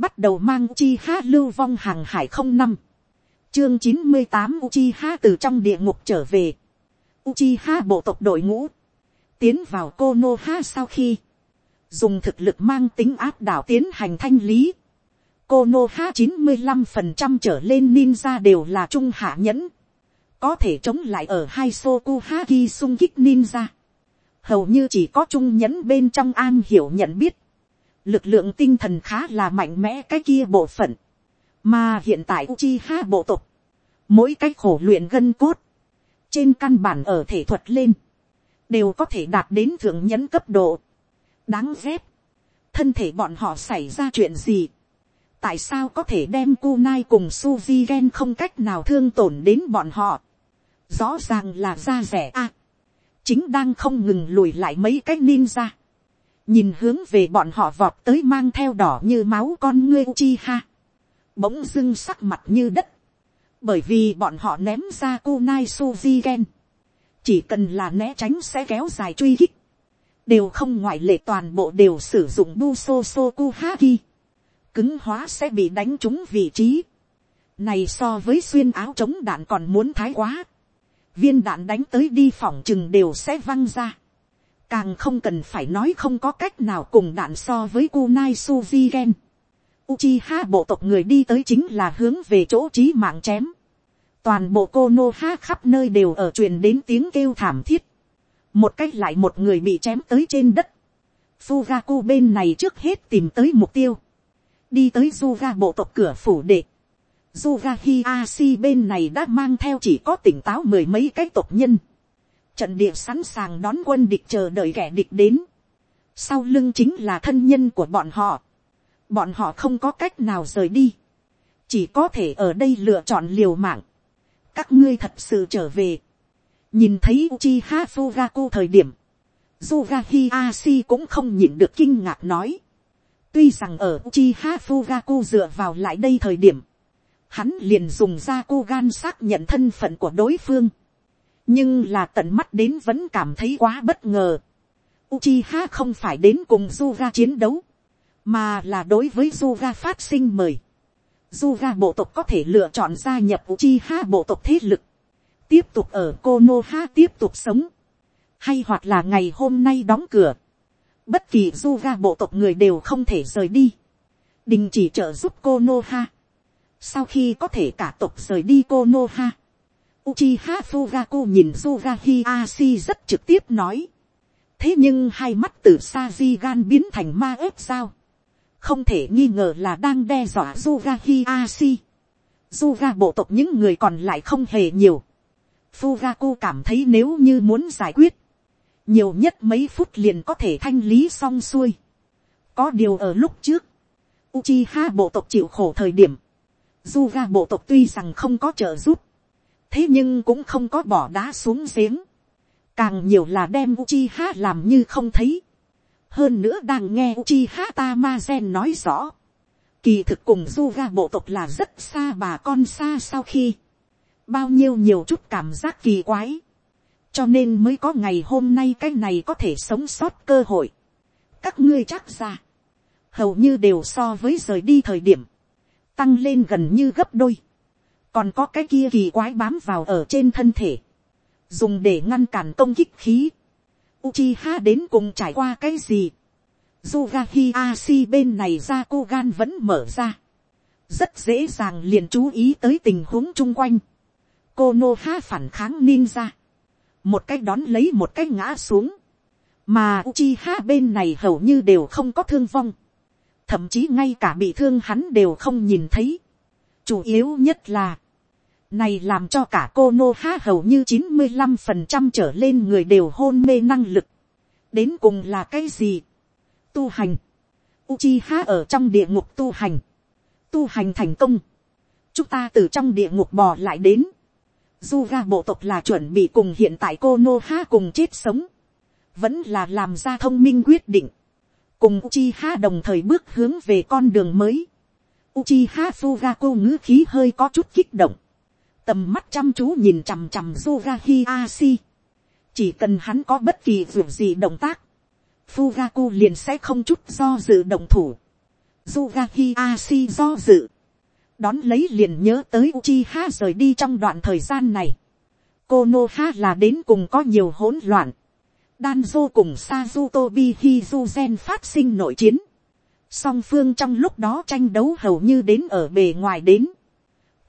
bắt đầu mang chi ha lưu vong hàng hải không năm, chương chín mươi tám Uchiha từ trong địa ngục trở về. Uchiha bộ tộc đội ngũ. Tiến vào Konoha sau khi. Dùng thực lực mang tính áp đảo tiến hành thanh lý. Konoha chín mươi 95% trở lên ninja đều là trung hạ nhẫn. Có thể chống lại ở hai Sokuhaki sung kích ninja. Hầu như chỉ có trung nhẫn bên trong an hiểu nhận biết. Lực lượng tinh thần khá là mạnh mẽ cái kia bộ phận mà hiện tại Uchiha bộ tộc. Mỗi cách khổ luyện gân cốt. Trên căn bản ở thể thuật lên. Đều có thể đạt đến thượng nhẫn cấp độ. Đáng ghét. Thân thể bọn họ xảy ra chuyện gì. Tại sao có thể đem Kunai cùng Suzy Gen không cách nào thương tổn đến bọn họ. Rõ ràng là da rẻ a Chính đang không ngừng lùi lại mấy cái ninja nhìn hướng về bọn họ vọt tới mang theo đỏ như máu con ngươi chi ha. Bỗng dưng sắc mặt như đất, bởi vì bọn họ ném ra kunai suzy gen, chỉ cần là né tránh sẽ kéo dài truy hích, đều không ngoại lệ toàn bộ đều sử dụng bu so so ku ha ki, cứng hóa sẽ bị đánh trúng vị trí, này so với xuyên áo chống đạn còn muốn thái quá, viên đạn đánh tới đi phòng chừng đều sẽ văng ra, càng không cần phải nói không có cách nào cùng đạn so với kunai suzy gen, Uchiha bộ tộc người đi tới chính là hướng về chỗ trí mạng chém. Toàn bộ Konoha khắp nơi đều ở truyền đến tiếng kêu thảm thiết. Một cách lại một người bị chém tới trên đất. Fugaku bên này trước hết tìm tới mục tiêu. Đi tới Zuga bộ tộc cửa phủ đệ. Zuga Hiashi bên này đã mang theo chỉ có tỉnh táo mười mấy cái tộc nhân. Trận địa sẵn sàng đón quân địch chờ đợi kẻ địch đến. Sau lưng chính là thân nhân của bọn họ. Bọn họ không có cách nào rời đi, chỉ có thể ở đây lựa chọn liều mạng, các ngươi thật sự trở về, nhìn thấy Uchiha Fugaku thời điểm, Zugahi Hiashi cũng không nhịn được kinh ngạc nói, tuy rằng ở Uchiha Fugaku dựa vào lại đây thời điểm, hắn liền dùng ra cô gan xác nhận thân phận của đối phương, nhưng là tận mắt đến vẫn cảm thấy quá bất ngờ. Uchiha không phải đến cùng Zuga chiến đấu, mà là đối với Zuga phát sinh mời. Zuga bộ tộc có thể lựa chọn gia nhập Uchiha bộ tộc thế lực, tiếp tục ở Konoha tiếp tục sống, hay hoặc là ngày hôm nay đóng cửa. Bất kỳ Zuga bộ tộc người đều không thể rời đi, đình chỉ trợ giúp Konoha. Sau khi có thể cả tộc rời đi Konoha, Uchiha Fugaku nhìn Yuga Ashi rất trực tiếp nói. Thế nhưng hai mắt từ Sajigan biến thành ma ếp sao? không thể nghi ngờ là đang đe dọa Yuga Ashi. Suga bộ tộc những người còn lại không hề nhiều. Fugaku cảm thấy nếu như muốn giải quyết, nhiều nhất mấy phút liền có thể thanh lý xong xuôi. Có điều ở lúc trước, Uchiha bộ tộc chịu khổ thời điểm, Suga bộ tộc tuy rằng không có trợ giúp, thế nhưng cũng không có bỏ đá xuống giếng. Càng nhiều là đem Uchiha làm như không thấy. Hơn nữa đang nghe Uchiha Tamazen nói rõ, kỳ thực cùng Yuga bộ tộc là rất xa bà con xa sau khi, bao nhiêu nhiều chút cảm giác kỳ quái, cho nên mới có ngày hôm nay cái này có thể sống sót cơ hội. các ngươi chắc ra, hầu như đều so với rời đi thời điểm, tăng lên gần như gấp đôi, còn có cái kia kỳ quái bám vào ở trên thân thể, dùng để ngăn cản công kích khí, Uchiha đến cùng trải qua cái gì. Zugahi Ashi bên này ra cô gan vẫn mở ra. Rất dễ dàng liền chú ý tới tình huống chung quanh. Konoha phản kháng ninja. Một cái đón lấy một cái ngã xuống. Mà Uchiha bên này hầu như đều không có thương vong. Thậm chí ngay cả bị thương hắn đều không nhìn thấy. Chủ yếu nhất là, này làm cho cả cô nô há hầu như chín mươi 95% trở lên người đều hôn mê năng lực. Đến cùng là cái gì? Tu hành. uchi há ở trong địa ngục tu hành. Tu hành thành công. Chúng ta từ trong địa ngục bò lại đến. Yuga bộ tộc là chuẩn bị cùng hiện tại cô Nô Ha cùng chết sống. Vẫn là làm ra thông minh quyết định. Cùng uchi há đồng thời bước hướng về con đường mới. Uchiha Sugako ngữ khí hơi có chút kích động tầm mắt chăm chú nhìn chằm chằm Yuga Chỉ cần hắn có bất kỳ dù gì động tác, Fugaku liền sẽ không chút do dự động thủ. Zugahi Asi do dự. Đón lấy liền nhớ tới Uchiha rời đi trong đoạn thời gian này. Konoha là đến cùng có nhiều hỗn loạn. Danzo cùng Sazutobi Hizuzen phát sinh nội chiến. Song phương trong lúc đó tranh đấu hầu như đến ở bề ngoài đến.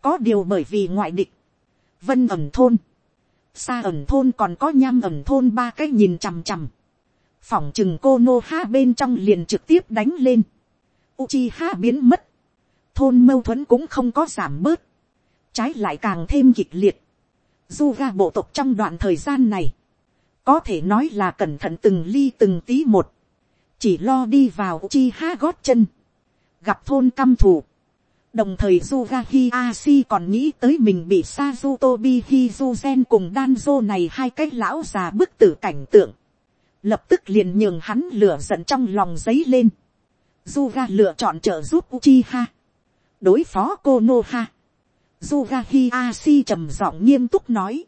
Có điều bởi vì ngoại địch. Vân ẩm thôn. Sa ẩm thôn còn có nham ẩm thôn ba cái nhìn chằm chằm. Phỏng chừng Konoha bên trong liền trực tiếp đánh lên. Uchi ha biến mất. Thôn mâu thuẫn cũng không có giảm bớt. Trái lại càng thêm kịch liệt. du ga bộ tộc trong đoạn thời gian này. Có thể nói là cẩn thận từng ly từng tí một. Chỉ lo đi vào Uchiha gót chân. Gặp thôn căm thù. Đồng thời Yuga Hiashi còn nghĩ tới mình bị Sazutobi Hizuzen cùng Danzo này hai cái lão già bức tử cảnh tượng. Lập tức liền nhường hắn lửa giận trong lòng giấy lên. Yuga lựa chọn trợ giúp Uchiha. Đối phó Konoha. Yuga Hiashi trầm giọng nghiêm túc nói.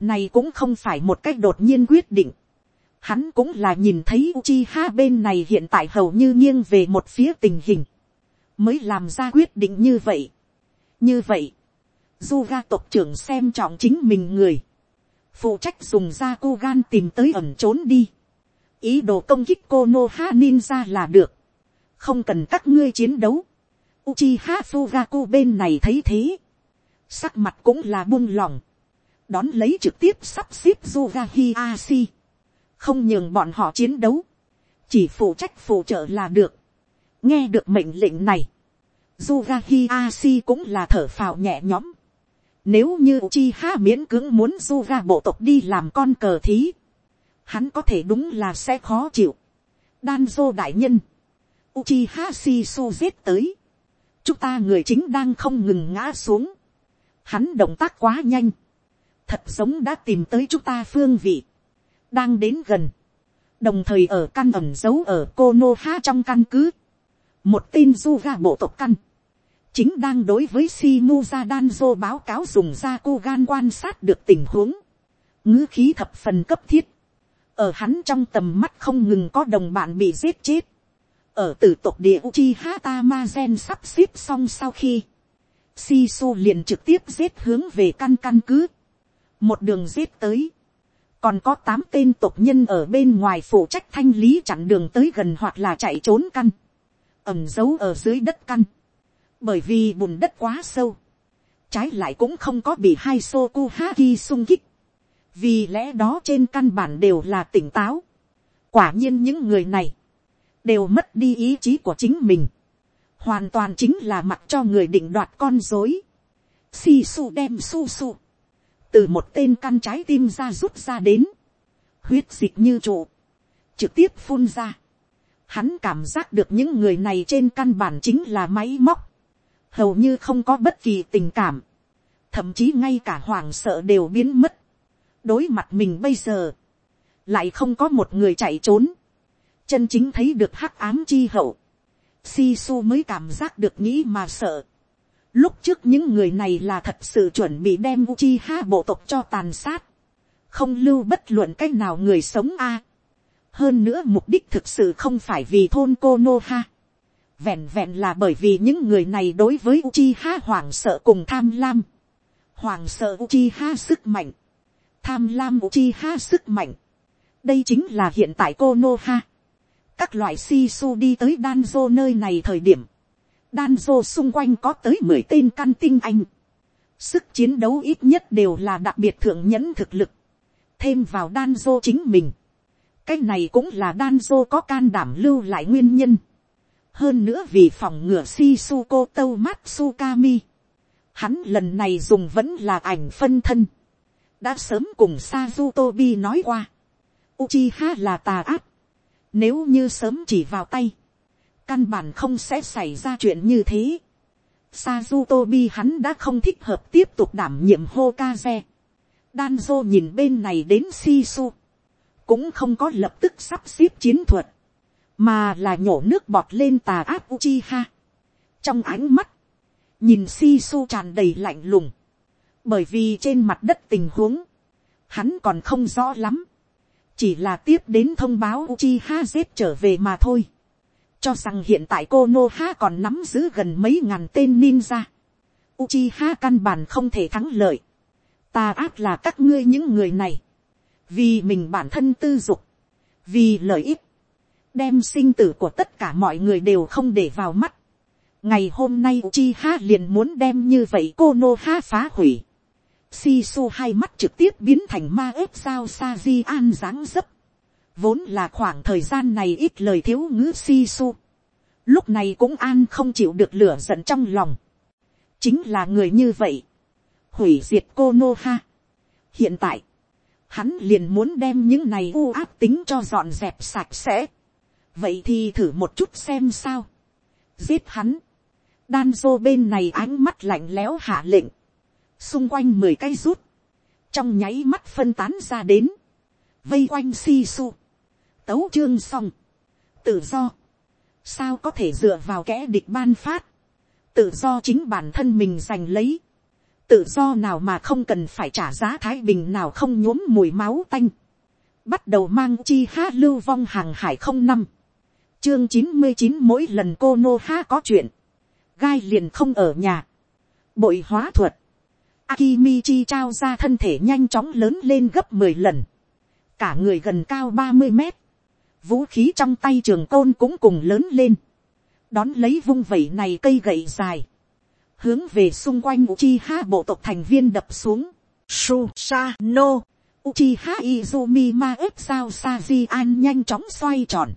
Này cũng không phải một cách đột nhiên quyết định. Hắn cũng là nhìn thấy Uchiha bên này hiện tại hầu như nghiêng về một phía tình hình. Mới làm ra quyết định như vậy. Như vậy. Zuga tộc trưởng xem trọng chính mình người. Phụ trách dùng ra cô gan tìm tới ẩn trốn đi. Ý đồ công kích Konoha ninja là được. Không cần các ngươi chiến đấu. Uchiha Fugaku bên này thấy thế. Sắc mặt cũng là buông lỏng. Đón lấy trực tiếp sắp xếp Zuga Hiashi. Không nhường bọn họ chiến đấu. Chỉ phụ trách phụ trợ là được. Nghe được mệnh lệnh này. Yuga Hiashi cũng là thở phào nhẹ nhõm. Nếu như Uchiha miễn cưỡng muốn Yuga bộ tộc đi làm con cờ thí. Hắn có thể đúng là sẽ khó chịu. Danzo đại nhân. Uchiha Shisu giết tới chúng ta người chính đang không ngừng ngã xuống. Hắn động tác quá nhanh. Thật giống đã tìm tới chúng ta phương vị. Đang đến gần. Đồng thời ở căn ẩm giấu ở Konoha trong căn cứ. Một tên du ga bộ tộc căn. Chính đang đối với Shimuza Danzo báo cáo dùng ra cô gan quan sát được tình huống. ngữ khí thập phần cấp thiết. Ở hắn trong tầm mắt không ngừng có đồng bạn bị giết chết ở tử tộc địa Uchiha Tamazen sắp xếp xong sau khi, Sisu liền trực tiếp giết hướng về căn căn cứ, một đường giết tới, còn có tám tên tộc nhân ở bên ngoài phụ trách thanh lý chặn đường tới gần hoặc là chạy trốn căn, ẩm giấu ở dưới đất căn, bởi vì bùn đất quá sâu, trái lại cũng không có bị hai xô cu ha ki sung kích, vì lẽ đó trên căn bản đều là tỉnh táo, quả nhiên những người này, đều mất đi ý chí của chính mình, hoàn toàn chính là mặc cho người định đoạt con dối, si su đem su su, từ một tên căn trái tim ra rút ra đến, huyết dịch như trụ, trực tiếp phun ra, hắn cảm giác được những người này trên căn bản chính là máy móc, hầu như không có bất kỳ tình cảm, thậm chí ngay cả hoàng sợ đều biến mất, đối mặt mình bây giờ, lại không có một người chạy trốn, chân chính thấy được hắc ám chi hậu, si su mới cảm giác được nghĩ mà sợ. Lúc trước những người này là thật sự chuẩn bị đem Uchiha bộ tộc cho tàn sát. Không lưu bất luận cách nào người sống a. Hơn nữa mục đích thực sự không phải vì thôn Konoha. Vẹn vẹn là bởi vì những người này đối với Uchiha hoảng sợ cùng tham lam. Hoảng sợ Uchiha sức mạnh. Tham lam Uchiha sức mạnh. Đây chính là hiện tại Konoha các loại si su đi tới Danzo nơi này thời điểm, Danzo xung quanh có tới mười tên căn tinh anh. Sức chiến đấu ít nhất đều là đặc biệt thượng nhẫn thực lực. Thêm vào Danzo chính mình. Cái này cũng là Danzo có can đảm lưu lại nguyên nhân. Hơn nữa vì phòng ngừa Shisuko Tâu Matsukami. Hắn lần này dùng vẫn là ảnh phân thân. Đã sớm cùng Sazutobi nói qua. Uchiha là tà ác nếu như sớm chỉ vào tay, căn bản không sẽ xảy ra chuyện như thế. Sazutobi hắn đã không thích hợp tiếp tục đảm nhiệm Hokage. Danzo nhìn bên này đến Shisu. Cũng không có lập tức sắp xếp chiến thuật. Mà là nhổ nước bọt lên tà áp Uchiha. Trong ánh mắt. Nhìn Shisu tràn đầy lạnh lùng. Bởi vì trên mặt đất tình huống. Hắn còn không rõ lắm chỉ là tiếp đến thông báo Uchiha giết trở về mà thôi cho rằng hiện tại cô nô ha còn nắm giữ gần mấy ngàn tên ninja. Uchiha căn bản không thể thắng lợi. Ta ác là các ngươi những người này. Vì mình bản thân tư dục. Vì lợi ích. Đem sinh tử của tất cả mọi người đều không để vào mắt. Ngày hôm nay Uchiha liền muốn đem như vậy cô Nô Ha phá hủy. Shisu hai mắt trực tiếp biến thành ma ếp sao sa di an dáng dấp. Vốn là khoảng thời gian này ít lời thiếu ngữ Shisu. Lúc này cũng an không chịu được lửa giận trong lòng. Chính là người như vậy. Hủy diệt cô Nô Ha. Hiện tại. Hắn liền muốn đem những này u áp tính cho dọn dẹp sạch sẽ. Vậy thì thử một chút xem sao. Giết hắn. Đan dô bên này ánh mắt lạnh lẽo hạ lệnh. Xung quanh mười cây rút. Trong nháy mắt phân tán ra đến. Vây quanh si su. Tấu chương xong. Tự do. Sao có thể dựa vào kẻ địch ban phát. Tự do chính bản thân mình giành lấy. Tự do nào mà không cần phải trả giá thái bình nào không nhuốm mùi máu tanh. Bắt đầu mang chi ha lưu vong hàng hải không năm. Chương chín mươi chín mỗi lần cô nô ha có chuyện gai liền không ở nhà. Bội hóa thuật. Akimichi trao ra thân thể nhanh chóng lớn lên gấp mười lần. Cả người gần cao ba mươi mét. Vũ khí trong tay trường côn cũng cùng lớn lên. Đón lấy vung vẩy này cây gậy dài. Hướng về xung quanh Uchiha bộ tộc thành viên đập xuống. Susano. Uchiha Izumi ma ếp sao Saji an nhanh chóng xoay tròn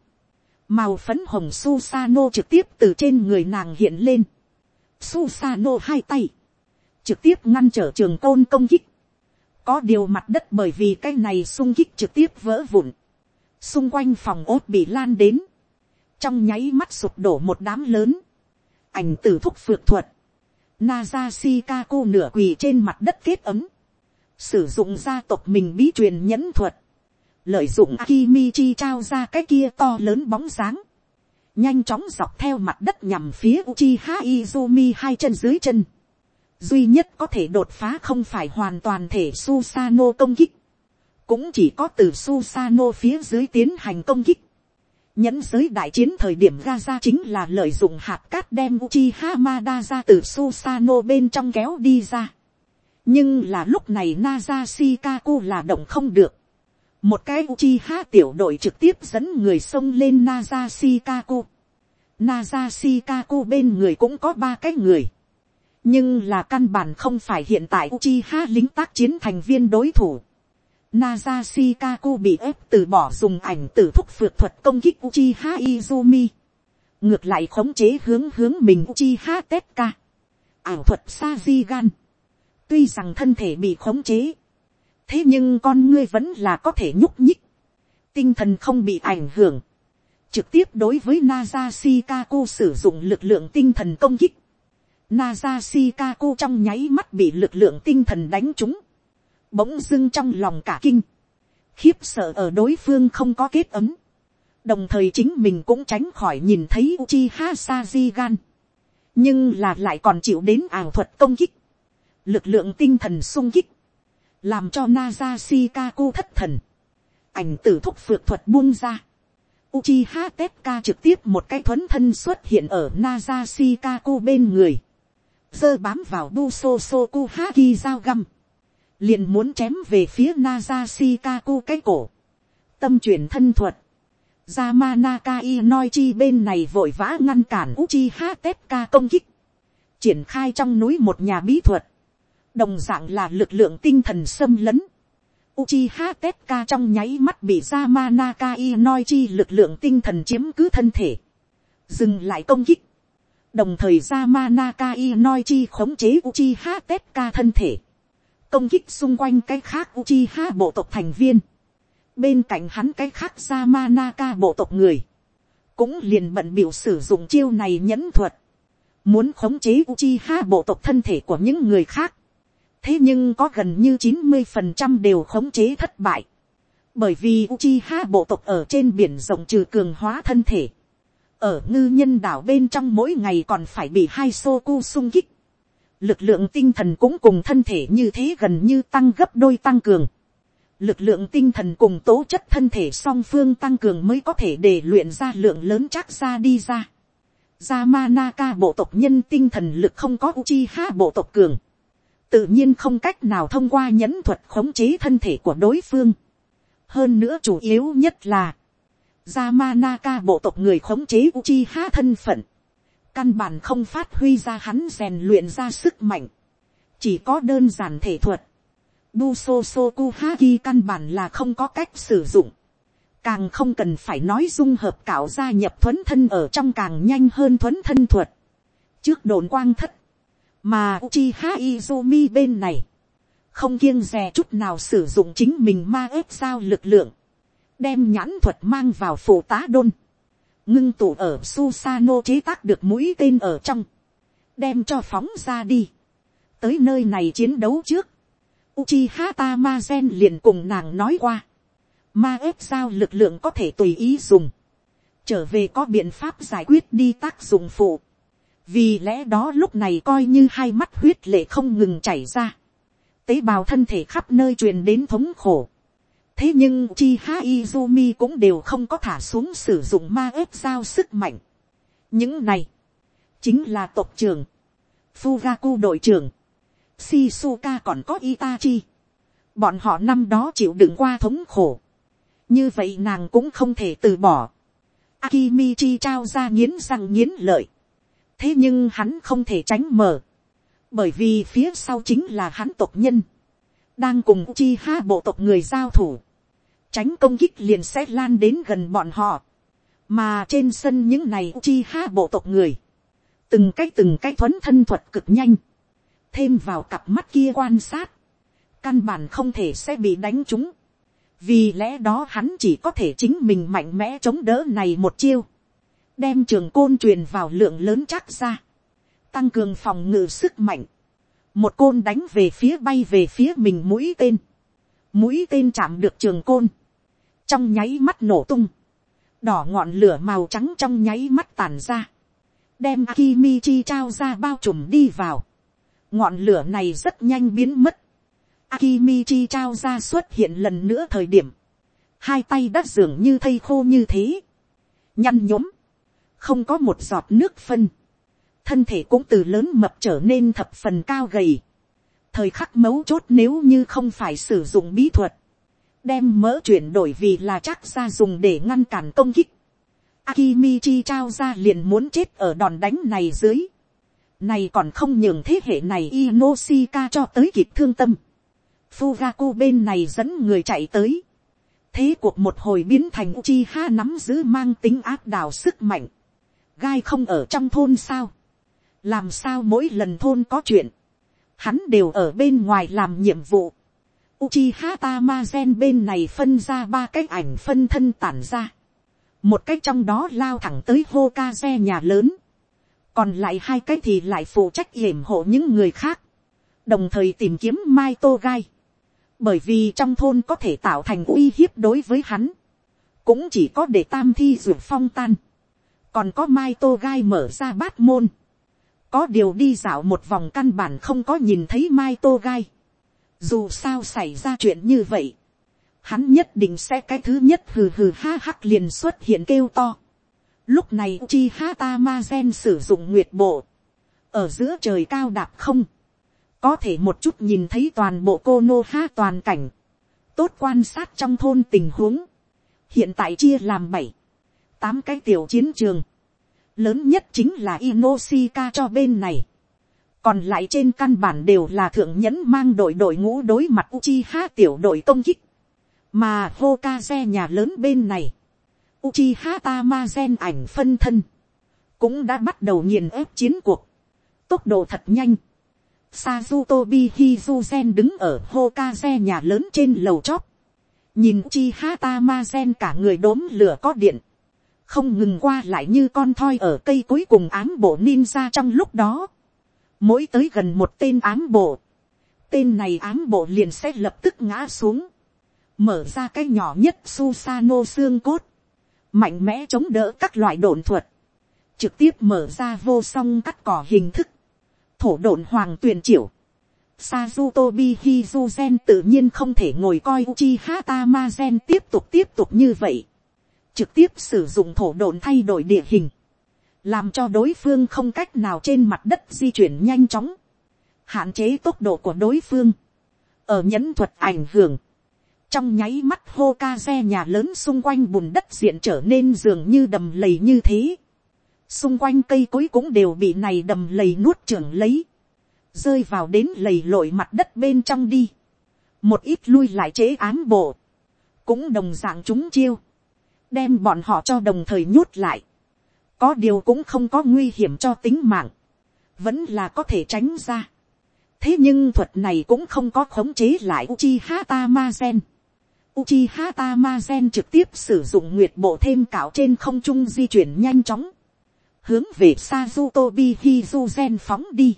màu phấn hồng Susano trực tiếp từ trên người nàng hiện lên. Susano hai tay, trực tiếp ngăn trở trường côn công kích. Có điều mặt đất bởi vì cái này sung kích trực tiếp vỡ vụn. Xung quanh phòng ốt bị lan đến. Trong nháy mắt sụp đổ một đám lớn. Ảnh tử thúc phược thuật. Naza cô nửa quỳ trên mặt đất kết ấm. Sử dụng gia tộc mình bí truyền nhẫn thuật lợi dụng Akimichi trao ra cái kia to lớn bóng dáng, nhanh chóng dọc theo mặt đất nhằm phía Uchiha Izumi hai chân dưới chân. Duy nhất có thể đột phá không phải hoàn toàn thể Susano công kích, cũng chỉ có từ Susano phía dưới tiến hành công kích. Nhẫn giới đại chiến thời điểm Gaza chính là lợi dụng hạt cát đem Uchiha Madara từ Susano bên trong kéo đi ra. Nhưng là lúc này Naza Shikaku là động không được một cái Uchiha tiểu đội trực tiếp dẫn người xông lên Naza Shikaku. Naza Shikaku bên người cũng có ba cái người. Nhưng là căn bản không phải hiện tại Uchiha lính tác chiến thành viên đối thủ. Naza Shikaku bị ép từ bỏ dùng ảnh tử thúc phược thuật công kích Uchiha Izumi. Ngược lại khống chế hướng hướng mình Uchiha Tetka. Ảo thuật Sajigan. Tuy rằng thân thể bị khống chế thế nhưng con ngươi vẫn là có thể nhúc nhích, tinh thần không bị ảnh hưởng, trực tiếp đối với Naza Shikaku sử dụng lực lượng tinh thần công kích. Naza Shikaku trong nháy mắt bị lực lượng tinh thần đánh trúng, bỗng dưng trong lòng cả kinh, khiếp sợ ở đối phương không có kết ấm, đồng thời chính mình cũng tránh khỏi nhìn thấy Uchiha gan, nhưng là lại còn chịu đến ảo thuật công kích, lực lượng tinh thần sung kích, làm cho Naza Shikaku thất thần, ảnh tử thúc phược thuật buông ra. Uchiha Tepka trực tiếp một cái thuấn thân xuất hiện ở Naza Shikaku bên người, dơ bám vào Buso Soku Haki dao găm, liền muốn chém về phía Naza Shikaku cái cổ, tâm chuyển thân thuật, Yamanaka Inoichi bên này vội vã ngăn cản Uchiha Tepka công kích. Triển khai trong núi một nhà bí thuật đồng dạng là lực lượng tinh thần xâm lấn. Uchiha Tepka trong nháy mắt bị Yamanaka Inoichi lực lượng tinh thần chiếm cứ thân thể. Dừng lại công kích. Đồng thời Yamanaka Inoichi khống chế Uchiha Tepka thân thể. Công kích xung quanh cái khác Uchiha bộ tộc thành viên. Bên cạnh hắn cái khác Yamanaka bộ tộc người. Cũng liền bận biểu sử dụng chiêu này nhẫn thuật. Muốn khống chế Uchiha bộ tộc thân thể của những người khác thế nhưng có gần như chín mươi phần trăm đều khống chế thất bại. bởi vì Uchiha bộ tộc ở trên biển rộng trừ cường hóa thân thể. ở ngư nhân đảo bên trong mỗi ngày còn phải bị hai xô cu sung kích lực lượng tinh thần cũng cùng thân thể như thế gần như tăng gấp đôi tăng cường. lực lượng tinh thần cùng tố chất thân thể song phương tăng cường mới có thể để luyện ra lượng lớn chắc ra đi ra. Yamanaka bộ tộc nhân tinh thần lực không có Uchiha bộ tộc cường. Tự nhiên không cách nào thông qua nhẫn thuật khống chế thân thể của đối phương. Hơn nữa chủ yếu nhất là. Yamanaka bộ tộc người khống chế Uchiha thân phận. Căn bản không phát huy ra hắn rèn luyện ra sức mạnh. Chỉ có đơn giản thể thuật. bu so so ku ha ki căn bản là không có cách sử dụng càng không cần phải nói dung hợp cạo gia nhập thuấn thân ở trong càng nhanh hơn thuấn thân thuật. trước đồn quang thất, mà Uchiha Izumi bên này, không kiêng dè chút nào sử dụng chính mình ma ếp sao lực lượng, đem nhãn thuật mang vào phụ tá đôn, ngưng tụ ở Susano chế tác được mũi tên ở trong, đem cho phóng ra đi. tới nơi này chiến đấu trước, Uchiha Tamazen liền cùng nàng nói qua, ma ếp giao lực lượng có thể tùy ý dùng, trở về có biện pháp giải quyết đi tác dụng phụ, vì lẽ đó lúc này coi như hai mắt huyết lệ không ngừng chảy ra, tế bào thân thể khắp nơi truyền đến thống khổ, thế nhưng chi ha izumi cũng đều không có thả xuống sử dụng ma ếp giao sức mạnh, những này, chính là tộc trưởng, Fugaku đội trưởng, shisuka còn có Itachi. Bọn họ năm đó chịu đựng qua thống khổ như vậy nàng cũng không thể từ bỏ. Akimichi trao ra nghiến răng nghiến lợi. thế nhưng hắn không thể tránh mở. bởi vì phía sau chính là hắn tộc nhân. đang cùng chi ha bộ tộc người giao thủ tránh công kích liền sẽ lan đến gần bọn họ. mà trên sân những này chi ha bộ tộc người. từng cái từng cái thuấn thân thuật cực nhanh. thêm vào cặp mắt kia quan sát. căn bản không thể sẽ bị đánh trúng vì lẽ đó hắn chỉ có thể chính mình mạnh mẽ chống đỡ này một chiêu, đem trường côn truyền vào lượng lớn chắc ra, tăng cường phòng ngự sức mạnh, một côn đánh về phía bay về phía mình mũi tên, mũi tên chạm được trường côn, trong nháy mắt nổ tung, đỏ ngọn lửa màu trắng trong nháy mắt tàn ra, đem Akimichi trao ra bao trùm đi vào, ngọn lửa này rất nhanh biến mất, Akimichi trao ra xuất hiện lần nữa thời điểm. Hai tay đã dường như thây khô như thế. Nhăn nhốm Không có một giọt nước phân. Thân thể cũng từ lớn mập trở nên thập phần cao gầy. Thời khắc mấu chốt nếu như không phải sử dụng bí thuật. Đem mỡ chuyển đổi vì là chắc ra dùng để ngăn cản công kích. Akimichi trao ra liền muốn chết ở đòn đánh này dưới. Này còn không nhường thế hệ này Inoshika cho tới kịp thương tâm Fugaku bên này dẫn người chạy tới. Thế cuộc một hồi biến thành Uchiha nắm giữ mang tính áp đảo sức mạnh. Gai không ở trong thôn sao. Làm sao mỗi lần thôn có chuyện. Hắn đều ở bên ngoài làm nhiệm vụ. Uchiha Tamazen bên này phân ra ba cái ảnh phân thân tản ra. Một cái trong đó lao thẳng tới Hokage nhà lớn. Còn lại hai cái thì lại phụ trách yểm hộ những người khác. Đồng thời tìm kiếm Mai Tô Gai bởi vì trong thôn có thể tạo thành uy hiếp đối với hắn, cũng chỉ có để tam thi ruột phong tan, còn có mai tô gai mở ra bát môn, có điều đi dạo một vòng căn bản không có nhìn thấy mai tô gai, dù sao xảy ra chuyện như vậy, hắn nhất định sẽ cái thứ nhất hừ hừ ha hắc liền xuất hiện kêu to. Lúc này chi ha ta ma gen sử dụng nguyệt bộ, ở giữa trời cao đạp không, có thể một chút nhìn thấy toàn bộ cô nô ha toàn cảnh, tốt quan sát trong thôn tình huống, hiện tại chia làm bảy, tám cái tiểu chiến trường, lớn nhất chính là Inosika cho bên này, còn lại trên căn bản đều là thượng nhẫn mang đội đội ngũ đối mặt Uchiha tiểu đội công kích, mà Hokage nhà lớn bên này, Uchiha Tamazen ảnh phân thân, cũng đã bắt đầu nghiền ép chiến cuộc, tốc độ thật nhanh, Sazutobi Hizuzen đứng ở Hokage nhà lớn trên lầu chóp. Nhìn Uchiha Tamazen cả người đốm lửa có điện. Không ngừng qua lại như con thoi ở cây cuối cùng ám bộ ninja trong lúc đó. Mỗi tới gần một tên ám bộ. Tên này ám bộ liền sẽ lập tức ngã xuống. Mở ra cái nhỏ nhất Susano xương cốt. Mạnh mẽ chống đỡ các loại đồn thuật. Trực tiếp mở ra vô song cắt cỏ hình thức thổ đồn hoàng tuyền triệu. Sazutobi Hizuzen tự nhiên không thể ngồi coi Uchiha Tamazen tiếp tục tiếp tục như vậy. Trực tiếp sử dụng thổ độn thay đổi địa hình. Làm cho đối phương không cách nào trên mặt đất di chuyển nhanh chóng. Hạn chế tốc độ của đối phương. Ở nhẫn thuật ảnh hưởng. Trong nháy mắt hô ca xe nhà lớn xung quanh bùn đất diện trở nên dường như đầm lầy như thế. Xung quanh cây cối cũng đều bị này đầm lầy nuốt trưởng lấy rơi vào đến lầy lội mặt đất bên trong đi, một ít lui lại chế án bộ, cũng đồng d ạ n g chúng chiêu, đem bọn họ cho đồng thời nhốt lại, có điều cũng không có nguy hiểm cho tính mạng, vẫn là có thể tránh ra. thế nhưng thuật này cũng không có khống chế lại Uchiha hata Uchiha gen trực tiếp sử dụng nguyệt bộ thêm cạo trên không trung di chuyển nhanh chóng, hướng về Sazutobi Hizuzen phóng đi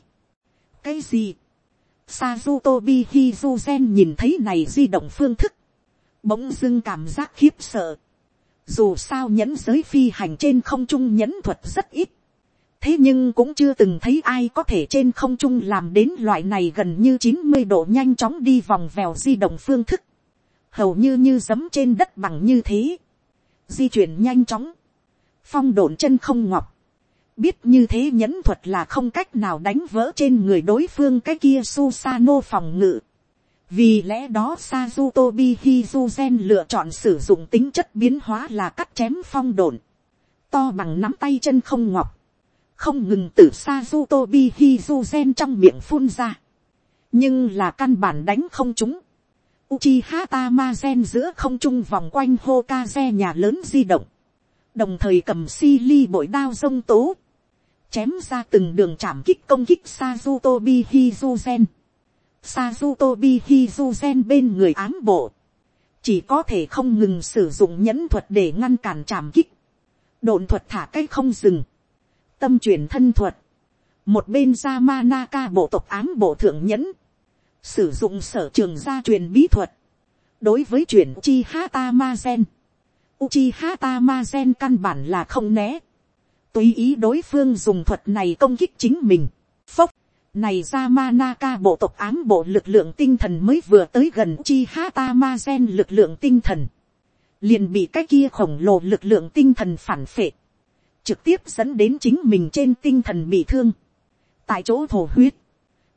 cái gì. Sazutobi Hizuzen nhìn thấy này di động phương thức. Bỗng dưng cảm giác khiếp sợ. Dù sao nhẫn giới phi hành trên không trung nhẫn thuật rất ít. Thế nhưng cũng chưa từng thấy ai có thể trên không trung làm đến loại này gần như chín mươi độ nhanh chóng đi vòng vèo di động phương thức. Hầu như như giấm trên đất bằng như thế. Di chuyển nhanh chóng. Phong độn chân không ngọc biết như thế nhẫn thuật là không cách nào đánh vỡ trên người đối phương cái kia Susano phòng ngự. Vì lẽ đó Sazutobi Hizuzen lựa chọn sử dụng tính chất biến hóa là cắt chém phong độn. To bằng nắm tay chân không ngọc. Không ngừng từ Sazutobi Hizuzen trong miệng phun ra. Nhưng là căn bản đánh không chúng. Uchiha Tamazen giữa không trung vòng quanh Hokage nhà lớn di động. Đồng thời cầm si ly bội đao dông tố chém ra từng đường chạm kích công kích Sazutobi Hizuzen. Sazutobi Hizuzen bên người ám bộ, chỉ có thể không ngừng sử dụng nhẫn thuật để ngăn cản chạm kích, Độn thuật thả cái không dừng, tâm chuyển thân thuật, một bên Yamanaka bộ tộc ám bộ thượng nhẫn, sử dụng sở trường gia truyền bí thuật, đối với chuyển chi Tamazen. ma Uchiha Tamazen căn bản là không né. Tùy ý đối phương dùng thuật này công kích chính mình. Này ra Manaka bộ tộc ám bộ lực lượng tinh thần mới vừa tới gần chi hata ma gen lực lượng tinh thần. Liền bị cái kia khổng lồ lực lượng tinh thần phản phệ. Trực tiếp dẫn đến chính mình trên tinh thần bị thương. Tại chỗ thổ huyết.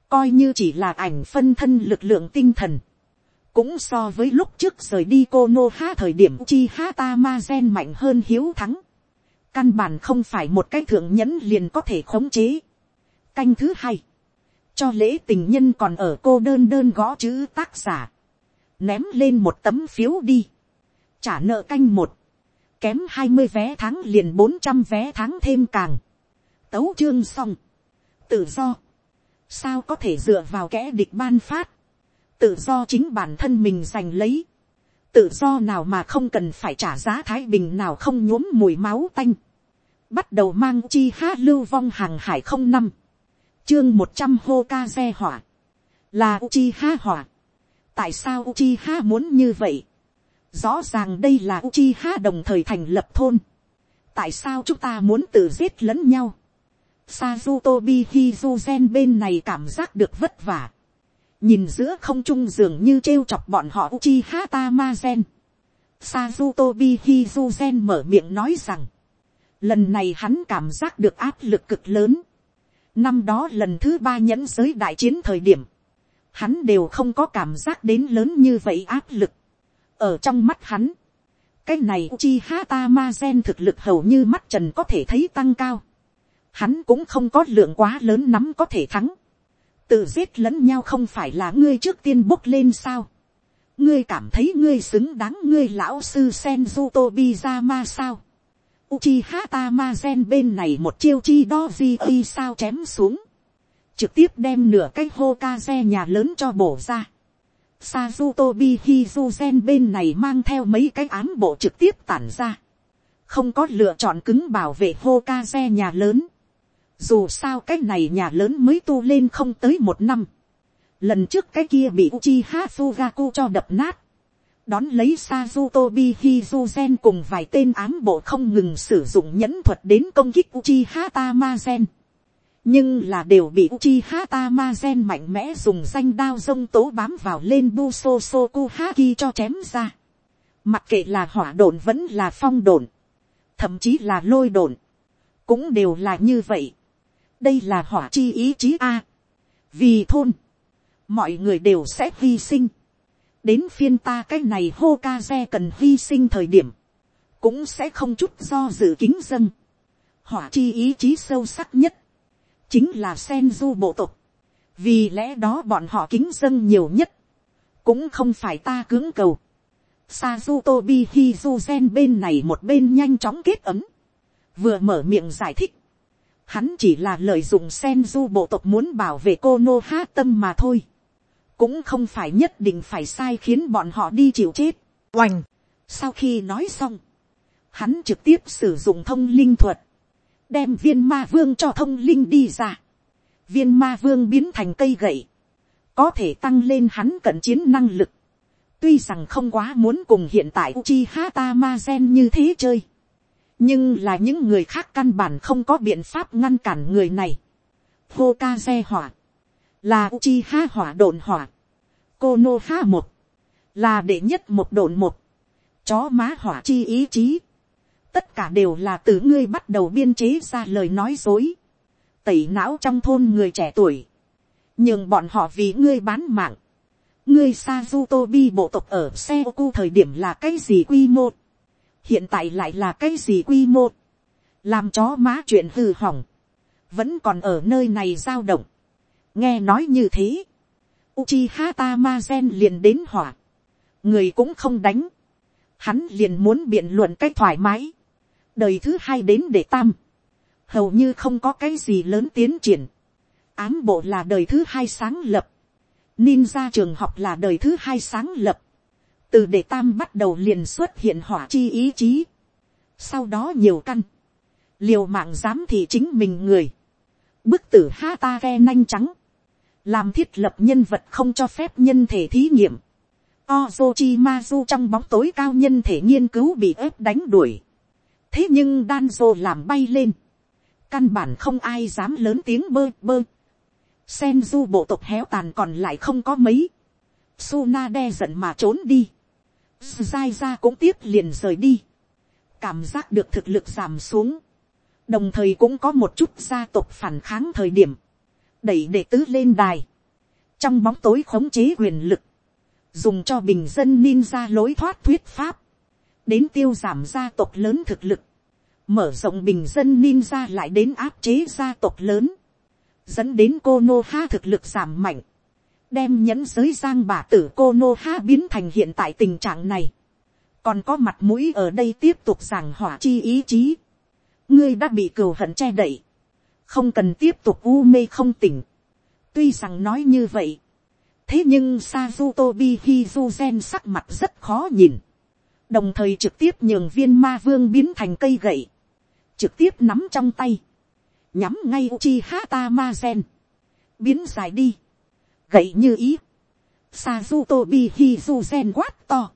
Coi như chỉ là ảnh phân thân lực lượng tinh thần. Cũng so với lúc trước rời đi cô Nô Ha thời điểm chi hata ma gen mạnh hơn hiếu thắng căn bản không phải một cái thượng nhẫn liền có thể khống chế. canh thứ hai, cho lễ tình nhân còn ở cô đơn đơn gõ chữ tác giả, ném lên một tấm phiếu đi, trả nợ canh một, kém hai mươi vé tháng liền bốn trăm vé tháng thêm càng, tấu chương xong, tự do, sao có thể dựa vào kẻ địch ban phát, tự do chính bản thân mình giành lấy, tự do nào mà không cần phải trả giá thái bình nào không nhuốm mùi máu tanh. Bắt đầu mang chi hát lưu vong hàng hải không năm. Chương một trăm hô ca xe hỏa. Là Uchiha hỏa. Tại sao Uchiha muốn như vậy? Rõ ràng đây là Uchiha đồng thời thành lập thôn. Tại sao chúng ta muốn tự giết lẫn nhau? Sazutobi Hizuzen bên này cảm giác được vất vả nhìn giữa không trung dường như trêu chọc bọn họ Uchiha Tamazen. Sazutobi Hizuzen mở miệng nói rằng, lần này hắn cảm giác được áp lực cực lớn. Năm đó lần thứ ba nhẫn giới đại chiến thời điểm, hắn đều không có cảm giác đến lớn như vậy áp lực. Ở trong mắt hắn, cái này Uchiha gen thực lực hầu như mắt trần có thể thấy tăng cao. Hắn cũng không có lượng quá lớn nắm có thể thắng tự giết lẫn nhau không phải là ngươi trước tiên bốc lên sao. ngươi cảm thấy ngươi xứng đáng ngươi lão sư senju tobizama sao. Uchiha Tamazen bên này một chiêu chi đo di y sao chém xuống. Trực tiếp đem nửa cái Hokage nhà lớn cho bổ ra. Sazutobi Hizuzen bên này mang theo mấy cái ám bộ trực tiếp tản ra. Không có lựa chọn cứng bảo vệ Hokage nhà lớn. Dù sao cái này nhà lớn mới tu lên không tới một năm. Lần trước cái kia bị Uchiha Fugaku cho đập nát. Đón lấy Sazutobi Hizuzen cùng vài tên ám bộ không ngừng sử dụng nhẫn thuật đến công kích Uchiha Tamazen. nhưng là đều bị Uchiha Tamazen mạnh mẽ dùng danh đao rông tố bám vào lên Buso Sokuhaki cho chém ra. Mặc kệ là hỏa độn vẫn là phong độn, thậm chí là lôi độn, cũng đều là như vậy. đây là hỏa chi ý chí a. vì thôn, mọi người đều sẽ hy sinh đến phiên ta cái này hô ca xe cần hy sinh thời điểm, cũng sẽ không chút do dự kính dân. hỏa chi ý chí sâu sắc nhất, chính là sen du bộ tộc. vì lẽ đó bọn họ kính dân nhiều nhất, cũng không phải ta cưỡng cầu. Sazutobi Hizuzen bên này một bên nhanh chóng kết ấm. Vừa mở miệng giải thích. Hắn chỉ là lợi dụng sen du bộ tộc muốn bảo vệ cô Nô há Tâm mà thôi. Cũng không phải nhất định phải sai khiến bọn họ đi chịu chết. Oành. Sau khi nói xong. Hắn trực tiếp sử dụng thông linh thuật. Đem viên ma vương cho thông linh đi ra. Viên ma vương biến thành cây gậy. Có thể tăng lên hắn cận chiến năng lực Tuy rằng không quá muốn cùng hiện tại Uchiha Tamazen như thế chơi. Nhưng là những người khác căn bản không có biện pháp ngăn cản người này. Hokage hỏa. Là Uchiha hỏa độn hỏa. Konoha một. Là đệ nhất một độn một. Chó má hỏa chi ý chí. Tất cả đều là từ ngươi bắt đầu biên chế ra lời nói dối. Tẩy não trong thôn người trẻ tuổi. Nhưng bọn họ vì ngươi bán mạng ngươi Sazutobi bộ tộc ở Seoku thời điểm là cái gì quy mô? Hiện tại lại là cái gì quy mô? Làm chó má chuyện hư hỏng. Vẫn còn ở nơi này dao động. Nghe nói như thế. Uchiha Tamazen liền đến hỏa. Người cũng không đánh. Hắn liền muốn biện luận cách thoải mái. Đời thứ hai đến để tam. Hầu như không có cái gì lớn tiến triển. Ám bộ là đời thứ hai sáng lập Ninja trường học là đời thứ hai sáng lập. Từ đệ tam bắt đầu liền xuất hiện hỏa chi ý chí. Sau đó nhiều căn. Liều mạng dám thì chính mình người. Bức tử Hata ghe nanh trắng. Làm thiết lập nhân vật không cho phép nhân thể thí nghiệm. Ozochimazu trong bóng tối cao nhân thể nghiên cứu bị ép đánh đuổi. Thế nhưng Danzo làm bay lên. Căn bản không ai dám lớn tiếng bơ bơ Senju bộ tộc héo tàn còn lại không có mấy, Suna đe giận mà trốn đi, Zai ra cũng tiếp liền rời đi, cảm giác được thực lực giảm xuống, đồng thời cũng có một chút gia tộc phản kháng thời điểm, đẩy đệ tứ lên đài, trong bóng tối khống chế quyền lực, dùng cho bình dân ninja lối thoát thuyết pháp, đến tiêu giảm gia tộc lớn thực lực, mở rộng bình dân ninja lại đến áp chế gia tộc lớn, dẫn đến cô nô ha thực lực giảm mạnh, đem nhẫn giới giang bà tử cô nô ha biến thành hiện tại tình trạng này, còn có mặt mũi ở đây tiếp tục giảng hỏa chi ý chí, ngươi đã bị cừu hận che đậy, không cần tiếp tục u mê không tỉnh, tuy rằng nói như vậy, thế nhưng Sazutobi Hizuzen sắc mặt rất khó nhìn, đồng thời trực tiếp nhường viên ma vương biến thành cây gậy, trực tiếp nắm trong tay, nhắm ngay Uchiha Gen, biến dài đi, gậy như ý, Sazutobi Hizuzen quát to,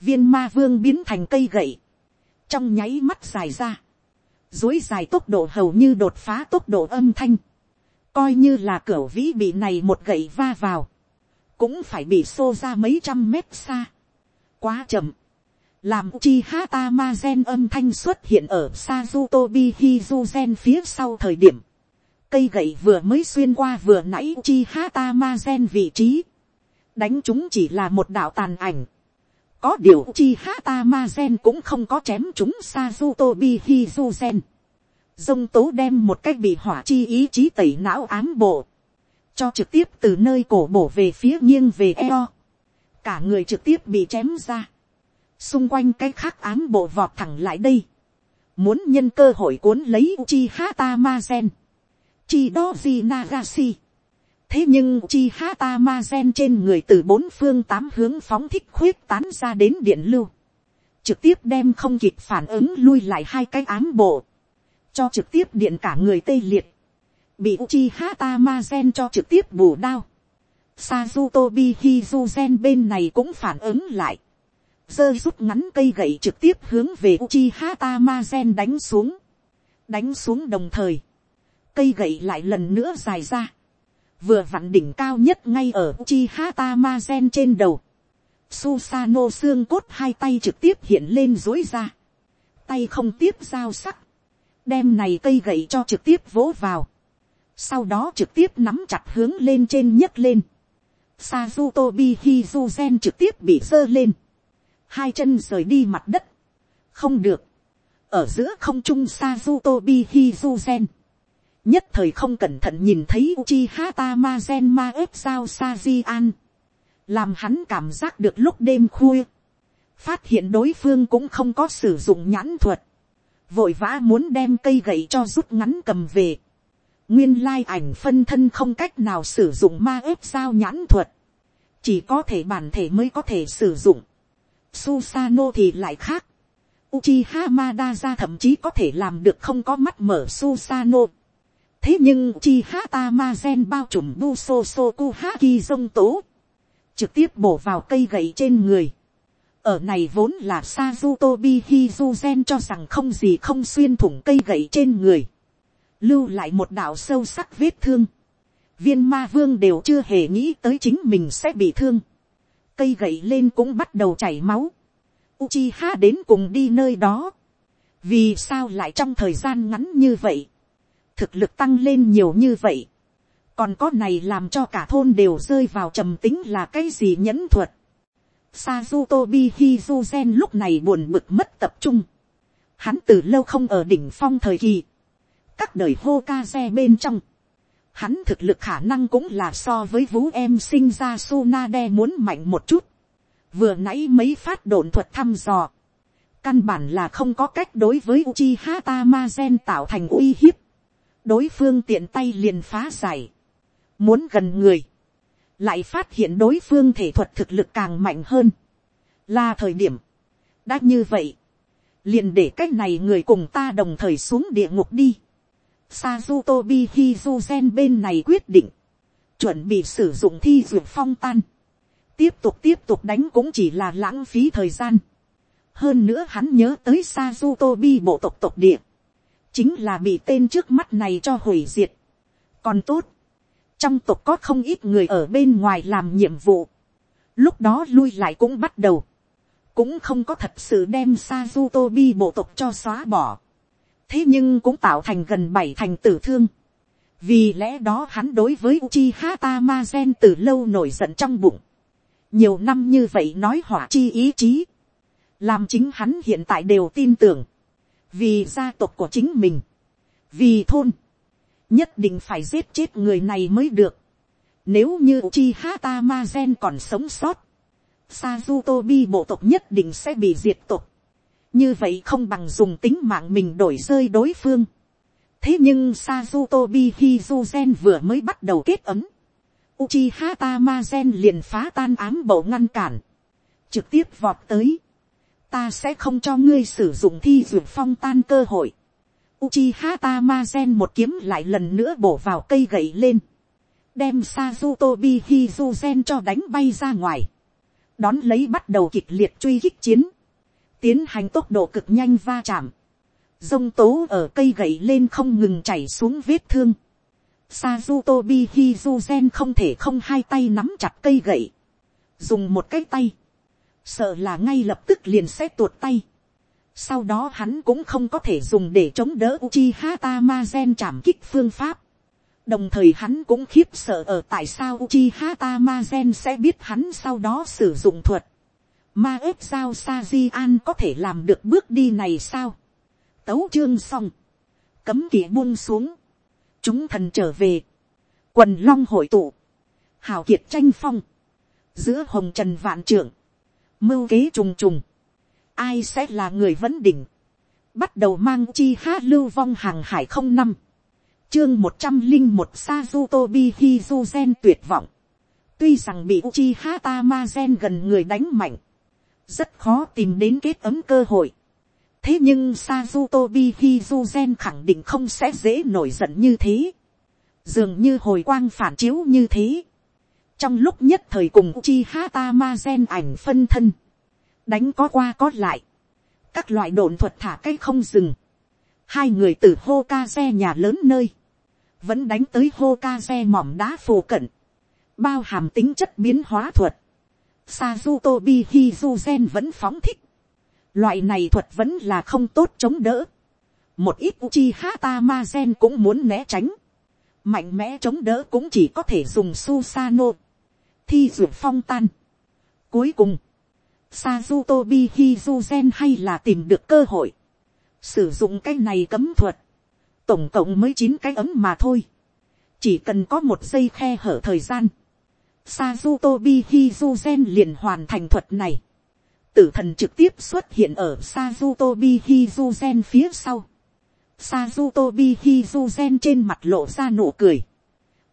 viên ma vương biến thành cây gậy, trong nháy mắt dài ra, dối dài tốc độ hầu như đột phá tốc độ âm thanh, coi như là cửa vĩ bị này một gậy va vào, cũng phải bị xô ra mấy trăm mét xa, quá chậm, làm chi hata ma gen âm thanh xuất hiện ở Sazutobi Hizuzen phía sau thời điểm. Cây gậy vừa mới xuyên qua vừa nãy chi hata ma gen vị trí. Đánh chúng chỉ là một đạo tàn ảnh. Có điều chi hata ma gen cũng không có chém chúng Sazutobi Hizuzen. Dông tố đem một cách bị hỏa chi ý chí tẩy não ám bộ. Cho trực tiếp từ nơi cổ bổ về phía nghiêng về eo. Cả người trực tiếp bị chém ra xung quanh cái khác ám bộ vọt thẳng lại đây, muốn nhân cơ hội cuốn lấy Uchiha hata chi đó gì thế nhưng chi ha ta ma gen trên người từ bốn phương tám hướng phóng thích khuyết tán ra đến điện lưu, trực tiếp đem không kịp phản ứng lui lại hai cái ám bộ, cho trực tiếp điện cả người tê liệt, bị chi ha ta ma gen cho trực tiếp bù đao. Sazutobi Hizuzen bên này cũng phản ứng lại giơ rút ngắn cây gậy trực tiếp hướng về Uchiha Tamazen đánh xuống. Đánh xuống đồng thời. cây gậy lại lần nữa dài ra, vừa vặn đỉnh cao nhất ngay ở chi hata ma gen trên đầu, Susano xương cốt hai tay trực tiếp hiện lên dối ra, tay không tiếp dao sắc, đem này cây gậy cho trực tiếp vỗ vào, sau đó trực tiếp nắm chặt hướng lên trên nhấc lên, Sazutobi Hizuzen trực tiếp bị dơ lên, hai chân rời đi mặt đất, không được, ở giữa không trung Sazutobi Hizuzen, nhất thời không cẩn thận nhìn thấy Uchiha Tamazen ma ép sao Sa Di An, làm hắn cảm giác được lúc đêm khuya, phát hiện đối phương cũng không có sử dụng nhãn thuật, vội vã muốn đem cây gậy cho rút ngắn cầm về, nguyên lai ảnh phân thân không cách nào sử dụng ma ếp sao nhãn thuật, chỉ có thể bản thể mới có thể sử dụng, Susano thì lại khác, Uchiha Madara thậm chí có thể làm được không có mắt mở Susano. Thế nhưng chi ha ta ma gen bao trùm Buso ki dông tố. Trực tiếp bổ vào cây gậy trên người. Ở này vốn là Sazutobi Hizuzen cho rằng không gì không xuyên thủng cây gậy trên người. Lưu lại một đạo sâu sắc vết thương. Viên ma vương đều chưa hề nghĩ tới chính mình sẽ bị thương. Cây gậy lên cũng bắt đầu chảy máu Uchiha đến cùng đi nơi đó. Vì sao lại trong thời gian ngắn như vậy. Thực lực tăng lên nhiều như vậy. Còn có này làm cho cả thôn đều rơi vào trầm tính là cái gì nhẫn thuật. Sazutobi Hizuzen lúc này buồn bực mất tập trung. Hắn từ lâu không ở đỉnh phong thời kỳ. Các đời Hokage bên trong. Hắn thực lực khả năng cũng là so với vũ em sinh ra Sunade muốn mạnh một chút vừa nãy mấy phát đồn thuật thăm dò, căn bản là không có cách đối với Uchiha Tamazen tạo thành uy hiếp, đối phương tiện tay liền phá giải, muốn gần người, lại phát hiện đối phương thể thuật thực lực càng mạnh hơn, là thời điểm, đã như vậy, liền để cái này người cùng ta đồng thời xuống địa ngục đi. sazuto bihi Hizuzen bên này quyết định, chuẩn bị sử dụng thi dược phong tan. Tiếp tục tiếp tục đánh cũng chỉ là lãng phí thời gian. hơn nữa hắn nhớ tới sazuto bi bộ tộc tộc địa, chính là bị tên trước mắt này cho hủy diệt. còn tốt, trong tộc có không ít người ở bên ngoài làm nhiệm vụ, lúc đó lui lại cũng bắt đầu, cũng không có thật sự đem Sazutobi bộ tộc cho xóa bỏ. thế nhưng cũng tạo thành gần bảy thành tử thương. vì lẽ đó hắn đối với Uchi Hata Ma Gen từ lâu nổi giận trong bụng nhiều năm như vậy nói hỏa chi ý chí, làm chính hắn hiện tại đều tin tưởng, vì gia tộc của chính mình, vì thôn, nhất định phải giết chết người này mới được. Nếu như chi hata ma gen còn sống sót, Sazutobi bộ tộc nhất định sẽ bị diệt tộc. Như vậy không bằng dùng tính mạng mình đổi rơi đối phương. Thế nhưng Sazutobi Hizuzen vừa mới bắt đầu kết ấm. Uchiha Tamazen liền phá tan ám bộ ngăn cản. Trực tiếp vọt tới. Ta sẽ không cho ngươi sử dụng thi dược phong tan cơ hội. Uchiha Tamazen một kiếm lại lần nữa bổ vào cây gậy lên. Đem Sazutobi Hizuzen cho đánh bay ra ngoài. Đón lấy bắt đầu kịch liệt truy kích chiến. Tiến hành tốc độ cực nhanh va chạm. Dông tố ở cây gậy lên không ngừng chảy xuống vết thương Sazutobi Hizuzen không thể không hai tay nắm chặt cây gậy. Dùng một cái tay. Sợ là ngay lập tức liền sẽ tuột tay. Sau đó hắn cũng không có thể dùng để chống đỡ Uchiha Tamazen chạm kích phương pháp. Đồng thời hắn cũng khiếp sợ ở tại sao Uchiha Tamazen sẽ biết hắn sau đó sử dụng thuật. Ma ếp sao Sajian có thể làm được bước đi này sao? Tấu chương xong. Cấm kỵ buông xuống chúng thần trở về, quần long hội tụ, hào kiệt tranh phong, giữa hồng trần vạn trưởng, mưu kế trùng trùng, ai sẽ là người vấn đỉnh, bắt đầu mang chi hát lưu vong hàng hải không năm, chương một trăm linh một Sazutobi Hizuzen tuyệt vọng, tuy rằng bị Uchiha Tamazen gần người đánh mạnh, rất khó tìm đến kết ấm cơ hội. Thế nhưng Sazutobi Hizuzen khẳng định không sẽ dễ nổi giận như thế. dường như hồi quang phản chiếu như thế trong lúc nhất thời cùng Uchiha Tamazen ảnh phân thân, đánh có qua có lại, các loại đồn thuật thả cái không dừng, hai người từ Hokage nhà lớn nơi, vẫn đánh tới hô ca xe mỏm đá phù cận, bao hàm tính chất biến hóa thuật, Sazutobi Hizuzen vẫn phóng thích, loại này thuật vẫn là không tốt chống đỡ, một ít Uchiha Tamazen cũng muốn né tránh, mạnh mẽ chống đỡ cũng chỉ có thể dùng Susano, thi duyệt phong tan. Cuối cùng, Sazutobi Hizuzen hay là tìm được cơ hội, sử dụng cái này cấm thuật, tổng cộng mới chín cái ấm mà thôi, chỉ cần có một giây khe hở thời gian, Sazutobi Hizuzen liền hoàn thành thuật này, tử thần trực tiếp xuất hiện ở Sazutobi Hizuzen phía sau, Sazutobi Hizuzen trên mặt lộ ra nụ cười,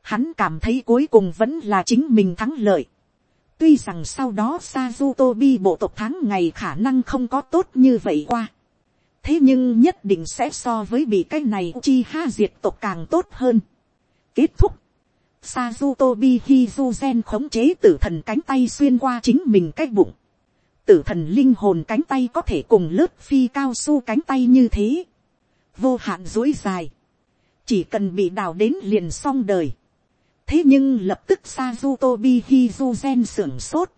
hắn cảm thấy cuối cùng vẫn là chính mình thắng lợi, tuy rằng sau đó Sazutobi bộ tộc tháng ngày khả năng không có tốt như vậy qua, thế nhưng nhất định sẽ so với bị cái này chi ha diệt tộc càng tốt hơn. kết thúc, Sazutobi Hizuzen khống chế tử thần cánh tay xuyên qua chính mình cái bụng. Tử thần linh hồn cánh tay có thể cùng lớp phi cao su cánh tay như thế. Vô hạn dối dài. Chỉ cần bị đào đến liền xong đời. Thế nhưng lập tức Sazutobi Hizuzen sưởng sốt.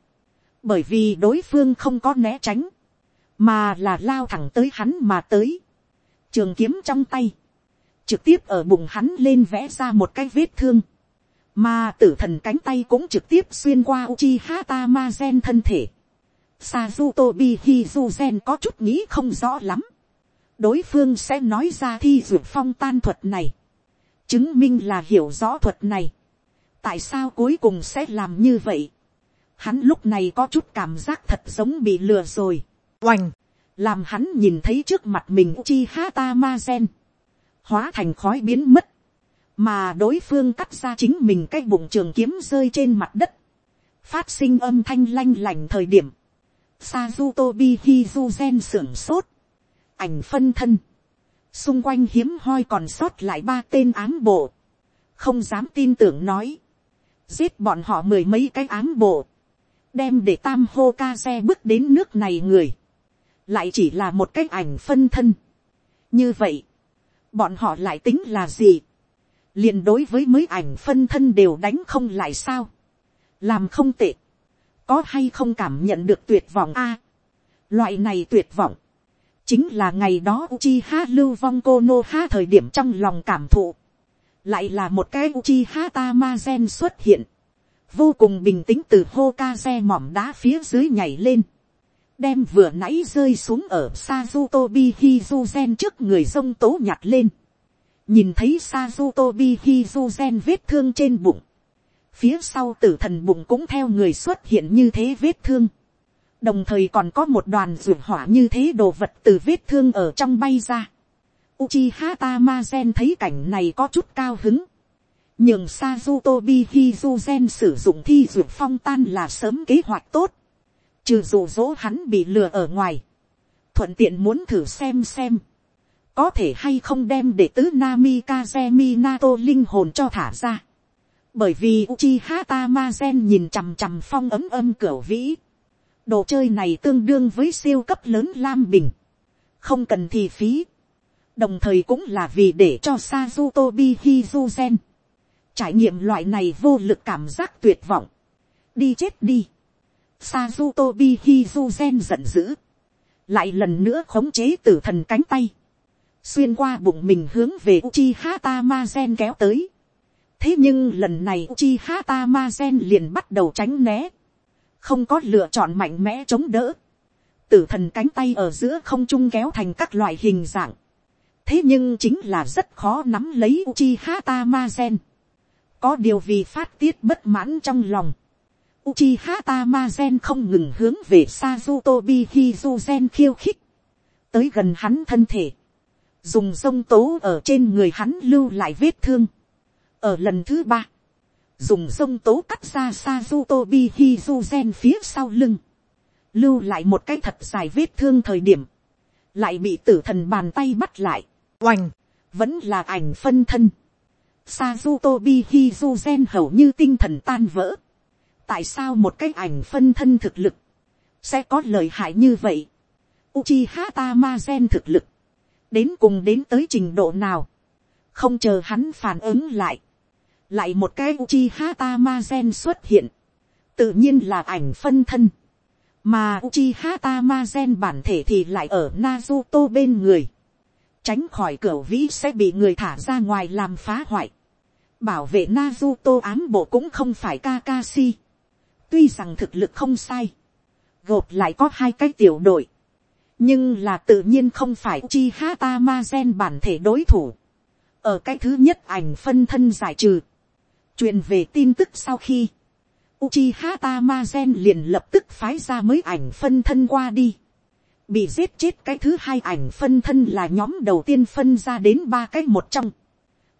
Bởi vì đối phương không có né tránh mà là lao thẳng tới hắn mà tới, trường kiếm trong tay, trực tiếp ở bụng hắn lên vẽ ra một cái vết thương, mà tử thần cánh tay cũng trực tiếp xuyên qua uchi hata ma gen thân thể, Sazutobi Hizuzen có chút nghĩ không rõ lắm. Đối phương sẽ nói ra thi dược phong tan thuật này. Chứng minh là hiểu rõ thuật này. Tại sao cuối cùng sẽ làm như vậy? Hắn lúc này có chút cảm giác thật giống bị lừa rồi. Oành, làm hắn nhìn thấy trước mặt mình chi hata ma gen, hóa thành khói biến mất, mà đối phương cắt ra chính mình cái bụng trường kiếm rơi trên mặt đất, phát sinh âm thanh lanh lành thời điểm, Sazutobi Hizuzen sưởng sốt, ảnh phân thân, xung quanh hiếm hoi còn sót lại ba tên ám bộ, không dám tin tưởng nói, giết bọn họ mười mấy cái ám bộ, đem để tam hô ca xe bước đến nước này người, lại chỉ là một cái ảnh phân thân. như vậy, bọn họ lại tính là gì, liền đối với mấy ảnh phân thân đều đánh không lại sao, làm không tệ, có hay không cảm nhận được tuyệt vọng a, loại này tuyệt vọng, chính là ngày đó Uchiha lưu vong Kono ha thời điểm trong lòng cảm thụ, lại là một cái Uchiha Tamazen xuất hiện, vô cùng bình tĩnh từ Hokage mỏm đá phía dưới nhảy lên, đem vừa nãy rơi xuống ở Sazutobi Hizuzen trước người sông tố nhặt lên. Nhìn thấy Sazutobi Hizuzen vết thương trên bụng. Phía sau tử thần bụng cũng theo người xuất hiện như thế vết thương. Đồng thời còn có một đoàn ruột hỏa như thế đồ vật từ vết thương ở trong bay ra. Uchiha Tamazen thấy cảnh này có chút cao hứng. Nhưng Sazutobi Hizuzen sử dụng thi dược phong tan là sớm kế hoạch tốt trừ dụ dỗ hắn bị lừa ở ngoài, thuận tiện muốn thử xem xem, có thể hay không đem đệ tứ Namikaze Minato linh hồn cho thả ra. Bởi vì Uchiha Tamazen nhìn chằm chằm phong ấm âm cửa vĩ. Đồ chơi này tương đương với siêu cấp lớn Lam Bình. Không cần thì phí. Đồng thời cũng là vì để cho Sazutobi Hizuzen. Trải nghiệm loại này vô lực cảm giác tuyệt vọng. Đi chết đi. Sazutobi Hizuzen giận dữ. Lại lần nữa khống chế tử thần cánh tay. Xuyên qua bụng mình hướng về Uchiha Tamazen kéo tới. Thế nhưng lần này Uchiha Tamazen liền bắt đầu tránh né. Không có lựa chọn mạnh mẽ chống đỡ. Tử thần cánh tay ở giữa không trung kéo thành các loại hình dạng. Thế nhưng chính là rất khó nắm lấy Uchiha Tamazen. Có điều vì phát tiết bất mãn trong lòng Uchiha Tamazen không ngừng hướng về Sazutobi Hizuzen khiêu khích. Tới gần hắn thân thể. Dùng sông tố ở trên người hắn lưu lại vết thương. Ở lần thứ ba. Dùng sông tố cắt ra Sazutobi Hizuzen phía sau lưng. Lưu lại một cái thật dài vết thương thời điểm. Lại bị tử thần bàn tay bắt lại. Oành. Vẫn là ảnh phân thân. Sazutobi Hizuzen hầu như tinh thần tan vỡ tại sao một cái ảnh phân thân thực lực sẽ có lợi hại như vậy. Uchiha Tamazen thực lực đến cùng đến tới trình độ nào không chờ hắn phản ứng lại, lại một cái Uchiha Tamazen xuất hiện, tự nhiên là ảnh phân thân, mà Uchiha Tamazen bản thể thì lại ở Naruto bên người, tránh khỏi cửa vĩ sẽ bị người thả ra ngoài làm phá hoại, bảo vệ Naruto ám bộ cũng không phải Kakashi, tuy rằng thực lực không sai, gộp lại có hai cái tiểu đội, nhưng là tự nhiên không phải chi ha ma gen bản thể đối thủ. ở cái thứ nhất ảnh phân thân giải trừ, truyền về tin tức sau khi, Uchiha Tamazen liền lập tức phái ra mới ảnh phân thân qua đi. Bị giết chết cái thứ hai ảnh phân thân là nhóm đầu tiên phân ra đến ba cái một trong.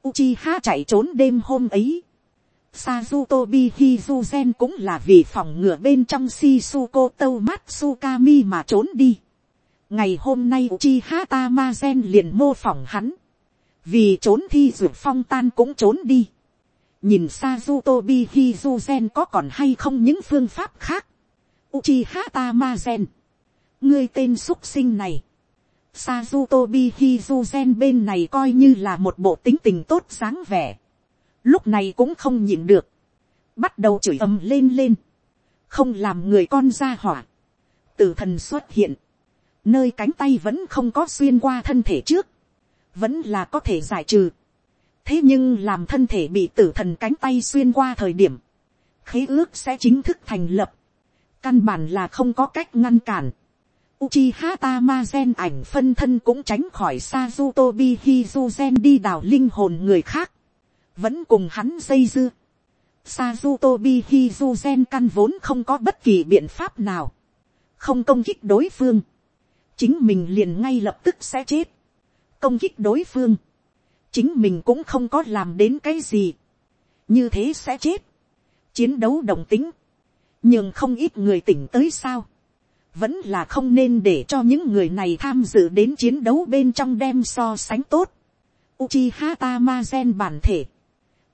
Uchiha chạy trốn đêm hôm ấy. Sazutobi Hizuzen cũng là vì phòng ngừa bên trong Shizuko Tomatsukami mà trốn đi. Ngày hôm nay Uchiha Tamazen liền mô phỏng hắn. Vì trốn thi dược phong tan cũng trốn đi. Nhìn Sazutobi Hizuzen có còn hay không những phương pháp khác. Uchiha Tamazen. Ngươi tên xúc sinh này. Sazutobi Hizuzen bên này coi như là một bộ tính tình tốt dáng vẻ. Lúc này cũng không nhịn được, bắt đầu chửi ầm lên lên, không làm người con ra hỏa, tử thần xuất hiện, nơi cánh tay vẫn không có xuyên qua thân thể trước, vẫn là có thể giải trừ. thế nhưng làm thân thể bị tử thần cánh tay xuyên qua thời điểm, khế ước sẽ chính thức thành lập, căn bản là không có cách ngăn cản. Uchiha Tamazen ảnh phân thân cũng tránh khỏi Sazutobi Hizuzen đi đào linh hồn người khác. Vẫn cùng hắn dây dưa. Sazutobi Hizuzen căn vốn không có bất kỳ biện pháp nào, không công kích đối phương, chính mình liền ngay lập tức sẽ chết, công kích đối phương, chính mình cũng không có làm đến cái gì, như thế sẽ chết, chiến đấu đồng tính, nhưng không ít người tỉnh tới sao, vẫn là không nên để cho những người này tham dự đến chiến đấu bên trong đem so sánh tốt. Uchiha Tamazen bản thể.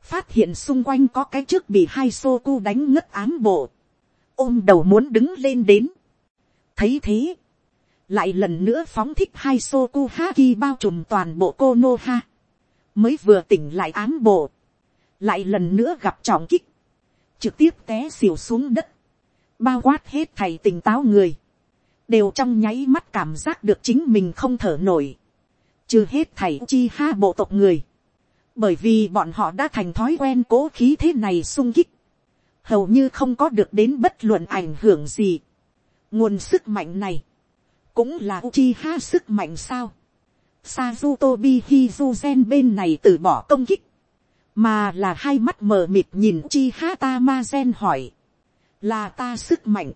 Phát hiện xung quanh có cái trước bị hai Soku đánh ngất ám bộ, ôm đầu muốn đứng lên đến. thấy thế, lại lần nữa phóng thích hai Soku Haki bao trùm toàn bộ Konoha. Mới vừa tỉnh lại ám bộ, lại lần nữa gặp trọng kích, trực tiếp té xỉu xuống đất, bao quát hết thầy tỉnh táo người, đều trong nháy mắt cảm giác được chính mình không thở nổi, trừ hết thầy chi ha bộ tộc người, bởi vì bọn họ đã thành thói quen cố khí thế này sung kích, hầu như không có được đến bất luận ảnh hưởng gì. nguồn sức mạnh này, cũng là Uchiha sức mạnh sao. Sazutobi Hizuzen bên này từ bỏ công kích, mà là hai mắt mờ mịt nhìn Uchiha Tamazen hỏi, là ta sức mạnh,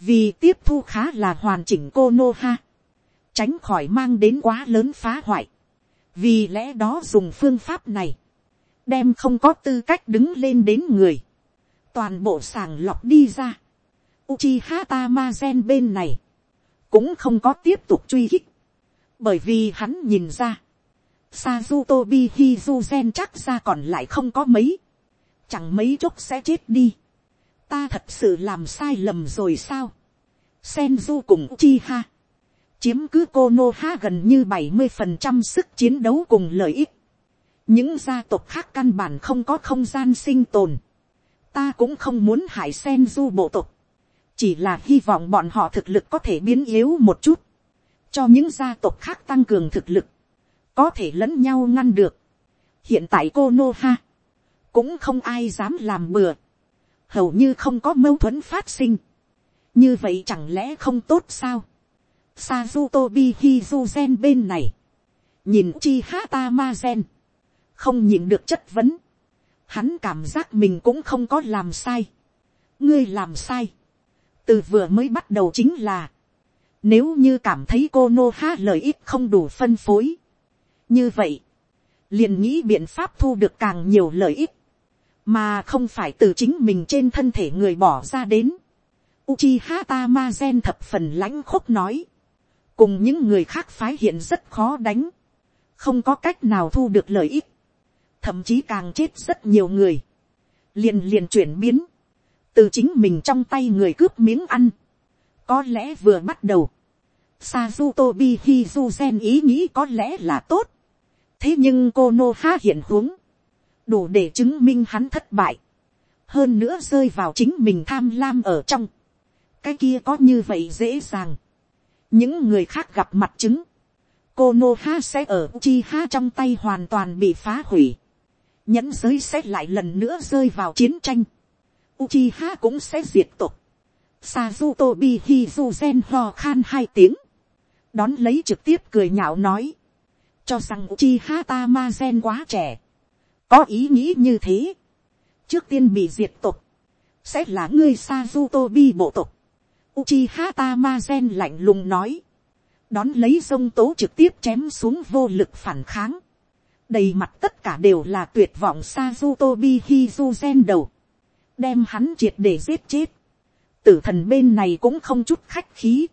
vì tiếp thu khá là hoàn chỉnh cô nô ha, tránh khỏi mang đến quá lớn phá hoại. Vì lẽ đó dùng phương pháp này, đem không có tư cách đứng lên đến người, toàn bộ sàng lọc đi ra. Uchiha Tamazen bên này, cũng không có tiếp tục truy khích, bởi vì hắn nhìn ra, Sazutobi Hizuzen chắc ra còn lại không có mấy, chẳng mấy chốc sẽ chết đi. Ta thật sự làm sai lầm rồi sao? Sen du cùng chi ha chiếm cứ cô nô ha gần như bảy mươi phần trăm sức chiến đấu cùng lợi ích. những gia tộc khác căn bản không có không gian sinh tồn. ta cũng không muốn hại sen du bộ tộc. chỉ là hy vọng bọn họ thực lực có thể biến yếu một chút. cho những gia tộc khác tăng cường thực lực. có thể lẫn nhau ngăn được. hiện tại cô nô ha. cũng không ai dám làm bừa hầu như không có mâu thuẫn phát sinh. như vậy chẳng lẽ không tốt sao sazuto Hizuzen bên này. Nhìn chi hata ma gen. Không nhìn được chất vấn. Hắn cảm giác mình cũng không có làm sai. Ngươi làm sai. Từ vừa mới bắt đầu chính là. Nếu như cảm thấy cô Nô Ha lợi ích không đủ phân phối. Như vậy. Liền nghĩ biện pháp thu được càng nhiều lợi ích. Mà không phải từ chính mình trên thân thể người bỏ ra đến. Uchiha Tamazen thập phần lãnh khúc nói. Cùng những người khác phái hiện rất khó đánh, không có cách nào thu được lợi ích, thậm chí càng chết rất nhiều người, liền liền chuyển biến, từ chính mình trong tay người cướp miếng ăn, có lẽ vừa bắt đầu, Sazutobi Hizuzen ý nghĩ có lẽ là tốt, thế nhưng cô nô hiện huống, đủ để chứng minh hắn thất bại, hơn nữa rơi vào chính mình tham lam ở trong, cái kia có như vậy dễ dàng, những người khác gặp mặt chứng, cô nô ha sẽ ở chi ha trong tay hoàn toàn bị phá hủy, nhẫn giới sẽ lại lần nữa rơi vào chiến tranh, Uchiha cũng sẽ diệt tộc. Sazutobi Hizuzen ho khan hai tiếng. Đón lấy trực tiếp cười nhạo nói. Cho rằng Uchiha Tamazen quá trẻ. Có ý nghĩ như thế. Trước tiên bị diệt tộc. Sẽ là ngươi Sazutobi bộ tộc. Uchiha Tamazen lạnh lùng nói. Đón lấy sông tố trực tiếp chém xuống vô lực phản kháng. Đầy mặt tất cả đều là tuyệt vọng Sazutobi Hizuzen đầu đem hắn triệt để giết chết. Tử thần bên này cũng không chút khách khí.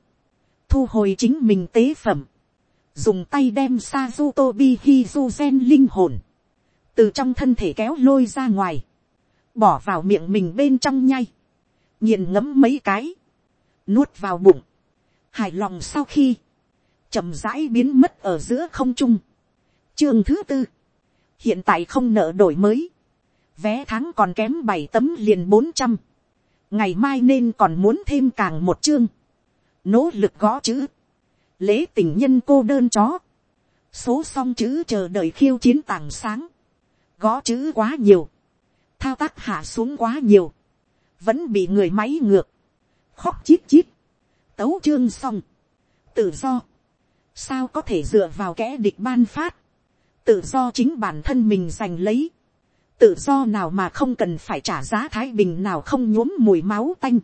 Thu hồi chính mình tế phẩm. Dùng tay đem Sazutobi Hizuzen linh hồn. Từ trong thân thể kéo lôi ra ngoài. Bỏ vào miệng mình bên trong nhai. Nhìn ngấm mấy cái. Nuốt vào bụng. Hài lòng sau khi. chậm rãi biến mất ở giữa không trung. Chương thứ tư. Hiện tại không nợ đổi mới vé tháng còn kém bảy tấm liền bốn trăm, ngày mai nên còn muốn thêm càng một chương, nỗ lực gõ chữ, lễ tình nhân cô đơn chó, số song chữ chờ đợi khiêu chiến tảng sáng, gõ chữ quá nhiều, thao tác hạ xuống quá nhiều, vẫn bị người máy ngược, khóc chít chít, tấu chương xong, tự do, sao có thể dựa vào kẻ địch ban phát, tự do chính bản thân mình giành lấy, tự do nào mà không cần phải trả giá thái bình nào không nhuốm mùi máu tanh.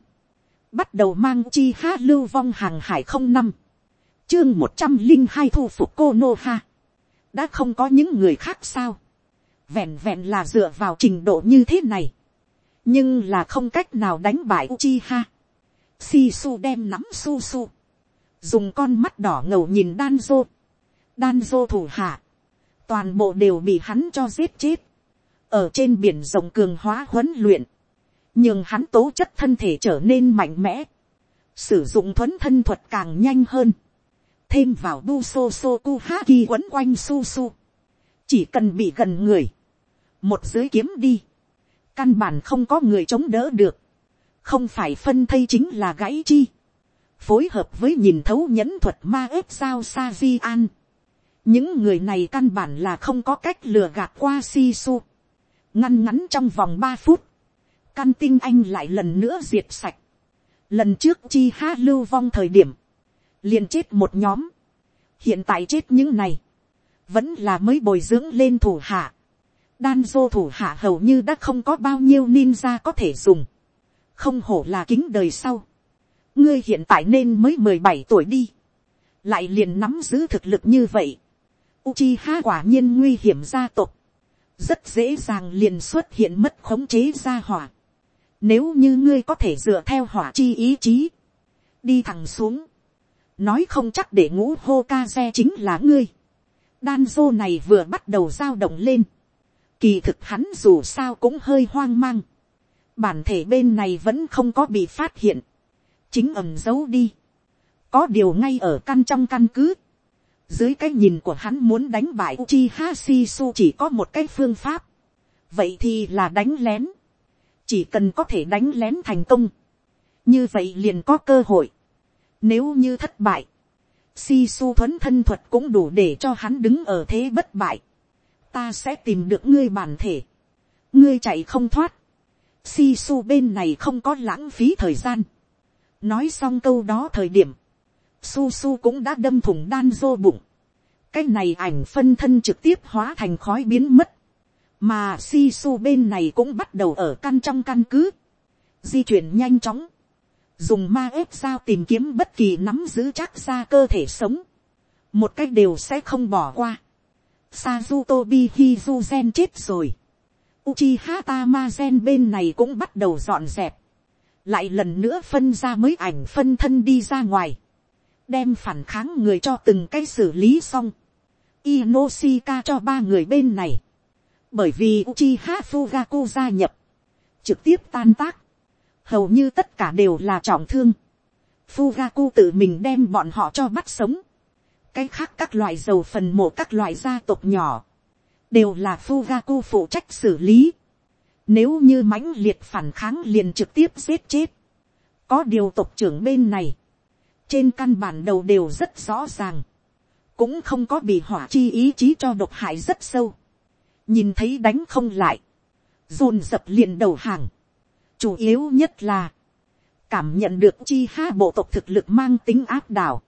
Bắt đầu mang chi ha lưu vong hàng hải không năm. Chương một trăm linh hai thu phục cô Nô Ha. Đã không có những người khác sao. Vẹn vẹn là dựa vào trình độ như thế này. Nhưng là không cách nào đánh bại Uchiha. Sisu đem nắm su su. Dùng con mắt đỏ ngầu nhìn Danzo. Danzo thủ hạ. Toàn bộ đều bị hắn cho giết chết ở trên biển rộng cường hóa huấn luyện, nhưng hắn tố chất thân thể trở nên mạnh mẽ, sử dụng thuấn thân thuật càng nhanh hơn, thêm vào bu so so ku ha ki quấn quanh su su, chỉ cần bị gần người, một dưới kiếm đi, căn bản không có người chống đỡ được, không phải phân thây chính là gãy chi, phối hợp với nhìn thấu nhẫn thuật ma ếp sao sa di an, những người này căn bản là không có cách lừa gạt qua si su, ngăn ngắn trong vòng ba phút, căn tinh anh lại lần nữa diệt sạch. Lần trước chi ha lưu vong thời điểm, liền chết một nhóm. hiện tại chết những này, vẫn là mới bồi dưỡng lên thủ hạ đan dô thủ hạ hầu như đã không có bao nhiêu ninja có thể dùng. không hổ là kính đời sau. ngươi hiện tại nên mới mười bảy tuổi đi. lại liền nắm giữ thực lực như vậy. Uchiha quả nhiên nguy hiểm gia tộc rất dễ dàng liền xuất hiện mất khống chế gia hỏa. Nếu như ngươi có thể dựa theo hỏa chi ý chí, đi thẳng xuống, nói không chắc để ngũ hô ca xe chính là ngươi. Đan dô này vừa bắt đầu giao động lên. Kỳ thực hắn dù sao cũng hơi hoang mang. Bản thể bên này vẫn không có bị phát hiện. Chính ẩm giấu đi. Có điều ngay ở căn trong căn cứ dưới cái nhìn của hắn muốn đánh bại Uchiha Shisu chỉ có một cái phương pháp. Vậy thì là đánh lén. Chỉ cần có thể đánh lén thành công. Như vậy liền có cơ hội. Nếu như thất bại. Shisu thuấn thân thuật cũng đủ để cho hắn đứng ở thế bất bại. Ta sẽ tìm được ngươi bản thể. Ngươi chạy không thoát. Shisu bên này không có lãng phí thời gian. Nói xong câu đó thời điểm su su cũng đã đâm thủng đan dô bụng. cái này ảnh phân thân trực tiếp hóa thành khói biến mất. mà si su bên này cũng bắt đầu ở căn trong căn cứ. di chuyển nhanh chóng. dùng ma ép sao tìm kiếm bất kỳ nắm giữ chắc ra cơ thể sống. một cách đều sẽ không bỏ qua. Sazutobi Hizuzen chết rồi. Uchiha Tamazen bên này cũng bắt đầu dọn dẹp. Lại lần nữa phân ra mới ảnh phân thân đi ra ngoài đem phản kháng người cho từng cái xử lý xong. Inoshika cho ba người bên này. Bởi vì Uchiha Fugaku gia nhập. Trực tiếp tan tác. Hầu như tất cả đều là trọng thương. Fugaku tự mình đem bọn họ cho bắt sống. Cái khác các loại dầu phần mộ các loại gia tộc nhỏ. đều là Fugaku phụ trách xử lý. Nếu như mãnh liệt phản kháng liền trực tiếp giết chết. Có điều tộc trưởng bên này. Trên căn bản đầu đều rất rõ ràng. Cũng không có bị hỏa chi ý chí cho độc hại rất sâu. Nhìn thấy đánh không lại. dồn dập liền đầu hàng. Chủ yếu nhất là. Cảm nhận được chi ha bộ tộc thực lực mang tính áp đảo.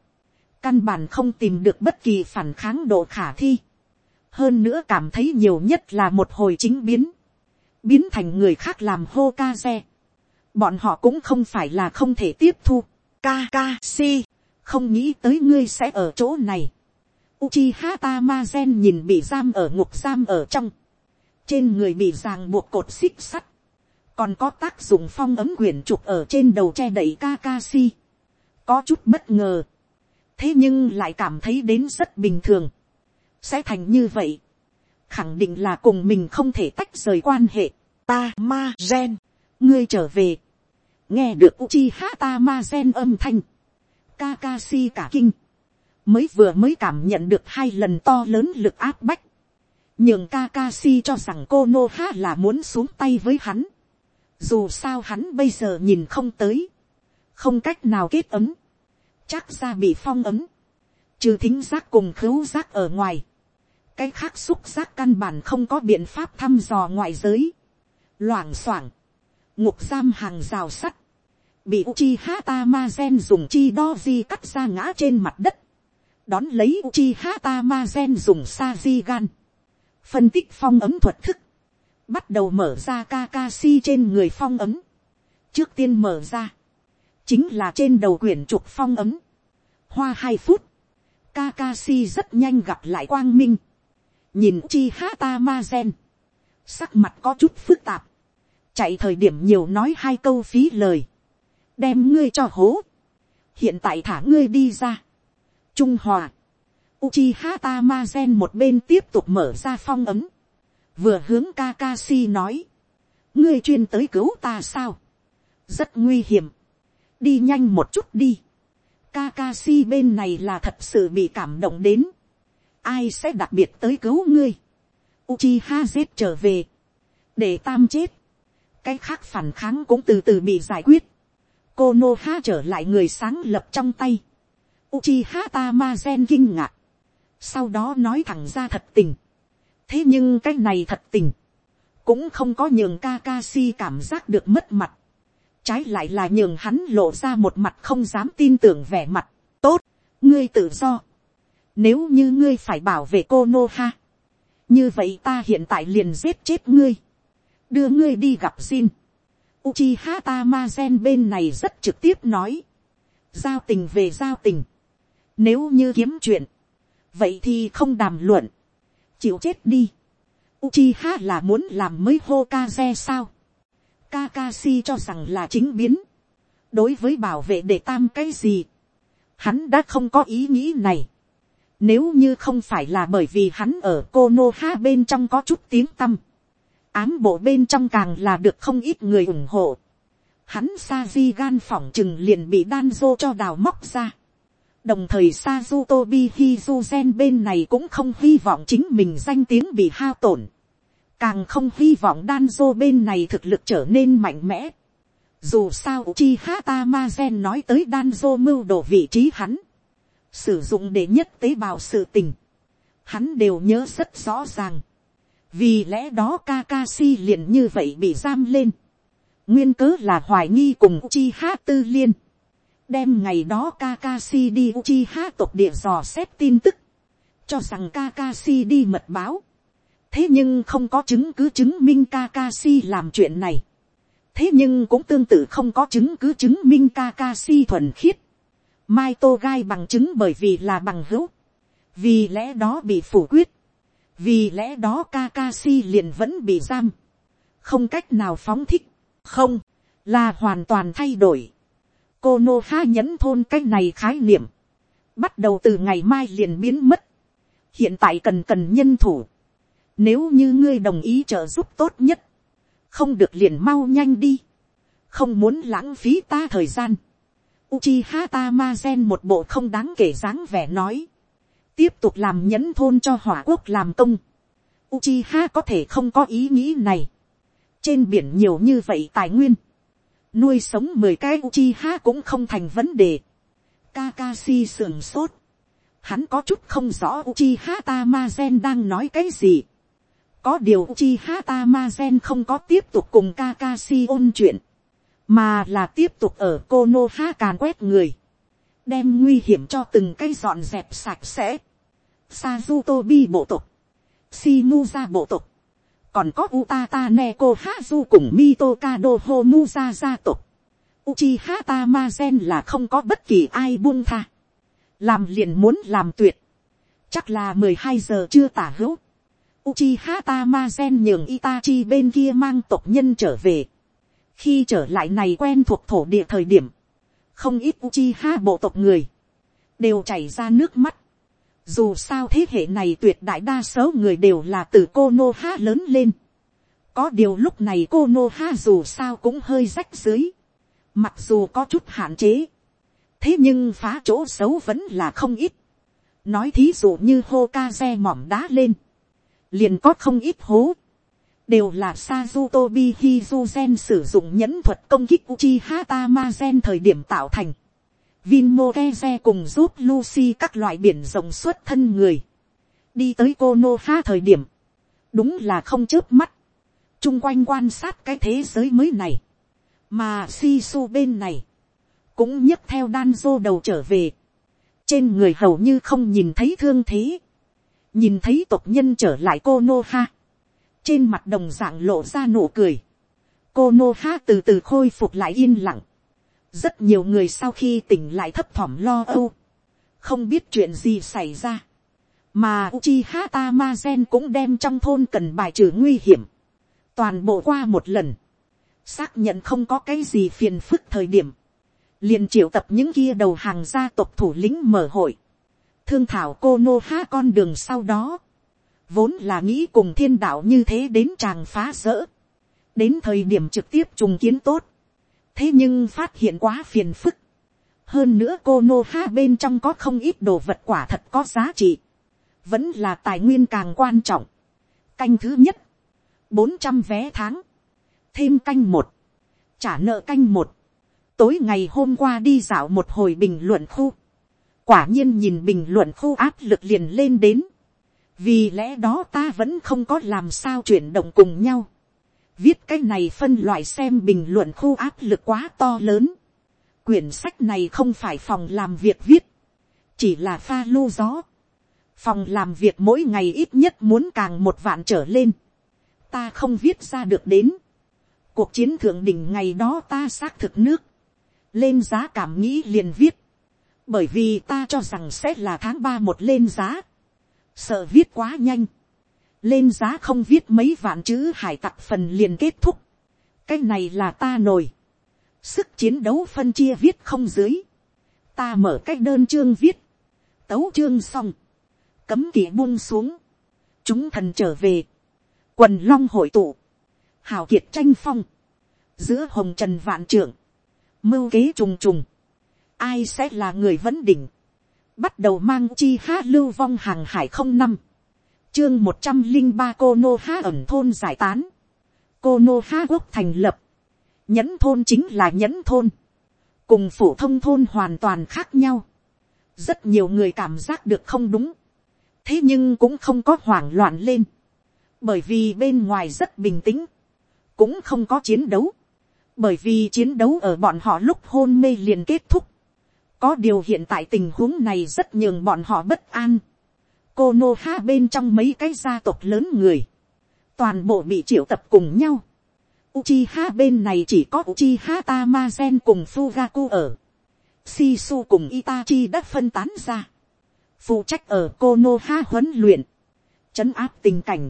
Căn bản không tìm được bất kỳ phản kháng độ khả thi. Hơn nữa cảm thấy nhiều nhất là một hồi chính biến biến thành người khác làm hô ca xe. bọn họ cũng không phải là không thể tiếp thu. ca ca si, không nghĩ tới ngươi sẽ ở chỗ này. Uchiha Tamazen nhìn bị giam ở ngục giam ở trong. Trên người bị ràng buộc cột xích sắt. Còn có tác dụng phong ấm quyển trục ở trên đầu che đậy Kakashi. Có chút bất ngờ. Thế nhưng lại cảm thấy đến rất bình thường. Sẽ thành như vậy. Khẳng định là cùng mình không thể tách rời quan hệ. Ta ma gen, ngươi trở về, nghe được Uchiha ta ma gen âm thanh, Kakashi cả kinh, mới vừa mới cảm nhận được hai lần to lớn lực áp bách, nhường Kakashi cho rằng cô Nô Ha là muốn xuống tay với hắn, dù sao hắn bây giờ nhìn không tới, không cách nào kết ấm, chắc ra bị phong ấm, trừ thính giác cùng khứu giác ở ngoài, cái khác xúc giác căn bản không có biện pháp thăm dò ngoại giới. Loảng xoảng, ngục giam hàng rào sắt, bị Uchiha Tamazen dùng chi đo di cắt ra ngã trên mặt đất. Đón lấy Uchiha Tamazen dùng sa di gan. Phân tích phong ấm thuật thức. Bắt đầu mở ra Kakashi trên người phong ấm. Trước tiên mở ra. Chính là trên đầu quyển trục phong ấm. Hoa hai phút. Kakashi rất nhanh gặp lại quang minh nhìn chi hata ma gen, sắc mặt có chút phức tạp, chạy thời điểm nhiều nói hai câu phí lời, đem ngươi cho hố, hiện tại thả ngươi đi ra, trung hòa, Uchiha Tamazen một bên tiếp tục mở ra phong ấm. Vừa hướng Kakashi nói. Ngươi chuyên tới cứu ta sao? Rất nguy hiểm. Đi nhanh một chút đi. Kakashi bên này là thật sự bị cảm động đến ai sẽ đặc biệt tới cứu ngươi. Uchiha Z trở về, để tam chết, cái khác phản kháng cũng từ từ bị giải quyết. Konoha trở lại người sáng lập trong tay. Uchiha Tamazen kinh ngạc. Sau đó nói thẳng ra thật tình. Thế nhưng cái này thật tình. Cũng không có nhường Kakashi cảm giác được mất mặt. Trái lại là nhường hắn lộ ra một mặt không dám tin tưởng vẻ mặt. Tốt, ngươi tự do nếu như ngươi phải bảo vệ cô Nô Ha. Như vậy ta hiện tại liền giết chết ngươi. Đưa ngươi đi gặp xin. Uchiha Tamazen bên này rất trực tiếp nói. Giao tình về giao tình. Nếu như kiếm chuyện. Vậy thì không đàm luận. Chịu chết đi. Uchiha là muốn làm mới Hokage sao? Kakashi cho rằng là chính biến. Đối với bảo vệ để tam cái gì? Hắn đã không có ý nghĩ này. Nếu như không phải là bởi vì hắn ở Konoha bên trong có chút tiếng tâm. Ám bộ bên trong càng là được không ít người ủng hộ. Hắn Saji gan phỏng chừng liền bị Danzo cho đào móc ra. Đồng thời Sazutobi Hizuzen bên này cũng không hy vọng chính mình danh tiếng bị hao tổn. Càng không hy vọng Danzo bên này thực lực trở nên mạnh mẽ. Dù sao Uchiha Tamazen nói tới Danzo mưu đồ vị trí hắn sử dụng để nhất tế bào sự tình, hắn đều nhớ rất rõ ràng. vì lẽ đó Kakashi liền như vậy bị giam lên. nguyên cớ là hoài nghi cùng Uchiha tư liên. đem ngày đó Kakashi đi Uchiha tộc địa dò xét tin tức, cho rằng Kakashi đi mật báo thế nhưng không có chứng cứ chứng minh Kakashi làm chuyện này. thế nhưng cũng tương tự không có chứng cứ chứng minh Kakashi thuần khiết Mai Tô Gai bằng chứng bởi vì là bằng hữu. Vì lẽ đó bị phủ quyết. Vì lẽ đó Kakashi liền vẫn bị giam. Không cách nào phóng thích. Không, là hoàn toàn thay đổi. Cô Nô Ha nhẫn thôn cách này khái niệm. Bắt đầu từ ngày mai liền biến mất. Hiện tại cần cần nhân thủ. Nếu như ngươi đồng ý trợ giúp tốt nhất. Không được liền mau nhanh đi. Không muốn lãng phí ta thời gian Uchiha Tamazen một bộ không đáng kể dáng vẻ nói. Tiếp tục làm nhẫn thôn cho hỏa quốc làm công. Uchiha có thể không có ý nghĩ này. Trên biển nhiều như vậy tài nguyên. Nuôi sống mười cái Uchiha cũng không thành vấn đề. Kakashi sườn sốt. Hắn có chút không rõ Uchiha Tamazen đang nói cái gì. Có điều Uchiha Tamazen không có tiếp tục cùng Kakashi ôn chuyện. Mà là tiếp tục ở Konoha càn quét người. Đem nguy hiểm cho từng cái dọn dẹp sạch sẽ. Sazutobi bộ tộc. Shimuza bộ tộc. Còn có Utata Neko Hazu cùng Mitokado Homuza gia tộc. Uchiha Tamazen là không có bất kỳ ai buông tha. Làm liền muốn làm tuyệt. Chắc là mười hai giờ chưa tả hữu. Uchiha Tamazen nhường Itachi bên kia mang tộc nhân trở về. Khi trở lại này quen thuộc thổ địa thời điểm. Không ít Uchiha bộ tộc người. Đều chảy ra nước mắt. Dù sao thế hệ này tuyệt đại đa số người đều là từ Konoha lớn lên. Có điều lúc này Konoha dù sao cũng hơi rách dưới. Mặc dù có chút hạn chế. Thế nhưng phá chỗ xấu vẫn là không ít. Nói thí dụ như hokage mỏm đá lên. Liền có không ít hố. Đều là Sazutobi Hizuzen sử dụng nhẫn thuật công kích Uchiha Tamazen thời điểm tạo thành. Vinmokeze cùng giúp Lucy các loại biển rộng xuất thân người. Đi tới Konoha thời điểm. Đúng là không chớp mắt. Trung quanh quan sát cái thế giới mới này. Mà Sisu bên này. Cũng nhấc theo danzo đầu trở về. Trên người hầu như không nhìn thấy thương thế. Nhìn thấy tộc nhân trở lại cô nô ha. Trên mặt đồng dạng lộ ra nụ cười. cô nô ha từ từ khôi phục lại yên lặng. Rất nhiều người sau khi tỉnh lại thấp thỏm lo âu, không biết chuyện gì xảy ra, mà Uchiha Tamazen cũng đem trong thôn cần bài trừ nguy hiểm, toàn bộ qua một lần, xác nhận không có cái gì phiền phức thời điểm, liền triệu tập những kia đầu hàng gia tộc thủ lĩnh mở hội, thương thảo cô nô há con đường sau đó, vốn là nghĩ cùng thiên đạo như thế đến chàng phá rỡ, đến thời điểm trực tiếp trùng kiến tốt, thế nhưng phát hiện quá phiền phức. hơn nữa cô nô ha bên trong có không ít đồ vật quả thật có giá trị. vẫn là tài nguyên càng quan trọng. canh thứ nhất, bốn trăm vé tháng, thêm canh một, trả nợ canh một. tối ngày hôm qua đi dạo một hồi bình luận khu quả nhiên nhìn bình luận khu áp lực liền lên đến. vì lẽ đó ta vẫn không có làm sao chuyển động cùng nhau viết cái này phân loại xem bình luận khu áp lực quá to lớn. quyển sách này không phải phòng làm việc viết, chỉ là pha lô gió. phòng làm việc mỗi ngày ít nhất muốn càng một vạn trở lên. ta không viết ra được đến. cuộc chiến thượng đỉnh ngày đó ta xác thực nước. lên giá cảm nghĩ liền viết bởi vì ta cho rằng sẽ là tháng ba một lên giá. sợ viết quá nhanh lên giá không viết mấy vạn chữ hải tặc phần liền kết thúc. cái này là ta nổi. sức chiến đấu phân chia viết không dưới. ta mở cái đơn chương viết. tấu chương xong. cấm kỵ buông xuống. chúng thần trở về. quần long hội tụ. hào kiệt tranh phong. giữa hồng trần vạn trưởng. mưu kế trùng trùng ai sẽ là người vấn đỉnh. bắt đầu mang chi hát lưu vong hàng hải không năm. Chương một trăm linh ba cô nô há ẩn thôn giải tán, cô nô há quốc thành lập, nhẫn thôn chính là nhẫn thôn, cùng phổ thông thôn hoàn toàn khác nhau, rất nhiều người cảm giác được không đúng, thế nhưng cũng không có hoảng loạn lên, bởi vì bên ngoài rất bình tĩnh, cũng không có chiến đấu, bởi vì chiến đấu ở bọn họ lúc hôn mê liền kết thúc, có điều hiện tại tình huống này rất nhường bọn họ bất an, cô nô ha bên trong mấy cái gia tộc lớn người, toàn bộ bị triệu tập cùng nhau. Uchiha bên này chỉ có Uchiha Tamazen cùng Fugaku ở. Shisu cùng Itachi đã phân tán ra. Phụ trách ở Konoha huấn luyện. Chấn áp tình cảnh.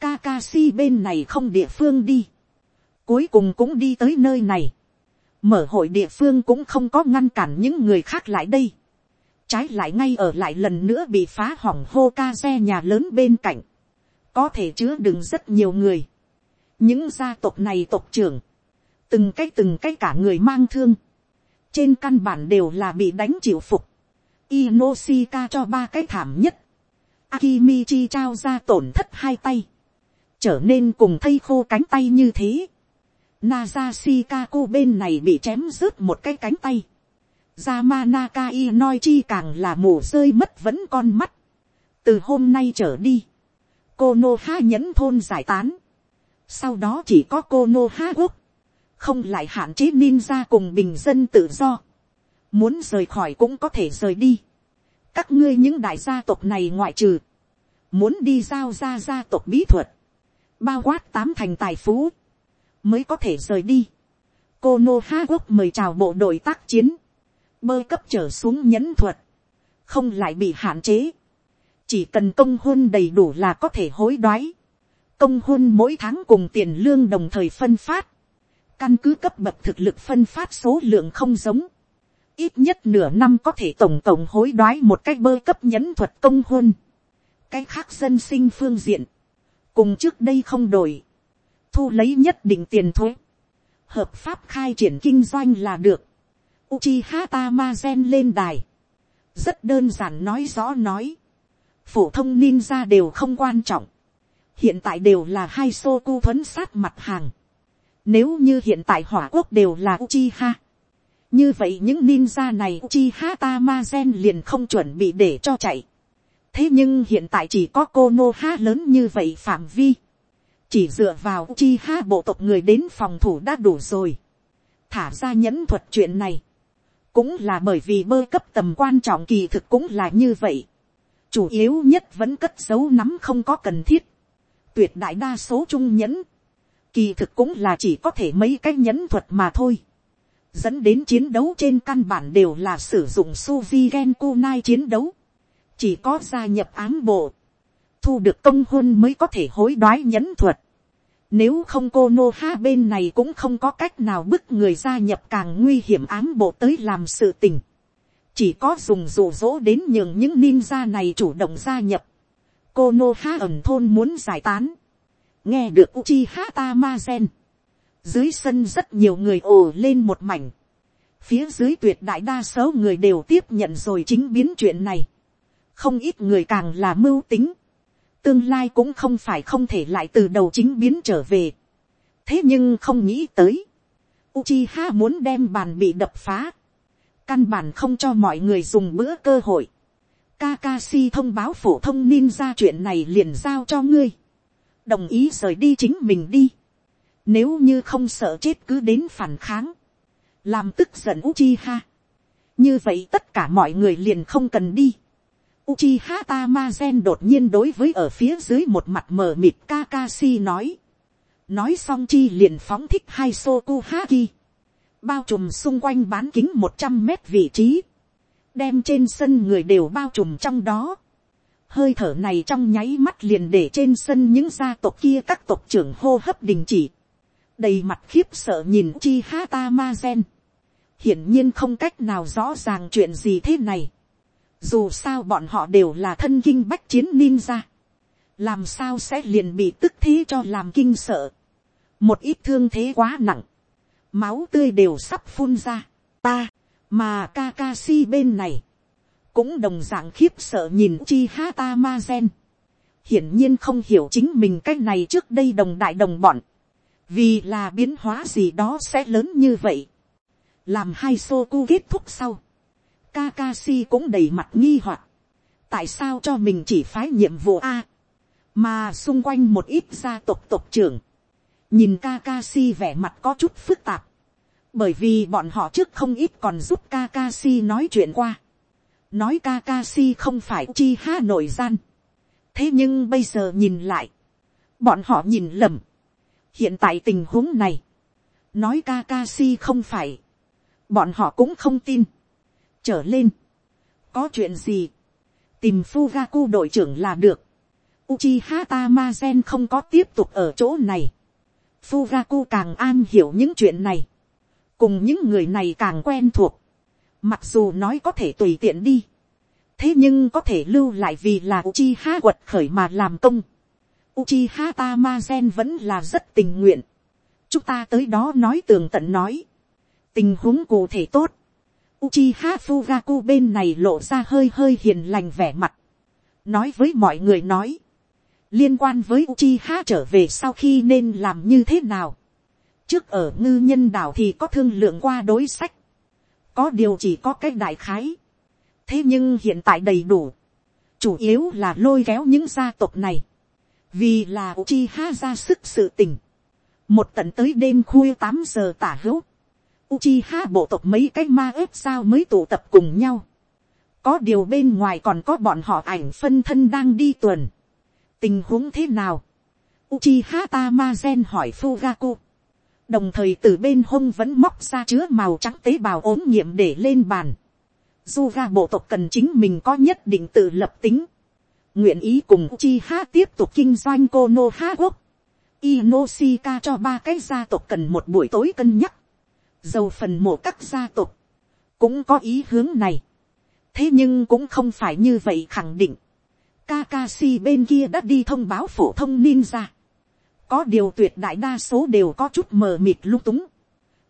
Kakashi bên này không địa phương đi. Cuối cùng cũng đi tới nơi này. Mở hội địa phương cũng không có ngăn cản những người khác lại đây trái lại ngay ở lại lần nữa bị phá hỏng hô ca xe nhà lớn bên cạnh, có thể chứa đựng rất nhiều người. những gia tộc này tộc trưởng, từng cái từng cái cả người mang thương, trên căn bản đều là bị đánh chịu phục, Inosika cho ba cái thảm nhất, Akimichi trao ra tổn thất hai tay. Trở nên cùng thây khô cánh tay như thế. Nazashikaku bên này bị chém rớt một cái cánh tay. Yamanaka Inoichi càng là mù rơi mất vẫn con mắt. Từ hôm nay trở đi. Konoha nhẫn thôn giải tán. Sau đó chỉ có Konoha quốc. Không lại hạn chế ninja cùng bình dân tự do. Muốn rời khỏi cũng có thể rời đi. Các ngươi những đại gia tộc này ngoại trừ. Muốn đi giao ra gia tộc bí thuật. Bao quát tám thành tài phú. Mới có thể rời đi. Cô Nô Ha quốc mời chào bộ đội tác chiến. Bơ cấp trở xuống nhẫn thuật. Không lại bị hạn chế chỉ cần công hôn đầy đủ là có thể hối đoái. công hôn mỗi tháng cùng tiền lương đồng thời phân phát. căn cứ cấp bậc thực lực phân phát số lượng không giống. ít nhất nửa năm có thể tổng tổng hối đoái một cách bơ cấp nhẫn thuật công hôn. cái khác dân sinh phương diện. cùng trước đây không đổi thu lấy nhất định tiền thuế. hợp pháp khai triển kinh doanh là được. Uchiha Tamazen lên đài. Rất đơn giản nói rõ nói phổ thông ninja đều không quan trọng. hiện tại đều là hai sô cu thuấn sát mặt hàng. nếu như hiện tại hỏa quốc đều là Uchiha. như vậy những ninja này Uchiha Tamazen liền không chuẩn bị để cho chạy. thế nhưng hiện tại chỉ có Konoha lớn như vậy phạm vi chỉ dựa vào Uchiha bộ tộc người đến phòng thủ đã đủ rồi. thả ra nhẫn thuật chuyện này. cũng là bởi vì bơ cấp tầm quan trọng kỳ thực cũng là như vậy. Chủ yếu nhất vẫn cất giấu nắm không có cần thiết, tuyệt đại đa số trung nhẫn, kỳ thực cũng là chỉ có thể mấy cái nhẫn thuật mà thôi, dẫn đến chiến đấu trên căn bản đều là sử dụng suvi gen kunai chiến đấu, chỉ có gia nhập ám bộ, thu được công hôn mới có thể hối đoái nhẫn thuật, nếu không cô nô ha bên này cũng không có cách nào bức người gia nhập càng nguy hiểm ám bộ tới làm sự tình chỉ có dùng rủ rỗ đến nhường những ninja này chủ động gia nhập. cô nô ha ẩn thôn muốn giải tán. nghe được Uchiha Tamazen. dưới sân rất nhiều người ồ lên một mảnh. phía dưới tuyệt đại đa số người đều tiếp nhận rồi chính biến chuyện này. không ít người càng là mưu tính tương lai cũng không phải không thể lại từ đầu chính biến trở về. thế nhưng không nghĩ tới. Uchiha muốn đem bàn bị đập phá căn bản không cho mọi người dùng bữa cơ hội. Kakashi thông báo phổ thông ninja chuyện này liền giao cho ngươi. Đồng ý rời đi chính mình đi. Nếu như không sợ chết cứ đến phản kháng. Làm tức giận Uchiha. Như vậy tất cả mọi người liền không cần đi. Uchiha Tamazen đột nhiên đối với ở phía dưới một mặt mờ mịt Kakashi nói. Nói xong chi liền phóng thích hai Sokuhaki bao trùm xung quanh bán kính một trăm mét vị trí, đem trên sân người đều bao trùm trong đó. Hơi thở này trong nháy mắt liền để trên sân những gia tộc kia các tộc trưởng hô hấp đình chỉ. Đầy mặt khiếp sợ nhìn chi Tamazen. Hiển nhiên không cách nào rõ ràng chuyện gì thế này. Dù sao bọn họ đều là thân kinh bách chiến ninja. Làm sao sẽ liền bị tức thế cho làm kinh sợ. Một ít thương thế quá nặng. Máu tươi đều sắp phun ra, ta, mà Kakashi bên này, cũng đồng dạng khiếp sợ nhìn chi hata ma gen, hiển nhiên không hiểu chính mình cách này trước đây đồng đại đồng bọn, vì là biến hóa gì đó sẽ lớn như vậy, làm hai sô cu kết thúc sau, Kakashi cũng đầy mặt nghi hoặc, tại sao cho mình chỉ phái nhiệm vụ a, mà xung quanh một ít gia tộc tộc trưởng, nhìn Kakashi vẻ mặt có chút phức tạp, bởi vì bọn họ trước không ít còn giúp Kakashi nói chuyện qua, nói Kakashi không phải chi ha nội gian, thế nhưng bây giờ nhìn lại, bọn họ nhìn lầm, hiện tại tình huống này, nói Kakashi không phải, bọn họ cũng không tin, trở lên, có chuyện gì, tìm Fugaku đội trưởng là được, Uchiha Tamazen không có tiếp tục ở chỗ này. Fugaku càng an hiểu những chuyện này. Cùng những người này càng quen thuộc. Mặc dù nói có thể tùy tiện đi. Thế nhưng có thể lưu lại vì là Uchiha quật khởi mà làm công. Uchiha Tamazen vẫn là rất tình nguyện. Chúng ta tới đó nói tường tận nói. Tình huống cụ thể tốt. Uchiha Fugaku bên này lộ ra hơi hơi hiền lành vẻ mặt. nói với mọi người nói, liên quan với Uchiha trở về sau khi nên làm như thế nào. trước ở ngư nhân đảo thì có thương lượng qua đối sách, có điều chỉ có cách đại khái, thế nhưng hiện tại đầy đủ, chủ yếu là lôi kéo những gia tộc này, vì là Uchiha ra sức sự tình, một tận tới đêm khuya tám giờ tả hữu, Uchiha bộ tộc mấy cái ma ếp sao mới tụ tập cùng nhau. Có điều bên ngoài còn có bọn họ ảnh phân thân đang đi tuần. Tình huống thế nào? Uchiha Tamazen hỏi Fugaku. Đồng thời từ bên hông vẫn móc ra chứa màu trắng tế bào ốm nghiệm để lên bàn. Zuga bộ tộc cần chính mình có nhất định tự lập tính. Nguyện ý cùng Uchiha tiếp tục kinh doanh Konoha quốc. Inoshika cho ba cái gia tộc cần một buổi tối cân nhắc dầu phần mộ các gia tộc, cũng có ý hướng này. thế nhưng cũng không phải như vậy khẳng định. Kakashi bên kia đã đi thông báo phổ thông ninja. có điều tuyệt đại đa số đều có chút mờ mịt lung túng.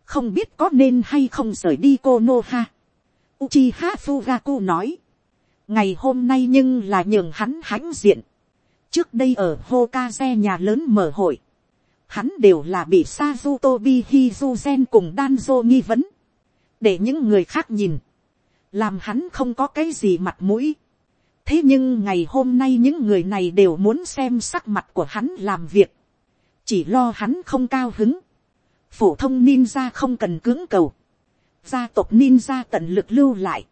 không biết có nên hay không rời đi Konoha. Uchiha Fugaku nói. ngày hôm nay nhưng là nhường hắn hãnh diện. trước đây ở Hokage nhà lớn mở hội hắn đều là bị Sazutobi Hizuzen cùng Danzo nghi vấn, để những người khác nhìn, làm hắn không có cái gì mặt mũi. thế nhưng ngày hôm nay những người này đều muốn xem sắc mặt của hắn làm việc, chỉ lo hắn không cao hứng, phổ thông ninja không cần cưỡng cầu, gia tộc ninja tận lực lưu lại,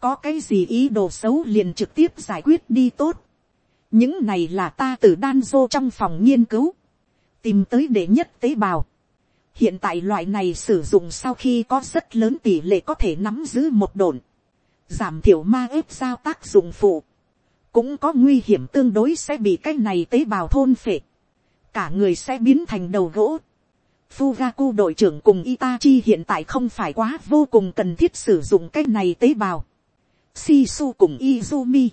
có cái gì ý đồ xấu liền trực tiếp giải quyết đi tốt, những này là ta từ đan dô trong phòng nghiên cứu, tìm tới đệ nhất tế bào. hiện tại loại này sử dụng sau khi có rất lớn tỷ lệ có thể nắm giữ một đồn, giảm thiểu ma ếp giao tác dụng phụ, cũng có nguy hiểm tương đối sẽ bị cái này tế bào thôn phệ, cả người sẽ biến thành đầu gỗ. Fugaku đội trưởng cùng Itachi hiện tại không phải quá vô cùng cần thiết sử dụng cái này tế bào. Shisu cùng Izumi.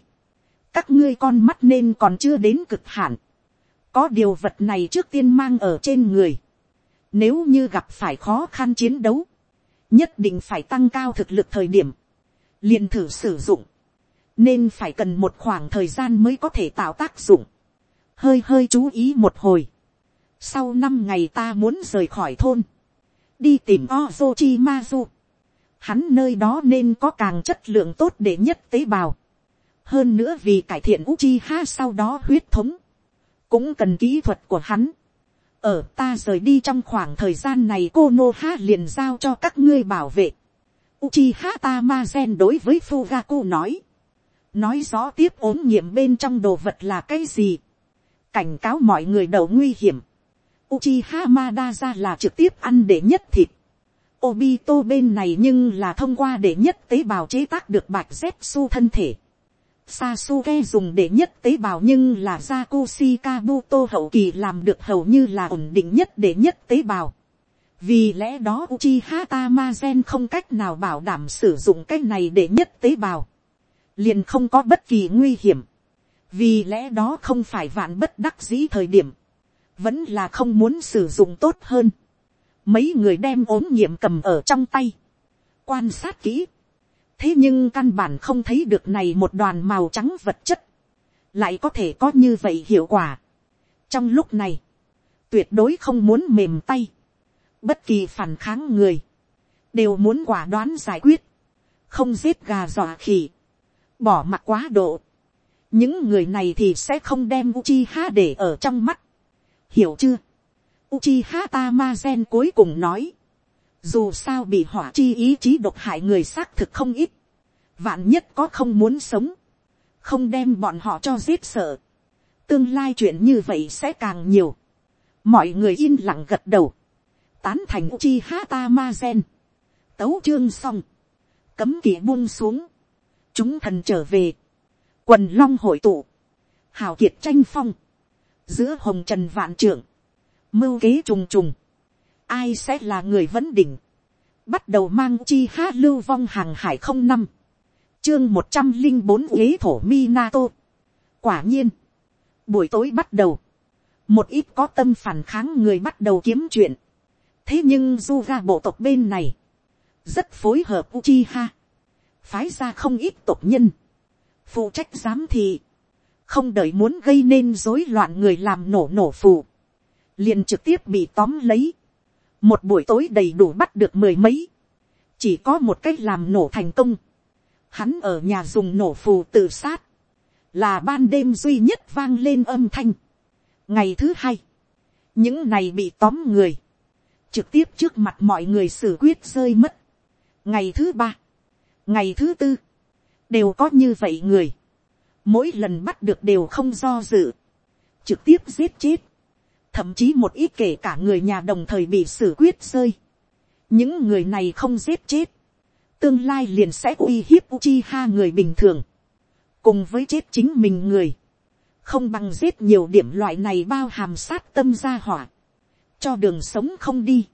Các ngươi con mắt nên còn chưa đến cực hạn có điều vật này trước tiên mang ở trên người. Nếu như gặp phải khó khăn chiến đấu, nhất định phải tăng cao thực lực thời điểm, liền thử sử dụng, nên phải cần một khoảng thời gian mới có thể tạo tác dụng. hơi hơi chú ý một hồi. sau năm ngày ta muốn rời khỏi thôn, đi tìm Ozochi Mazu. Hắn nơi đó nên có càng chất lượng tốt để nhất tế bào. hơn nữa vì cải thiện Uchiha sau đó huyết thống, cũng cần kỹ thuật của hắn. ở ta rời đi trong khoảng thời gian này cô nô ha liền giao cho các ngươi bảo vệ. Uchiha Tamazen đối với Fugaku nói. Nói rõ tiếp ốm nghiệm bên trong đồ vật là cái gì. Cảnh cáo mọi người đầu nguy hiểm. Uchiha Madara là trực tiếp ăn để nhất thịt. Obito bên này nhưng là thông qua để nhất tế bào chế tác được bạch Zetsu thân thể. Sasuke dùng để nhất tế bào nhưng là Jakushi Kabuto hậu kỳ làm được hầu như là ổn định nhất để nhất tế bào. Vì lẽ đó Uchiha Tamazen không cách nào bảo đảm sử dụng cái này để nhất tế bào. Liền không có bất kỳ nguy hiểm. Vì lẽ đó không phải vạn bất đắc dĩ thời điểm. Vẫn là không muốn sử dụng tốt hơn. Mấy người đem ốm nghiệm cầm ở trong tay. Quan sát kỹ thế nhưng căn bản không thấy được này một đoàn màu trắng vật chất, lại có thể có như vậy hiệu quả. trong lúc này, tuyệt đối không muốn mềm tay, bất kỳ phản kháng người, đều muốn quả đoán giải quyết, không giết gà dọa khỉ, bỏ mặt quá độ. những người này thì sẽ không đem Uchiha để ở trong mắt. hiểu chưa. Uchiha Tamazen cuối cùng nói, dù sao bị hỏa chi ý chí độc hại người xác thực không ít, vạn nhất có không muốn sống, không đem bọn họ cho giết sợ, tương lai chuyện như vậy sẽ càng nhiều, mọi người yên lặng gật đầu, tán thành chi hata ma gen, tấu chương xong, cấm kỵ buông xuống, chúng thần trở về, quần long hội tụ, hào kiệt tranh phong, giữa hồng trần vạn trưởng, mưu kế trùng trùng, ai sẽ là người vấn đỉnh, bắt đầu mang chi ha lưu vong hàng hải không năm, chương một trăm linh bốn ghế thổ Minato. quả nhiên, buổi tối bắt đầu, một ít có tâm phản kháng người bắt đầu kiếm chuyện. thế nhưng du ga bộ tộc bên này, rất phối hợp Uchiha, phái ra không ít tộc nhân, phụ trách giám thị, không đợi muốn gây nên rối loạn người làm nổ nổ phù, liền trực tiếp bị tóm lấy, một buổi tối đầy đủ bắt được mười mấy, chỉ có một cách làm nổ thành công, hắn ở nhà dùng nổ phù tự sát, là ban đêm duy nhất vang lên âm thanh. ngày thứ hai, những này bị tóm người, trực tiếp trước mặt mọi người xử quyết rơi mất. ngày thứ ba, ngày thứ tư, đều có như vậy người, mỗi lần bắt được đều không do dự, trực tiếp giết chết, thậm chí một ít kể cả người nhà đồng thời bị xử quyết rơi. những người này không giết chết, tương lai liền sẽ uy hiếp Uchiha người bình thường, cùng với chết chính mình người, không bằng giết nhiều điểm loại này bao hàm sát tâm ra hỏa, cho đường sống không đi,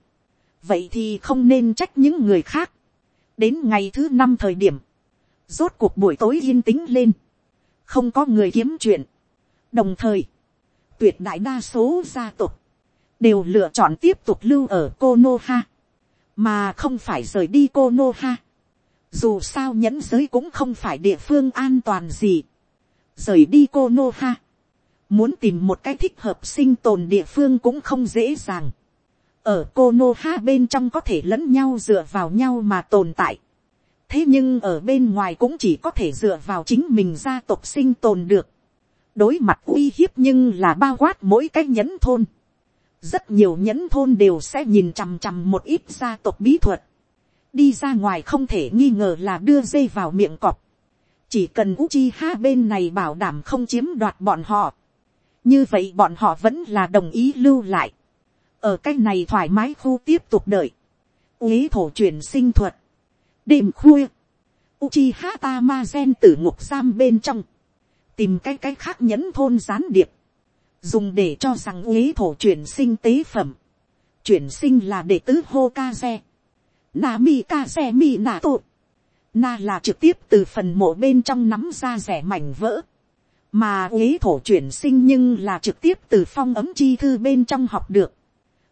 vậy thì không nên trách những người khác. đến ngày thứ năm thời điểm, rốt cuộc buổi tối yên tĩnh lên, không có người kiếm chuyện. đồng thời, tuyệt đại đa số gia tộc, đều lựa chọn tiếp tục lưu ở Konoha, mà không phải rời đi Konoha. Dù sao nhẫn giới cũng không phải địa phương an toàn gì. Rời đi Konoha, muốn tìm một cái thích hợp sinh tồn địa phương cũng không dễ dàng. Ở Konoha bên trong có thể lẫn nhau dựa vào nhau mà tồn tại. Thế nhưng ở bên ngoài cũng chỉ có thể dựa vào chính mình gia tộc sinh tồn được đối mặt uy hiếp nhưng là bao quát mỗi cái nhẫn thôn. rất nhiều nhẫn thôn đều sẽ nhìn chằm chằm một ít gia tộc bí thuật. đi ra ngoài không thể nghi ngờ là đưa dây vào miệng cọp. chỉ cần Uchiha bên này bảo đảm không chiếm đoạt bọn họ. như vậy bọn họ vẫn là đồng ý lưu lại. ở cái này thoải mái khu tiếp tục đợi. uế thổ chuyển sinh thuật. đêm khuya. Uchiha Tamazen tử ngục giam bên trong tìm cái cái khác nhẫn thôn gián điệp, dùng để cho rằng uế thổ chuyển sinh tế phẩm, chuyển sinh là đệ tứ hô ca xe, na mi ca xe mi na tô, na là trực tiếp từ phần mộ bên trong nắm ra rẻ mảnh vỡ, mà uế thổ chuyển sinh nhưng là trực tiếp từ phong ấm chi thư bên trong học được,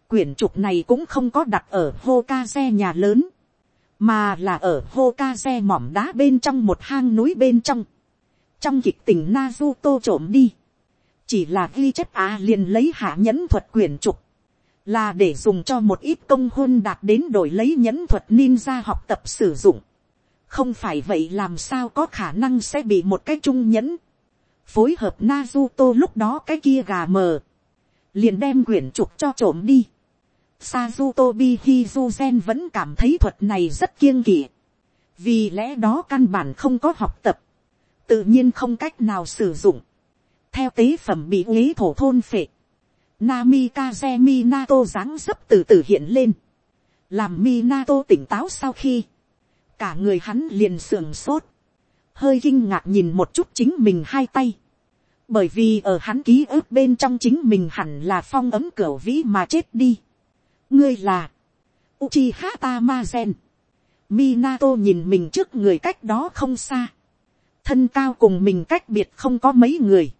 quyển trục này cũng không có đặt ở hô ca xe nhà lớn, mà là ở hô ca xe mỏm đá bên trong một hang núi bên trong, trong kịch tình Naruto trộm đi, chỉ là ghi chép á liền lấy hạ nhẫn thuật quyển trục, là để dùng cho một ít công hôn đạt đến đổi lấy nhẫn thuật ninja học tập sử dụng. không phải vậy làm sao có khả năng sẽ bị một cái trung nhẫn, phối hợp Naruto lúc đó cái kia gà mờ, liền đem quyển trục cho trộm đi. Sazutobi Hizuzen vẫn cảm thấy thuật này rất kiêng kỵ. Vì lẽ đó căn bản không có học tập tự nhiên không cách nào sử dụng, theo tế phẩm bị uế thổ thôn phệ, Namikaze Minato dáng dấp từ từ hiện lên, làm Minato tỉnh táo sau khi, cả người hắn liền sườn sốt, hơi kinh ngạc nhìn một chút chính mình hai tay, bởi vì ở hắn ký ức bên trong chính mình hẳn là phong ấm cửa vĩ mà chết đi. ngươi là, Uchiha Tamazen. Minato nhìn mình trước người cách đó không xa thân cao cùng mình cách biệt không có mấy người,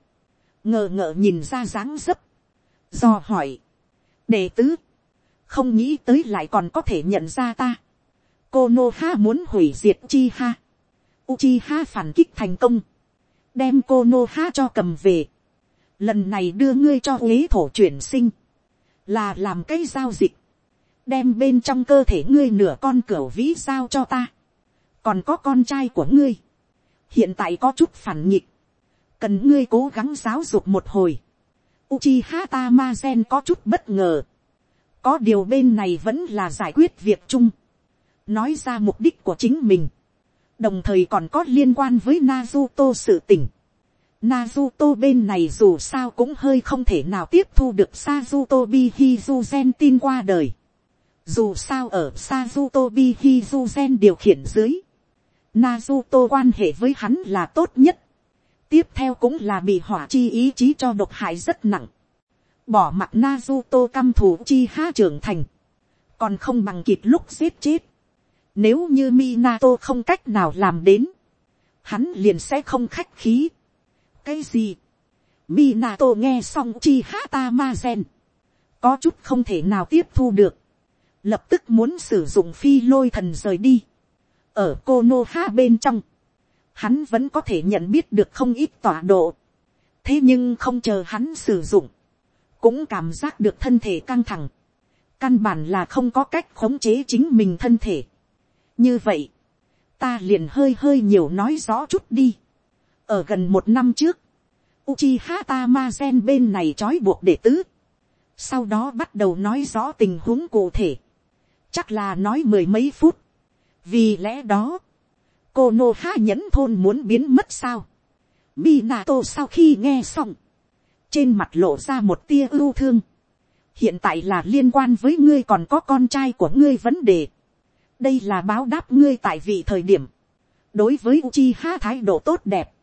ngờ ngợ nhìn ra dáng dấp, do hỏi, đệ tứ, không nghĩ tới lại còn có thể nhận ra ta, cô nô ha muốn hủy diệt chi ha, uchi ha phản kích thành công, đem cô nô ha cho cầm về, lần này đưa ngươi cho ế thổ chuyển sinh, là làm cái giao dịch, đem bên trong cơ thể ngươi nửa con cửa vĩ giao cho ta, còn có con trai của ngươi, hiện tại có chút phản nghịch, cần ngươi cố gắng giáo dục một hồi. Uchiha Tamazen có chút bất ngờ, có điều bên này vẫn là giải quyết việc chung, nói ra mục đích của chính mình, đồng thời còn có liên quan với Naruto sự tỉnh. Naruto bên này dù sao cũng hơi không thể nào tiếp thu được Sazuto Bihizuzen tin qua đời. Dù sao ở Sazuto Bihizuzen điều khiển dưới. Naruto quan hệ với hắn là tốt nhất. Tiếp theo cũng là bị hỏa chi ý chí cho độc hại rất nặng. Bỏ mặt Naruto căm thù chi ha trưởng thành. Còn không bằng kịp lúc giết chết. Nếu như Minato không cách nào làm đến. Hắn liền sẽ không khách khí. Cái gì? Minato nghe xong chi ha Tamazen. Có chút không thể nào tiếp thu được. Lập tức muốn sử dụng phi lôi thần rời đi ở cô nô ha bên trong, hắn vẫn có thể nhận biết được không ít tọa độ. thế nhưng không chờ hắn sử dụng, cũng cảm giác được thân thể căng thẳng, căn bản là không có cách khống chế chính mình thân thể. như vậy, ta liền hơi hơi nhiều nói rõ chút đi. ở gần một năm trước, Uchiha Tamazen bên này trói buộc đệ tứ. Sau đó bắt đầu nói rõ tình huống cụ thể. Chắc là nói mười mấy phút. Vì lẽ đó, cô Nô Ha nhẫn thôn muốn biến mất sao. Minato sau khi nghe xong, trên mặt lộ ra một tia ưu thương. Hiện tại là liên quan với ngươi còn có con trai của ngươi vấn đề. Đây là báo đáp ngươi tại vị thời điểm. Đối với uchi ha thái độ tốt đẹp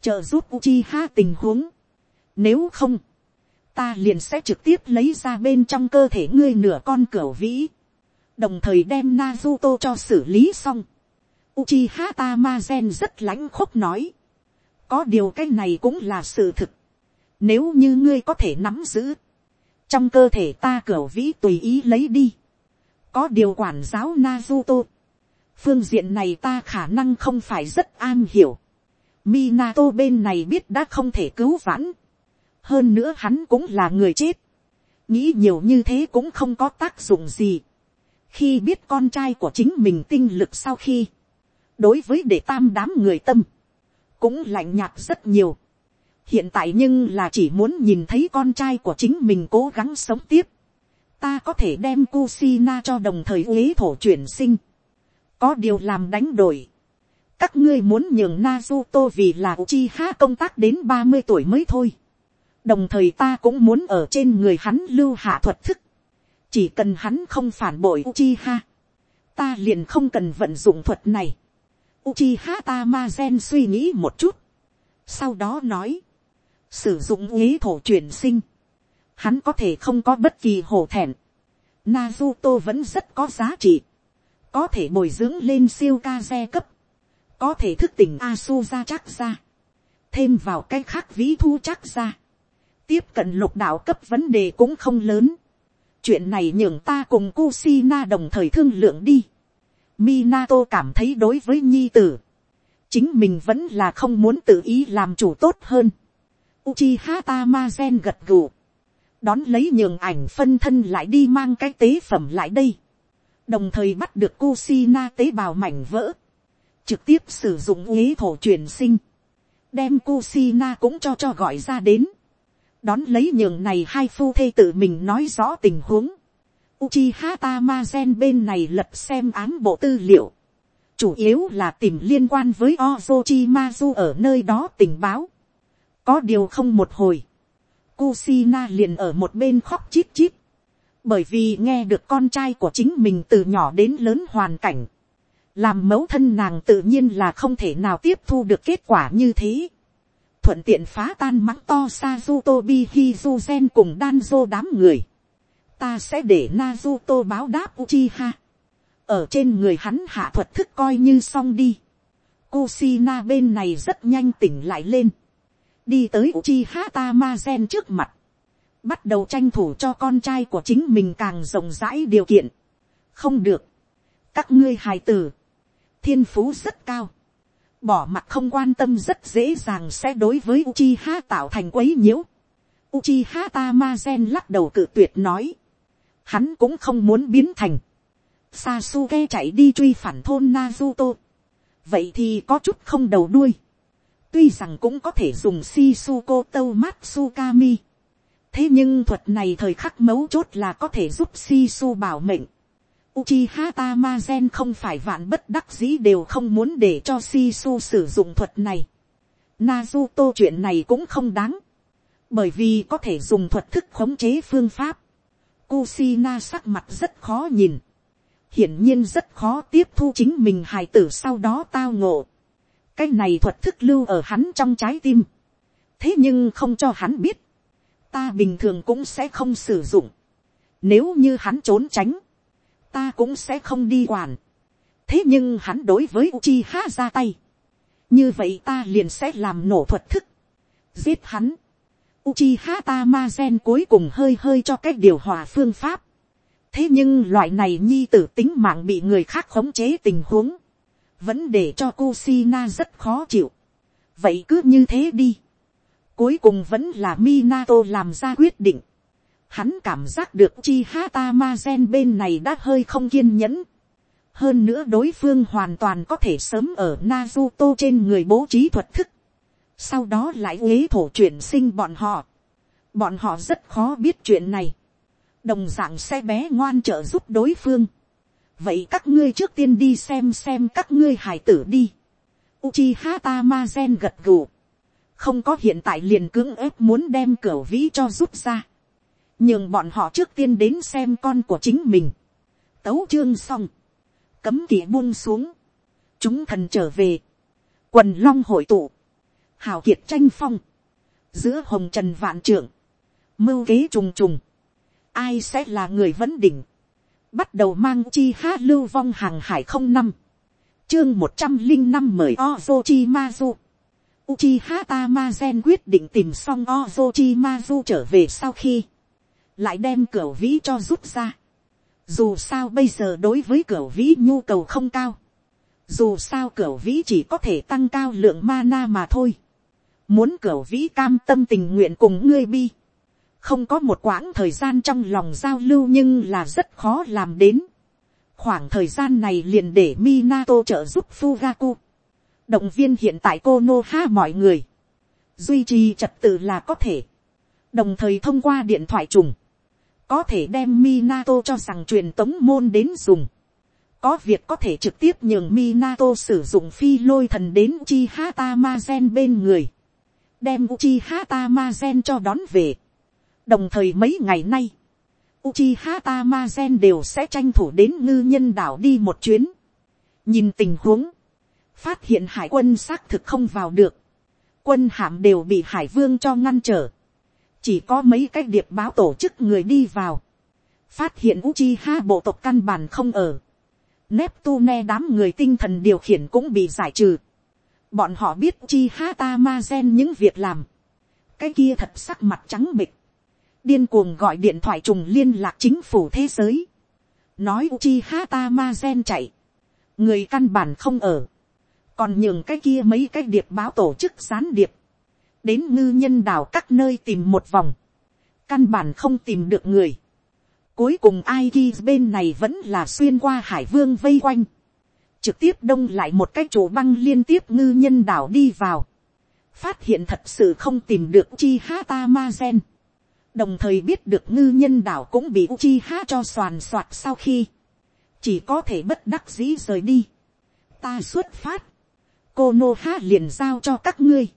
trợ giúp uchi ha tình huống. Nếu không, ta liền sẽ trực tiếp lấy ra bên trong cơ thể ngươi nửa con cửa vĩ, đồng thời đem Naruto cho xử lý xong. Uchiha Tamazen rất lãnh khúc nói, có điều cái này cũng là sự thực. Nếu như ngươi có thể nắm giữ, trong cơ thể ta cửu vĩ tùy ý lấy đi. Có điều quản giáo Naruto. Phương diện này ta khả năng không phải rất an hiểu. Minato bên này biết đã không thể cứu vãn. Hơn nữa hắn cũng là người chết. Nghĩ nhiều như thế cũng không có tác dụng gì. Khi biết con trai của chính mình tinh lực sau khi. Đối với đệ tam đám người tâm. Cũng lạnh nhạt rất nhiều. Hiện tại nhưng là chỉ muốn nhìn thấy con trai của chính mình cố gắng sống tiếp. Ta có thể đem Kusina cho đồng thời uế thổ chuyển sinh. Có điều làm đánh đổi các ngươi muốn nhường Naruto vì là Uchiha công tác đến ba mươi tuổi mới thôi. Đồng thời ta cũng muốn ở trên người hắn lưu hạ thuật thức. Chỉ cần hắn không phản bội Uchiha. Ta liền không cần vận dụng thuật này. Uchiha Tamazen suy nghĩ một chút. Sau đó nói. Sử dụng ý thổ chuyển sinh. Hắn có thể không có bất kỳ hổ thẹn. Nazuto vẫn rất có giá trị. Có thể bồi dưỡng lên siêu ca xe cấp có thể thức tỉnh Asu ra chắc ra, thêm vào cái khác ví thu chắc ra, tiếp cận lục đạo cấp vấn đề cũng không lớn, chuyện này nhường ta cùng Kusina đồng thời thương lượng đi. Minato cảm thấy đối với nhi tử, chính mình vẫn là không muốn tự ý làm chủ tốt hơn. Uchiha Tamazen gật gù, đón lấy nhường ảnh phân thân lại đi mang cái tế phẩm lại đây, đồng thời bắt được Kusina tế bào mảnh vỡ, trực tiếp sử dụng uế thổ truyền sinh, đem Kusina cũng cho cho gọi ra đến, đón lấy nhường này hai phu thê tự mình nói rõ tình huống, Uchiha Tamazen bên này lật xem án bộ tư liệu, chủ yếu là tìm liên quan với Ozochimazu ở nơi đó tình báo, có điều không một hồi, Kusina liền ở một bên khóc chít chít, bởi vì nghe được con trai của chính mình từ nhỏ đến lớn hoàn cảnh, làm mẫu thân nàng tự nhiên là không thể nào tiếp thu được kết quả như thế thuận tiện phá tan mắng to Sazutobi Hizuzen cùng Danzo đám người. ta sẽ để Nazuto báo đáp Uchiha. ở trên người hắn hạ thuật thức coi như xong đi. Kusina bên này rất nhanh tỉnh lại lên. đi tới Uchiha Tamazen trước mặt. bắt đầu tranh thủ cho con trai của chính mình càng rộng rãi điều kiện. không được. các ngươi hài tử thiên phú rất cao, bỏ mặt không quan tâm rất dễ dàng sẽ đối với Uchiha tạo thành quấy nhiễu. Uchiha Tamazen lắc đầu cự tuyệt nói, hắn cũng không muốn biến thành. Sasuke chạy đi truy phản thôn Naruto. vậy thì có chút không đầu đuôi. tuy rằng cũng có thể dùng Shisuko Tâu Matsukami. thế nhưng thuật này thời khắc mấu chốt là có thể giúp Shisu bảo mệnh Uchiha Tamazen không phải vạn bất đắc dĩ đều không muốn để cho Shisu sử dụng thuật này. Naruto chuyện này cũng không đáng. Bởi vì có thể dùng thuật thức khống chế phương pháp. Kusina sắc mặt rất khó nhìn. Hiển nhiên rất khó tiếp thu chính mình hài tử sau đó tao ngộ. Cái này thuật thức lưu ở hắn trong trái tim. Thế nhưng không cho hắn biết. Ta bình thường cũng sẽ không sử dụng. Nếu như hắn trốn tránh ta cũng sẽ không đi quản. thế nhưng hắn đối với Uchiha ra tay. như vậy ta liền sẽ làm nổ thuật thức. giết hắn. Uchiha Tamazen cuối cùng hơi hơi cho cách điều hòa phương pháp. thế nhưng loại này nhi tử tính mạng bị người khác khống chế tình huống. vẫn để cho Kusina rất khó chịu. vậy cứ như thế đi. Cuối cùng vẫn là Minato làm ra quyết định. Hắn cảm giác được chi hata ma gen bên này đã hơi không kiên nhẫn. Hơn nữa đối phương hoàn toàn có thể sớm ở Naruto trên người bố trí thuật thức. Sau đó lại ghế thổ chuyển sinh bọn họ. Bọn họ rất khó biết chuyện này. Đồng dạng xe bé ngoan trợ giúp đối phương. Vậy các ngươi trước tiên đi xem xem các ngươi hải tử đi. Uchiha Tamazen gật gù. Không có hiện tại liền cưỡng ép muốn đem cửa vĩ cho rút ra nhường bọn họ trước tiên đến xem con của chính mình. Tấu chương xong. Cấm kỵ buông xuống. Chúng thần trở về. Quần long hội tụ. Hào kiệt tranh phong. Giữa hồng trần vạn trưởng. Mưu kế trùng trùng. Ai sẽ là người vấn đỉnh. Bắt đầu mang chi hát lưu vong hàng hải không năm chương một trăm linh năm mời Ozochimazu. Uchiha Tamazen quyết định tìm xong Ozochimazu trở về sau khi lại đem cửa vĩ cho rút ra. Dù sao bây giờ đối với cửa vĩ nhu cầu không cao. Dù sao cửa vĩ chỉ có thể tăng cao lượng mana mà thôi. Muốn cửa vĩ cam tâm tình nguyện cùng ngươi bi. Không có một quãng thời gian trong lòng giao lưu nhưng là rất khó làm đến khoảng thời gian này liền để Minato trợ giúp Fugaku. Động viên hiện tại cô Nô Ha mọi người. Duy trì trật tự là có thể. Đồng thời thông qua điện thoại trùng. Có thể đem Minato cho rằng truyền tống môn đến dùng. Có việc có thể trực tiếp nhường Minato sử dụng phi lôi thần đến Uchiha Tamazen bên người. Đem Uchiha Tamazen cho đón về. Đồng thời mấy ngày nay Uchiha Tamazen đều sẽ tranh thủ đến ngư nhân đảo đi một chuyến. Nhìn tình huống. Phát hiện hải quân xác thực không vào được. Quân hạm đều bị hải vương cho ngăn trở. Chỉ có mấy cái điệp báo tổ chức người đi vào. Phát hiện Uchiha bộ tộc căn bản không ở. Neptune đám người tinh thần điều khiển cũng bị giải trừ. Bọn họ biết Uchiha Tamazen những việc làm. Cái kia thật sắc mặt trắng bịch điên cuồng gọi điện thoại trùng liên lạc chính phủ thế giới, nói Uchiha Tamazen chạy, người căn bản không ở, còn nhường cái kia mấy cái điệp báo tổ chức gián điệp, đến ngư nhân đảo các nơi tìm một vòng, căn bản không tìm được người, cuối cùng ai ghi bên này vẫn là xuyên qua hải vương vây quanh, trực tiếp đông lại một cái chỗ băng liên tiếp ngư nhân đảo đi vào, phát hiện thật sự không tìm được chi ha ta ma gen, đồng thời biết được ngư nhân đảo cũng bị Uchiha cho soàn soạt sau khi, chỉ có thể bất đắc dĩ rời đi. ta xuất phát, cô nô ha liền giao cho các ngươi.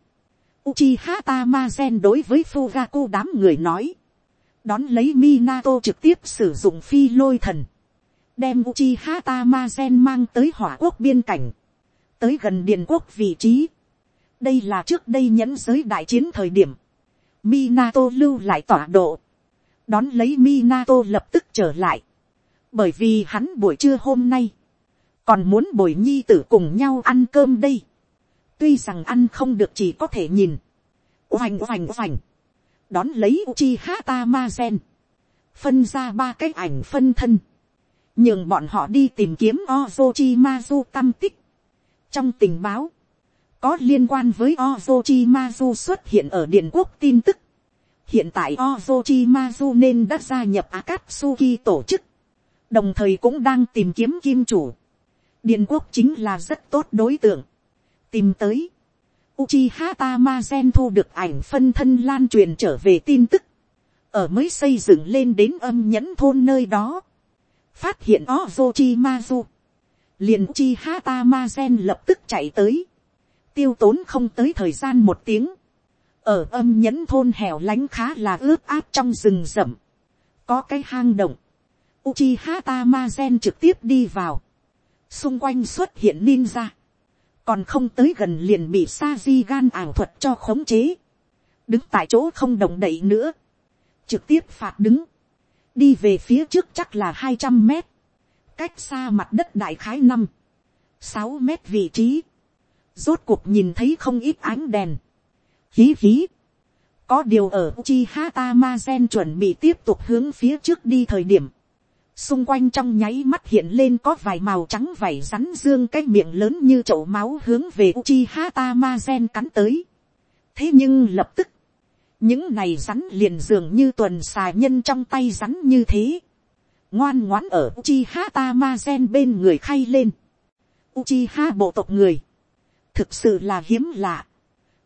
Uchiha Tamazen đối với Fugaku đám người nói, đón lấy Minato trực tiếp sử dụng phi lôi thần, đem Uchiha Tamazen mang tới hỏa quốc biên cảnh, tới gần điện quốc vị trí. đây là trước đây nhẫn giới đại chiến thời điểm, Minato lưu lại tọa độ. Đón lấy Minato lập tức trở lại. Bởi vì hắn buổi trưa hôm nay. Còn muốn bồi nhi tử cùng nhau ăn cơm đây. Tuy rằng ăn không được chỉ có thể nhìn. Oành oành oành. Đón lấy Uchiha Tamazen. Phân ra ba cái ảnh phân thân. Nhưng bọn họ đi tìm kiếm Ozochimazu tâm tích. Trong tình báo, có liên quan với Ozochimazu xuất hiện ở Điện Quốc tin tức. Hiện tại Ozochimazu nên đã gia nhập Akatsuki tổ chức. Đồng thời cũng đang tìm kiếm kim chủ. Điện Quốc chính là rất tốt đối tượng. Tìm tới. Uchiha Tamazen thu được ảnh phân thân lan truyền trở về tin tức. Ở mới xây dựng lên đến âm nhẫn thôn nơi đó. Phát hiện Ozochimazu. Liền Uchiha Tamazen lập tức chạy tới tiêu tốn không tới thời gian một tiếng, ở âm nhẫn thôn hẻo lánh khá là ướt áp trong rừng rậm, có cái hang động, Uchiha Tamazen trực tiếp đi vào, xung quanh xuất hiện ninja, còn không tới gần liền bị sa di gan ảo thuật cho khống chế, đứng tại chỗ không động đậy nữa, trực tiếp phạt đứng, đi về phía trước chắc là hai trăm mét, cách xa mặt đất đại khái năm, sáu mét vị trí, rốt cuộc nhìn thấy không ít ánh đèn. Hí hí. Có điều ở Uchiha Tamazen chuẩn bị tiếp tục hướng phía trước đi thời điểm. Xung quanh trong nháy mắt hiện lên có vài màu trắng vảy rắn dương cái miệng lớn như chậu máu hướng về Uchiha Gen cắn tới. Thế nhưng lập tức, những này rắn liền dường như tuần xà nhân trong tay rắn như thế, ngoan ngoãn ở Uchiha Gen bên người khay lên. Uchiha bộ tộc người, thực sự là hiếm lạ.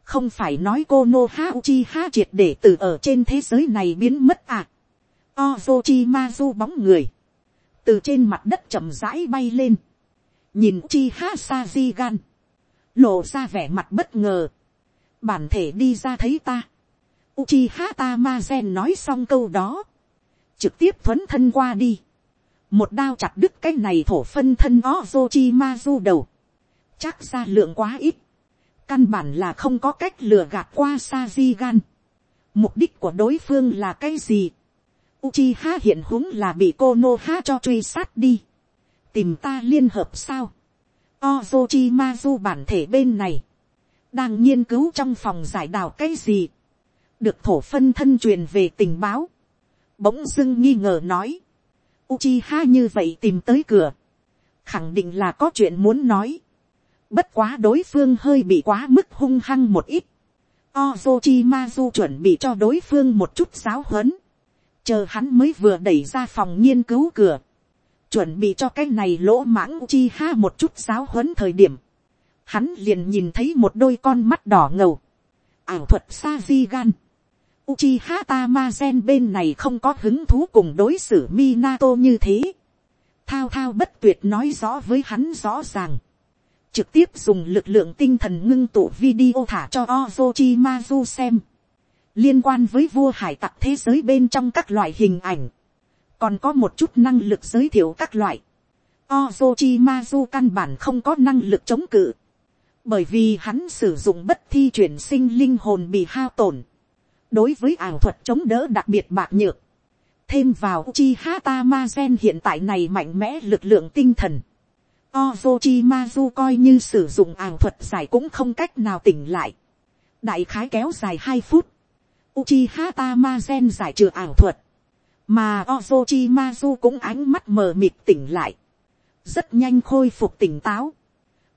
không phải nói cô Noha Uchiha triệt để từ ở trên thế giới này biến mất à. Ozochimazu bóng người, từ trên mặt đất chậm rãi bay lên, nhìn chi haza zigan lộ ra vẻ mặt bất ngờ, bản thể đi ra thấy ta. Uchiha gen nói xong câu đó, trực tiếp thuấn thân qua đi, một đao chặt đứt cái này thổ phân thân Ozochimazu đầu, chắc ra lượng quá ít, căn bản là không có cách lừa gạt qua Sajigan. Mục đích của đối phương là cái gì? Uchiha hiện húng là bị Konoha cho truy sát đi. Tìm ta liên hợp sao? Ozochimazu bản thể bên này. Đang nghiên cứu trong phòng giải đào cái gì? Được thổ phân thân truyền về tình báo. Bỗng dưng nghi ngờ nói. Uchiha như vậy tìm tới cửa. Khẳng định là có chuyện muốn nói. Bất quá đối phương hơi bị quá mức hung hăng một ít. Ozochimazu chuẩn bị cho đối phương một chút giáo huấn. Chờ hắn mới vừa đẩy ra phòng nghiên cứu cửa. Chuẩn bị cho cái này lỗ mãng Uchiha một chút giáo huấn thời điểm. Hắn liền nhìn thấy một đôi con mắt đỏ ngầu. Ảo thuật Sajigan. Uchiha gen bên này không có hứng thú cùng đối xử Minato như thế. Thao thao bất tuyệt nói rõ với hắn rõ ràng. Trực tiếp dùng lực lượng tinh thần ngưng tụ video thả cho Ozochimazu xem. Liên quan với vua hải tặc thế giới bên trong các loại hình ảnh. Còn có một chút năng lực giới thiệu các loại. Ozochimazu căn bản không có năng lực chống cự. Bởi vì hắn sử dụng bất thi chuyển sinh linh hồn bị hao tổn đối với ảo thuật chống đỡ đặc biệt bạc nhược, thêm vào chi hata ma gen hiện tại này mạnh mẽ lực lượng tinh thần, Ozochi Mazu coi như sử dụng ảo thuật giải cũng không cách nào tỉnh lại. Đại khái kéo dài hai phút. Uchiha Tamazen giải trừ ảo thuật. Mà Ozochimazu cũng ánh mắt mờ mịt tỉnh lại. Rất nhanh khôi phục tỉnh táo.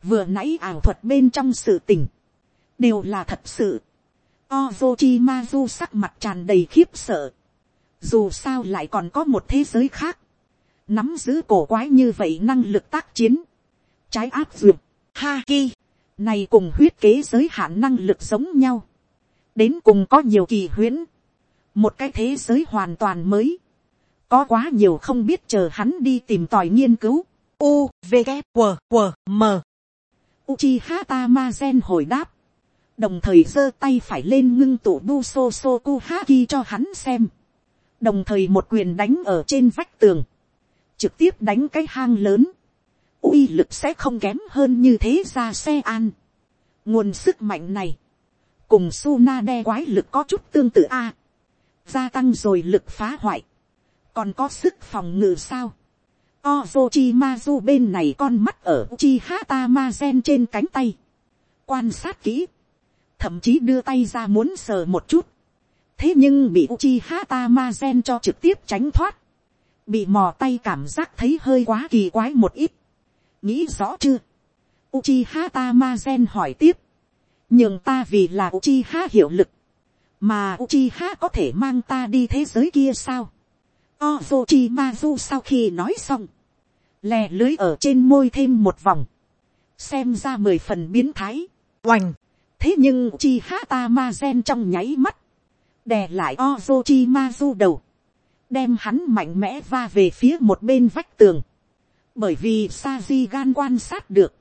Vừa nãy ảo thuật bên trong sự tỉnh. Đều là thật sự. Ozochimazu sắc mặt tràn đầy khiếp sợ. Dù sao lại còn có một thế giới khác. Nắm giữ cổ quái như vậy năng lực tác chiến. Trái áp dược. Haki. Này cùng huyết kế giới hạn năng lực giống nhau. Đến cùng có nhiều kỳ huyễn. Một cái thế giới hoàn toàn mới. Có quá nhiều không biết chờ hắn đi tìm tòi nghiên cứu. U, V, g W, W, M. Uchiha Tamazen hồi đáp đồng thời giơ tay phải lên ngưng tụ bu so so ku haki cho hắn xem, đồng thời một quyền đánh ở trên vách tường, trực tiếp đánh cái hang lớn, uy lực sẽ không kém hơn như thế ra xe an. nguồn sức mạnh này, cùng su na đe quái lực có chút tương tự a, gia tăng rồi lực phá hoại, còn có sức phòng ngự sao. Ozochi Mazu bên này con mắt ở Uchiha Gen trên cánh tay. Quan sát kỹ. Thậm chí đưa tay ra muốn sờ một chút, thế nhưng bị Uchiha Gen cho trực tiếp tránh thoát, bị mò tay cảm giác thấy hơi quá kỳ quái một ít, nghĩ rõ chưa, Uchiha Tamazen hỏi tiếp, nhưng ta vì là Uchiha hiệu lực, mà Uchiha có thể mang ta đi thế giới kia sao, Ozochimazu sau khi nói xong, lè lưới ở trên môi thêm một vòng, xem ra mười phần biến thái, oành, thế nhưng Uchiha ta ma gen trong nháy mắt, đè lại Ozochimazu đầu, đem hắn mạnh mẽ va về phía một bên vách tường, bởi vì sa di gan quan sát được,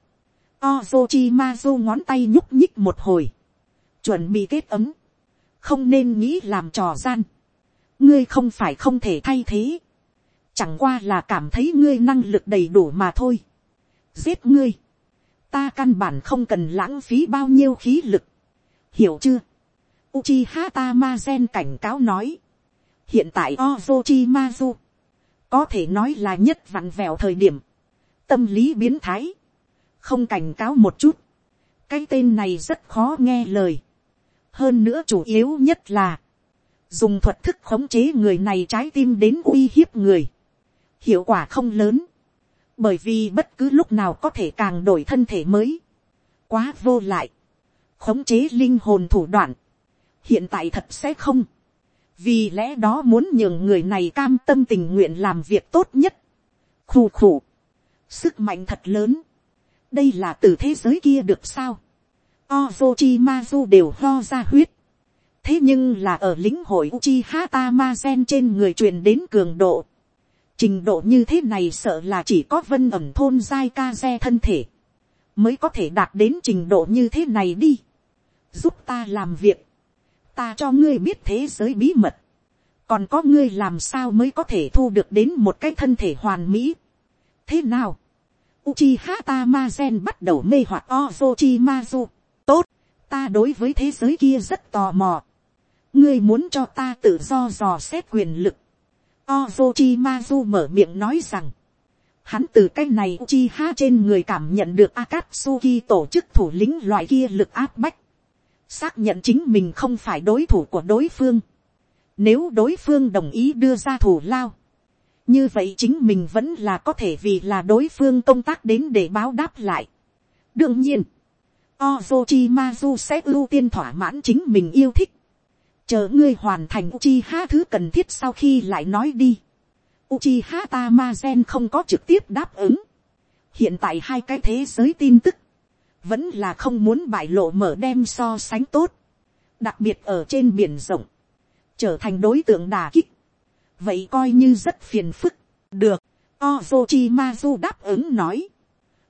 Ozochimazu ngón tay nhúc nhích một hồi, chuẩn bị kết ấm, không nên nghĩ làm trò gian, ngươi không phải không thể thay thế, chẳng qua là cảm thấy ngươi năng lực đầy đủ mà thôi, giết ngươi, ta căn bản không cần lãng phí bao nhiêu khí lực. hiểu chưa. Uchiha Tamazen cảnh cáo nói. hiện tại Ozochimazu có thể nói là nhất vặn vẹo thời điểm, tâm lý biến thái, không cảnh cáo một chút, cái tên này rất khó nghe lời, hơn nữa chủ yếu nhất là, dùng thuật thức khống chế người này trái tim đến uy hiếp người, hiệu quả không lớn, bởi vì bất cứ lúc nào có thể càng đổi thân thể mới, quá vô lại, khống chế linh hồn thủ đoạn, hiện tại thật sẽ không, vì lẽ đó muốn nhường người này cam tâm tình nguyện làm việc tốt nhất, khù khù, sức mạnh thật lớn, đây là từ thế giới kia được sao, Ozochimazu đều ho ra huyết, thế nhưng là ở lĩnh hội Uchiha Tamazen trên người truyền đến cường độ, trình độ như thế này sợ là chỉ có vân ẩm thôn dai ca xe thân thể, mới có thể đạt đến trình độ như thế này đi, giúp ta làm việc, ta cho ngươi biết thế giới bí mật, còn có ngươi làm sao mới có thể thu được đến một cái thân thể hoàn mỹ. thế nào, Uchiha Tamazen bắt đầu mê hoặc Ozochimazu. tốt, ta đối với thế giới kia rất tò mò. ngươi muốn cho ta tự do dò xét quyền lực. Ozochimazu mở miệng nói rằng, hắn từ cái này Uchiha trên người cảm nhận được Akatsuki tổ chức thủ lĩnh loại kia lực áp bách xác nhận chính mình không phải đối thủ của đối phương. Nếu đối phương đồng ý đưa ra thủ lao, như vậy chính mình vẫn là có thể vì là đối phương công tác đến để báo đáp lại. đương nhiên, Ozochimazu sẽ ưu tiên thỏa mãn chính mình yêu thích. chờ ngươi hoàn thành Uchiha thứ cần thiết sau khi lại nói đi. Uchiha Tamazen không có trực tiếp đáp ứng. hiện tại hai cái thế giới tin tức vẫn là không muốn bại lộ mở đem so sánh tốt, đặc biệt ở trên biển rộng, trở thành đối tượng đà kích, vậy coi như rất phiền phức, được, Ozochimazu đáp ứng nói,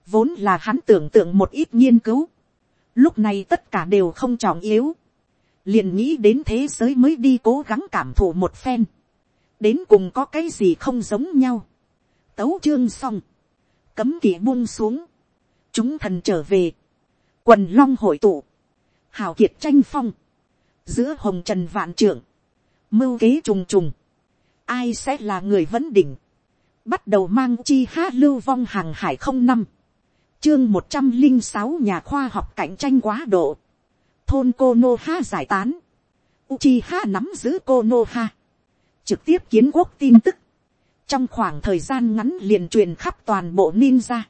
vốn là hắn tưởng tượng một ít nghiên cứu, lúc này tất cả đều không trọng yếu, liền nghĩ đến thế giới mới đi cố gắng cảm thụ một phen, đến cùng có cái gì không giống nhau, tấu chương xong, cấm kỵ buông xuống, chúng thần trở về, quần long hội tụ, hào kiệt tranh phong, giữa hồng trần vạn trưởng, mưu kế trùng trùng, ai sẽ là người vấn đỉnh, bắt đầu mang chi há lưu vong hàng hải không năm, chương một trăm linh sáu nhà khoa học cạnh tranh quá độ, thôn cô nô ha giải tán, Uchiha nắm giữ cô nô ha, trực tiếp kiến quốc tin tức, trong khoảng thời gian ngắn liền truyền khắp toàn bộ ninja,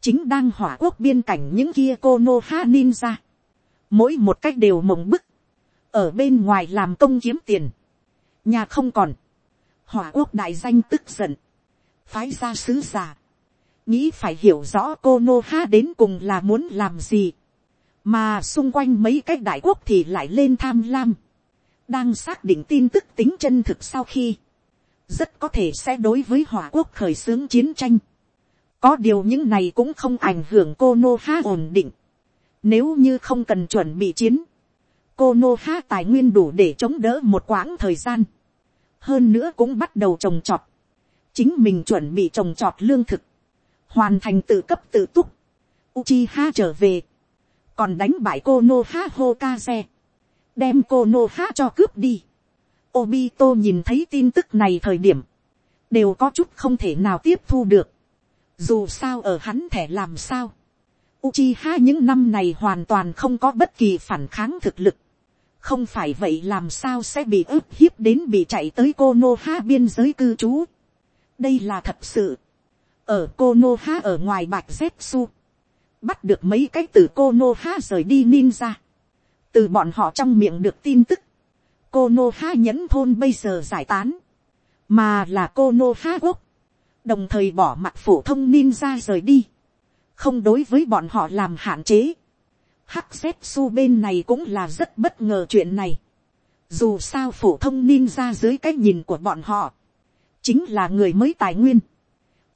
chính đang hỏa quốc biên cảnh những kia cô nô ha ninja, mỗi một cách đều mộng bức, ở bên ngoài làm công kiếm tiền, nhà không còn, hỏa quốc đại danh tức giận, phái ra sứ giả, nghĩ phải hiểu rõ cô nô ha đến cùng là muốn làm gì, mà xung quanh mấy cái đại quốc thì lại lên tham lam, đang xác định tin tức tính chân thực sau khi, rất có thể sẽ đối với hỏa quốc khởi xướng chiến tranh, có điều những này cũng không ảnh hưởng cô nô ha ổn định. Nếu như không cần chuẩn bị chiến, cô nô ha tài nguyên đủ để chống đỡ một quãng thời gian. Hơn nữa cũng bắt đầu trồng trọt. Chính mình chuẩn bị trồng trọt lương thực. Hoàn thành tự cấp tự túc. Uchiha trở về. Còn đánh bại cô nô ha Hokage. Đem cô nô ha cho cướp đi. Obito nhìn thấy tin tức này thời điểm. Đều có chút không thể nào tiếp thu được dù sao ở hắn thẻ làm sao. Uchiha những năm này hoàn toàn không có bất kỳ phản kháng thực lực. Không phải vậy làm sao sẽ bị ức hiếp đến bị chạy tới cô nô ha biên giới cư trú. Đây là thật sự. Ở cô nô ha ở ngoài bạch Zetsu. Bắt được mấy cái từ cô nô ha rời đi ninja. Từ bọn họ trong miệng được tin tức. cô nô ha nhẫn thôn bây giờ giải tán. Mà là cô nô ha quốc đồng thời bỏ mặt phổ thông ninja rời đi, không đối với bọn họ làm hạn chế. Hắc su bên này cũng là rất bất ngờ chuyện này. Dù sao phổ thông ninja dưới cái nhìn của bọn họ, chính là người mới tài nguyên.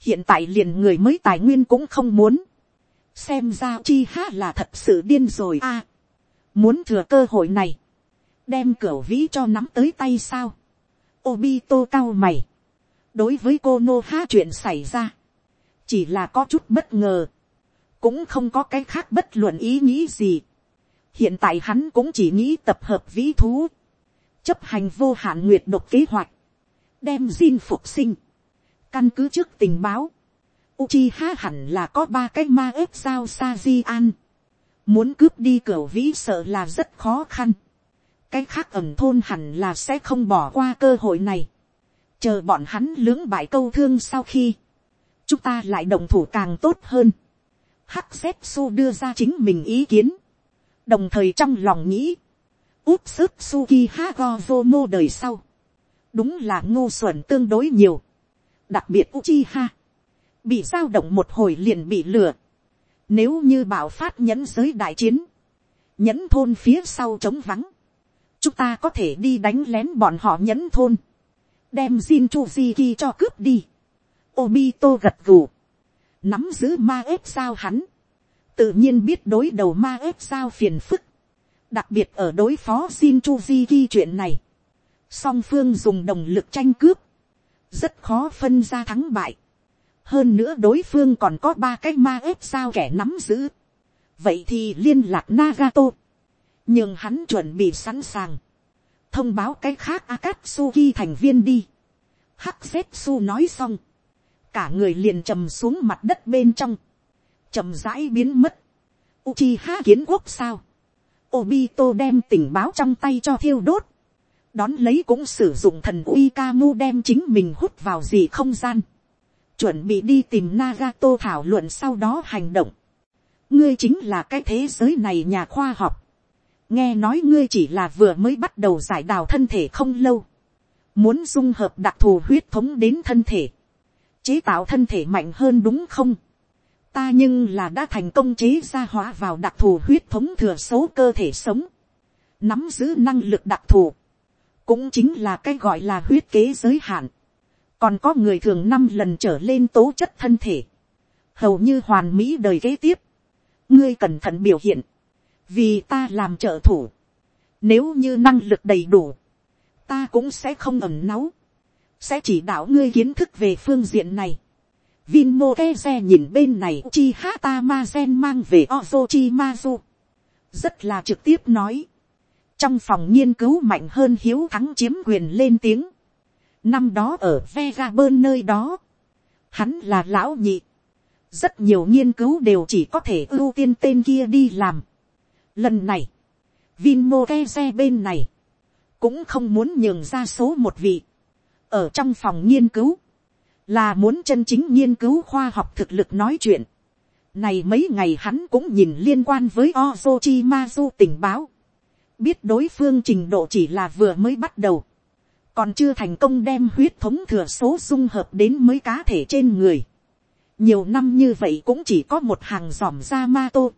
Hiện tại liền người mới tài nguyên cũng không muốn. Xem ra chi ha là thật sự điên rồi a. muốn thừa cơ hội này, đem cửa vĩ cho nắm tới tay sao. Obito cao mày đối với cô nô ha chuyện xảy ra, chỉ là có chút bất ngờ, cũng không có cái khác bất luận ý nghĩ gì. hiện tại hắn cũng chỉ nghĩ tập hợp vĩ thú, chấp hành vô hạn nguyệt độc kế hoạch, đem xin phục sinh, căn cứ trước tình báo, Uchiha hẳn là có ba cái ma ếp sao Saji An. Muốn cướp đi cửa vĩ sợ là rất khó khăn. Cái khác ẩm thôn hẳn là sẽ không bỏ qua cơ hội này chờ bọn hắn lưỡng bại câu thương sau khi, chúng ta lại đồng thủ càng tốt hơn. Hắc xếp su đưa ra chính mình ý kiến, đồng thời trong lòng nghĩ, úp sức suki mô đời sau, đúng là ngu xuẩn tương đối nhiều, đặc biệt Uchiha, bị giao động một hồi liền bị lừa, nếu như bảo phát nhẫn giới đại chiến, nhẫn thôn phía sau trống vắng, chúng ta có thể đi đánh lén bọn họ nhẫn thôn, đem Jin Chuziki cho cướp đi. Obito gật gù, nắm giữ ma ếp sao hắn, tự nhiên biết đối đầu ma ếp sao phiền phức, đặc biệt ở đối phó shinjuji ghi chuyện này, song phương dùng đồng lực tranh cướp, rất khó phân ra thắng bại. hơn nữa đối phương còn có ba cái ma ếp sao kẻ nắm giữ. vậy thì liên lạc Nagato, nhưng hắn chuẩn bị sẵn sàng, thông báo cái khác Akatsuki thành viên đi. Hắc Zetsu nói xong, cả người liền trầm xuống mặt đất bên trong, trầm rãi biến mất. Uchiha kiến quốc sao? Obito đem tình báo trong tay cho thiêu đốt. Đón lấy cũng sử dụng thần uy ca mu đem chính mình hút vào gì không gian. Chuẩn bị đi tìm Nagato thảo luận sau đó hành động. Ngươi chính là cái thế giới này nhà khoa học. Nghe nói ngươi chỉ là vừa mới bắt đầu giải đào thân thể không lâu. Muốn dung hợp đặc thù huyết thống đến thân thể. Chế tạo thân thể mạnh hơn đúng không? ta nhưng là đã thành công chế ra hóa vào đặc thù huyết thống thừa số cơ thể sống, nắm giữ năng lực đặc thù, cũng chính là cái gọi là huyết kế giới hạn, còn có người thường năm lần trở lên tố chất thân thể, hầu như hoàn mỹ đời kế tiếp, ngươi cẩn thận biểu hiện, vì ta làm trợ thủ, nếu như năng lực đầy đủ, ta cũng sẽ không ẩn náu, sẽ chỉ đạo ngươi kiến thức về phương diện này, Vinmo Keze nhìn bên này Chi Hata Mazen mang về Ozochimazu. Rất là trực tiếp nói. Trong phòng nghiên cứu mạnh hơn hiếu thắng chiếm quyền lên tiếng. Năm đó ở Vega Bơn nơi đó. Hắn là lão nhị. Rất nhiều nghiên cứu đều chỉ có thể ưu tiên tên kia đi làm. Lần này. Vinmo Keze bên này. Cũng không muốn nhường ra số một vị. Ở trong phòng nghiên cứu, là muốn chân chính nghiên cứu khoa học thực lực nói chuyện. Này mấy ngày hắn cũng nhìn liên quan với Ozochimazu tình báo. Biết đối phương trình độ chỉ là vừa mới bắt đầu. Còn chưa thành công đem huyết thống thừa số dung hợp đến mấy cá thể trên người. Nhiều năm như vậy cũng chỉ có một hàng giỏm ra ma tô.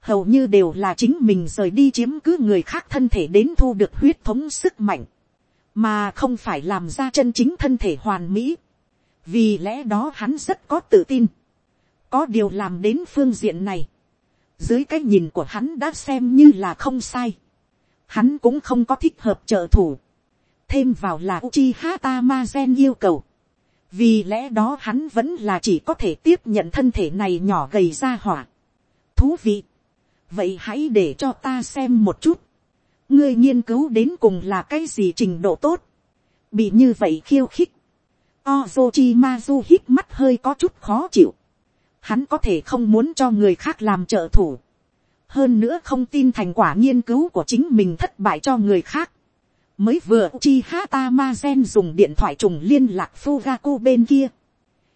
Hầu như đều là chính mình rời đi chiếm cứ người khác thân thể đến thu được huyết thống sức mạnh. Mà không phải làm ra chân chính thân thể hoàn mỹ. Vì lẽ đó hắn rất có tự tin, có điều làm đến phương diện này, dưới cái nhìn của hắn đã xem như là không sai, hắn cũng không có thích hợp trợ thủ, thêm vào là Uchiha Tamazen yêu cầu, vì lẽ đó hắn vẫn là chỉ có thể tiếp nhận thân thể này nhỏ gầy ra hỏa. thú vị, vậy hãy để cho ta xem một chút, ngươi nghiên cứu đến cùng là cái gì trình độ tốt, bị như vậy khiêu khích, Ozochimazu hít mắt hơi có chút khó chịu. Hắn có thể không muốn cho người khác làm trợ thủ. Hơn nữa không tin thành quả nghiên cứu của chính mình thất bại cho người khác. Mới vừa Uchiha Tamazen dùng điện thoại trùng liên lạc Fugaku bên kia.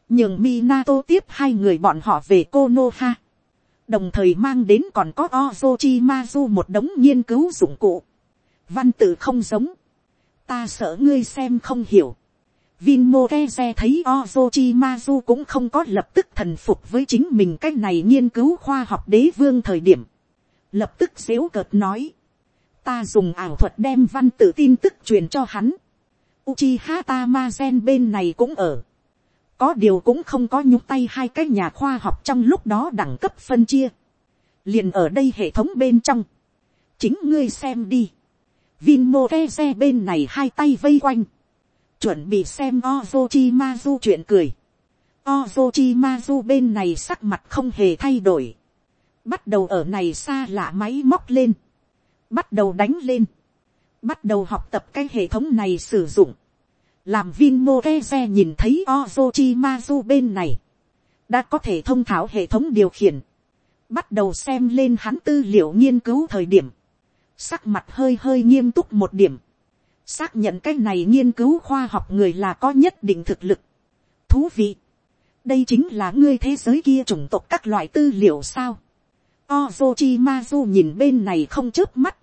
Nhưng Minato tiếp hai người bọn họ về Konoha. Đồng thời mang đến còn có Ozochimazu một đống nghiên cứu dụng cụ. Văn tự không giống. Ta sợ ngươi xem không hiểu Vinmo Keze thấy Ozochimazu cũng không có lập tức thần phục với chính mình cái này nghiên cứu khoa học đế vương thời điểm. Lập tức xếu cợt nói. Ta dùng ảo thuật đem văn tự tin tức truyền cho hắn. Uchiha Tamazen bên này cũng ở. Có điều cũng không có nhúc tay hai cái nhà khoa học trong lúc đó đẳng cấp phân chia. Liền ở đây hệ thống bên trong. Chính ngươi xem đi. Vinmo xe bên này hai tay vây quanh chuẩn bị xem Ozochimazu chuyện cười. Ozochimazu bên này sắc mặt không hề thay đổi. Bắt đầu ở này xa lạ máy móc lên. Bắt đầu đánh lên. Bắt đầu học tập cái hệ thống này sử dụng. Làm Vin Moreze nhìn thấy Ozochimazu bên này. Đã có thể thông thảo hệ thống điều khiển. Bắt đầu xem lên hắn tư liệu nghiên cứu thời điểm. Sắc mặt hơi hơi nghiêm túc một điểm xác nhận cái này nghiên cứu khoa học người là có nhất định thực lực. thú vị. đây chính là ngươi thế giới kia chủng tộc các loại tư liệu sao. Ozochimazu nhìn bên này không chớp mắt.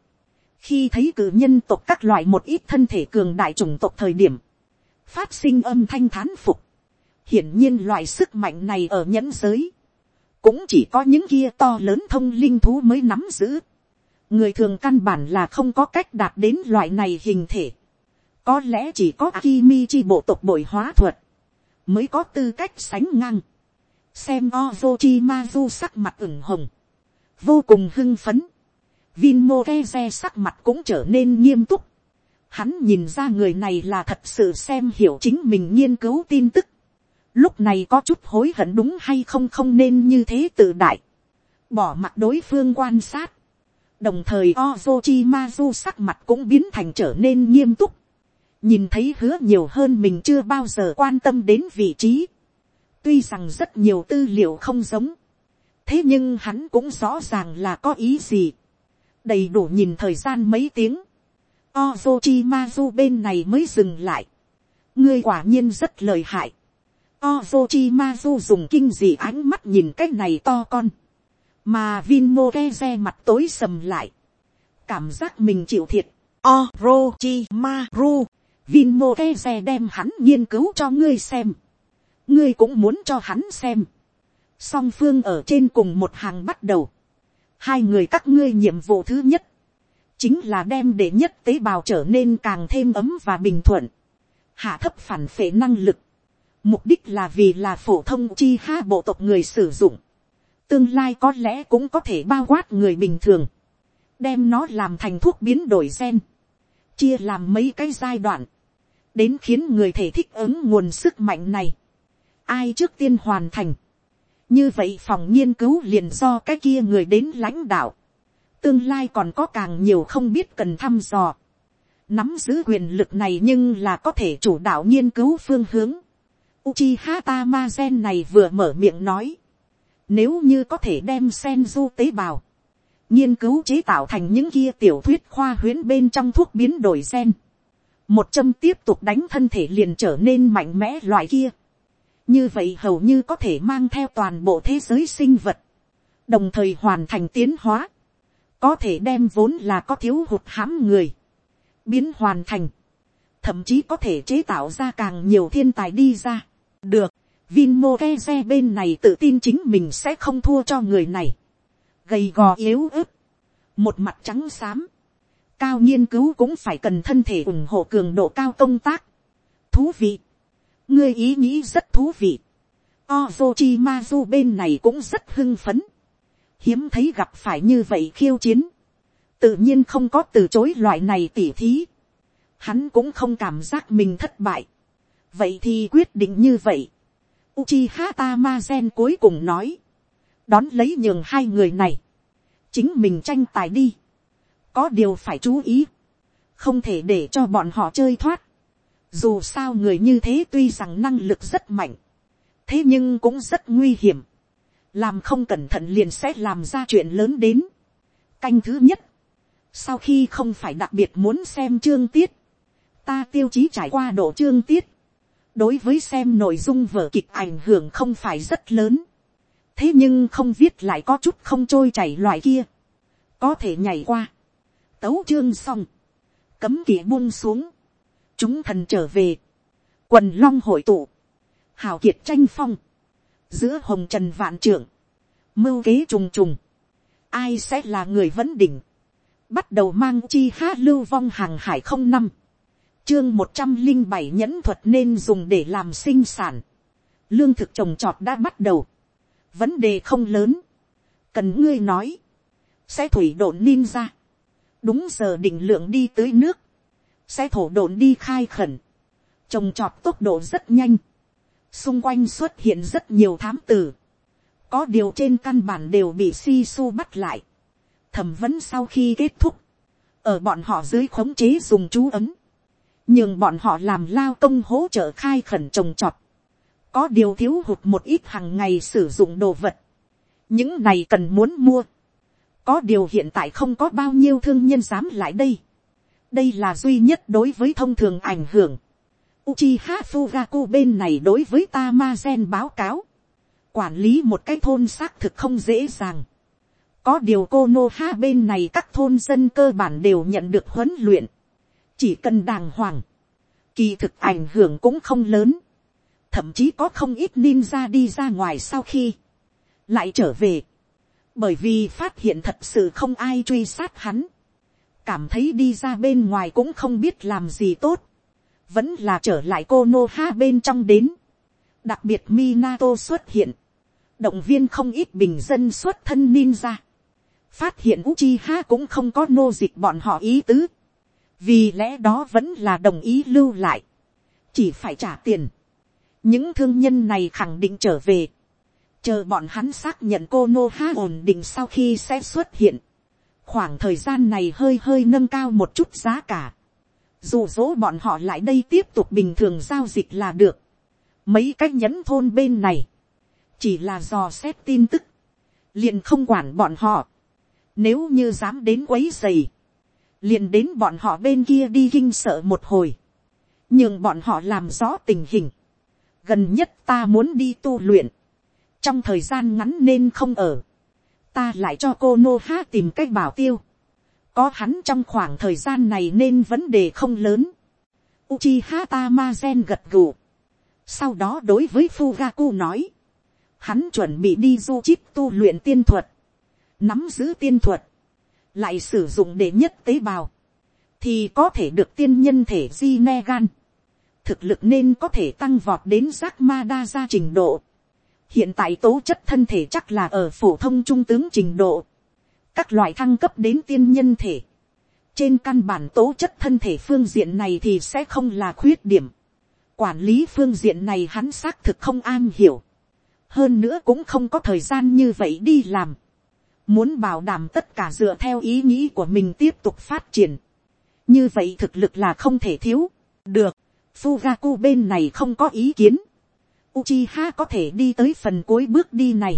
khi thấy cử nhân tộc các loại một ít thân thể cường đại chủng tộc thời điểm, phát sinh âm thanh thán phục. hiển nhiên loại sức mạnh này ở nhẫn giới, cũng chỉ có những kia to lớn thông linh thú mới nắm giữ. người thường căn bản là không có cách đạt đến loại này hình thể. có lẽ chỉ có Akimi chi bộ tộc bội hóa thuật, mới có tư cách sánh ngang. xem Ozochimazu sắc mặt ửng hồng, vô cùng hưng phấn. Vinmo Keze sắc mặt cũng trở nên nghiêm túc. Hắn nhìn ra người này là thật sự xem hiểu chính mình nghiên cứu tin tức. Lúc này có chút hối hận đúng hay không không nên như thế tự đại. Bỏ mặt đối phương quan sát. Đồng thời Ozochimazu sắc mặt cũng biến thành trở nên nghiêm túc. Nhìn thấy hứa nhiều hơn mình chưa bao giờ quan tâm đến vị trí. Tuy rằng rất nhiều tư liệu không giống. Thế nhưng hắn cũng rõ ràng là có ý gì. Đầy đủ nhìn thời gian mấy tiếng. Ozochimazu bên này mới dừng lại. Ngươi quả nhiên rất lợi hại. Ozochimazu dùng kinh dị ánh mắt nhìn cái này to con. Mà Vinmo Keze mặt tối sầm lại. Cảm giác mình chịu thiệt. Orochimaru. Vinmo Keze đem hắn nghiên cứu cho ngươi xem. Ngươi cũng muốn cho hắn xem. Song phương ở trên cùng một hàng bắt đầu. Hai người các ngươi nhiệm vụ thứ nhất. Chính là đem để nhất tế bào trở nên càng thêm ấm và bình thuận. Hạ thấp phản phệ năng lực Mục đích là vì là phổ thông chi ha bộ tộc người sử dụng. Tương lai có lẽ cũng có thể bao quát người bình thường. Đem nó làm thành thuốc biến đổi gen. Chia làm mấy cái giai đoạn. Đến khiến người thể thích ứng nguồn sức mạnh này. Ai trước tiên hoàn thành. Như vậy phòng nghiên cứu liền do cái kia người đến lãnh đạo. Tương lai còn có càng nhiều không biết cần thăm dò. Nắm giữ quyền lực này nhưng là có thể chủ đạo nghiên cứu phương hướng Uchiha Tamazen này vừa mở miệng nói. Nếu như có thể đem Senju tế bào. Nghiên cứu chế tạo thành những kia tiểu thuyết khoa huyến bên trong thuốc biến đổi gen. Một châm tiếp tục đánh thân thể liền trở nên mạnh mẽ loại kia. Như vậy hầu như có thể mang theo toàn bộ thế giới sinh vật. Đồng thời hoàn thành tiến hóa. Có thể đem vốn là có thiếu hụt hãm người. Biến hoàn thành thậm chí có thể chế tạo ra càng nhiều thiên tài đi ra. Được, Vinmo Keze bên này tự tin chính mình sẽ không thua cho người này. Gầy gò yếu ớt. Một mặt trắng xám. Cao nghiên cứu cũng phải cần thân thể ủng hộ cường độ cao công tác. Thú vị. Ngươi ý nghĩ rất thú vị. Ozochimazu bên này cũng rất hưng phấn. Hiếm thấy gặp phải như vậy khiêu chiến. Tự nhiên không có từ chối loại này tỉ thí. Hắn cũng không cảm giác mình thất bại. Vậy thì quyết định như vậy. Uchiha Tamazen cuối cùng nói, đón lấy nhường hai người này, chính mình tranh tài đi, có điều phải chú ý, không thể để cho bọn họ chơi thoát, dù sao người như thế tuy rằng năng lực rất mạnh, thế nhưng cũng rất nguy hiểm, làm không cẩn thận liền sẽ làm ra chuyện lớn đến. Canh thứ nhất, sau khi không phải đặc biệt muốn xem chương tiết, ta tiêu chí trải qua độ chương tiết, đối với xem nội dung vở kịch ảnh hưởng không phải rất lớn. thế nhưng không viết lại có chút không trôi chảy loại kia. có thể nhảy qua. tấu chương xong. cấm kỵ buông xuống. chúng thần trở về. quần long hội tụ. hào kiệt tranh phong giữa hồng trần vạn trưởng. mưu kế trùng trùng. ai sẽ là người vấn đỉnh. bắt đầu mang chi hát lưu vong hàng hải không năm, chương một trăm linh bảy nhẫn thuật nên dùng để làm sinh sản. lương thực trồng trọt đã bắt đầu. vấn đề không lớn. cần ngươi nói. sẽ thủy độn ninja. đúng giờ định lượng đi tới nước. sẽ thổ độn đi khai khẩn. trồng trọt tốc độ rất nhanh xung quanh xuất hiện rất nhiều thám tử. có điều trên căn bản đều bị si su bắt lại. thẩm vấn sau khi kết thúc. ở bọn họ dưới khống chế dùng chú ấm nhưng bọn họ làm lao công hỗ trợ khai khẩn trồng trọt, có điều thiếu hụt một ít hàng ngày sử dụng đồ vật, những này cần muốn mua, có điều hiện tại không có bao nhiêu thương nhân dám lại đây, đây là duy nhất đối với thông thường ảnh hưởng, Uchiha Fugaku bên này đối với Tamazen báo cáo. Quản lý một cái thôn xác thực không dễ dàng. Có điều cô bên này các thôn dân cơ bản đều nhận được huấn luyện. Chỉ cần đàng hoàng. Kỳ thực ảnh hưởng cũng không lớn. Thậm chí có không ít ninja đi ra ngoài sau khi. Lại trở về. Bởi vì phát hiện thật sự không ai truy sát hắn. Cảm thấy đi ra bên ngoài cũng không biết làm gì tốt. Vẫn là trở lại cô Nô Ha bên trong đến. Đặc biệt Minato xuất hiện động viên không ít bình dân xuất thân ninja phát hiện Uchiha cũng không có nô dịch bọn họ ý tứ. Vì lẽ đó vẫn là đồng ý lưu lại. Chỉ phải trả tiền. Những thương nhân này khẳng định trở về. Chờ bọn hắn xác nhận cô Nô Ha ổn định sau khi sẽ xuất hiện. Khoảng thời gian này hơi hơi nâng cao một chút giá cả. Dù dỗ bọn họ lại đây tiếp tục bình thường giao dịch là được. Mấy cách nhẫn thôn bên này. Chỉ là dò xét tin tức. liền không quản bọn họ nếu như dám đến quấy dày. Liền đến bọn họ bên kia đi kinh sợ một hồi. Nhưng bọn họ làm rõ tình hình. Gần nhất ta muốn đi tu luyện. Trong thời gian ngắn nên không ở. Ta lại cho cô Nô Há tìm cách bảo tiêu. Có hắn trong khoảng thời gian này nên vấn đề không lớn. Uchiha Tamazen gật gù. Sau đó đối với Fugaku nói. Hắn chuẩn bị đi du chít tu luyện tiên thuật nắm giữ tiên thuật, lại sử dụng để nhất tế bào, thì có thể được tiên nhân thể di ne gan. Thực lực nên có thể tăng vọt đến giác ma đa ra trình độ. Hiện tại tố chất thân thể chắc là ở phổ thông trung tướng trình độ. Các loại thăng cấp đến tiên nhân thể. Trên căn bản tố chất thân thể phương diện này thì sẽ không là khuyết điểm. Quản lý phương diện này hắn xác thực không an hiểu. Hơn nữa cũng không có thời gian như vậy đi làm muốn bảo đảm tất cả dựa theo ý nghĩ của mình tiếp tục phát triển. như vậy thực lực là không thể thiếu. được, Fugaku bên này không có ý kiến. Uchiha có thể đi tới phần cuối bước đi này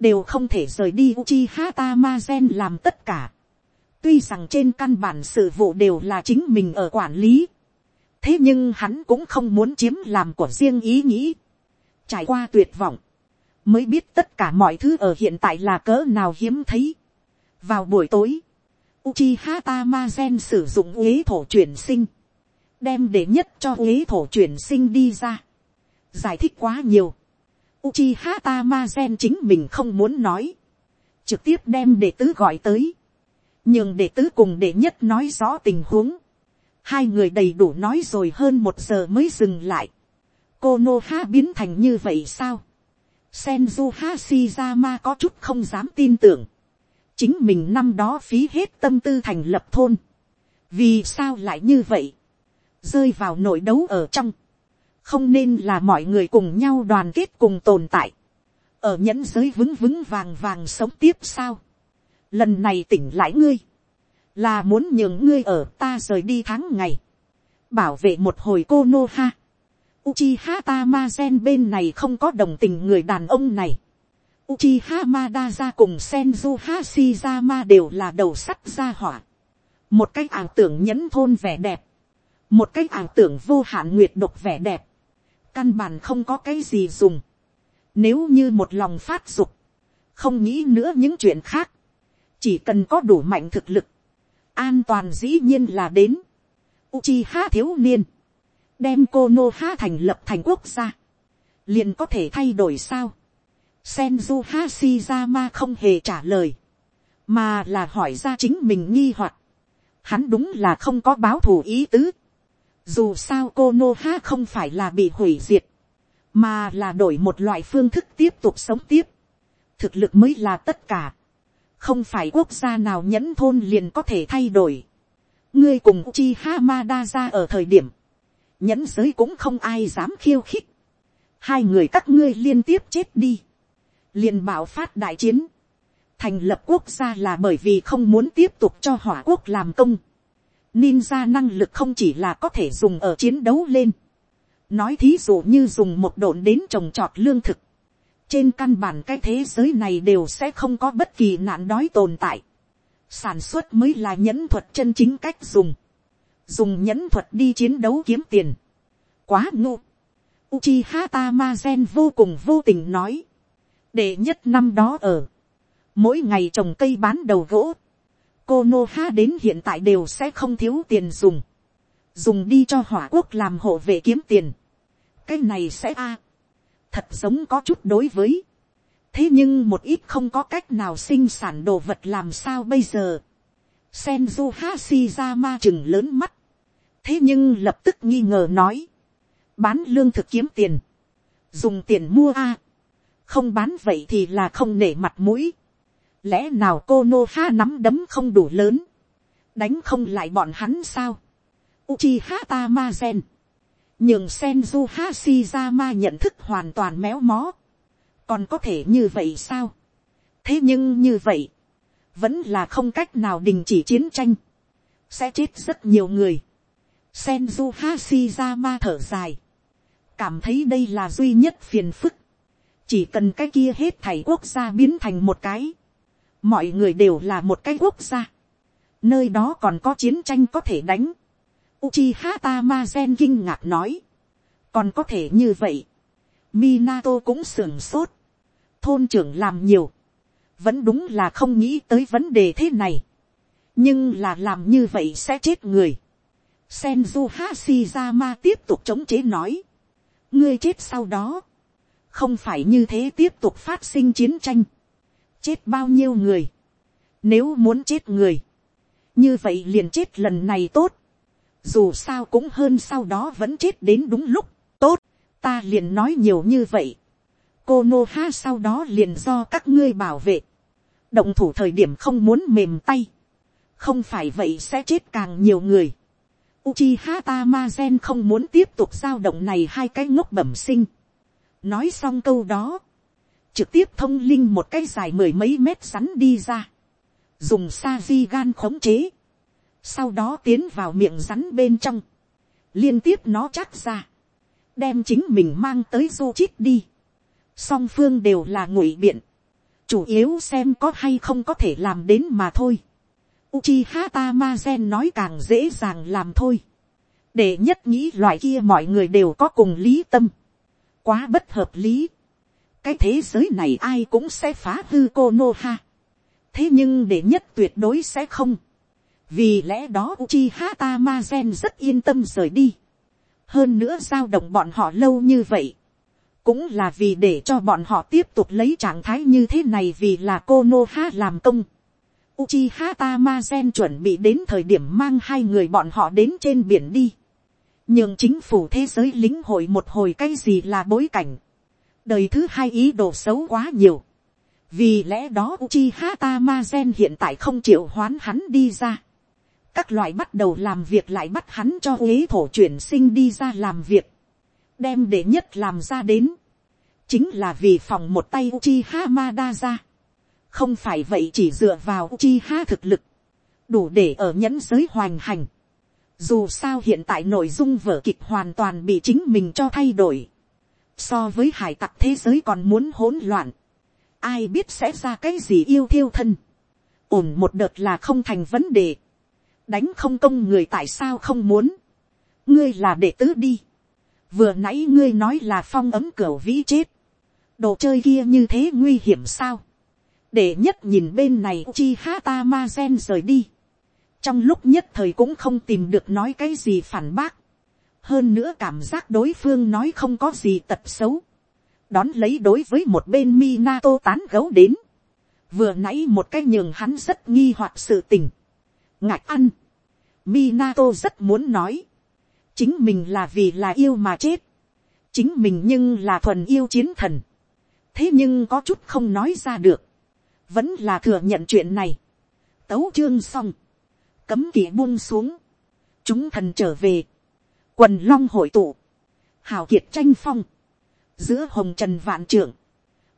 đều không thể rời đi Uchiha Tamazen làm tất cả. tuy rằng trên căn bản sự vụ đều là chính mình ở quản lý. thế nhưng hắn cũng không muốn chiếm làm của riêng ý nghĩ. trải qua tuyệt vọng mới biết tất cả mọi thứ ở hiện tại là cỡ nào hiếm thấy. vào buổi tối, Uchiha Tamazen sử dụng uế thổ chuyển sinh, đem để nhất cho uế thổ chuyển sinh đi ra. giải thích quá nhiều, Uchiha Tamazen chính mình không muốn nói, trực tiếp đem đệ tứ gọi tới, nhưng đệ tứ cùng đệ nhất nói rõ tình huống, hai người đầy đủ nói rồi hơn một giờ mới dừng lại, cô nô ha biến thành như vậy sao, Senju Hashirama có chút không dám tin tưởng. Chính mình năm đó phí hết tâm tư thành lập thôn. Vì sao lại như vậy? Rơi vào nội đấu ở trong. Không nên là mọi người cùng nhau đoàn kết cùng tồn tại. Ở nhẫn giới vững vững vàng vàng sống tiếp sao? Lần này tỉnh lại ngươi. Là muốn nhường ngươi ở ta rời đi tháng ngày. Bảo vệ một hồi cô Nô Ha Uchiha Tamazen bên này không có đồng tình người đàn ông này. Uchiha Madara cùng Senju Hashirama đều là đầu sắt ra hỏa. Một cách ảo tưởng nhẫn thôn vẻ đẹp. Một cách ảo tưởng vô hạn nguyệt độc vẻ đẹp. Căn bản không có cái gì dùng. Nếu như một lòng phát dục. Không nghĩ nữa những chuyện khác. Chỉ cần có đủ mạnh thực lực. An toàn dĩ nhiên là đến. Uchiha thiếu niên đem cô nô ha thành lập thành quốc gia, liền có thể thay đổi sao. Senju Hashirama không hề trả lời, mà là hỏi ra chính mình nghi hoặc. Hắn đúng là không có báo thù ý tứ. Dù sao cô nô ha không phải là bị hủy diệt, mà là đổi một loại phương thức tiếp tục sống tiếp. Thực lực mới là tất cả. Không phải quốc gia nào nhẫn thôn liền có thể thay đổi. Ngươi cùng Chi Hamada ra ở thời điểm nhẫn giới cũng không ai dám khiêu khích. hai người các ngươi liên tiếp chết đi. liền bảo phát đại chiến. thành lập quốc gia là bởi vì không muốn tiếp tục cho hỏa quốc làm công. Ninja năng lực không chỉ là có thể dùng ở chiến đấu lên. nói thí dụ như dùng một độn đến trồng trọt lương thực. trên căn bản cái thế giới này đều sẽ không có bất kỳ nạn đói tồn tại. sản xuất mới là nhẫn thuật chân chính cách dùng dùng nhẫn thuật đi chiến đấu kiếm tiền. quá ngu. Uchiha Tamazen vô cùng vô tình nói. để nhất năm đó ở. mỗi ngày trồng cây bán đầu gỗ, cô nô ha đến hiện tại đều sẽ không thiếu tiền dùng, dùng đi cho hỏa quốc làm hộ vệ kiếm tiền, cái này sẽ a, thật giống có chút đối với, thế nhưng một ít không có cách nào sinh sản đồ vật làm sao bây giờ, Senju ma chừng lớn mắt. Thế nhưng lập tức nghi ngờ nói. Bán lương thực kiếm tiền. Dùng tiền mua a Không bán vậy thì là không nể mặt mũi. Lẽ nào cô Nô Ha nắm đấm không đủ lớn. Đánh không lại bọn hắn sao. Uchiha Tamazen. nhường Senju Hashirama nhận thức hoàn toàn méo mó. Còn có thể như vậy sao? Thế nhưng như vậy vẫn là không cách nào đình chỉ chiến tranh, sẽ chết rất nhiều người. Senju Hashirama thở dài, cảm thấy đây là duy nhất phiền phức, chỉ cần cái kia hết thảy quốc gia biến thành một cái, mọi người đều là một cái quốc gia, nơi đó còn có chiến tranh có thể đánh. Uchiha Tamazen kinh ngạc nói, còn có thể như vậy, Minato cũng sưởng sốt, thôn trưởng làm nhiều, vẫn đúng là không nghĩ tới vấn đề thế này. nhưng là làm như vậy sẽ chết người. Senju Hashirama tiếp tục chống chế nói. ngươi chết sau đó. không phải như thế tiếp tục phát sinh chiến tranh chết bao nhiêu người. nếu muốn chết người. như vậy liền chết lần này tốt. dù sao cũng hơn sau đó vẫn chết đến đúng lúc. tốt, ta liền nói nhiều như vậy cô nô ha sau đó liền do các ngươi bảo vệ. động thủ thời điểm không muốn mềm tay. không phải vậy sẽ chết càng nhiều người. Uchiha Tamazen không muốn tiếp tục giao động này hai cái ngốc bẩm sinh. nói xong câu đó trực tiếp thông linh một cái dài mười mấy mét rắn đi ra. dùng sa di gan khống chế. sau đó tiến vào miệng rắn bên trong. liên tiếp nó chắc ra. đem chính mình mang tới du chít đi song phương đều là ngụy biện, chủ yếu xem có hay không có thể làm đến mà thôi. Uchiha Tamazen nói càng dễ dàng làm thôi. để nhất nghĩ loại kia mọi người đều có cùng lý tâm. quá bất hợp lý cái thế giới này ai cũng sẽ phá hư cô nô ha. thế nhưng để nhất tuyệt đối sẽ không. vì lẽ đó Uchiha gen rất yên tâm rời đi. hơn nữa giao động bọn họ lâu như vậy cũng là vì để cho bọn họ tiếp tục lấy trạng thái như thế này vì là cô nô ha làm công. Uchiha gen chuẩn bị đến thời điểm mang hai người bọn họ đến trên biển đi. Nhưng chính phủ thế giới lính hội một hồi cái gì là bối cảnh. Đời thứ hai ý đồ xấu quá nhiều. Vì lẽ đó Uchiha Tamazen hiện tại không chịu hoán hắn đi ra. Các loại bắt đầu làm việc lại bắt hắn cho ghế thổ chuyển sinh đi ra làm việc đem để nhất làm ra đến, chính là vì phòng một tay Uchiha Madara. Không phải vậy chỉ dựa vào Uchiha thực lực, đủ để ở nhẫn giới hoành hành. Dù sao hiện tại nội dung vở kịch hoàn toàn bị chính mình cho thay đổi. So với hải tặc thế giới còn muốn hỗn loạn. Ai biết sẽ ra cái gì yêu thiêu thân. Ổn một đợt là không thành vấn đề. Đánh không công người tại sao không muốn. Ngươi là đệ tứ đi vừa nãy ngươi nói là phong ấm cửa vĩ chết, đồ chơi kia như thế nguy hiểm sao, để nhất nhìn bên này chi ha ta ma gen rời đi, trong lúc nhất thời cũng không tìm được nói cái gì phản bác, hơn nữa cảm giác đối phương nói không có gì tật xấu, đón lấy đối với một bên Minato tán gấu đến, vừa nãy một cái nhường hắn rất nghi hoặc sự tình, ngạch ăn, Minato rất muốn nói, chính mình là vì là yêu mà chết, chính mình nhưng là thuần yêu chiến thần, thế nhưng có chút không nói ra được, vẫn là thừa nhận chuyện này, tấu chương xong, cấm kỵ buông xuống, chúng thần trở về, quần long hội tụ, hào kiệt tranh phong, giữa hồng trần vạn trưởng,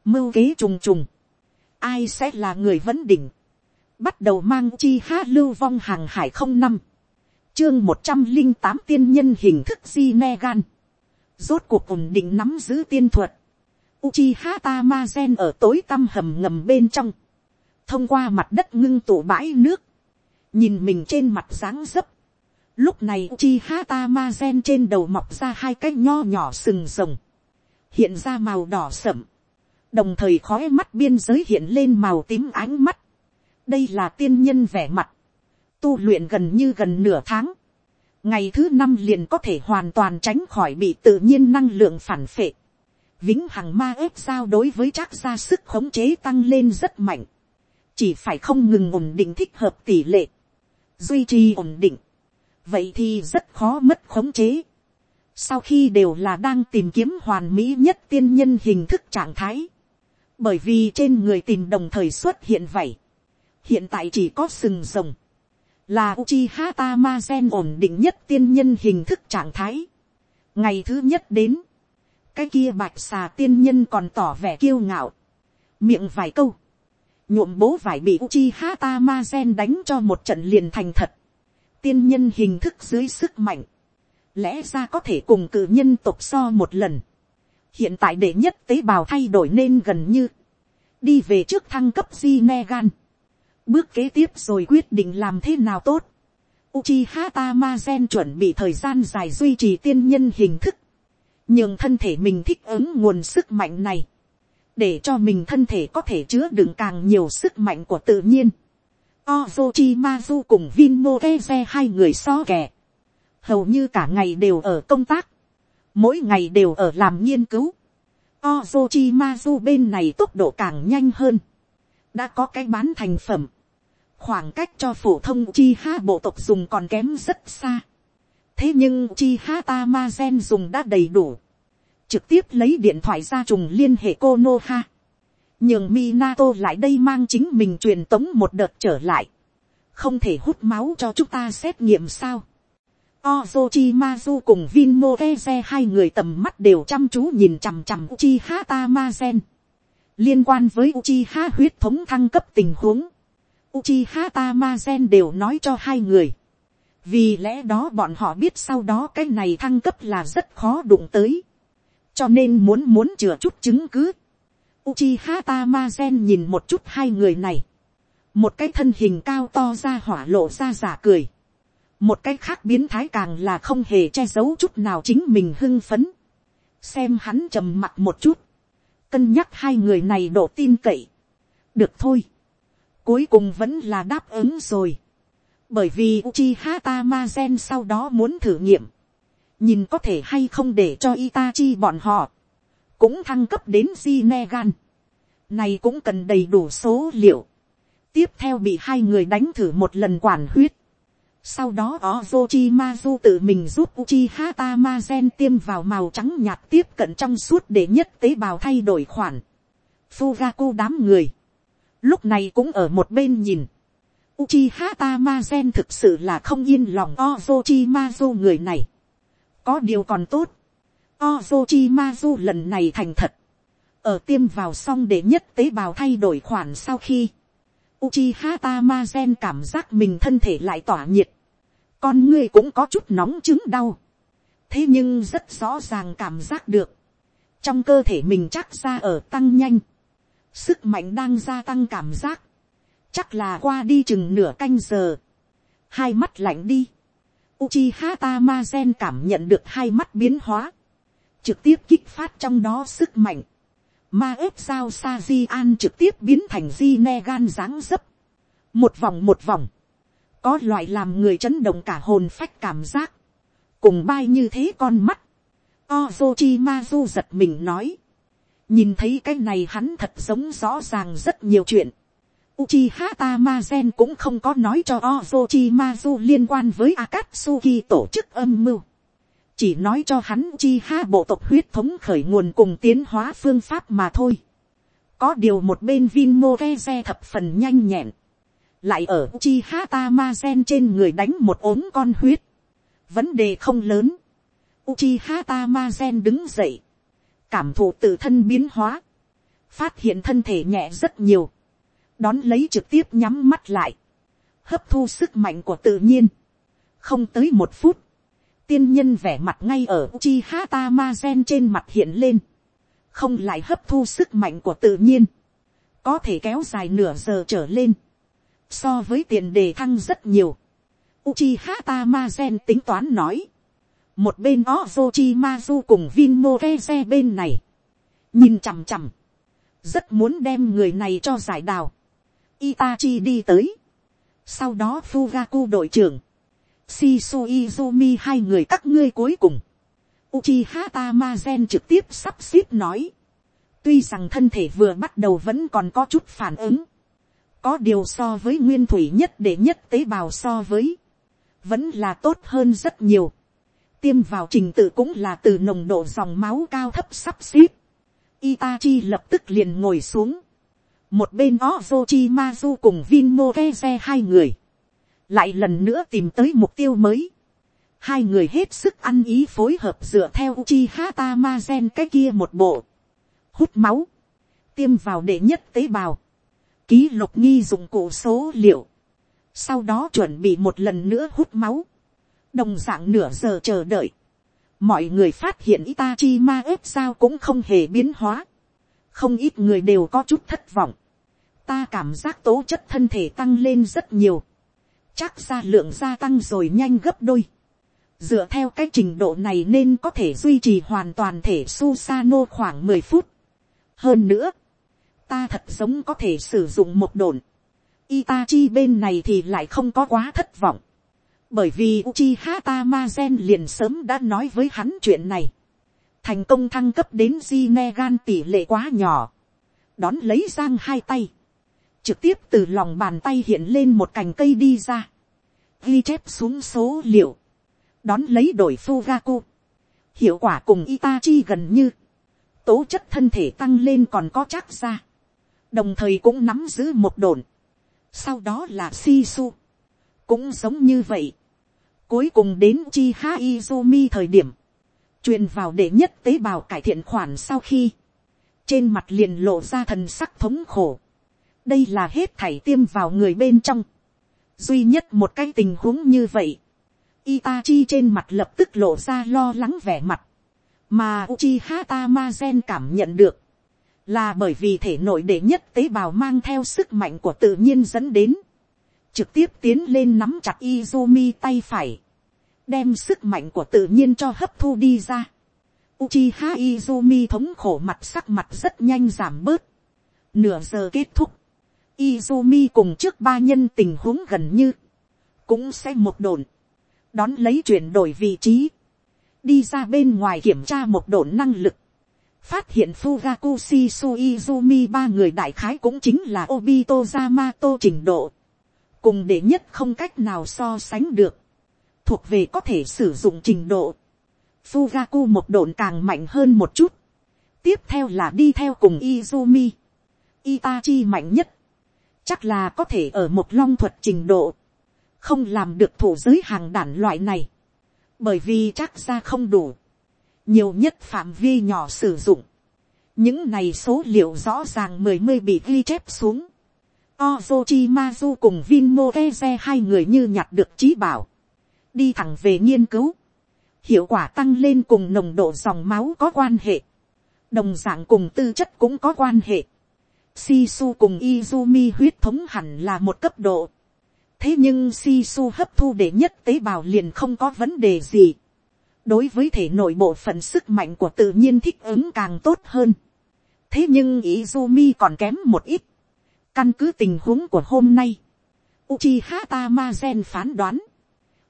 mưu kế trùng trùng, ai sẽ là người vấn đỉnh, bắt đầu mang chi hát lưu vong hàng hải không năm, chương một trăm linh tám tiên nhân hình thức di ne gan. Rốt cuộc ổn định nắm giữ tiên thuật. Uchiha Tamazen ở tối tăm hầm ngầm bên trong. Thông qua mặt đất ngưng tụ bãi nước. Nhìn mình trên mặt dáng dấp. Lúc này Uchiha Tamazen trên đầu mọc ra hai cái nho nhỏ sừng rồng. Hiện ra màu đỏ sậm. đồng thời khói mắt biên giới hiện lên màu tím ánh mắt, đây là tiên nhân vẻ mặt, tu luyện gần như gần nửa tháng, ngày thứ năm liền có thể hoàn toàn tránh khỏi bị tự nhiên năng lượng phản phệ, vĩnh hằng ma ép sao đối với chắc ra sức khống chế tăng lên rất mạnh, chỉ phải không ngừng ổn định thích hợp tỷ lệ, duy trì ổn định, vậy thì rất khó mất khống chế. Sau khi đều là đang tìm kiếm hoàn mỹ nhất tiên nhân hình thức trạng thái, bởi vì trên người tìm đồng thời xuất hiện vậy, hiện tại chỉ có sừng rồng, là Uchiha Tamazen ổn định nhất tiên nhân hình thức trạng thái. Ngày thứ nhất đến, cái kia bạch xà tiên nhân còn tỏ vẻ kiêu ngạo, miệng vài câu, nhuộm bố vải bị Uchiha Tamazen đánh cho một trận liền thành thật, tiên nhân hình thức dưới sức mạnh, lẽ ra có thể cùng cử nhân tộc so một lần, hiện tại đệ nhất tế bào thay đổi nên gần như, đi về trước thăng cấp di ne gan, bước kế tiếp rồi quyết định làm thế nào tốt, Uchiha Tamazen chuẩn bị thời gian dài duy trì tiên nhân hình thức, nhưng thân thể mình thích ứng nguồn sức mạnh này, để cho mình thân thể có thể chứa đựng càng nhiều sức mạnh của tự nhiên. Ozochimazu cùng Vinmo Keze hai người so kè. Hầu như cả ngày đều ở công tác. Mỗi ngày đều ở làm nghiên cứu. Ozochimazu bên này tốc độ càng nhanh hơn. Đã có cái bán thành phẩm. Khoảng cách cho phổ thông chi ha bộ tộc dùng còn kém rất xa. Thế nhưng chi ha Tamazen dùng đã đầy đủ. Trực tiếp lấy điện thoại ra trùng liên hệ Konoha nhường Minato lại đây mang chính mình truyền tống một đợt trở lại, không thể hút máu cho chúng ta xét nghiệm sao. Ozochimazu cùng Vinmo Eze hai người tầm mắt đều chăm chú nhìn chằm chằm Uchiha Tamazen. Liên quan với Uchiha huyết thống thăng cấp tình huống, Uchiha Tamazen đều nói cho hai người. Vì lẽ đó bọn họ biết sau đó cái này thăng cấp là rất khó đụng tới. Cho nên muốn muốn chừa chút chứng cứ Uchiha Tamazen nhìn một chút hai người này. Một cái thân hình cao to ra hỏa lộ ra giả cười. Một cái khác biến thái càng là không hề che giấu chút nào chính mình hưng phấn. Xem hắn trầm mặt một chút. Cân nhắc hai người này độ tin cậy. Được thôi. Cuối cùng vẫn là đáp ứng rồi. Bởi vì Uchiha Tamazen sau đó muốn thử nghiệm. Nhìn có thể hay không để cho Itachi bọn họ cũng thăng cấp đến Zinegan. Này cũng cần đầy đủ số liệu. Tiếp theo bị hai người đánh thử một lần quản huyết. Sau đó, Ozochimazu tự mình giúp Uchiha Tamazen tiêm vào màu trắng nhạt tiếp cận trong suốt để nhất tế bào thay đổi khoản. Fugaku đám người. Lúc này cũng ở một bên nhìn. Uchiha Tamazen thực sự là không yên lòng Ozochimazu người này. Có điều còn tốt. Ozochimazu lần này thành thật. Ở tiêm vào xong để nhất tế bào thay đổi khoản sau khi. Uchiha Tamazen cảm giác mình thân thể lại tỏa nhiệt. Con người cũng có chút nóng chứng đau. Thế nhưng rất rõ ràng cảm giác được. Trong cơ thể mình chắc ra ở tăng nhanh. Sức mạnh đang gia tăng cảm giác. Chắc là qua đi chừng nửa canh giờ. Hai mắt lạnh đi. Uchiha Tamazen cảm nhận được hai mắt biến hóa trực tiếp kích phát trong đó sức mạnh, ma ếp sao sa di an trực tiếp biến thành di ne gan dáng dấp, một vòng một vòng, có loại làm người chấn động cả hồn phách cảm giác, cùng bay như thế con mắt, Ozochi Mazu giật mình nói, nhìn thấy cái này hắn thật giống rõ ràng rất nhiều chuyện, Uchiha Tamazen cũng không có nói cho Ozochimazu liên quan với Akatsuki tổ chức âm mưu chỉ nói cho hắn chi ha bộ tộc huyết thống khởi nguồn cùng tiến hóa phương pháp mà thôi. có điều một bên Vinmo xe thập phần nhanh nhẹn, lại ở chi ha Tamazen trên người đánh một ốm con huyết. vấn đề không lớn. Uchiha Tamazen đứng dậy, cảm thụ tự thân biến hóa, phát hiện thân thể nhẹ rất nhiều, đón lấy trực tiếp nhắm mắt lại, hấp thu sức mạnh của tự nhiên, không tới một phút, tiên nhân vẻ mặt ngay ở Uchiha Tamazen trên mặt hiện lên. Không lại hấp thu sức mạnh của tự nhiên. Có thể kéo dài nửa giờ trở lên. So với tiền đề thăng rất nhiều. Uchiha Tamazen tính toán nói. Một bên Ozochimazu cùng Vinmo Keze bên này. Nhìn chằm chằm. rất muốn đem người này cho giải đào. Itachi đi tới. Sau đó Fugaku đội trưởng. Shisu Izumi, hai người các ngươi cuối cùng. Uchiha Tamazen trực tiếp sắp xếp nói. Tuy rằng thân thể vừa bắt đầu vẫn còn có chút phản ứng. Có điều so với nguyên thủy nhất để nhất tế bào so với. Vẫn là tốt hơn rất nhiều. Tiêm vào trình tự cũng là từ nồng độ dòng máu cao thấp sắp xếp. Itachi lập tức liền ngồi xuống. Một bên Ozochimazu cùng Vinmo Keze hai người. Lại lần nữa tìm tới mục tiêu mới. Hai người hết sức ăn ý phối hợp dựa theo Uchiha Tamazen cái kia một bộ. Hút máu. Tiêm vào đệ nhất tế bào. Ký lục nghi dụng cụ số liệu. Sau đó chuẩn bị một lần nữa hút máu. Đồng dạng nửa giờ chờ đợi. Mọi người phát hiện Itachi ma ếp sao cũng không hề biến hóa. Không ít người đều có chút thất vọng. Ta cảm giác tố chất thân thể tăng lên rất nhiều. Chắc ra lượng gia tăng rồi nhanh gấp đôi dựa theo cái trình độ này nên có thể duy trì hoàn toàn thể Susano khoảng mười phút. Hơn nữa, ta thật giống có thể sử dụng một đồn. Itachi bên này thì lại không có quá thất vọng. Bởi vì Uchiha Tamazen liền sớm đã nói với hắn chuyện này. Thành công thăng cấp đến Jinegan tỷ lệ quá nhỏ. Đón lấy giang hai tay. Trực tiếp từ lòng bàn tay hiện lên một cành cây đi ra. Ghi chép xuống số liệu đón lấy đổi Fugaku. Hiệu quả cùng Itachi gần như, tố chất thân thể tăng lên còn có chắc ra. Đồng thời cũng nắm giữ một đồn. Sau đó là Shisu. Cũng giống như vậy. Cuối cùng đến Chiha Izumi thời điểm. truyền vào để nhất tế bào cải thiện khoản sau khi. Trên mặt liền lộ ra thần sắc thống khổ. Đây là hết thảy tiêm vào người bên trong. Duy nhất một cái tình huống như vậy Itachi trên mặt lập tức lộ ra lo lắng vẻ mặt. Mà Uchiha Tamazen cảm nhận được. Là bởi vì thể nội đệ nhất tế bào mang theo sức mạnh của tự nhiên dẫn đến. Trực tiếp tiến lên nắm chặt Izumi tay phải. Đem sức mạnh của tự nhiên cho hấp thu đi ra. Uchiha Izumi thống khổ mặt sắc mặt rất nhanh giảm bớt. Nửa giờ kết thúc. Izumi cùng trước ba nhân tình huống gần như. Cũng sẽ một đồn. Đón lấy chuyển đổi vị trí, đi ra bên ngoài kiểm tra một đồn năng lực, phát hiện Fugaku Shisuizumi ba người đại khái cũng chính là Obito Yamato trình độ, cùng để nhất không cách nào so sánh được, thuộc về có thể sử dụng trình độ, Fugaku một đồn càng mạnh hơn một chút, tiếp theo là đi theo cùng Izumi, Itachi mạnh nhất, chắc là có thể ở một long thuật trình độ, không làm được thủ giới hàng đản loại này, bởi vì chắc ra không đủ, nhiều nhất phạm vi nhỏ sử dụng, những này số liệu rõ ràng mười mươi bị ghi chép xuống, Ozochimazu cùng Vinmo Keze hai người như nhặt được trí bảo, đi thẳng về nghiên cứu, hiệu quả tăng lên cùng nồng độ dòng máu có quan hệ, đồng d ạ n g cùng tư chất cũng có quan hệ, Sisu cùng Izumi huyết thống hẳn là một cấp độ, thế nhưng sisu hấp thu để nhất tế bào liền không có vấn đề gì. đối với thể nội bộ phận sức mạnh của tự nhiên thích ứng càng tốt hơn. thế nhưng Izumi còn kém một ít. căn cứ tình huống của hôm nay, Uchiha Tamazen phán đoán,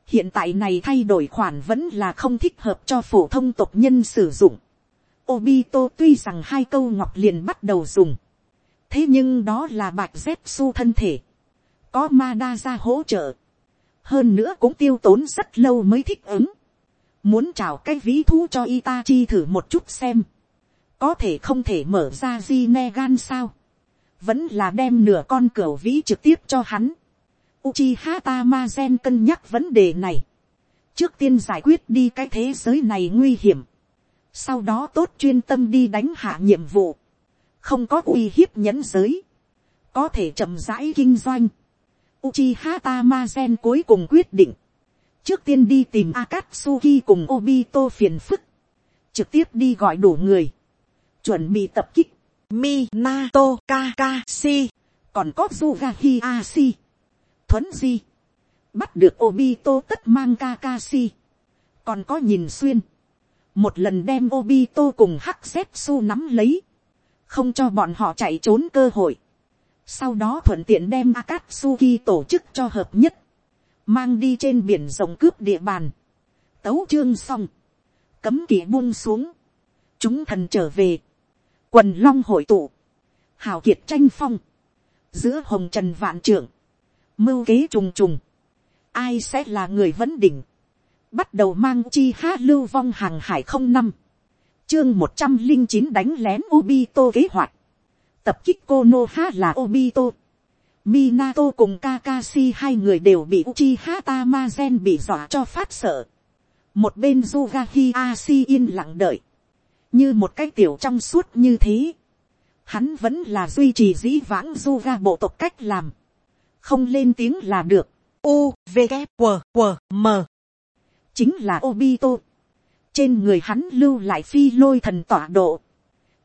hiện tại này thay đổi khoản vẫn là không thích hợp cho phổ thông tộc nhân sử dụng. Obito tuy rằng hai câu ngọc liền bắt đầu dùng, thế nhưng đó là bạch Zetsu thân thể. Có ma đa ra hỗ trợ, hơn nữa cũng tiêu tốn rất lâu mới thích ứng, muốn chào cái ví thú cho Itachi thử một chút xem, có thể không thể mở ra di ne gan sao, vẫn là đem nửa con cửa vĩ trực tiếp cho hắn. Uchiha Tamazen cân nhắc vấn đề này, trước tiên giải quyết đi cái thế giới này nguy hiểm, sau đó tốt chuyên tâm đi đánh hạ nhiệm vụ, không có uy hiếp nhẫn giới, có thể chậm rãi kinh doanh, Uchiha Tamazen cuối cùng quyết định. Trước tiên đi tìm Akatsuki cùng Obito phiền phức. Trực tiếp đi gọi đủ người. Chuẩn bị tập kích. Minato Kakashi. Còn có Zugahi Asi, Thuấn Di. Bắt được Obito tất mang Kakashi. Còn có nhìn xuyên. Một lần đem Obito cùng Hắc Zetsu nắm lấy không cho bọn họ chạy trốn cơ hội, sau đó thuận tiện đem Akatsuki tổ chức cho hợp nhất, mang đi trên biển rộng cướp địa bàn, tấu chương xong, cấm kỵ buông xuống, chúng thần trở về, quần long hội tụ, hào kiệt tranh phong, giữa hồng trần vạn trưởng, mưu kế trùng trùng, ai sẽ là người vấn đỉnh, bắt đầu mang chi hát lưu vong hàng hải không năm, chương một trăm linh chín đánh lén Obito kế hoạch, tập kích Konoha là Obito, Minato cùng Kakashi hai người đều bị Uchiha Tamazen bị dọa cho phát sợ. Một bên Yugahi Ashi yên lặng đợi. Như một cái tiểu trong suốt như thế. Hắn vẫn là duy trì dĩ vãng Yuga bộ tộc cách làm. Không lên tiếng là được. U, V, K, W, W, M. Chính là Obito. Trên người hắn lưu lại phi lôi thần tỏa độ.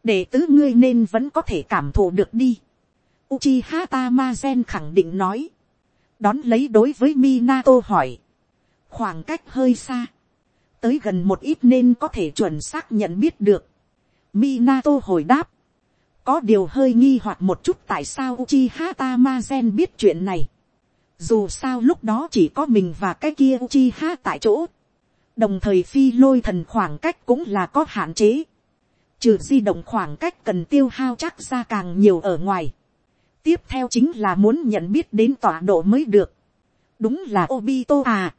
Để tứ ngươi nên vẫn có thể cảm thụ được đi Uchiha Tamazen khẳng định nói. Đón lấy đối với Minato hỏi. Khoảng cách hơi xa. Tới gần một ít nên có thể chuẩn xác nhận biết được. Minato hồi đáp. Có điều hơi nghi hoặc một chút tại sao Uchiha Tamazen biết chuyện này. Dù sao lúc đó chỉ có mình và cái kia Uchiha tại chỗ. Đồng thời phi lôi thần khoảng cách cũng là có hạn chế. Trừ di động khoảng cách cần tiêu hao chắc ra càng nhiều ở ngoài tiếp theo chính là muốn nhận biết đến tọa độ mới được. đúng là Obito à.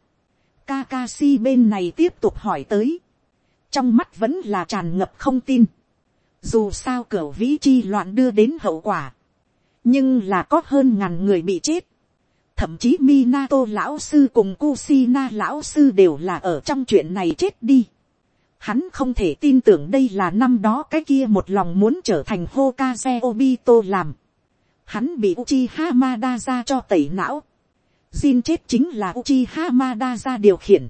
Kakashi bên này tiếp tục hỏi tới. trong mắt vẫn là tràn ngập không tin. dù sao cửa vĩ chi loạn đưa đến hậu quả. nhưng là có hơn ngàn người bị chết thậm chí Minato lão sư cùng Kusina lão sư đều là ở trong chuyện này chết đi. Hắn không thể tin tưởng đây là năm đó cái kia một lòng muốn trở thành Hokage Obito làm hắn bị Uchiha Madara cho tẩy não. Jin chết chính là Uchiha Madara điều khiển.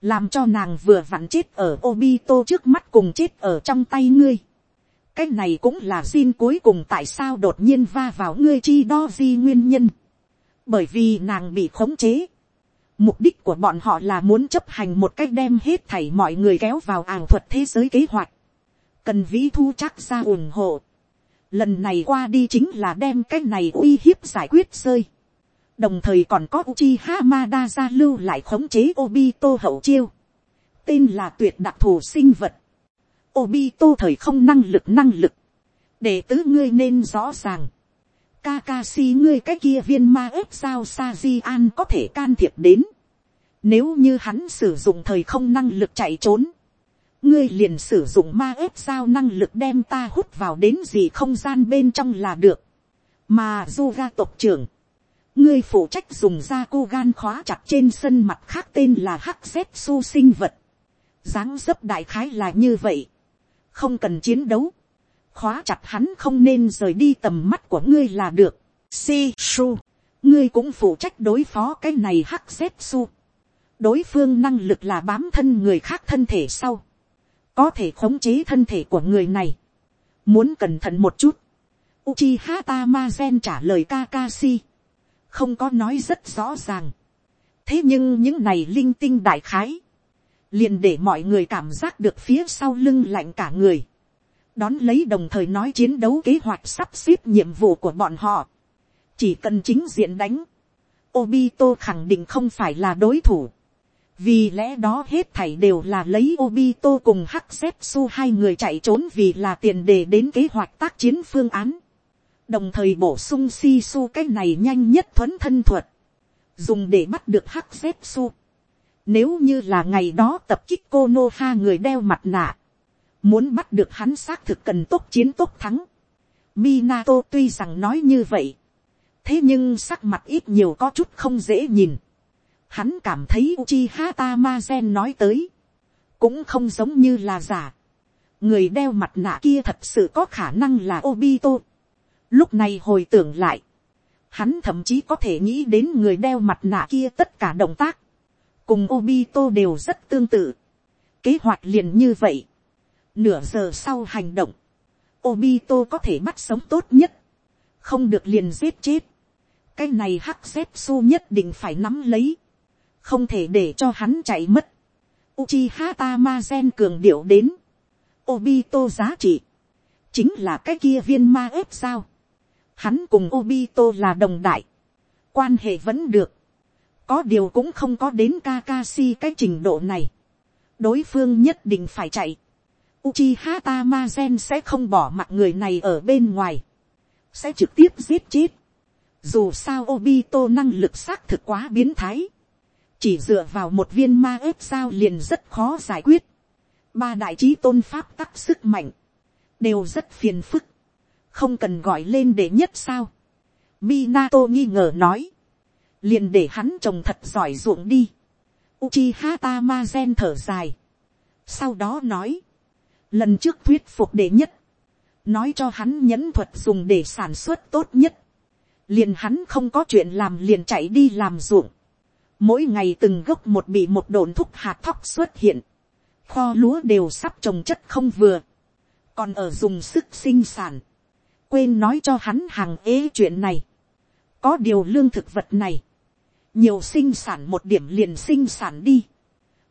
Làm cho nàng vừa vặn chết ở Obito trước mắt cùng chết ở trong tay ngươi. Cái này cũng là Jin cuối cùng tại sao đột nhiên va vào ngươi chi đo di nguyên nhân. Bởi vì nàng bị khống chế. Mục đích của bọn họ là muốn chấp hành một cách đem hết thảy mọi người kéo vào ảo thuật thế giới kế hoạch. Cần vĩ thu chắc ra ủng hộ lần này qua đi chính là đem cái này uy hiếp giải quyết rơi. đồng thời còn có Uchiha hamada ra lưu lại khống chế obito hậu chiêu. tên là tuyệt đặc thù sinh vật. obito thời không năng lực năng lực. để tứ ngươi nên rõ ràng. Kakashi ngươi cái kia viên ma ếp sao Saji An có thể can thiệp đến. Nếu như hắn sử dụng thời không năng lực chạy trốn ngươi liền sử dụng ma ếp sao năng lực đem ta hút vào đến gì không gian bên trong là được. mà Zuga tộc trưởng, ngươi phụ trách dùng ra cô gan khóa chặt trên sân mặt khác tên là hắc su sinh vật. dáng dấp đại khái là như vậy. không cần chiến đấu khóa chặt hắn không nên rời đi tầm mắt của ngươi là được. si su, ngươi cũng phụ trách đối phó cái này hắc xếp su. đối phương năng lực là bám thân người khác thân thể sau có thể khống chế thân thể của người này, muốn cẩn thận một chút. Uchiha Tamazen trả lời Kakashi, không có nói rất rõ ràng. thế nhưng những này linh tinh đại khái, liền để mọi người cảm giác được phía sau lưng lạnh cả người đón lấy đồng thời nói chiến đấu kế hoạch sắp xếp nhiệm vụ của bọn họ. chỉ cần chính diện đánh, Obito khẳng định không phải là đối thủ vì lẽ đó hết thảy đều là lấy Obito cùng hắc su hai người chạy trốn vì là tiền đề đến kế hoạch tác chiến phương án. Đồng thời bổ sung Shisu cái này nhanh nhất thuấn thân thuật. Dùng để bắt được hắc su. Nếu như là ngày đó tập kích Konoha người đeo mặt nạ. Muốn bắt được hắn xác thực cần tốt chiến tốt thắng. Minato tuy rằng nói như vậy. Thế nhưng sắc mặt ít nhiều có chút không dễ nhìn hắn cảm thấy Uchiha Tamazen nói tới, cũng không giống như là giả. người đeo mặt nạ kia thật sự có khả năng là Obito. lúc này hồi tưởng lại, hắn thậm chí có thể nghĩ đến người đeo mặt nạ kia tất cả động tác, cùng Obito đều rất tương tự. kế hoạch liền như vậy nửa giờ sau hành động, Obito có thể bắt sống tốt nhất, không được liền giết chết. cái này hắc xếp su nhất định phải nắm lấy. Không thể để cho hắn chạy mất. Uchiha Tamazen cường điệu đến, Obito giá trị, chính là cái kia viên ma ếp sao. hắn cùng Obito là đồng đại, quan hệ vẫn được, có điều cũng không có đến Kakashi cái trình độ này, đối phương nhất định phải chạy, Uchiha Tamazen sẽ không bỏ mặt người này ở bên ngoài, sẽ trực tiếp giết chết. Dù sao Obito năng lực xác thực quá biến thái, chỉ dựa vào một viên ma ếp sao liền rất khó giải quyết. Ba đại trí tôn pháp tắc sức mạnh, đều rất phiền phức, không cần gọi lên để nhất sao. Minato nghi ngờ nói, liền để hắn trồng thật giỏi ruộng đi. Uchiha Tamazen thở dài, sau đó nói, lần trước thuyết phục đệ nhất, nói cho hắn nhẫn thuật dùng để sản xuất tốt nhất, liền hắn không có chuyện làm liền chạy đi làm ruộng, mỗi ngày từng gốc một bị một đồn thúc hạt thóc xuất hiện, kho lúa đều sắp trồng chất không vừa, còn ở dùng sức sinh sản, quên nói cho hắn hàng ế chuyện này, có điều lương thực vật này, nhiều sinh sản một điểm liền sinh sản đi,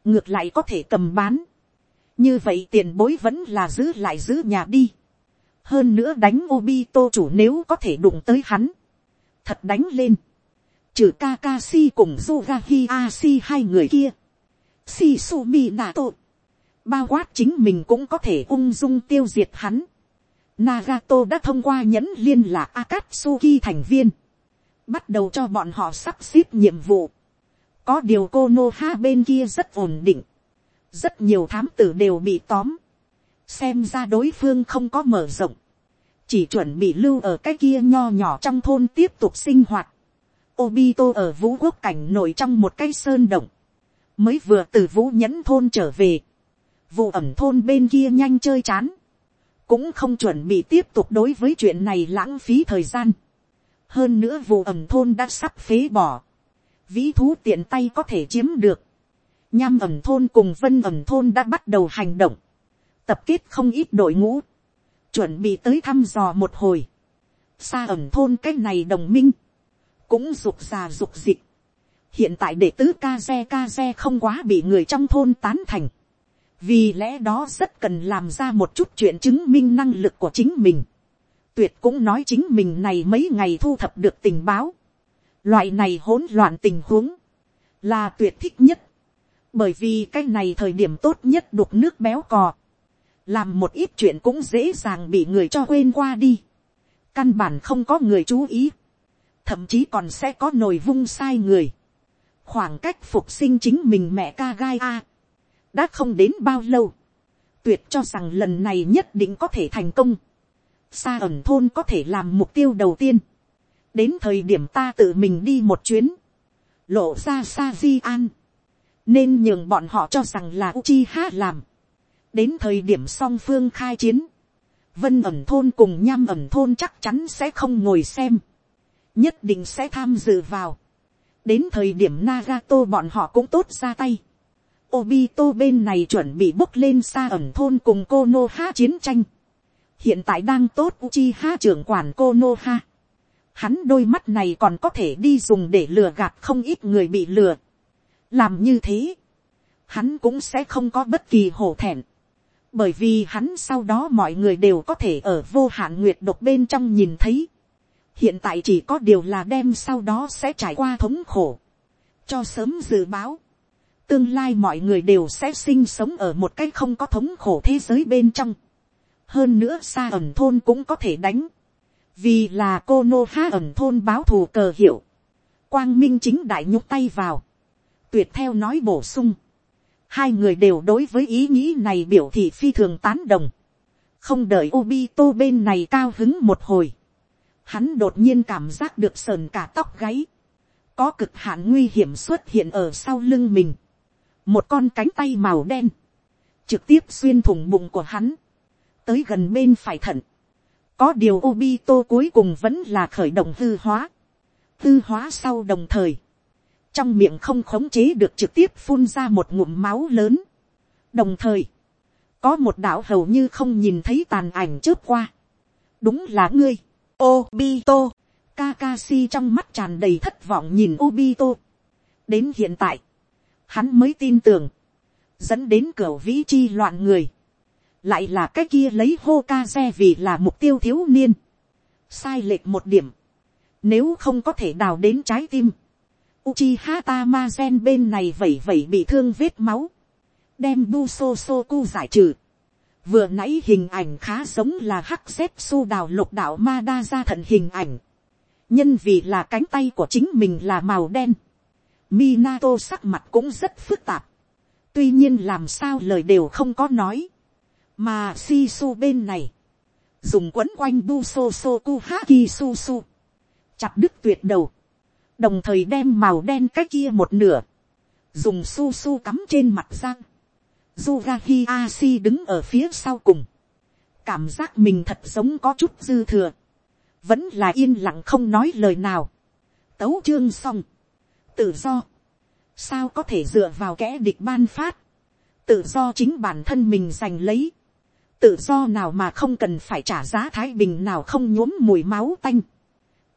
ngược lại có thể cầm bán, như vậy tiền bối vẫn là giữ lại giữ nhà đi. hơn nữa đánh Obito chủ nếu có thể đụng tới hắn. thật đánh lên. trừ Kakashi cùng Zugahi asi hai người kia. Shizumi Nato. bao quát chính mình cũng có thể ung dung tiêu diệt hắn. Nagato đã thông qua nhẫn liên là Akatsuki thành viên. Bắt đầu cho bọn họ sắp xếp nhiệm vụ. Có điều Konoha bên kia rất ổn định rất nhiều thám tử đều bị tóm, xem ra đối phương không có mở rộng, chỉ chuẩn bị lưu ở cái kia nho nhỏ trong thôn tiếp tục sinh hoạt. Obito ở vũ quốc cảnh nổi trong một cái sơn động, mới vừa từ vũ nhẫn thôn trở về, vụ ẩm thôn bên kia nhanh chơi chán, cũng không chuẩn bị tiếp tục đối với chuyện này lãng phí thời gian. hơn nữa vụ ẩm thôn đã sắp phế bỏ, vĩ thú tiện tay có thể chiếm được, nham ẩm thôn cùng vân ẩm thôn đã bắt đầu hành động, tập kết không ít đội ngũ, chuẩn bị tới thăm dò một hồi, xa ẩm thôn cái này đồng minh, cũng rục già rục dịch, hiện tại đệ tứ ca xe ca xe không quá bị người trong thôn tán thành, vì lẽ đó rất cần làm ra một chút chuyện chứng minh năng lực của chính mình, tuyệt cũng nói chính mình này mấy ngày thu thập được tình báo, loại này hỗn loạn tình huống, là tuyệt thích nhất, bởi vì cái này thời điểm tốt nhất đục nước béo cò, làm một ít chuyện cũng dễ dàng bị người cho quên qua đi, căn bản không có người chú ý, thậm chí còn sẽ có nồi vung sai người, khoảng cách phục sinh chính mình mẹ ca gai a, đã không đến bao lâu, tuyệt cho rằng lần này nhất định có thể thành công, xa ẩn thôn có thể làm mục tiêu đầu tiên, đến thời điểm ta tự mình đi một chuyến, lộ ra xa di an, nên nhường bọn họ cho rằng là Uchiha làm. đến thời điểm song phương khai chiến, vân ẩm thôn cùng nham ẩm thôn chắc chắn sẽ không ngồi xem, nhất định sẽ tham dự vào. đến thời điểm Nagato bọn họ cũng tốt ra tay. Obito bên này chuẩn bị bốc lên xa ẩm thôn cùng Konoha chiến tranh. hiện tại đang tốt Uchiha trưởng quản Konoha. hắn đôi mắt này còn có thể đi dùng để lừa gạt không ít người bị lừa làm như thế, hắn cũng sẽ không có bất kỳ hổ thẹn, bởi vì hắn sau đó mọi người đều có thể ở vô hạn nguyệt độc bên trong nhìn thấy. hiện tại chỉ có điều là đem sau đó sẽ trải qua thống khổ, cho sớm dự báo. tương lai mọi người đều sẽ sinh sống ở một cái không có thống khổ thế giới bên trong. hơn nữa xa ẩm thôn cũng có thể đánh, vì là cô nô ha ẩm thôn báo thù cờ hiệu, quang minh chính đại nhúc tay vào tuyệt theo nói bổ sung. Hai người đều đối với ý nghĩ này biểu thị phi thường tán đồng. Không đợi Obito bên này cao hứng một hồi. Hắn đột nhiên cảm giác được sờn cả tóc gáy. Có cực hạn nguy hiểm xuất hiện ở sau lưng mình. Một con cánh tay màu đen. Trực tiếp xuyên thủng bụng của hắn. Tới gần bên phải thận. Có điều Obito cuối cùng vẫn là khởi động hư hóa. Hư hóa sau đồng thời trong miệng không khống chế được trực tiếp phun ra một ngụm máu lớn. đồng thời, có một đạo hầu như không nhìn thấy tàn ảnh trước qua. đúng là ngươi, Obito, Kakashi trong mắt tràn đầy thất vọng nhìn Obito. đến hiện tại, hắn mới tin tưởng, dẫn đến cửa vĩ chi loạn người, lại là cái kia lấy hô ca xe vì là mục tiêu thiếu niên, sai lệch một điểm, nếu không có thể đào đến trái tim, Uchiha Tamazen bên này vẩy vẩy bị thương vết máu, đem Busosoku giải trừ. Vừa nãy hình ảnh khá giống là hắc xếp su đào lục đạo ma đa ra thận hình ảnh. Nhân vì là cánh tay của chính mình là màu đen. Minato sắc mặt cũng rất phức tạp. Tuy nhiên làm sao lời đều không có nói. Mà Shisu bên này. Dùng quấn quanh Busosoku Haki Susu. Chặt đứt tuyệt đầu. Đồng thời đem màu đen cái kia một nửa. Dùng su su cắm trên mặt răng. Zugahi Asi đứng ở phía sau cùng. Cảm giác mình thật giống có chút dư thừa. Vẫn là yên lặng không nói lời nào. Tấu chương xong. Tự do. Sao có thể dựa vào kẻ địch ban phát. Tự do chính bản thân mình giành lấy. Tự do nào mà không cần phải trả giá thái bình nào không nhuốm mùi máu tanh.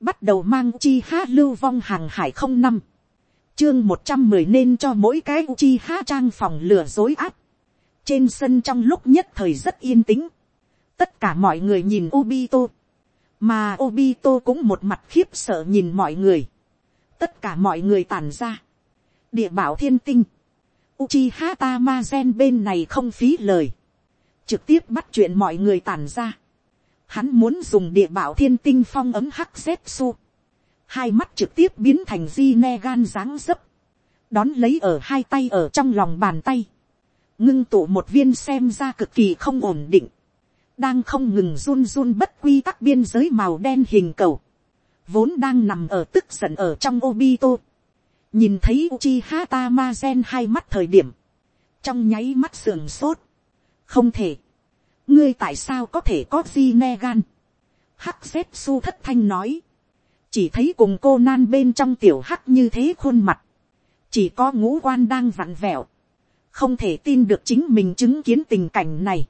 Bắt đầu mang chi ha lưu vong hàng hải không năm chương một trăm mười nên cho mỗi cái chi ha trang phòng lửa dối áp trên sân trong lúc nhất thời rất yên tĩnh. Tất cả mọi người nhìn Obito. Mà Obito cũng một mặt khiếp sợ nhìn mọi người. Tất cả mọi người tàn ra. Địa bảo thiên tinh. Uchiha Tamazen bên này không phí lời. Trực tiếp bắt chuyện mọi người tàn ra. Hắn muốn dùng địa bảo thiên tinh phong ấm hắc xếp su Hai mắt trực tiếp biến thành di ne gan dáng dấp. Đón lấy ở hai tay ở trong lòng bàn tay. Ngưng tụ một viên xem ra cực kỳ không ổn định, đang không ngừng run run bất quy tắc biên giới màu đen hình cầu, vốn đang nằm ở tức giận ở trong Obito, nhìn thấy Uchiha Tamazen hai mắt thời điểm, trong nháy mắt sườn sốt, không thể, ngươi tại sao có thể có di ne gan, hắc xếp su thất thanh nói, chỉ thấy cùng cô nan bên trong tiểu hắc như thế khuôn mặt, chỉ có ngũ quan đang vặn vẹo, không thể tin được chính mình chứng kiến tình cảnh này.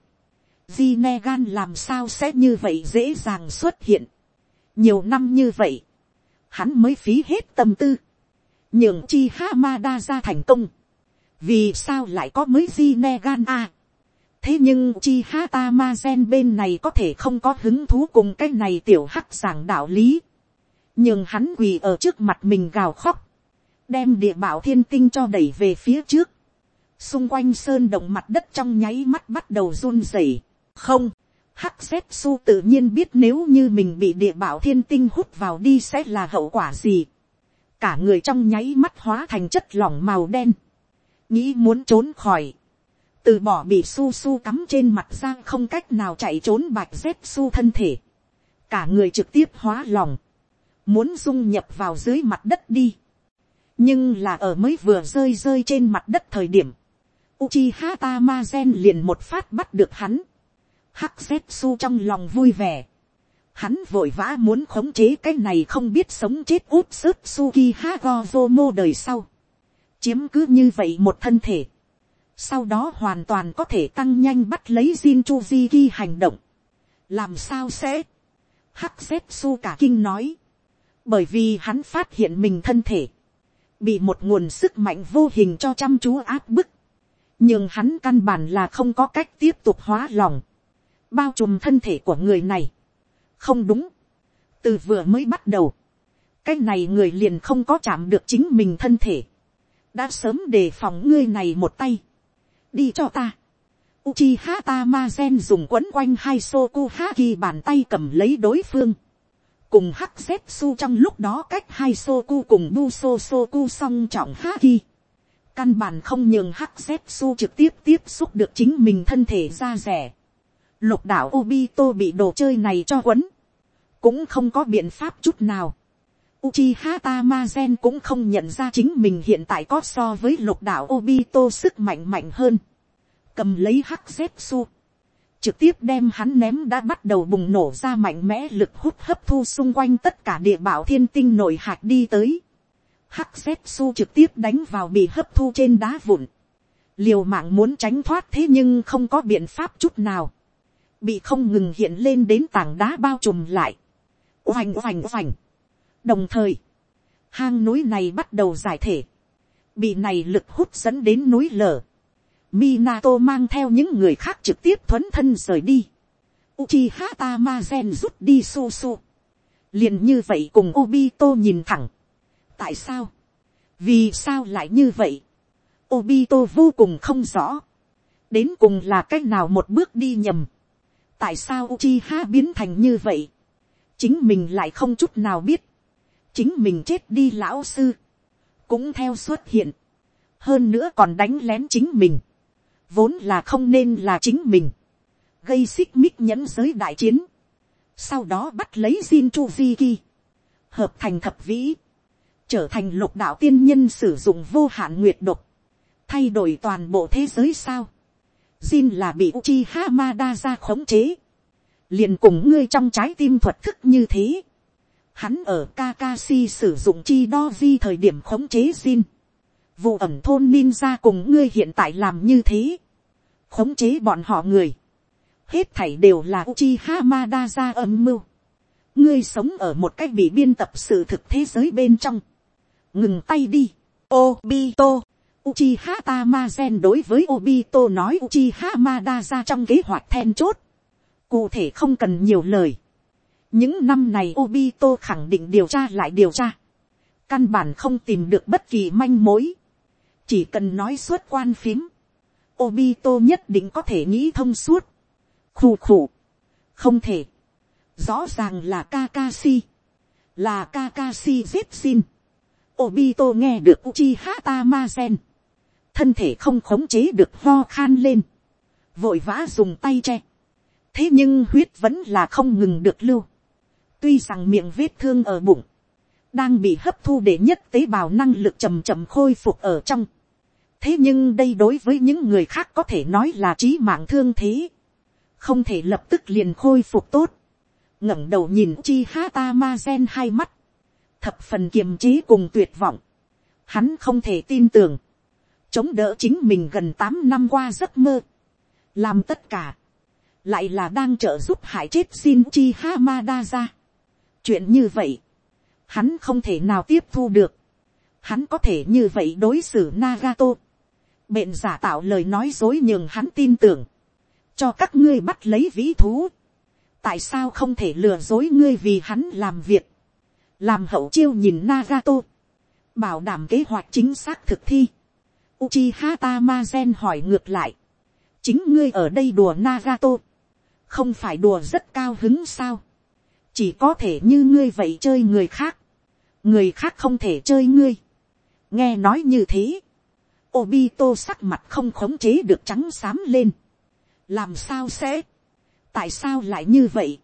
Di Negan làm sao sẽ như vậy dễ dàng xuất hiện. nhiều năm như vậy, hắn mới phí hết tâm tư, nhường chi Hamada ra thành công. vì sao lại có mới Di Negan a thế nhưng chi Hata Ma Gen bên này có thể không có hứng thú cùng cái này tiểu hắc giảng đạo lý. nhưng hắn quỳ ở trước mặt mình gào khóc, đem địa bảo thiên tinh cho đẩy về phía trước xung quanh sơn động mặt đất trong nháy mắt bắt đầu run rẩy. không, hắc xếp su tự nhiên biết nếu như mình bị địa bảo thiên tinh hút vào đi sẽ là hậu quả gì. cả người trong nháy mắt hóa thành chất lỏng màu đen. nghĩ muốn trốn khỏi từ bỏ bị su su cắm trên mặt ra không cách nào chạy trốn bạch dép su thân thể. cả người trực tiếp hóa lòng. muốn dung nhập vào dưới mặt đất đi. nhưng là ở mới vừa rơi rơi trên mặt đất thời điểm Uchiha Tamazen liền một phát bắt được hắn. Hắc Zetsu trong lòng vui vẻ. Hắn vội vã muốn khống chế cái này không biết sống chết út sức Suki Hagozomo đời sau. Chiếm cứ như vậy một thân thể. Sau đó hoàn toàn có thể tăng nhanh bắt lấy Jinchuziki hành động. Làm sao sẽ? Hắc Zetsu cả kinh nói. Bởi vì hắn phát hiện mình thân thể. Bị một nguồn sức mạnh vô hình cho chăm chú áp bức nhưng hắn căn bản là không có cách tiếp tục hóa lòng, bao trùm thân thể của người này. không đúng, từ vừa mới bắt đầu, cái này người liền không có chạm được chính mình thân thể, đã sớm đề phòng ngươi này một tay, đi cho ta. Uchiha Tamazen dùng quấn quanh hai Sokuhaki bàn tay cầm lấy đối phương. Cùng Hắc trong lúc đó cách hai Soku cùng Buso Soku song trọng Haki căn bản không nhường hắc su trực tiếp tiếp xúc được chính mình thân thể ra rẻ. lục đảo Obito bị đồ chơi này cho quấn, cũng không có biện pháp chút nào. Uchiha Tamazen cũng không nhận ra chính mình hiện tại có so với lục đảo Obito sức mạnh mạnh hơn. Cầm lấy hắc z su. Trực tiếp đem hắn ném đã bắt đầu bùng nổ ra mạnh mẽ lực hút hấp thu xung quanh tất cả địa bảo thiên tinh nổi hạt đi tới hắc z su trực tiếp đánh vào bị hấp thu trên đá vụn. liều mạng muốn tránh thoát thế nhưng không có biện pháp chút nào. bị không ngừng hiện lên đến tảng đá bao trùm lại. oành oành oành đồng thời, hang núi này bắt đầu giải thể. bị này lực hút dẫn đến núi lở. Minato mang theo những người khác trực tiếp thuấn thân rời đi. Uchiha Tamazen rút đi su su. liền như vậy cùng Obito nhìn thẳng. tại sao, vì sao lại như vậy. Obito vô cùng không rõ. đến cùng là cách nào một bước đi nhầm. tại sao Uchiha biến thành như vậy. chính mình lại không chút nào biết chính mình chết đi lão sư. cũng theo xuất hiện. hơn nữa còn đánh lén chính mình. vốn là không nên là chính mình gây xích mích nhẫn giới đại chiến, sau đó bắt lấy Jin Chu Viki, hợp thành thập vĩ, trở thành lục đạo tiên nhân sử dụng vô hạn nguyệt độc, thay đổi toàn bộ thế giới sao. Jin là bị Uchi Hamada ra khống chế, liền cùng ngươi trong trái tim thuật thức như thế. Hắn ở Kakashi sử dụng chi đo vi thời điểm khống chế Jin. Vụ ẩm thôn ninja cùng ngươi hiện tại làm như thế. Khống chế bọn họ người hết thảy đều là Uchiha Madara âm mưu. ngươi sống ở một cách bị biên tập sự thực thế giới bên trong. ngừng tay đi. Obito. Uchiha Tamazen đối với Obito nói Uchiha Madara trong kế hoạch then chốt. Cụ thể không cần nhiều lời. Những năm này Obito khẳng định điều tra lại điều tra. Căn bản không tìm được bất kỳ manh mối. Chỉ cần nói suốt quan phím. Obito nhất định có thể nghĩ thông suốt khù khù, không thể, rõ ràng là Kakashi, là Kakashi giết xin. Obito nghe được Uchiha Tamazen, thân thể không khống chế được ho khan lên, vội vã dùng tay che. thế nhưng huyết vẫn là không ngừng được lưu tuy rằng miệng vết thương ở bụng, đang bị hấp thu để nhất tế bào năng lực chầm chậm khôi phục ở trong. thế nhưng đây đối với những người khác có thể nói là trí mạng thương thế. Không thể lập tức liền khôi phục tốt, ngẩng đầu nhìn chi ha ta ma gen hai mắt, thập phần kiềm chế cùng tuyệt vọng, hắn không thể tin tưởng, chống đỡ chính mình gần tám năm qua giấc mơ, làm tất cả, lại là đang trợ giúp hại chết xin chi ha ma đa ra chuyện như vậy, hắn không thể nào tiếp thu được, hắn có thể như vậy đối xử Nagato. Bện giả tạo lời nói dối nhường hắn tin tưởng. Cho các ngươi bắt lấy vĩ thú, tại sao không thể lừa dối ngươi vì hắn làm việc, làm hậu chiêu nhìn Nagato, bảo đảm kế hoạch chính xác thực thi. Uchiha Tamazen hỏi ngược lại, chính ngươi ở đây đùa Nagato, không phải đùa rất cao hứng sao, chỉ có thể như ngươi vậy chơi người khác, người khác không thể chơi ngươi. nghe nói như thế, Obito sắc mặt không khống chế được trắng xám lên. Làm sao sẽ, tại sao lại như vậy,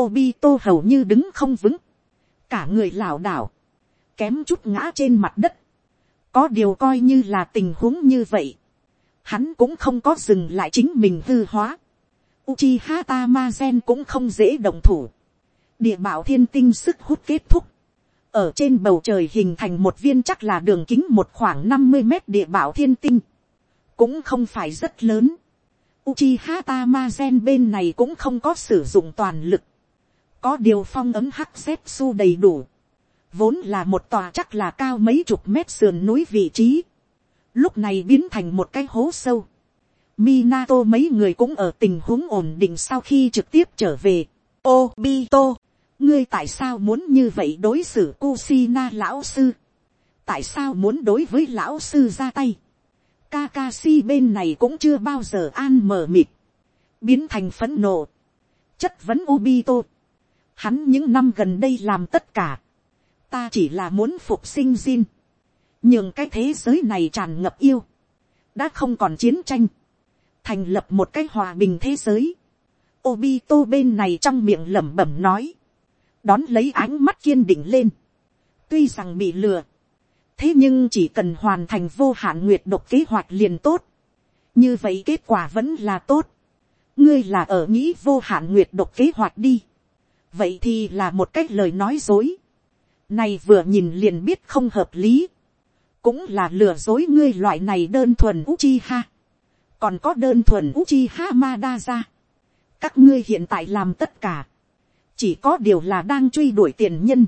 Obito hầu như đứng không vững, cả người lảo đảo, kém chút ngã trên mặt đất, có điều coi như là tình huống như vậy, hắn cũng không có dừng lại chính mình hư hóa, Uchiha Tamazen cũng không dễ đồng thủ, địa bảo thiên tinh sức hút kết thúc, ở trên bầu trời hình thành một viên chắc là đường kính một khoảng năm mươi mét địa bảo thiên tinh, cũng không phải rất lớn, Uchiha Tamazen bên này cũng không có sử dụng toàn lực. Có điều phong ấm hắc xếp su đầy đủ. Vốn là một tòa chắc là cao mấy chục mét sườn núi vị trí. Lúc này biến thành một cái hố sâu. Minato mấy người cũng ở tình huống ổn định sau khi trực tiếp trở về. Obito, ngươi tại sao muốn như vậy đối xử Kusina lão sư? Tại sao muốn đối với lão sư ra tay? Kakashi bên này cũng chưa bao giờ an mờ mịt. Biến thành phấn nộ. Chất vấn Obito. Hắn những năm gần đây làm tất cả. Ta chỉ là muốn phục sinh Jin. Nhưng cái thế giới này tràn ngập yêu. Đã không còn chiến tranh. Thành lập một cái hòa bình thế giới. Obito bên này trong miệng lẩm bẩm nói. Đón lấy ánh mắt kiên định lên. Tuy rằng bị lừa thế nhưng chỉ cần hoàn thành vô hạn nguyệt độc kế hoạch liền tốt, như vậy kết quả vẫn là tốt. ngươi là ở nghĩ vô hạn nguyệt độc kế hoạch đi, vậy thì là một cách lời nói dối. này vừa nhìn liền biết không hợp lý, cũng là lừa dối ngươi loại này đơn thuần uchi ha. còn có đơn thuần uchi Uchiha ra. các ngươi hiện tại làm tất cả, chỉ có điều là đang truy đuổi tiền nhân,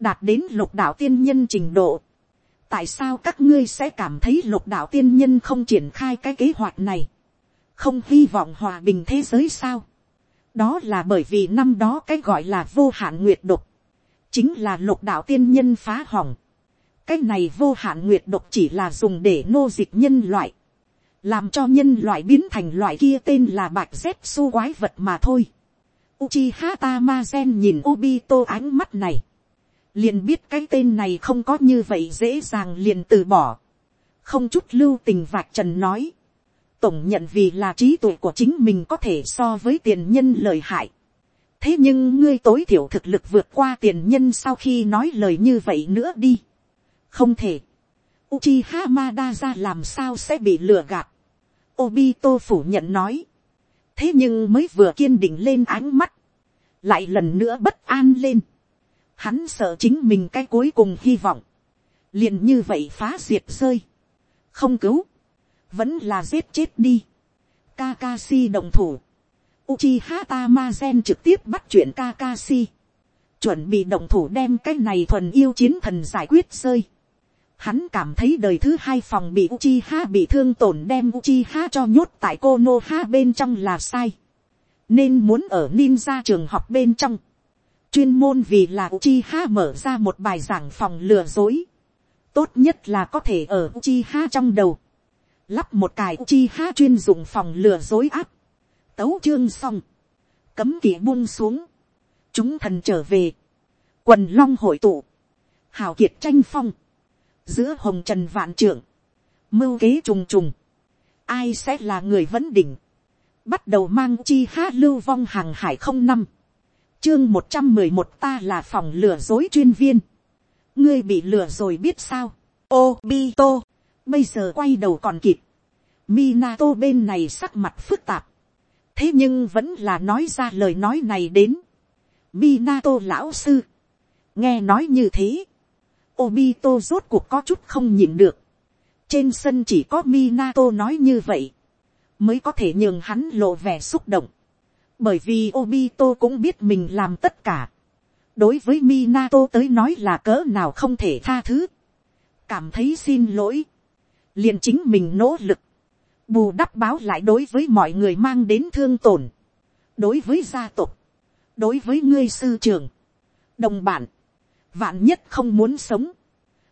đạt đến lục đạo tiên nhân trình độ. Tại sao các ngươi sẽ cảm thấy lục đạo tiên nhân không triển khai cái kế hoạch này, không hy vọng hòa bình thế giới sao, đó là bởi vì năm đó cái gọi là vô hạn nguyệt độc, chính là lục đạo tiên nhân phá hỏng, cái này vô hạn nguyệt độc chỉ là dùng để nô dịch nhân loại, làm cho nhân loại biến thành loại kia tên là bạch dép su quái vật mà thôi. Uchiha Tamazen nhìn Obito ánh mắt này, liền biết cái tên này không có như vậy dễ dàng liền từ bỏ, không chút lưu tình vạch trần nói, tổng nhận vì là trí tuệ của chính mình có thể so với tiền nhân lời hại. thế nhưng ngươi tối thiểu thực lực vượt qua tiền nhân sau khi nói lời như vậy nữa đi. không thể. Uchiha Madara làm sao sẽ bị lừa gạt. Obito phủ nhận nói thế nhưng mới vừa kiên định lên ánh mắt, lại lần nữa bất an lên. hắn sợ chính mình cái cuối cùng hy vọng, liền như vậy phá diệt rơi, không cứu vẫn là giết chết đi. Kakashi đồng thủ. Uchiha Tamazen trực tiếp bắt chuyện Kakashi. Chuẩn bị đồng thủ đem cái này thuần yêu chiến thần giải quyết rơi. Hắn cảm thấy đời thứ hai phòng bị Uchiha bị thương tổn đem Uchiha cho nhốt tại Konoha bên trong là sai. Nên muốn ở ninja trường học bên trong. Chuyên môn vì là Uchiha mở ra một bài giảng phòng lừa dối. Tốt nhất là có thể ở Uchiha trong đầu. Lắp một cài uchiha chuyên dụng phòng lừa dối áp, tấu chương xong, cấm kỵ buông xuống, chúng thần trở về, quần long hội tụ, hào kiệt tranh phong, giữa hồng trần vạn trưởng, mưu kế trùng trùng, ai sẽ là người vấn đỉnh, bắt đầu mang chi hát lưu vong hàng hải không năm, chương một trăm mười một ta là phòng lừa dối chuyên viên, ngươi bị lừa rồi biết sao, ô bi tô, bây giờ quay đầu còn kịp, Minato bên này sắc mặt phức tạp, thế nhưng vẫn là nói ra lời nói này đến. Minato lão sư, nghe nói như thế, Obito rốt cuộc có chút không nhịn được, trên sân chỉ có Minato nói như vậy, mới có thể nhường hắn lộ vẻ xúc động, bởi vì Obito cũng biết mình làm tất cả, đối với Minato tới nói là cỡ nào không thể tha thứ, cảm thấy xin lỗi, liền chính mình nỗ lực, bù đắp báo lại đối với mọi người mang đến thương tổn, đối với gia tộc, đối với ngươi sư trường, đồng bản, vạn nhất không muốn sống,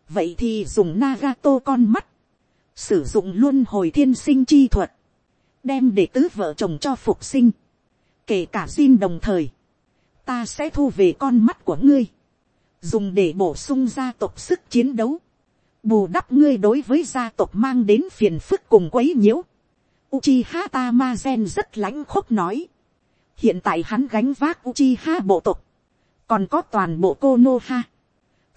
vậy thì dùng Nagato con mắt, sử dụng luôn hồi thiên sinh chi thuật, đem để tứ vợ chồng cho phục sinh, kể cả xin đồng thời, ta sẽ thu về con mắt của ngươi, dùng để bổ sung gia tộc sức chiến đấu, bù đắp ngươi đối với gia tộc mang đến phiền phức cùng quấy nhiễu. Uchiha Tamazen rất lãnh khúc nói. Hiện tại hắn gánh vác Uchiha bộ tộc. Còn có toàn bộ cô nô ha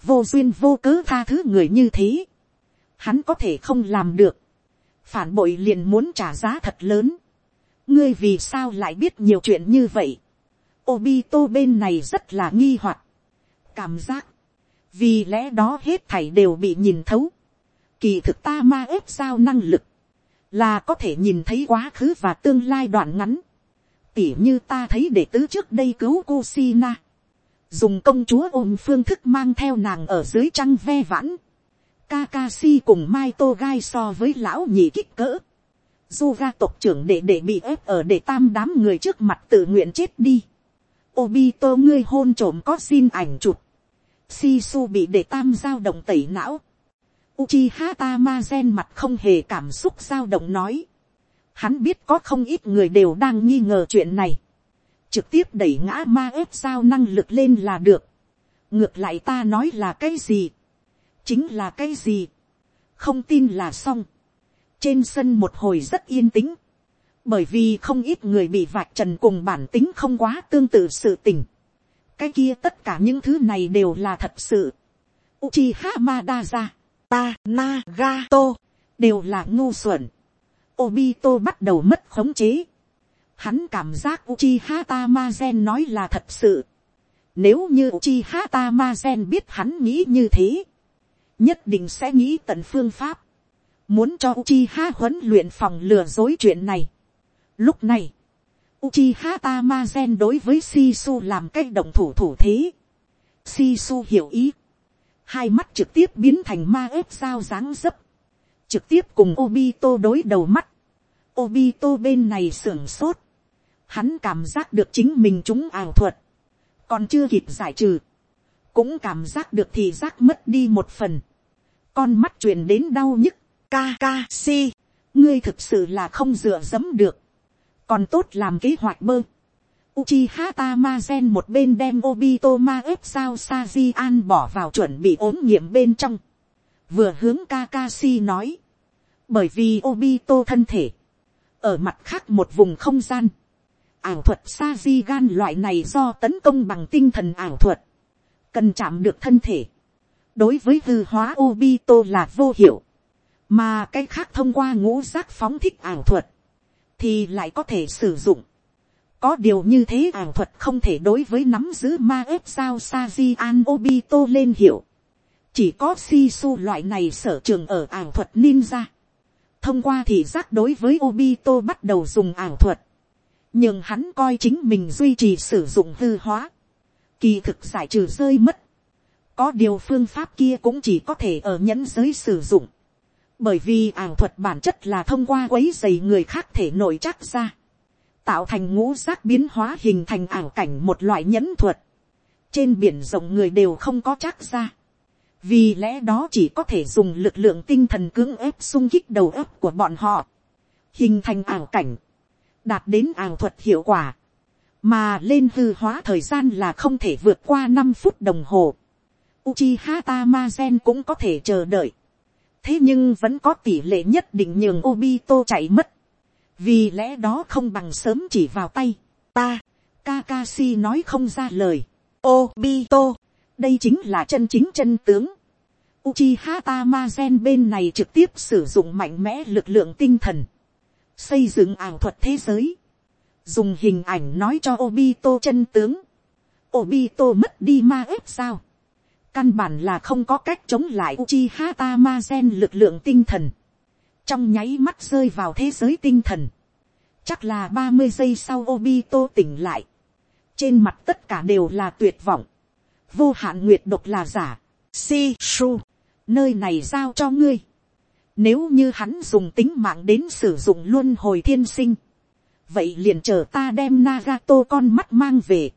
Vô duyên vô cớ tha thứ người như thế. Hắn có thể không làm được. Phản bội liền muốn trả giá thật lớn. Ngươi vì sao lại biết nhiều chuyện như vậy. Obito bên này rất là nghi hoặc Cảm giác vì lẽ đó hết thảy đều bị nhìn thấu. kỳ thực ta ma ép sao năng lực, là có thể nhìn thấy quá khứ và tương lai đoạn ngắn. tỉ như ta thấy đệ tứ trước đây cứu cô Sina dùng công chúa ôm phương thức mang theo nàng ở dưới trăng ve vãn. Kakashi cùng Mai Tô Gai so với lão nhị kích cỡ. Zuga tộc trưởng đệ đệ bị ép ở để tam đám người trước mặt tự nguyện chết đi. Obito ngươi hôn trộm có xin ảnh chụp Shisu bị để tam giao động tẩy não. Uchiha Tamazen mặt không hề cảm xúc giao động nói. Hắn biết có không ít người đều đang nghi ngờ chuyện này. Trực tiếp đẩy ngã ma ép sao năng lực lên là được. Ngược lại ta nói là cái gì? Chính là cái gì? Không tin là xong. Trên sân một hồi rất yên tĩnh. Bởi vì không ít người bị vạch trần cùng bản tính không quá tương tự sự tình cái kia tất cả những thứ này đều là thật sự. Uchiha Madara, ta, Nagato, đều là ngu xuẩn. Obito bắt đầu mất khống chế. Hắn cảm giác Uchiha Tamazen nói là thật sự. Nếu như Uchiha Tamazen biết hắn nghĩ như thế, nhất định sẽ nghĩ tận phương pháp. Muốn cho Uchiha huấn luyện phòng lừa dối chuyện này. Lúc này, Uchiha Tamazen đối với Sisu làm cách động thủ thủ thế. Sisu hiểu ý. hai mắt trực tiếp biến thành ma ếp sao dáng dấp, trực tiếp cùng Obito đối đầu mắt, Obito bên này sưởng sốt, hắn cảm giác được chính mình chúng ảo thuật, còn chưa kịp giải trừ, cũng cảm giác được thì giác mất đi một phần, con mắt truyền đến đau nhức, ca ca si, ngươi thực sự là không dựa dẫm được, còn tốt làm kế hoạch bơ. Uchiha Tamazen một bên đem Obito ma ép sao Saji An bỏ vào chuẩn bị ốm nghiệm bên trong. Vừa hướng Kakashi nói. Bởi vì Obito thân thể. Ở mặt khác một vùng không gian. Ảo thuật Saji Gan loại này do tấn công bằng tinh thần ảo thuật. Cần chạm được thân thể. Đối với hư hóa Obito là vô hiệu. Mà cái khác thông qua ngũ giác phóng thích ảo thuật, thì lại có thể sử dụng. có điều như thế ảo thuật không thể đối với nắm giữ ma ếp sao saji an obito lên hiệu. chỉ có si su loại này sở trường ở ảo thuật ninja. thông qua thị giác đối với obito bắt đầu dùng ảo thuật nhưng hắn coi chính mình duy trì sử dụng hư hóa. kỳ thực giải trừ rơi mất. có điều phương pháp kia cũng chỉ có thể ở nhẫn giới sử dụng. Bởi vì ảo thuật bản chất là thông qua quấy dày người khác thể nội chắc ra, tạo thành ngũ giác biến hóa hình thành ảo cảnh một loại nhẫn thuật, trên biển rộng người đều không có chắc ra, vì lẽ đó chỉ có thể dùng lực lượng tinh thần cưỡng ép sung kích đầu óc của bọn họ, hình thành ảo cảnh, đạt đến ảo thuật hiệu quả, mà lên hư hóa thời gian là không thể vượt qua năm phút đồng hồ. Uchiha Tamazen cũng có thể chờ đợi thế nhưng vẫn có tỷ lệ nhất định nhường Obito chạy mất. vì lẽ đó không bằng sớm chỉ vào tay. ta, Kakashi nói không ra lời. Obito, đây chính là chân chính chân tướng. Uchiha Tamazen bên này trực tiếp sử dụng mạnh mẽ lực lượng tinh thần. Xây dựng ảo thuật thế giới. Dùng hình ảnh nói cho Obito chân tướng. Obito mất đi ma ếp sao? Căn bản là không có cách chống lại Uchiha Tamazen lực lượng tinh thần. Trong nháy mắt rơi vào thế giới tinh thần. Chắc là ba mươi giây sau Obito tỉnh lại. Trên mặt tất cả đều là tuyệt vọng. Vô hạn nguyệt độc là giả. Si su. Nơi này giao cho ngươi. Nếu như hắn dùng tính mạng đến sử dụng luôn hồi thiên sinh. Vậy liền chờ ta đem Nagato con mắt mang về.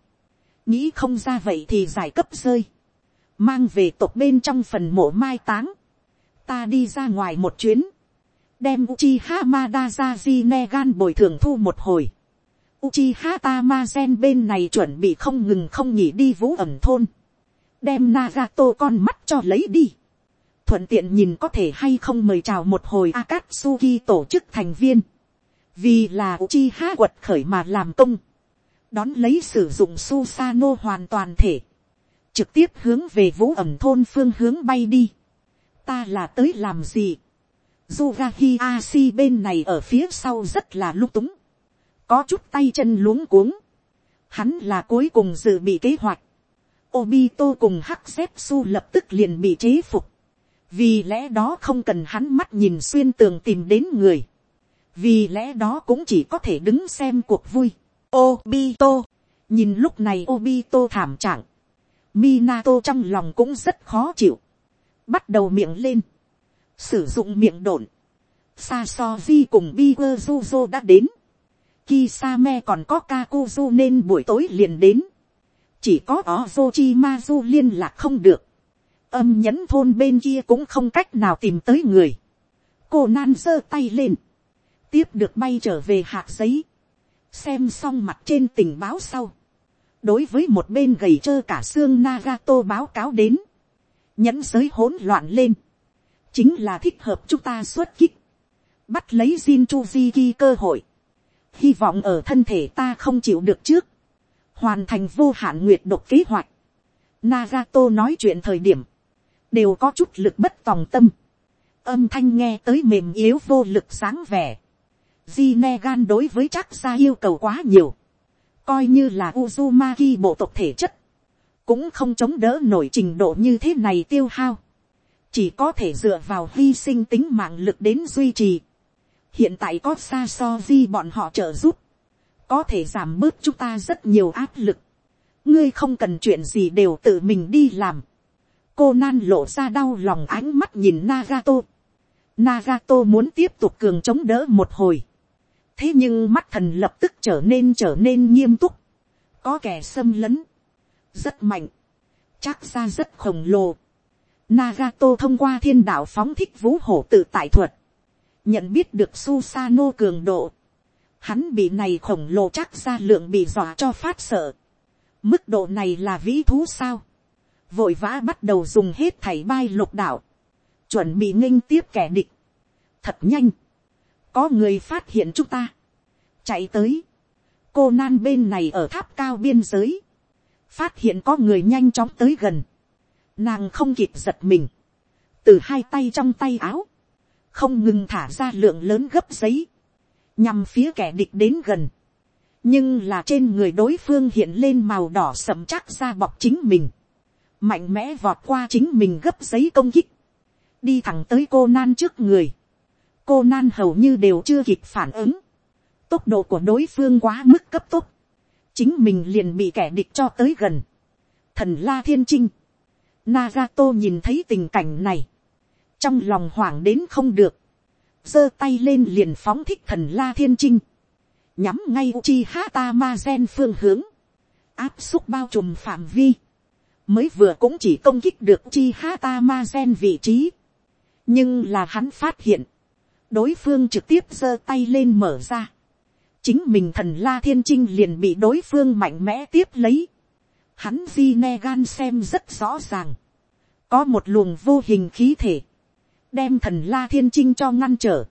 Nghĩ không ra vậy thì giải cấp rơi mang về tộc bên trong phần mộ mai táng, ta đi ra ngoài một chuyến, đem Uchiha Madara Zinegan bồi thường thu một hồi. Uchiha Tamazen bên này chuẩn bị không ngừng không nghỉ đi vũ ẩm thôn. Đem Nagato con mắt cho lấy đi. Thuận tiện nhìn có thể hay không mời chào một hồi Akatsuki tổ chức thành viên. Vì là Uchiha quật khởi mà làm công. Đón lấy sử dụng Susano hoàn toàn thể trực tiếp hướng về vũ ẩm thôn phương hướng bay đi. ta là tới làm gì. Zugahi Asi bên này ở phía sau rất là lúc túng. Có chút tay chân luống cuống. Hắn là cuối cùng dự bị kế hoạch. Obito cùng Hắc Xếp Su lập tức liền bị chế phục. Vì lẽ đó không cần hắn mắt nhìn xuyên tường tìm đến người. Vì lẽ đó cũng chỉ có thể đứng xem cuộc vui. Obito. Nhìn lúc này Obito thảm trạng Minato trong lòng cũng rất khó chịu. Bắt đầu miệng lên. Sử dụng miệng đồn. Sasoji cùng Biguzuzo đã đến. Kisame còn có Kakuzu nên buổi tối liền đến. Chỉ có Ozochimazu liên lạc không được. Âm nhẫn thôn bên kia cũng không cách nào tìm tới người. Cô nan giơ tay lên. Tiếp được bay trở về hạt giấy. Xem xong mặt trên tình báo sau đối với một bên gầy trơ cả xương Nagato báo cáo đến, nhẫn giới hỗn loạn lên, chính là thích hợp chúng ta xuất kích, bắt lấy Jin Chuziki cơ hội, hy vọng ở thân thể ta không chịu được trước, hoàn thành vô hạn nguyệt độc kế hoạch. Nagato nói chuyện thời điểm, đều có chút lực bất tòng tâm, âm thanh nghe tới mềm yếu vô lực sáng vẻ. Di nghe gan đối với chắc ra yêu cầu quá nhiều coi như là Uzumaki bộ tộc thể chất, cũng không chống đỡ nổi trình độ như thế này tiêu hao, chỉ có thể dựa vào hy sinh tính mạng lực đến duy trì. hiện tại có xa so di bọn họ trợ giúp, có thể giảm bớt chúng ta rất nhiều áp lực. ngươi không cần chuyện gì đều tự mình đi làm, cô nan lộ ra đau lòng ánh mắt nhìn Nagato. Nagato muốn tiếp tục cường chống đỡ một hồi. thế nhưng mắt thần lập tức trở nên trở nên nghiêm túc. có kẻ xâm lấn. rất mạnh. chắc ra rất khổng lồ. Nagato thông qua thiên đạo phóng thích vũ hổ tự tại thuật. nhận biết được Susano cường độ. hắn bị này khổng lồ chắc ra lượng bị dọa cho phát sợ. mức độ này là vĩ thú sao vội vã bắt đầu dùng hết thảy bay lục đạo, chuẩn bị nghinh tiếp kẻ địch. thật nhanh, có người phát hiện chúng ta, chạy tới, cô nan bên này ở tháp cao biên giới, phát hiện có người nhanh chóng tới gần, nàng không kịp giật mình, từ hai tay trong tay áo, không ngừng thả ra lượng lớn gấp giấy, nhằm phía kẻ địch đến gần, nhưng là trên người đối phương hiện lên màu đỏ sậm chắc ra bọc chính mình, mạnh mẽ vọt qua chính mình gấp giấy công kích, đi thẳng tới cô nan trước người, cô nan hầu như đều chưa kịp phản ứng, tốc độ của đối phương quá mức cấp tốc, chính mình liền bị kẻ địch cho tới gần, thần la thiên trinh, Nagato nhìn thấy tình cảnh này, trong lòng hoảng đến không được, giơ tay lên liền phóng thích thần la thiên trinh, nhắm ngay uchi hata ma gen phương hướng, áp xúc bao trùm phạm vi, mới vừa cũng chỉ công kích được chi hata ma gen vị trí. nhưng là hắn phát hiện, đối phương trực tiếp giơ tay lên mở ra. chính mình thần la thiên trinh liền bị đối phương mạnh mẽ tiếp lấy. hắn di ne gan xem rất rõ ràng. có một luồng vô hình khí thể, đem thần la thiên trinh cho ngăn trở.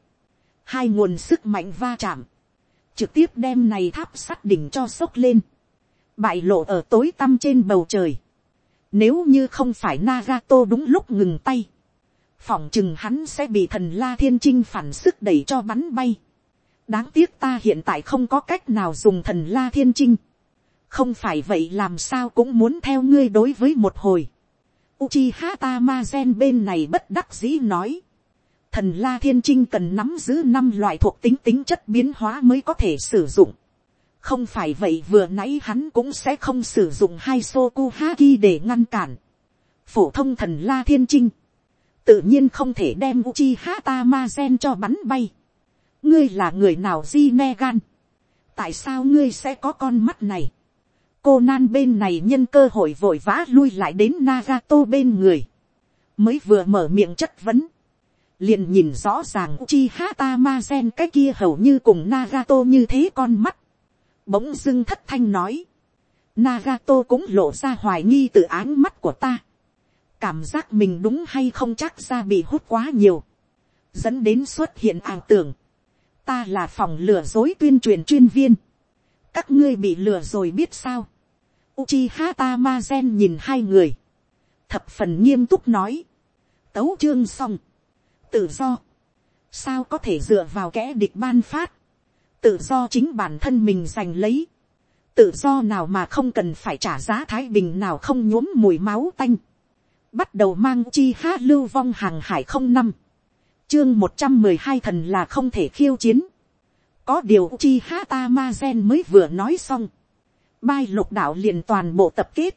hai nguồn sức mạnh va chạm, trực tiếp đem này tháp sắt đỉnh cho sốc lên, bại lộ ở tối tăm trên bầu trời nếu như không phải Nagato đúng lúc ngừng tay. Phỏng chừng hắn sẽ bị thần La Thiên Trinh phản sức đẩy cho bắn bay. Đáng tiếc ta hiện tại không có cách nào dùng thần La Thiên Trinh. Không phải vậy làm sao cũng muốn theo ngươi đối với một hồi. Uchiha Tamazen bên này bất đắc dĩ nói. Thần La Thiên Trinh cần nắm giữ năm loại thuộc tính tính chất biến hóa mới có thể sử dụng không phải vậy vừa nãy hắn cũng sẽ không sử dụng hai soku haki để ngăn cản. phổ thông thần la thiên trinh, tự nhiên không thể đem uchi hata ma gen cho bắn bay. ngươi là người nào di me gan. tại sao ngươi sẽ có con mắt này. cô nan bên này nhân cơ hội vội vã lui lại đến nagato bên người. mới vừa mở miệng chất vấn. liền nhìn rõ ràng uchi hata mazen cái kia hầu như cùng nagato như thế con mắt bỗng dưng thất thanh nói, Nagato cũng lộ ra hoài nghi từ áng mắt của ta. Cảm giác mình đúng hay không chắc ra bị hút quá nhiều. Dẫn đến xuất hiện ảo tưởng. Ta là phòng lừa dối tuyên truyền chuyên viên. Các ngươi bị lừa rồi biết sao. Uchiha Tamazen nhìn hai người. Thập phần nghiêm túc nói. Tấu chương xong. Tự do. Sao có thể dựa vào kẻ địch ban phát tự do chính bản thân mình giành lấy, tự do nào mà không cần phải trả giá thái bình nào không nhuốm mùi máu tanh, bắt đầu mang chi hát lưu vong hàng hải không năm, chương một trăm mười hai thần là không thể khiêu chiến, có điều chi há ta ma gen mới vừa nói xong, bai lục đạo liền toàn bộ tập kết,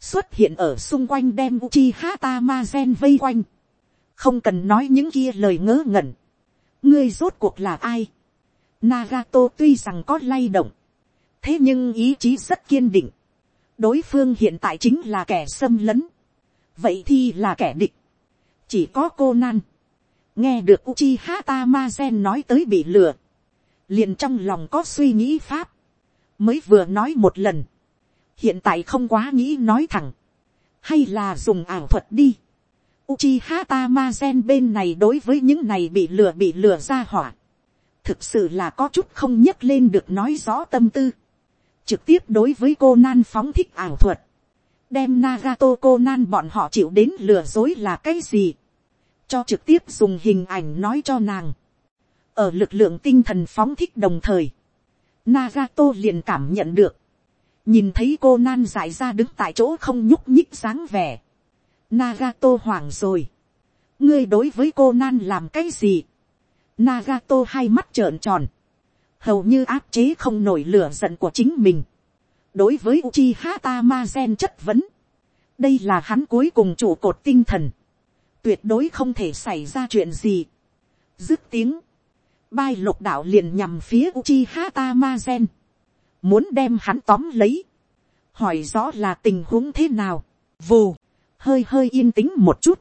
xuất hiện ở xung quanh đem chi ha ta ma gen vây quanh, không cần nói những kia lời ngớ ngẩn, ngươi rốt cuộc là ai, Nagato tuy rằng có lay động, thế nhưng ý chí rất kiên định. đối phương hiện tại chính là kẻ xâm lấn, vậy thì là kẻ địch. chỉ có cô nan, nghe được Uchiha gen nói tới bị lừa, liền trong lòng có suy nghĩ pháp, mới vừa nói một lần, hiện tại không quá nghĩ nói thẳng, hay là dùng ảo thuật đi. Uchiha Tamazen bên này đối với những này bị lừa bị lừa ra hỏa, thực sự là có chút không nhấc lên được nói rõ tâm tư, trực tiếp đối với cô nan phóng thích ảo thuật, đem Nagato cô nan bọn họ chịu đến lừa dối là cái gì, cho trực tiếp dùng hình ảnh nói cho nàng, ở lực lượng tinh thần phóng thích đồng thời, Nagato liền cảm nhận được, nhìn thấy cô nan dại ra đứng tại chỗ không nhúc nhích dáng vẻ, Nagato hoảng rồi, ngươi đối với cô nan làm cái gì, Nagato hai mắt trợn tròn. Hầu như áp chế không nổi lửa giận của chính mình. Đối với Uchiha Tamazen chất vấn. đây là hắn cuối cùng trụ cột tinh thần, tuyệt đối không thể xảy ra chuyện gì. dứt tiếng, bai lục đạo liền nhằm phía Uchiha Tamazen, muốn đem hắn tóm lấy, hỏi rõ là tình huống thế nào, vù, hơi hơi yên tĩnh một chút,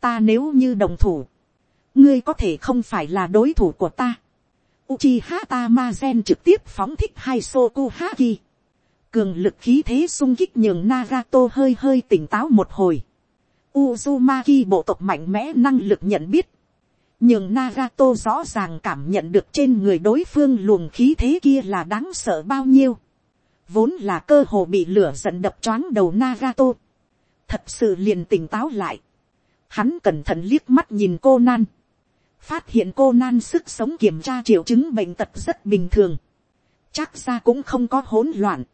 ta nếu như đồng thủ, ngươi có thể không phải là đối thủ của ta. Uchiha Tamazen trực tiếp phóng thích hai Soku Haki. Cường lực khí thế sung kích nhường Nagato hơi hơi tỉnh táo một hồi. Uzumaki bộ tộc mạnh mẽ năng lực nhận biết. Nhưng Nagato rõ ràng cảm nhận được trên người đối phương luồng khí thế kia là đáng sợ bao nhiêu. Vốn là cơ hồ bị lửa giận đập choáng đầu Nagato. Thật sự liền tỉnh táo lại. Hắn cẩn thận liếc mắt nhìn cô nan phát hiện cô nan sức sống kiểm tra triệu chứng bệnh tật rất bình thường, chắc ra cũng không có hỗn loạn,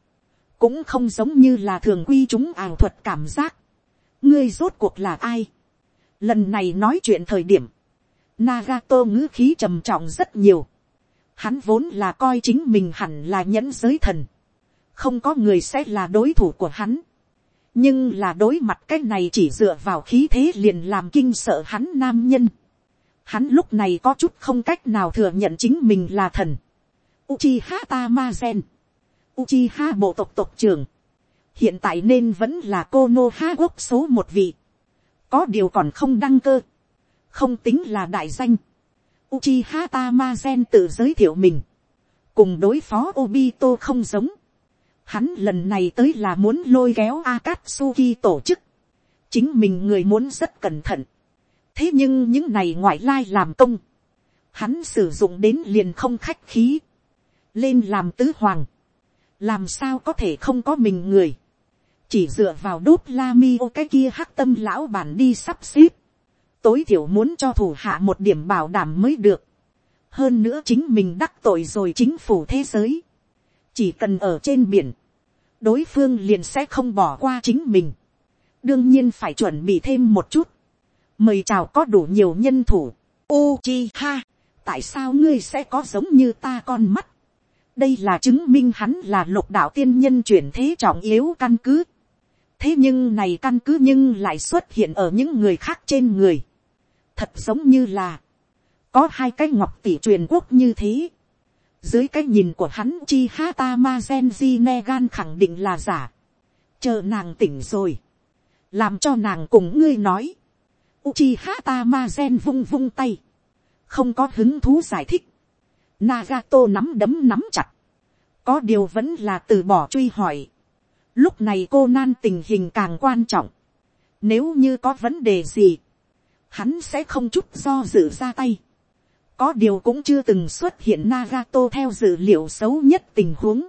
cũng không giống như là thường quy chúng ảo thuật cảm giác, ngươi rốt cuộc là ai, lần này nói chuyện thời điểm, Nagato ngữ khí trầm trọng rất nhiều, hắn vốn là coi chính mình hẳn là nhẫn giới thần, không có người sẽ là đối thủ của hắn, nhưng là đối mặt cái này chỉ dựa vào khí thế liền làm kinh sợ hắn nam nhân, Hắn lúc này có chút không cách nào thừa nhận chính mình là thần. Uchiha Tamazen. Uchiha bộ tộc tộc trưởng. Hiện tại nên vẫn là Konoha quốc số một vị. Có điều còn không đăng cơ. Không tính là đại danh. Uchiha Tamazen tự giới thiệu mình. Cùng đối phó Obito không giống. Hắn lần này tới là muốn lôi kéo Akatsuki tổ chức. Chính mình người muốn rất cẩn thận thế nhưng những này ngoại lai làm công, hắn sử dụng đến liền không khách khí, lên làm tứ hoàng, làm sao có thể không có mình người, chỉ dựa vào đốt la mi ô cái kia hắc tâm lão bản đi sắp xếp, tối thiểu muốn cho thủ hạ một điểm bảo đảm mới được, hơn nữa chính mình đắc tội rồi chính phủ thế giới, chỉ cần ở trên biển, đối phương liền sẽ không bỏ qua chính mình, đương nhiên phải chuẩn bị thêm một chút, mời chào có đủ nhiều nhân thủ. Uchiha, tại sao ngươi sẽ có giống như ta con mắt? đây là chứng minh hắn là lục đạo tiên nhân chuyển thế trọng yếu căn cứ. thế nhưng này căn cứ nhưng lại xuất hiện ở những người khác trên người. thật giống như là, có hai cái ngọc tỷ truyền quốc như thế. dưới cái nhìn của hắn chi hata ma genji negan khẳng định là giả. chờ nàng tỉnh rồi. làm cho nàng cùng ngươi nói Uchiha Tamazen vung vung tay. Không có hứng thú giải thích. Nagato nắm đấm nắm chặt. Có điều vẫn là từ bỏ truy hỏi. Lúc này cô nan tình hình càng quan trọng. Nếu như có vấn đề gì. Hắn sẽ không chút do dự ra tay. Có điều cũng chưa từng xuất hiện Nagato theo dữ liệu xấu nhất tình huống.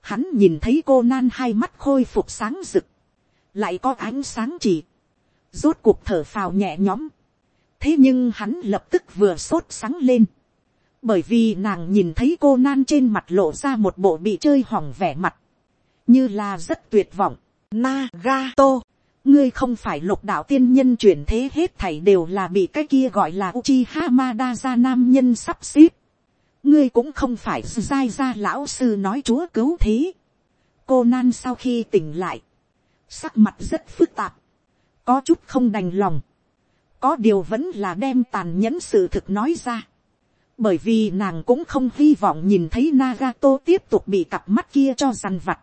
Hắn nhìn thấy cô nan hai mắt khôi phục sáng rực. Lại có ánh sáng chỉ rốt cuộc thở phào nhẹ nhõm. thế nhưng hắn lập tức vừa sốt sáng lên. bởi vì nàng nhìn thấy cô nan trên mặt lộ ra một bộ bị chơi hỏng vẻ mặt. như là rất tuyệt vọng. Nagato, ngươi không phải lục đạo tiên nhân chuyển thế hết thảy đều là bị cái kia gọi là Uchiha Madara nam nhân sắp xếp. ngươi cũng không phải dai ra lão sư nói chúa cứu thế. cô nan sau khi tỉnh lại, sắc mặt rất phức tạp có chút không đành lòng, có điều vẫn là đem tàn nhẫn sự thực nói ra, bởi vì nàng cũng không hy vọng nhìn thấy Nagato tiếp tục bị cặp mắt kia cho dằn vặt,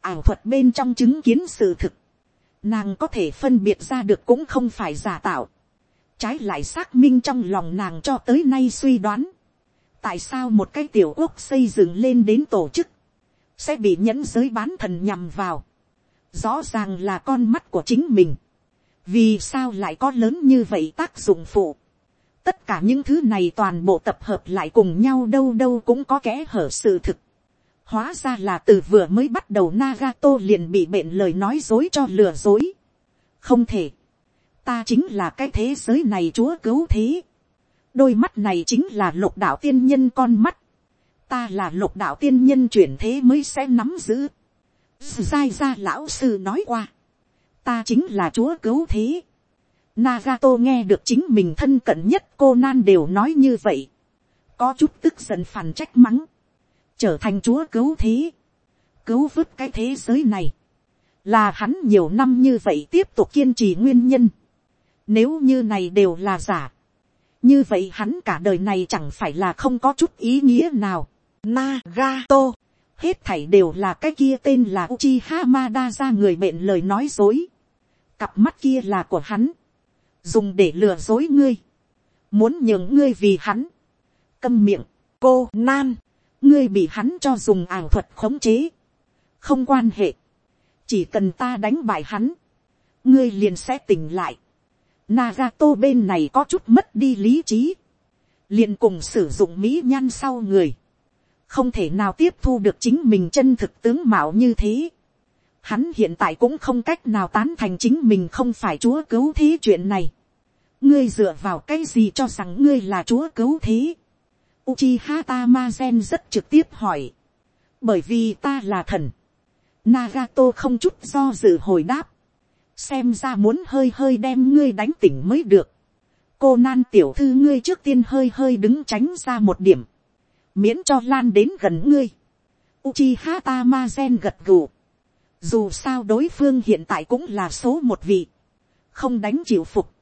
ảo thuật bên trong chứng kiến sự thực, nàng có thể phân biệt ra được cũng không phải giả tạo, trái lại xác minh trong lòng nàng cho tới nay suy đoán, tại sao một cái tiểu quốc xây dựng lên đến tổ chức, sẽ bị nhẫn giới bán thần nhằm vào, rõ ràng là con mắt của chính mình, vì sao lại có lớn như vậy tác dụng phụ. tất cả những thứ này toàn bộ tập hợp lại cùng nhau đâu đâu cũng có kẽ hở sự thực. hóa ra là từ vừa mới bắt đầu Nagato liền bị bệnh lời nói dối cho lừa dối. không thể. ta chính là cái thế giới này chúa cứu thế. đôi mắt này chính là lục đạo tiên nhân con mắt. ta là lục đạo tiên nhân chuyển thế mới sẽ nắm giữ. Giai ra lão sư nói qua ta chính là chúa cứu thế. Nagato nghe được chính mình thân cận nhất cô nan đều nói như vậy. Có chút tức giận phản trách mắng. Trở thành chúa cứu thế. Cứu vớt cái thế giới này. là hắn nhiều năm như vậy tiếp tục kiên trì nguyên nhân. Nếu như này đều là giả, như vậy hắn cả đời này chẳng phải là không có chút ý nghĩa nào. Nagato, hết thảy đều là cái kia tên là Uchiha Madara người bệnh lời nói dối. Cặp mắt kia là của hắn, dùng để lừa dối ngươi, muốn nhường ngươi vì hắn. Câm miệng, cô nan, ngươi bị hắn cho dùng ảo thuật khống chế. Không quan hệ, chỉ cần ta đánh bại hắn, ngươi liền sẽ tỉnh lại. Nagato bên này có chút mất đi lý trí, liền cùng sử dụng mỹ nhan sau người, không thể nào tiếp thu được chính mình chân thực tướng mạo như thế. Hắn hiện tại cũng không cách nào tán thành chính mình không phải chúa cứu thế chuyện này. ngươi dựa vào cái gì cho rằng ngươi là chúa cứu thế. Uchiha Tamazen rất trực tiếp hỏi. bởi vì ta là thần. Nagato không chút do dự hồi đáp. Xem ra muốn hơi hơi đem ngươi đánh tỉnh mới được. Cô nan tiểu thư ngươi trước tiên hơi hơi đứng tránh ra một điểm. Miễn cho lan đến gần ngươi. Uchiha Tamazen gật gù. Dù sao đối phương hiện tại cũng là số một vị. Không đánh chịu phục.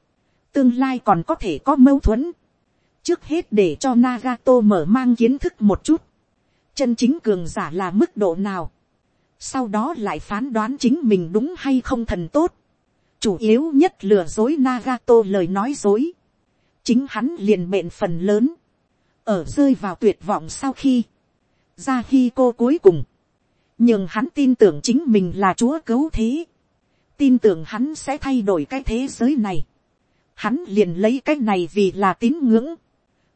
Tương lai còn có thể có mâu thuẫn. Trước hết để cho Nagato mở mang kiến thức một chút. Chân chính cường giả là mức độ nào sau đó lại phán đoán chính mình đúng hay không thần tốt, chủ yếu nhất lừa dối Nagato lời nói dối, chính hắn liền mệnh phần lớn, ở rơi vào tuyệt vọng sau khi, ra khi cô cuối cùng, nhưng hắn tin tưởng chính mình là chúa cứu thế, tin tưởng hắn sẽ thay đổi cái thế giới này, hắn liền lấy cái này vì là tín ngưỡng,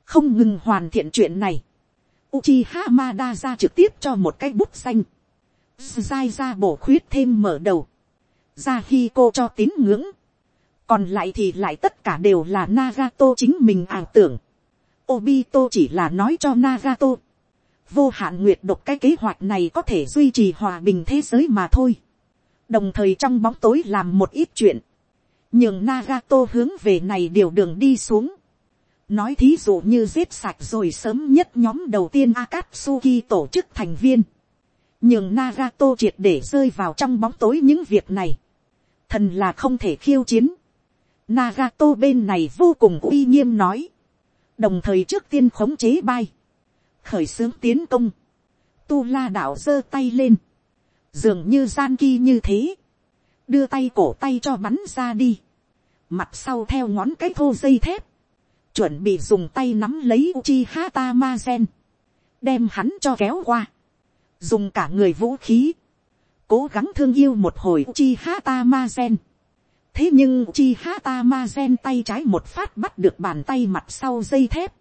không ngừng hoàn thiện chuyện này, Uchiha Hamada ra trực tiếp cho một cái bút xanh, dai ra bổ khuyết thêm mở đầu, ra khi cô cho tín ngưỡng, còn lại thì lại tất cả đều là Nagato chính mình ảo tưởng. Obito chỉ là nói cho Nagato. Vô hạn nguyệt độc cái kế hoạch này có thể duy trì hòa bình thế giới mà thôi. Đồng thời trong bóng tối làm một ít chuyện. Nhưng Nagato hướng về này điều đường đi xuống. Nói thí dụ như giết sạch rồi sớm nhất nhóm đầu tiên Akatsuki tổ chức thành viên nhường Nagato triệt để rơi vào trong bóng tối những việc này, thần là không thể khiêu chiến. Nagato bên này vô cùng uy nghiêm nói, đồng thời trước tiên khống chế bay, khởi xướng tiến công, tu la đạo giơ tay lên, dường như gian ki như thế, đưa tay cổ tay cho bắn ra đi, mặt sau theo ngón cái thô dây thép, chuẩn bị dùng tay nắm lấy Uchiha Tamazen, đem hắn cho kéo qua. Dùng cả người vũ khí, cố gắng thương yêu một hồi chi hata ma gen. thế nhưng chi hata ma gen tay trái một phát bắt được bàn tay mặt sau dây thép,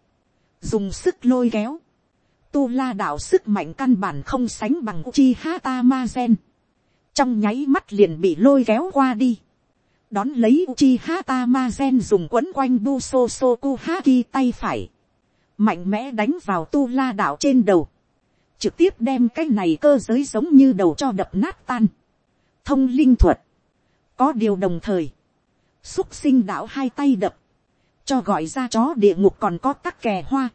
dùng sức lôi kéo, tu la đạo sức mạnh căn bản không sánh bằng chi hata ma gen. trong nháy mắt liền bị lôi kéo qua đi, đón lấy Uchiha gen dùng quấn quanh Buso Sokuhaki tay phải, mạnh mẽ đánh vào tu la đạo trên đầu, trực tiếp đem cái này cơ giới giống như đầu cho đập nát tan. thông linh thuật, có điều đồng thời, xúc sinh đạo hai tay đập, cho gọi ra chó địa ngục còn có tắc kè hoa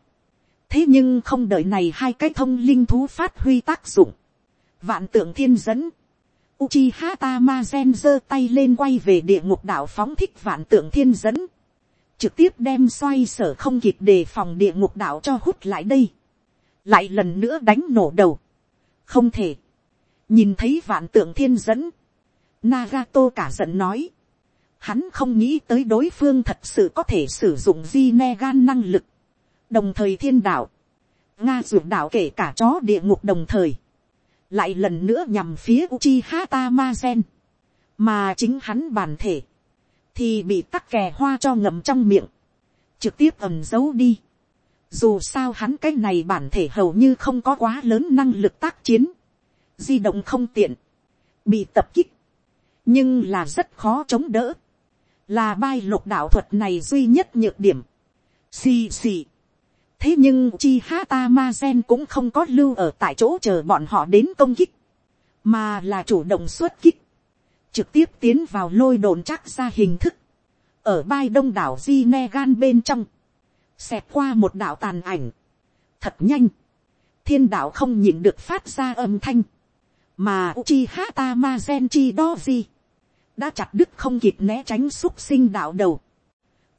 thế nhưng không đợi này hai cái thông linh thú phát huy tác dụng. vạn tượng thiên dẫn, Uchiha Tamazen giơ tay lên quay về địa ngục đảo phóng thích vạn tượng thiên dẫn. Trực tiếp đem xoay sở không kịp đề phòng địa ngục đảo cho hút lại đây lại lần nữa đánh nổ đầu. không thể, nhìn thấy vạn tượng thiên dẫn, Nagato cả giận nói, hắn không nghĩ tới đối phương thật sự có thể sử dụng Zinegan năng lực, đồng thời thiên đạo, nga ruột đạo kể cả chó địa ngục đồng thời, lại lần nữa nhằm phía Uchiha gen, mà chính hắn bản thể, thì bị tắc kè hoa cho ngậm trong miệng, trực tiếp ẩm giấu đi. Dù sao hắn cái này bản thể hầu như không có quá lớn năng lực tác chiến. Di động không tiện. Bị tập kích. Nhưng là rất khó chống đỡ. Là bai lục đạo thuật này duy nhất nhược điểm. Xì xì. Thế nhưng chi hata ma gen cũng không có lưu ở tại chỗ chờ bọn họ đến công kích. Mà là chủ động xuất kích. Trực tiếp tiến vào lôi đồn chắc ra hình thức. Ở bai đông đảo Di Ne Gan bên trong xẹt qua một đạo tàn ảnh, thật nhanh, thiên đạo không nhìn được phát ra âm thanh, mà Uchiha Tamazen di, đã chặt đứt không kịp né tránh xúc sinh đạo đầu.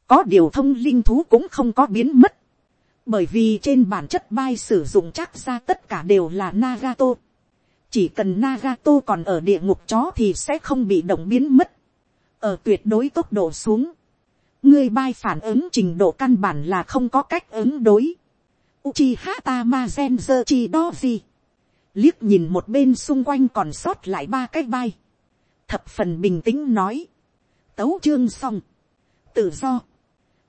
Có điều thông linh thú cũng không có biến mất. Bởi vì trên bản chất bay sử dụng chắc ra tất cả đều là Nagato. Chỉ cần Nagato còn ở địa ngục chó thì sẽ không bị động biến mất. Ở tuyệt đối tốc độ xuống. Người bay phản ứng trình độ căn bản là không có cách ứng đối. Uchiha Tamazen gì. liếc nhìn một bên xung quanh còn sót lại ba cái bay, thập phần bình tĩnh nói, tấu chương xong, tự do,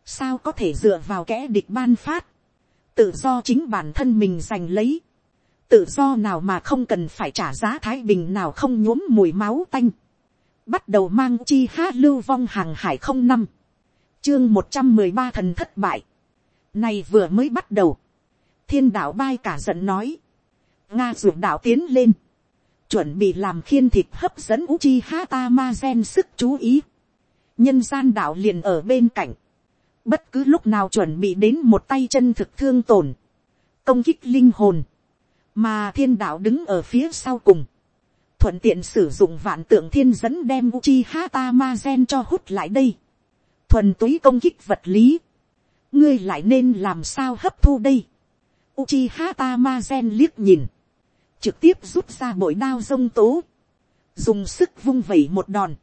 sao có thể dựa vào kẻ địch ban phát, tự do chính bản thân mình giành lấy, tự do nào mà không cần phải trả giá thái bình nào không nhuốm mùi máu tanh, bắt đầu mang chi há lưu vong hàng hải không năm, chương một trăm mười ba thần thất bại, này vừa mới bắt đầu, thiên đạo bai cả giận nói, nga ruột đạo tiến lên, chuẩn bị làm khiên thịt hấp dẫn Uchi Hata Ma Gen sức chú ý. Nhân gian đạo liền ở bên cạnh. Bất cứ lúc nào chuẩn bị đến một tay chân thực thương tổn. Công kích linh hồn. Mà thiên đạo đứng ở phía sau cùng. Thuận tiện sử dụng vạn tượng thiên dẫn đem Uchi Hata Ma Gen cho hút lại đây. Thuần túy công kích vật lý. Ngươi lại nên làm sao hấp thu đây. Uchiha Tamazen liếc nhìn trực tiếp rút ra bội đao dông tố, dùng sức vung vẩy một đòn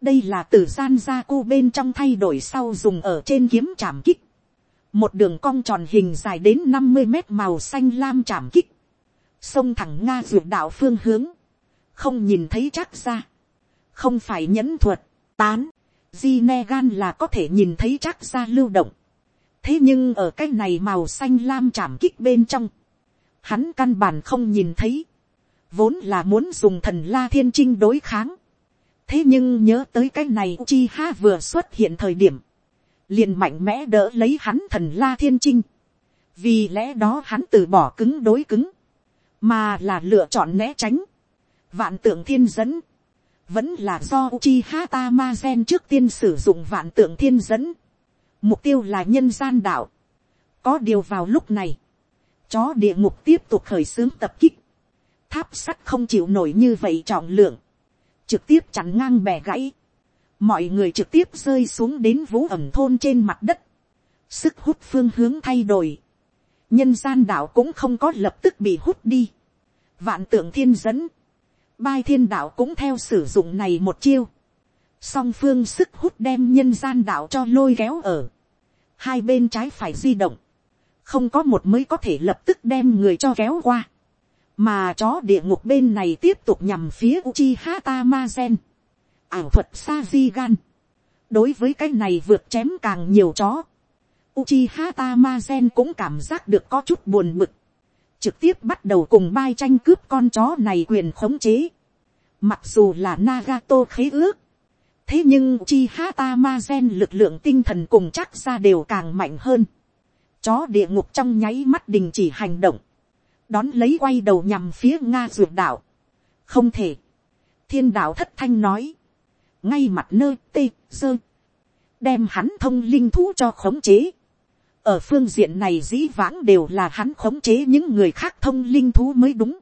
đây là từ gian ra cô bên trong thay đổi sau dùng ở trên kiếm chạm kích, một đường cong tròn hình dài đến năm mươi mét màu xanh lam chạm kích, sông thẳng nga ruột đạo phương hướng, không nhìn thấy chắc ra, không phải nhẫn thuật, tán, di ne gan là có thể nhìn thấy chắc ra lưu động, thế nhưng ở cái này màu xanh lam chạm kích bên trong, hắn căn bản không nhìn thấy, vốn là muốn dùng thần la thiên trinh đối kháng thế nhưng nhớ tới cái này chi ha vừa xuất hiện thời điểm, liền mạnh mẽ đỡ lấy hắn thần la thiên trinh, vì lẽ đó hắn từ bỏ cứng đối cứng, mà là lựa chọn né tránh, vạn tượng thiên dẫn, vẫn là do Uchiha Tamazen trước tiên sử dụng vạn tượng thiên dẫn. Mục tiêu là nhân gian đạo. Có điều vào lúc này, chó địa ngục tiếp tục khởi xướng tập kích, tháp sắt không chịu nổi như vậy trọng lượng, trực tiếp chặn ngang bè gãy, mọi người trực tiếp rơi xuống đến vũ ẩm thôn trên mặt đất, sức hút phương hướng thay đổi, nhân gian đạo cũng không có lập tức bị hút đi, vạn tượng thiên dẫn, bai thiên đạo cũng theo sử dụng này một chiêu, song phương sức hút đem nhân gian đạo cho lôi kéo ở, hai bên trái phải di động, không có một mới có thể lập tức đem người cho kéo qua, mà chó địa ngục bên này tiếp tục nhằm phía uchi hata ma ảo thuật sa di gan, đối với cái này vượt chém càng nhiều chó, uchi hata ma cũng cảm giác được có chút buồn bực, trực tiếp bắt đầu cùng bai tranh cướp con chó này quyền khống chế, mặc dù là Nagato khế ước, thế nhưng Uchiha hata ma lực lượng tinh thần cùng chắc ra đều càng mạnh hơn. Chó địa ngục trong nháy mắt đình chỉ hành động, đón lấy quay đầu nhằm phía nga ruột đảo. không thể, thiên đạo thất thanh nói, ngay mặt nơi tê sơ, đem hắn thông linh thú cho khống chế. ở phương diện này dĩ vãng đều là hắn khống chế những người khác thông linh thú mới đúng.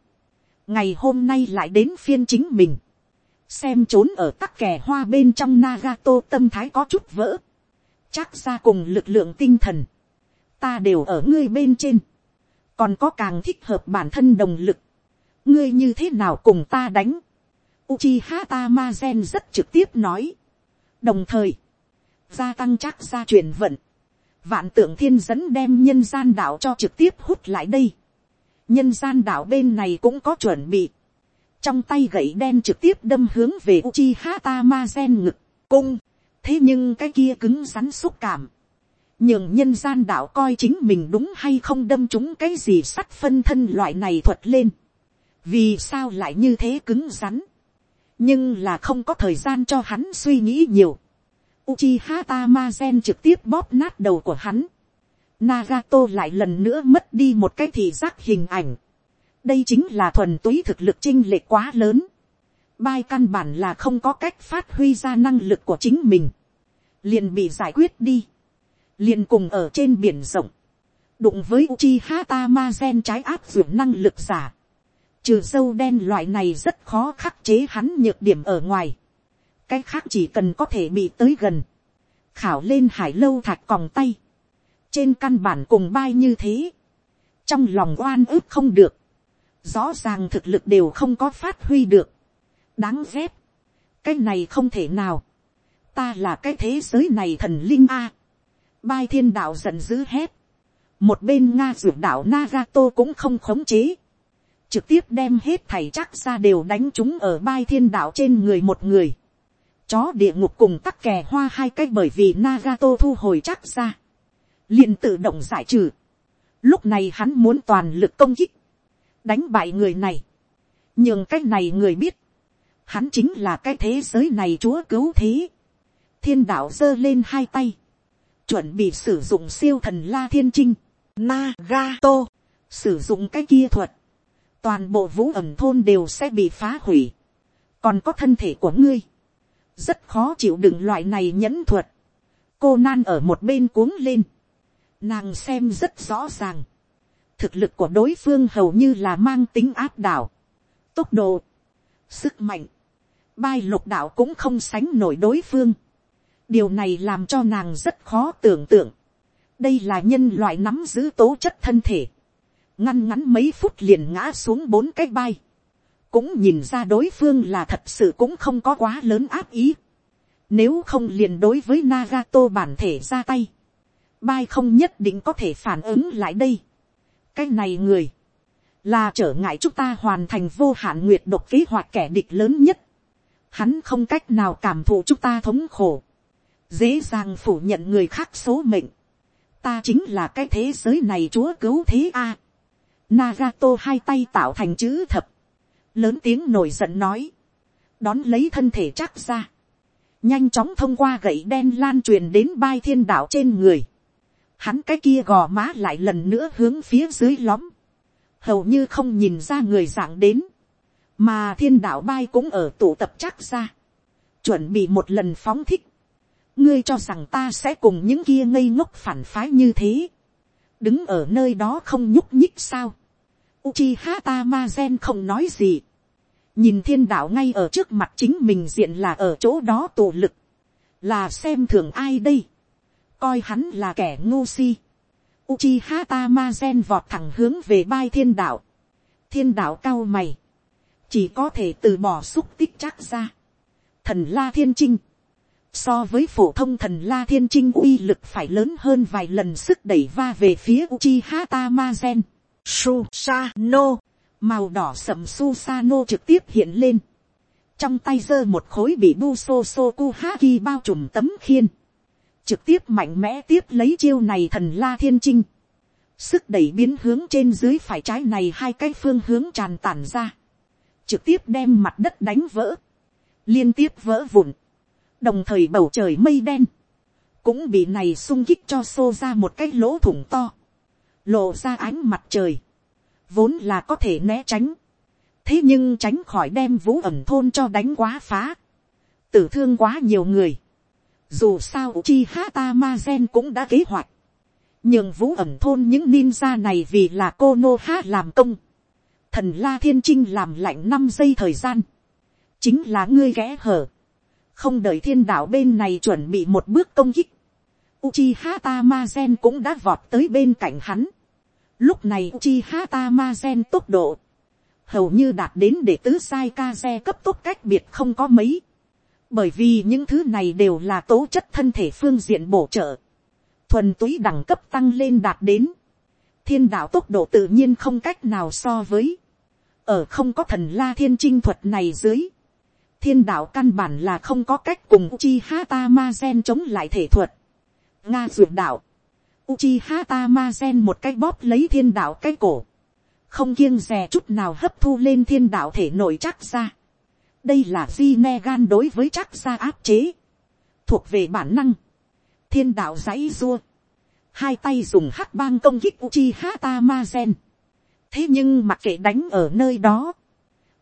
ngày hôm nay lại đến phiên chính mình, xem trốn ở tắc kè hoa bên trong Nagato tâm thái có chút vỡ, chắc ra cùng lực lượng tinh thần, ta đều ở ngươi bên trên, còn có càng thích hợp bản thân đồng lực, ngươi như thế nào cùng ta đánh, Uchiha Tamazen rất trực tiếp nói, đồng thời, gia tăng chắc gia truyền vận, vạn tượng thiên dẫn đem nhân gian đạo cho trực tiếp hút lại đây, nhân gian đạo bên này cũng có chuẩn bị, trong tay gậy đen trực tiếp đâm hướng về Uchiha Tamazen ngực, cung, thế nhưng cái kia cứng rắn xúc cảm, nhường nhân gian đạo coi chính mình đúng hay không đâm chúng cái gì sắt phân thân loại này thuật lên. vì sao lại như thế cứng rắn. nhưng là không có thời gian cho hắn suy nghĩ nhiều. Uchiha Tamazen trực tiếp bóp nát đầu của hắn. Nagato lại lần nữa mất đi một cái thị giác hình ảnh. đây chính là thuần túy thực lực chinh lệ quá lớn. Bai căn bản là không có cách phát huy ra năng lực của chính mình. liền bị giải quyết đi liền cùng ở trên biển rộng, đụng với Uchiha Gen trái áp dụng năng lực giả, trừ dâu đen loại này rất khó khắc chế hắn nhược điểm ở ngoài, cái khác chỉ cần có thể bị tới gần, khảo lên hải lâu thạch còng tay, trên căn bản cùng bay như thế, trong lòng oan ức không được, rõ ràng thực lực đều không có phát huy được, đáng ghét, cái này không thể nào, ta là cái thế giới này thần linh a, bai thiên đạo giận dữ hét, một bên nga ruột đạo Nagato cũng không khống chế, trực tiếp đem hết thảy chắc ra đều đánh chúng ở bai thiên đạo trên người một người, chó địa ngục cùng tắc kè hoa hai cái bởi vì Nagato thu hồi chắc ra, liền tự động giải trừ, lúc này hắn muốn toàn lực công kích, đánh bại người này, nhưng cái này người biết, hắn chính là cái thế giới này chúa cứu thế, thiên đạo giơ lên hai tay, chuẩn bị sử dụng siêu thần la thiên trinh, Nagato, sử dụng cái kia thuật, toàn bộ vũ ẩm thôn đều sẽ bị phá hủy, còn có thân thể của ngươi, rất khó chịu đựng loại này nhẫn thuật, cô nan ở một bên cuống lên, nàng xem rất rõ ràng, thực lực của đối phương hầu như là mang tính áp đảo, tốc độ, sức mạnh, bai lục đạo cũng không sánh nổi đối phương, điều này làm cho nàng rất khó tưởng tượng, đây là nhân loại nắm giữ tố chất thân thể, ngăn ngắn mấy phút liền ngã xuống bốn cái bay, cũng nhìn ra đối phương là thật sự cũng không có quá lớn áp ý, nếu không liền đối với Nagato bản thể ra tay, bay không nhất định có thể phản ứng lại đây. cái này người, là trở ngại chúng ta hoàn thành vô hạn nguyệt độc kế hoạch kẻ địch lớn nhất. Hắn không cách nào cảm thụ chúng ta thống khổ, dễ dàng phủ nhận người khác số mệnh. Ta chính là cái thế giới này chúa cứu thế a. Nagato hai tay tạo thành chữ thập, lớn tiếng nổi giận nói, đón lấy thân thể chắc ra, nhanh chóng thông qua gậy đen lan truyền đến bai thiên đạo trên người, hắn cái kia gò má lại lần nữa hướng phía dưới lõm, hầu như không nhìn ra người dạng đến, mà thiên đạo bai cũng ở tụ tập chắc ra, chuẩn bị một lần phóng thích, ngươi cho rằng ta sẽ cùng những kia ngây ngốc phản phái như thế, đứng ở nơi đó không nhúc nhích sao. Uchiha Tamazen không nói gì, nhìn thiên đạo ngay ở trước mặt chính mình diện là ở chỗ đó tụ lực, là xem thường ai đây, coi hắn là kẻ ngu si. Uchiha Tamazen vọt thẳng hướng về bai thiên đạo, thiên đạo cao mày, chỉ có thể từ bỏ xúc tích chắc ra. Thần la thiên trinh, so với phổ thông thần la thiên trinh uy lực phải lớn hơn vài lần sức đẩy va về phía Uchiha Tamazen. Susano, màu đỏ sậm Susano trực tiếp hiện lên. Trong tay giơ một khối bị Buso Sokuhaki bao trùm tấm khiên. Trực tiếp mạnh mẽ tiếp lấy chiêu này thần la thiên trinh. Sức đẩy biến hướng trên dưới phải trái này hai cái phương hướng tràn tản ra. Trực tiếp đem mặt đất đánh vỡ. Liên tiếp vỡ vụn đồng thời bầu trời mây đen, cũng bị này sung kích cho xô ra một cái lỗ thủng to, lộ ra ánh mặt trời, vốn là có thể né tránh, thế nhưng tránh khỏi đem vũ ẩm thôn cho đánh quá phá, tử thương quá nhiều người, dù sao chi hata ma gen cũng đã kế hoạch, nhưng vũ ẩm thôn những ninja này vì là cô nô ha làm công, thần la thiên trinh làm lạnh năm giây thời gian, chính là ngươi ghé hở, không đợi thiên đạo bên này chuẩn bị một bước công kích, Uchiha Tamazen cũng đã vọt tới bên cạnh hắn. Lúc này Uchiha Tamazen tốc độ, hầu như đạt đến để tứ sai ca xe cấp tốc cách biệt không có mấy. Bởi vì những thứ này đều là tố chất thân thể phương diện bổ trợ. Thuần túy đẳng cấp tăng lên đạt đến. Thiên đạo tốc độ tự nhiên không cách nào so với. Ở không có thần la thiên trinh thuật này dưới thiên đạo căn bản là không có cách cùng Uchiha Tamazen chống lại thể thuật. Nga dược đạo. Uchiha Tamazen một cái bóp lấy thiên đạo cái cổ. Không kiêng rè chút nào hấp thu lên thiên đạo thể nội chắc ra. Đây là Zinegan đối với chắc ra áp chế. Thuộc về bản năng. Thiên đạo giấy rua. Hai tay dùng hắc bang công kích Uchiha Tamazen. Thế nhưng mặc kệ đánh ở nơi đó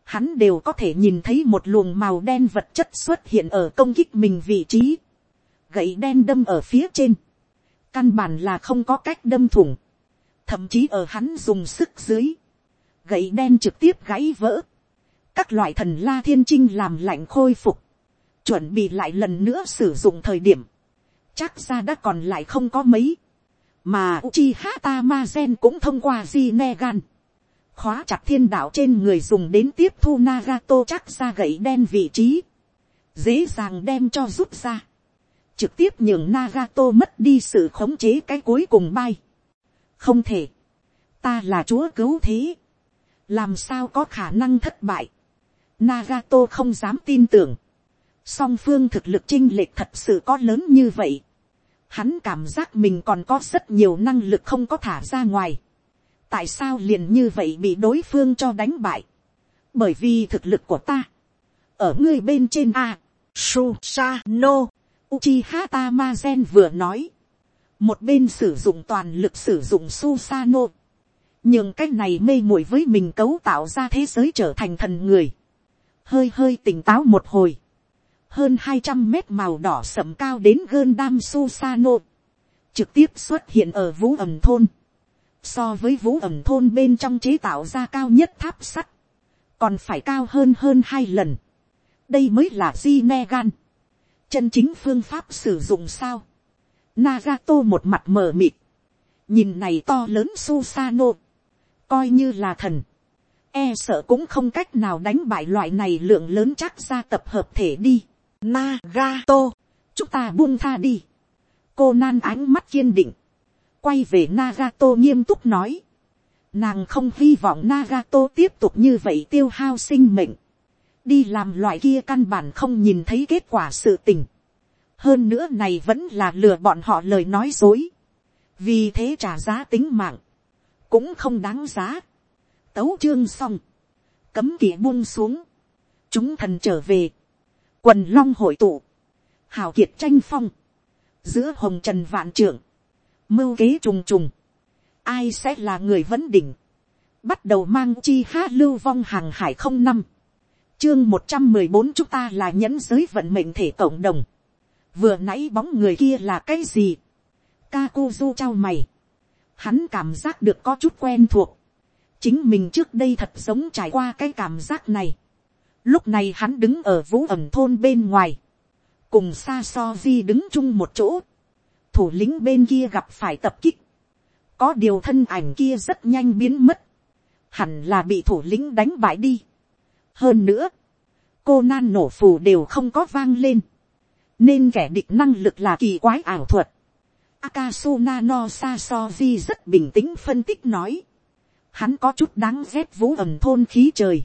hắn đều có thể nhìn thấy một luồng màu đen vật chất xuất hiện ở công kích mình vị trí, gậy đen đâm ở phía trên, căn bản là không có cách đâm thủng, thậm chí ở hắn dùng sức dưới, gậy đen trực tiếp gãy vỡ, các loại thần la thiên trinh làm lạnh khôi phục, chuẩn bị lại lần nữa sử dụng thời điểm, chắc ra đã còn lại không có mấy, mà Uchiha Tamazen cũng thông qua Jinegan, khóa chặt thiên đạo trên người dùng đến tiếp thu Nagato chắc ra gậy đen vị trí, dễ dàng đem cho rút ra, trực tiếp nhường Nagato mất đi sự khống chế cái cuối cùng bay. không thể, ta là chúa cứu thế, làm sao có khả năng thất bại. Nagato không dám tin tưởng, song phương thực lực chinh lệch thật sự có lớn như vậy. Hắn cảm giác mình còn có rất nhiều năng lực không có thả ra ngoài tại sao liền như vậy bị đối phương cho đánh bại. bởi vì thực lực của ta, ở ngươi bên trên a, Susano, Uchiha Tamazen vừa nói, một bên sử dụng toàn lực sử dụng Susano, nhưng cái này mê muội với mình cấu tạo ra thế giới trở thành thần người, hơi hơi tỉnh táo một hồi, hơn hai trăm mét màu đỏ sậm cao đến gơn đam Susano, trực tiếp xuất hiện ở vũ ẩm thôn, so với vũ ẩm thôn bên trong chế tạo ra cao nhất tháp sắt, còn phải cao hơn hơn hai lần, đây mới là di ne gan, chân chính phương pháp sử dụng sao, Nagato một mặt mờ mịt, nhìn này to lớn Susano, coi như là thần, e sợ cũng không cách nào đánh bại loại này lượng lớn chắc ra tập hợp thể đi. Nagato, chúng ta buông tha đi. cô nan ánh mắt kiên định, quay về Nagato nghiêm túc nói. Nàng không hy vọng Nagato tiếp tục như vậy tiêu hao sinh mệnh. Đi làm loại kia căn bản không nhìn thấy kết quả sự tình. Hơn nữa này vẫn là lừa bọn họ lời nói dối. Vì thế trả giá tính mạng cũng không đáng giá. Tấu chương xong, cấm kỵ buông xuống, chúng thần trở về, quần long hội tụ, hào kiệt tranh phong, giữa hồng trần vạn trưởng, mưu kế trùng trùng, ai sẽ là người vấn đỉnh, bắt đầu mang chi hát lưu vong hàng hải không năm, chương một trăm mười bốn chúng ta là nhẫn giới vận mệnh thể cộng đồng, vừa nãy bóng người kia là cái gì, Kakuzu trao mày, hắn cảm giác được có chút quen thuộc. chính mình trước đây thật sống trải qua cái cảm giác này. lúc này hắn đứng ở vũ ẩm thôn bên ngoài, cùng xa so di đứng chung một chỗ, thủ lĩnh bên kia gặp phải tập kích, có điều thân ảnh kia rất nhanh biến mất, hẳn là bị thủ lĩnh đánh bại đi. hơn nữa, cô nan nổ phù đều không có vang lên, nên kẻ địch năng lực là kỳ quái ảo thuật. Akasuna no Sasoji rất bình tĩnh phân tích nói. Hắn có chút đáng ghét vũ ẩm thôn khí trời.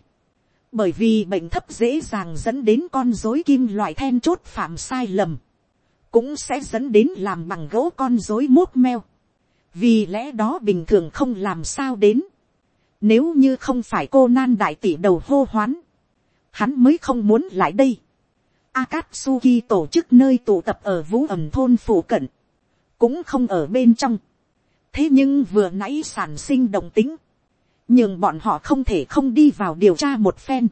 Bởi vì bệnh thấp dễ dàng dẫn đến con rối kim loại then chốt phạm sai lầm. Cũng sẽ dẫn đến làm bằng gỗ con rối mốt meo. Vì lẽ đó bình thường không làm sao đến. Nếu như không phải cô nan đại tỷ đầu hô hoán. Hắn mới không muốn lại đây. Akatsuki tổ chức nơi tụ tập ở vũ ẩm thôn phủ cận cũng không ở bên trong. thế nhưng vừa nãy sản sinh đồng tính, nhưng bọn họ không thể không đi vào điều tra một phen,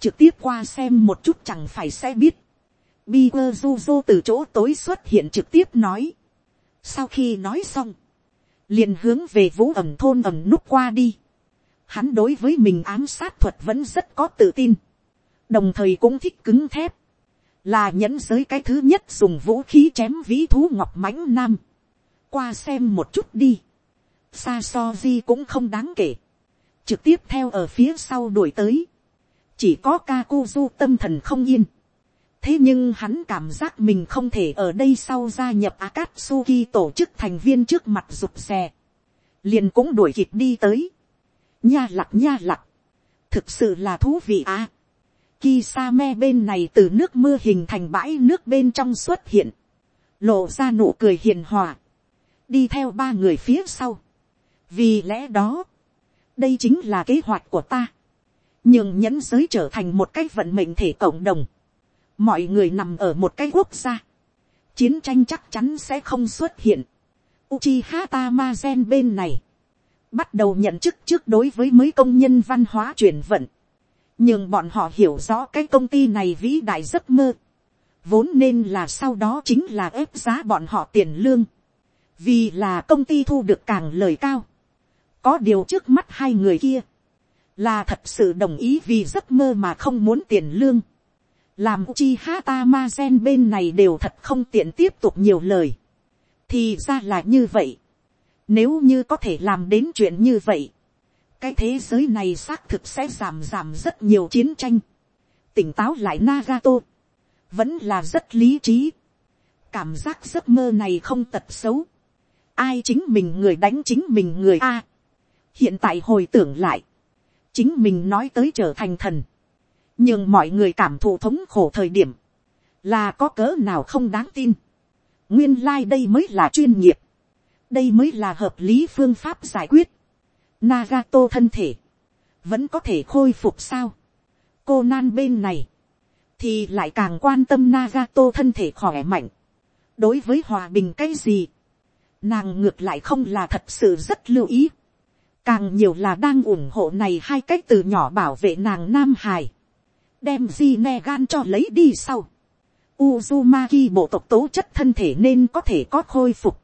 trực tiếp qua xem một chút chẳng phải sẽ biết. Bi quơ du du từ chỗ tối xuất hiện trực tiếp nói. sau khi nói xong, liền hướng về vũ ẩm thôn ẩm nút qua đi. Hắn đối với mình ám sát thuật vẫn rất có tự tin, đồng thời cũng thích cứng thép là nhẫn giới cái thứ nhất dùng vũ khí chém vĩ thú ngọc mãnh nam. qua xem một chút đi. xa so di cũng không đáng kể. trực tiếp theo ở phía sau đuổi tới. chỉ có Kakuzu tâm thần không yên thế nhưng hắn cảm giác mình không thể ở đây sau gia nhập Akatsuki tổ chức thành viên trước mặt rụt xe. liền cũng đuổi kịp đi tới. nha lặc nha lặc. thực sự là thú vị à Kisame bên này từ nước mưa hình thành bãi nước bên trong xuất hiện. Lộ ra nụ cười hiền hòa. Đi theo ba người phía sau. Vì lẽ đó. Đây chính là kế hoạch của ta. Nhưng nhẫn giới trở thành một cái vận mệnh thể cộng đồng. Mọi người nằm ở một cái quốc gia. Chiến tranh chắc chắn sẽ không xuất hiện. Uchiha Tamazen bên này. Bắt đầu nhận chức trước đối với mấy công nhân văn hóa chuyển vận nhưng bọn họ hiểu rõ cái công ty này vĩ đại giấc mơ, vốn nên là sau đó chính là ép giá bọn họ tiền lương, vì là công ty thu được càng lời cao, có điều trước mắt hai người kia, là thật sự đồng ý vì giấc mơ mà không muốn tiền lương làm chi ha ta ma gen bên này đều thật không tiện tiếp tục nhiều lời. thì ra là như vậy. nếu như có thể làm đến chuyện như vậy, cái thế giới này xác thực sẽ giảm giảm rất nhiều chiến tranh. tỉnh táo lại Nagato, vẫn là rất lý trí. cảm giác giấc mơ này không tật xấu. ai chính mình người đánh chính mình người a. hiện tại hồi tưởng lại, chính mình nói tới trở thành thần, nhưng mọi người cảm thụ thống khổ thời điểm, là có cỡ nào không đáng tin. nguyên lai、like、đây mới là chuyên nghiệp, đây mới là hợp lý phương pháp giải quyết. Nagato thân thể, vẫn có thể khôi phục sao. cô nan bên này, thì lại càng quan tâm Nagato thân thể khỏe mạnh. đối với hòa bình cái gì, nàng ngược lại không là thật sự rất lưu ý càng nhiều là đang ủng hộ này hai cách từ nhỏ bảo vệ nàng nam hải, đem di ne gan cho lấy đi sau. Uzumaki bộ tộc tố chất thân thể nên có thể có khôi phục.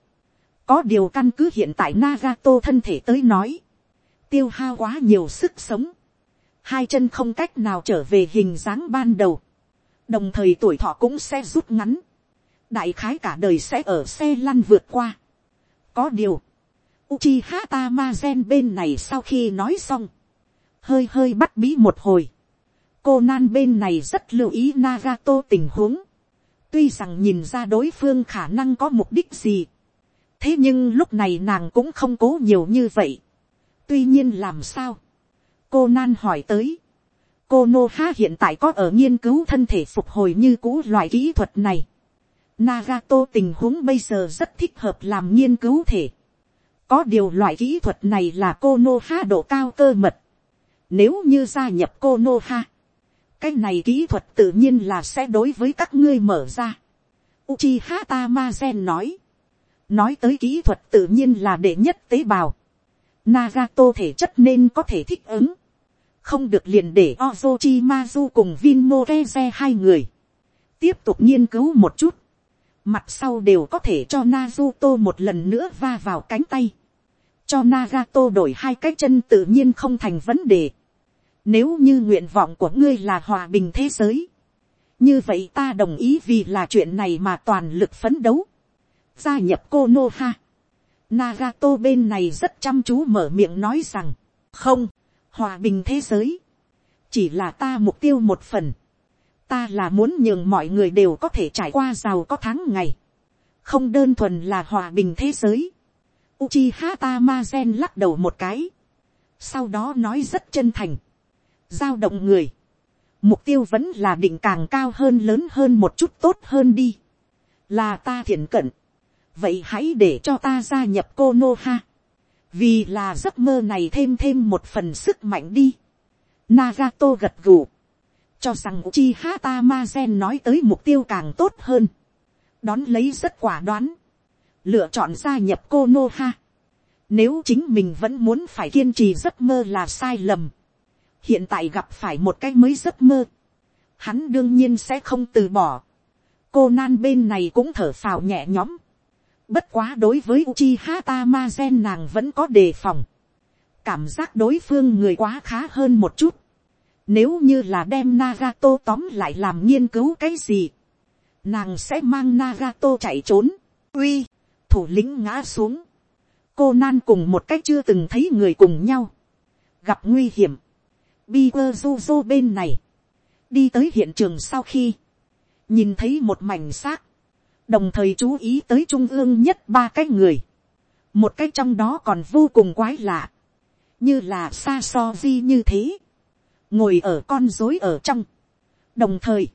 Có điều căn cứ hiện tại Nagato thân thể tới nói. Tiêu hao quá nhiều sức sống. Hai chân không cách nào trở về hình dáng ban đầu. Đồng thời tuổi thọ cũng sẽ rút ngắn. Đại khái cả đời sẽ ở xe lăn vượt qua. Có điều Uchiha Tamazen bên này sau khi nói xong. Hơi hơi bắt bí một hồi cô nan bên này rất lưu ý Nagato tình huống. Tuy rằng nhìn ra đối phương khả năng có mục đích gì. Thế nhưng lúc này nàng cũng không cố nhiều như vậy. Tuy nhiên làm sao? cô nan hỏi tới. cô nô ha hiện tại có ở nghiên cứu thân thể phục hồi như cũ loại kỹ thuật này. Nagato tình huống bây giờ rất thích hợp làm nghiên cứu thể có điều loại kỹ thuật này là cô nô ha độ cao cơ mật. Nếu như gia nhập cô nô ha, cái này kỹ thuật tự nhiên là sẽ đối với các ngươi mở ra. Uchiha Tamazen nói. Nói tới kỹ thuật tự nhiên là đệ nhất tế bào. Nagato thể chất nên có thể thích ứng. Không được liền để Ozochimazu cùng Vinmoreze hai người. Tiếp tục nghiên cứu một chút. Mặt sau đều có thể cho Naruto một lần nữa va vào cánh tay cho Nagato đổi hai cái chân tự nhiên không thành vấn đề. Nếu như nguyện vọng của ngươi là hòa bình thế giới. Như vậy ta đồng ý vì là chuyện này mà toàn lực phấn đấu. Gia nhập cô nô ha. Nagato bên này rất chăm chú mở miệng nói rằng. Không, hòa bình thế giới. Chỉ là ta mục tiêu một phần. Ta là muốn nhường mọi người đều có thể trải qua giàu có tháng ngày. Không đơn thuần là hòa bình thế giới Uchiha Tamazen lắc đầu một cái. Sau đó nói rất chân thành. Giao động người. Mục tiêu vẫn là định càng cao hơn lớn hơn một chút tốt hơn đi. Là ta thiện cận. Vậy hãy để cho ta gia nhập Konoha. Vì là giấc mơ này thêm thêm một phần sức mạnh đi. Nagato gật gù. Cho rằng Uchiha Tamazen nói tới mục tiêu càng tốt hơn. Đón lấy rất quả đoán lựa chọn gia nhập cô nô ha. Nếu chính mình vẫn muốn phải kiên trì giấc mơ là sai lầm. Hiện tại gặp phải một cái mới giấc mơ. Hắn đương nhiên sẽ không từ bỏ. Cô nan bên này cũng thở phào nhẹ nhõm. Bất quá đối với Uchiha Tamazen nàng vẫn có đề phòng. Cảm giác đối phương người quá khá hơn một chút. Nếu như là đem Nagato tóm lại làm nghiên cứu cái gì. Nàng sẽ mang Nagato chạy trốn. Uy, thủ lĩnh ngã xuống. Cô nan cùng một cách chưa từng thấy người cùng nhau. Gặp nguy hiểm. Biker Zuzo bên này. Đi tới hiện trường sau khi. Nhìn thấy một mảnh xác. Đồng thời chú ý tới trung ương nhất ba cái người. Một cái trong đó còn vô cùng quái lạ. Như là xa so di như thế. Ngồi ở con rối ở trong. Đồng thời.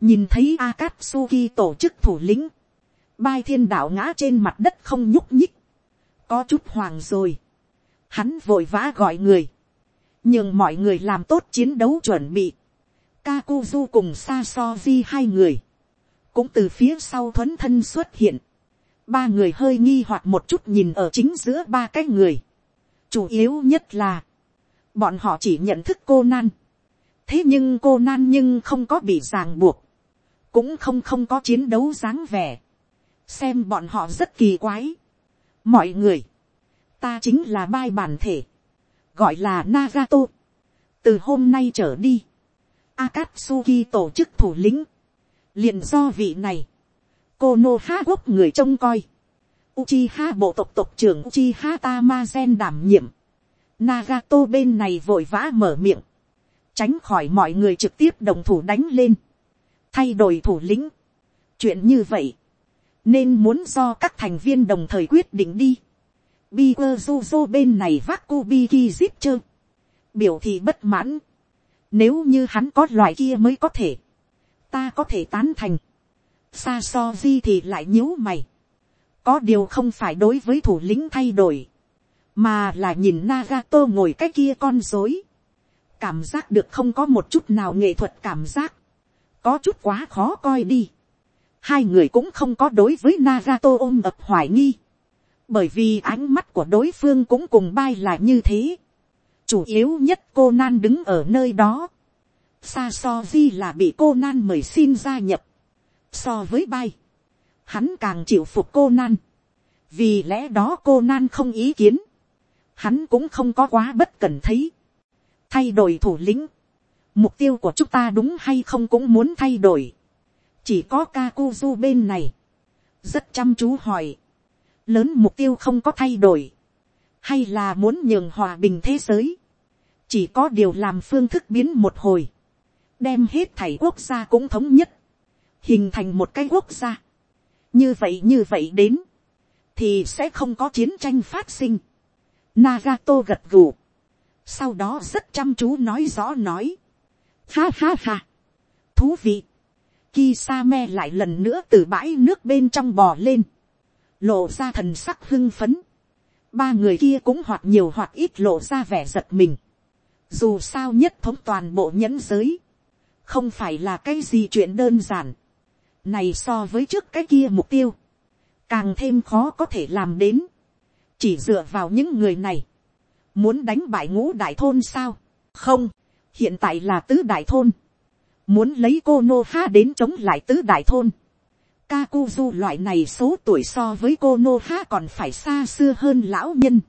Nhìn thấy Akatsuki tổ chức thủ lĩnh Bai thiên đạo ngã trên mặt đất không nhúc nhích. Có chút hoàng rồi. Hắn vội vã gọi người. Nhưng mọi người làm tốt chiến đấu chuẩn bị. Kakuzu cùng Sasoji hai người. Cũng từ phía sau thuấn thân xuất hiện. Ba người hơi nghi hoặc một chút nhìn ở chính giữa ba cái người. Chủ yếu nhất là. Bọn họ chỉ nhận thức cô nan. Thế nhưng cô nan nhưng không có bị ràng buộc. Cũng không không có chiến đấu dáng vẻ xem bọn họ rất kỳ quái. mọi người, ta chính là bai bản thể, gọi là Nagato. từ hôm nay trở đi, Akatsuki tổ chức thủ lĩnh, liền do vị này, Konoha quốc người trông coi, Uchiha bộ tộc tộc trưởng Uchiha Tamazen đảm nhiệm, Nagato bên này vội vã mở miệng, tránh khỏi mọi người trực tiếp đồng thủ đánh lên, thay đổi thủ lĩnh. chuyện như vậy, nên muốn do các thành viên đồng thời quyết định đi. Biguezuzo bên này vác cu bi ki zip chơ, biểu thị bất mãn. Nếu như hắn có loại kia mới có thể, ta có thể tán thành. Sa so di thì lại nhíu mày. Có điều không phải đối với thủ lĩnh thay đổi, mà là nhìn Nagato ngồi cái kia con dối cảm giác được không có một chút nào nghệ thuật cảm giác, có chút quá khó coi đi. Hai người cũng không có đối với Nagato ôm ập hoài nghi, bởi vì ánh mắt của đối phương cũng cùng bay là như thế. chủ yếu nhất cô nan đứng ở nơi đó, xa so di là bị cô nan mời xin gia nhập, so với bay, hắn càng chịu phục cô nan, vì lẽ đó cô nan không ý kiến, hắn cũng không có quá bất cần thấy, thay đổi thủ lĩnh, mục tiêu của chúng ta đúng hay không cũng muốn thay đổi, chỉ có Kakuzu bên này, rất chăm chú hỏi, lớn mục tiêu không có thay đổi, hay là muốn nhường hòa bình thế giới, chỉ có điều làm phương thức biến một hồi, đem hết thảy quốc gia cũng thống nhất, hình thành một cái quốc gia, như vậy như vậy đến, thì sẽ không có chiến tranh phát sinh. Nagato gật gù, sau đó rất chăm chú nói rõ nói, ha ha ha, thú vị, Kisame lại lần nữa từ bãi nước bên trong bò lên, lộ ra thần sắc hưng phấn, ba người kia cũng hoặc nhiều hoặc ít lộ ra vẻ giật mình, dù sao nhất thống toàn bộ nhẫn giới, không phải là cái gì chuyện đơn giản, này so với trước cái kia mục tiêu, càng thêm khó có thể làm đến, chỉ dựa vào những người này, muốn đánh bại ngũ đại thôn sao, không, hiện tại là tứ đại thôn, muốn lấy cô nô ha đến chống lại tứ đại thôn, Kakuzu loại này số tuổi so với cô Nô Ha còn phải xa xưa hơn lão nhân.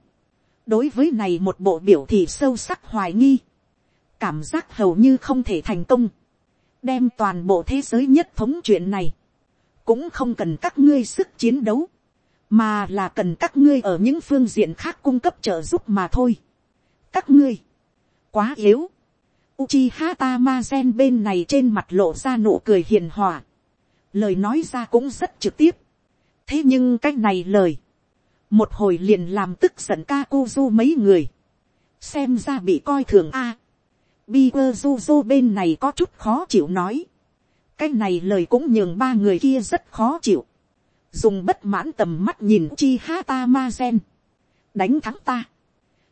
Đối với này một bộ biểu thị sâu sắc hoài nghi. Cảm giác hầu như không thể thành công. Đem toàn bộ thế giới nhất thống chuyện này. Cũng không cần các ngươi sức chiến đấu. Mà là cần các ngươi ở những phương diện khác cung cấp trợ giúp mà thôi. Các ngươi. Quá yếu. Uchiha Tamazen bên này trên mặt lộ ra nụ cười hiền hòa lời nói ra cũng rất trực tiếp. thế nhưng cái này lời, một hồi liền làm tức giận ca cô du mấy người, xem ra bị coi thường a. À, bi quơ du du bên này có chút khó chịu nói, cái này lời cũng nhường ba người kia rất khó chịu, dùng bất mãn tầm mắt nhìn chi ha ta ma gen, đánh thắng ta,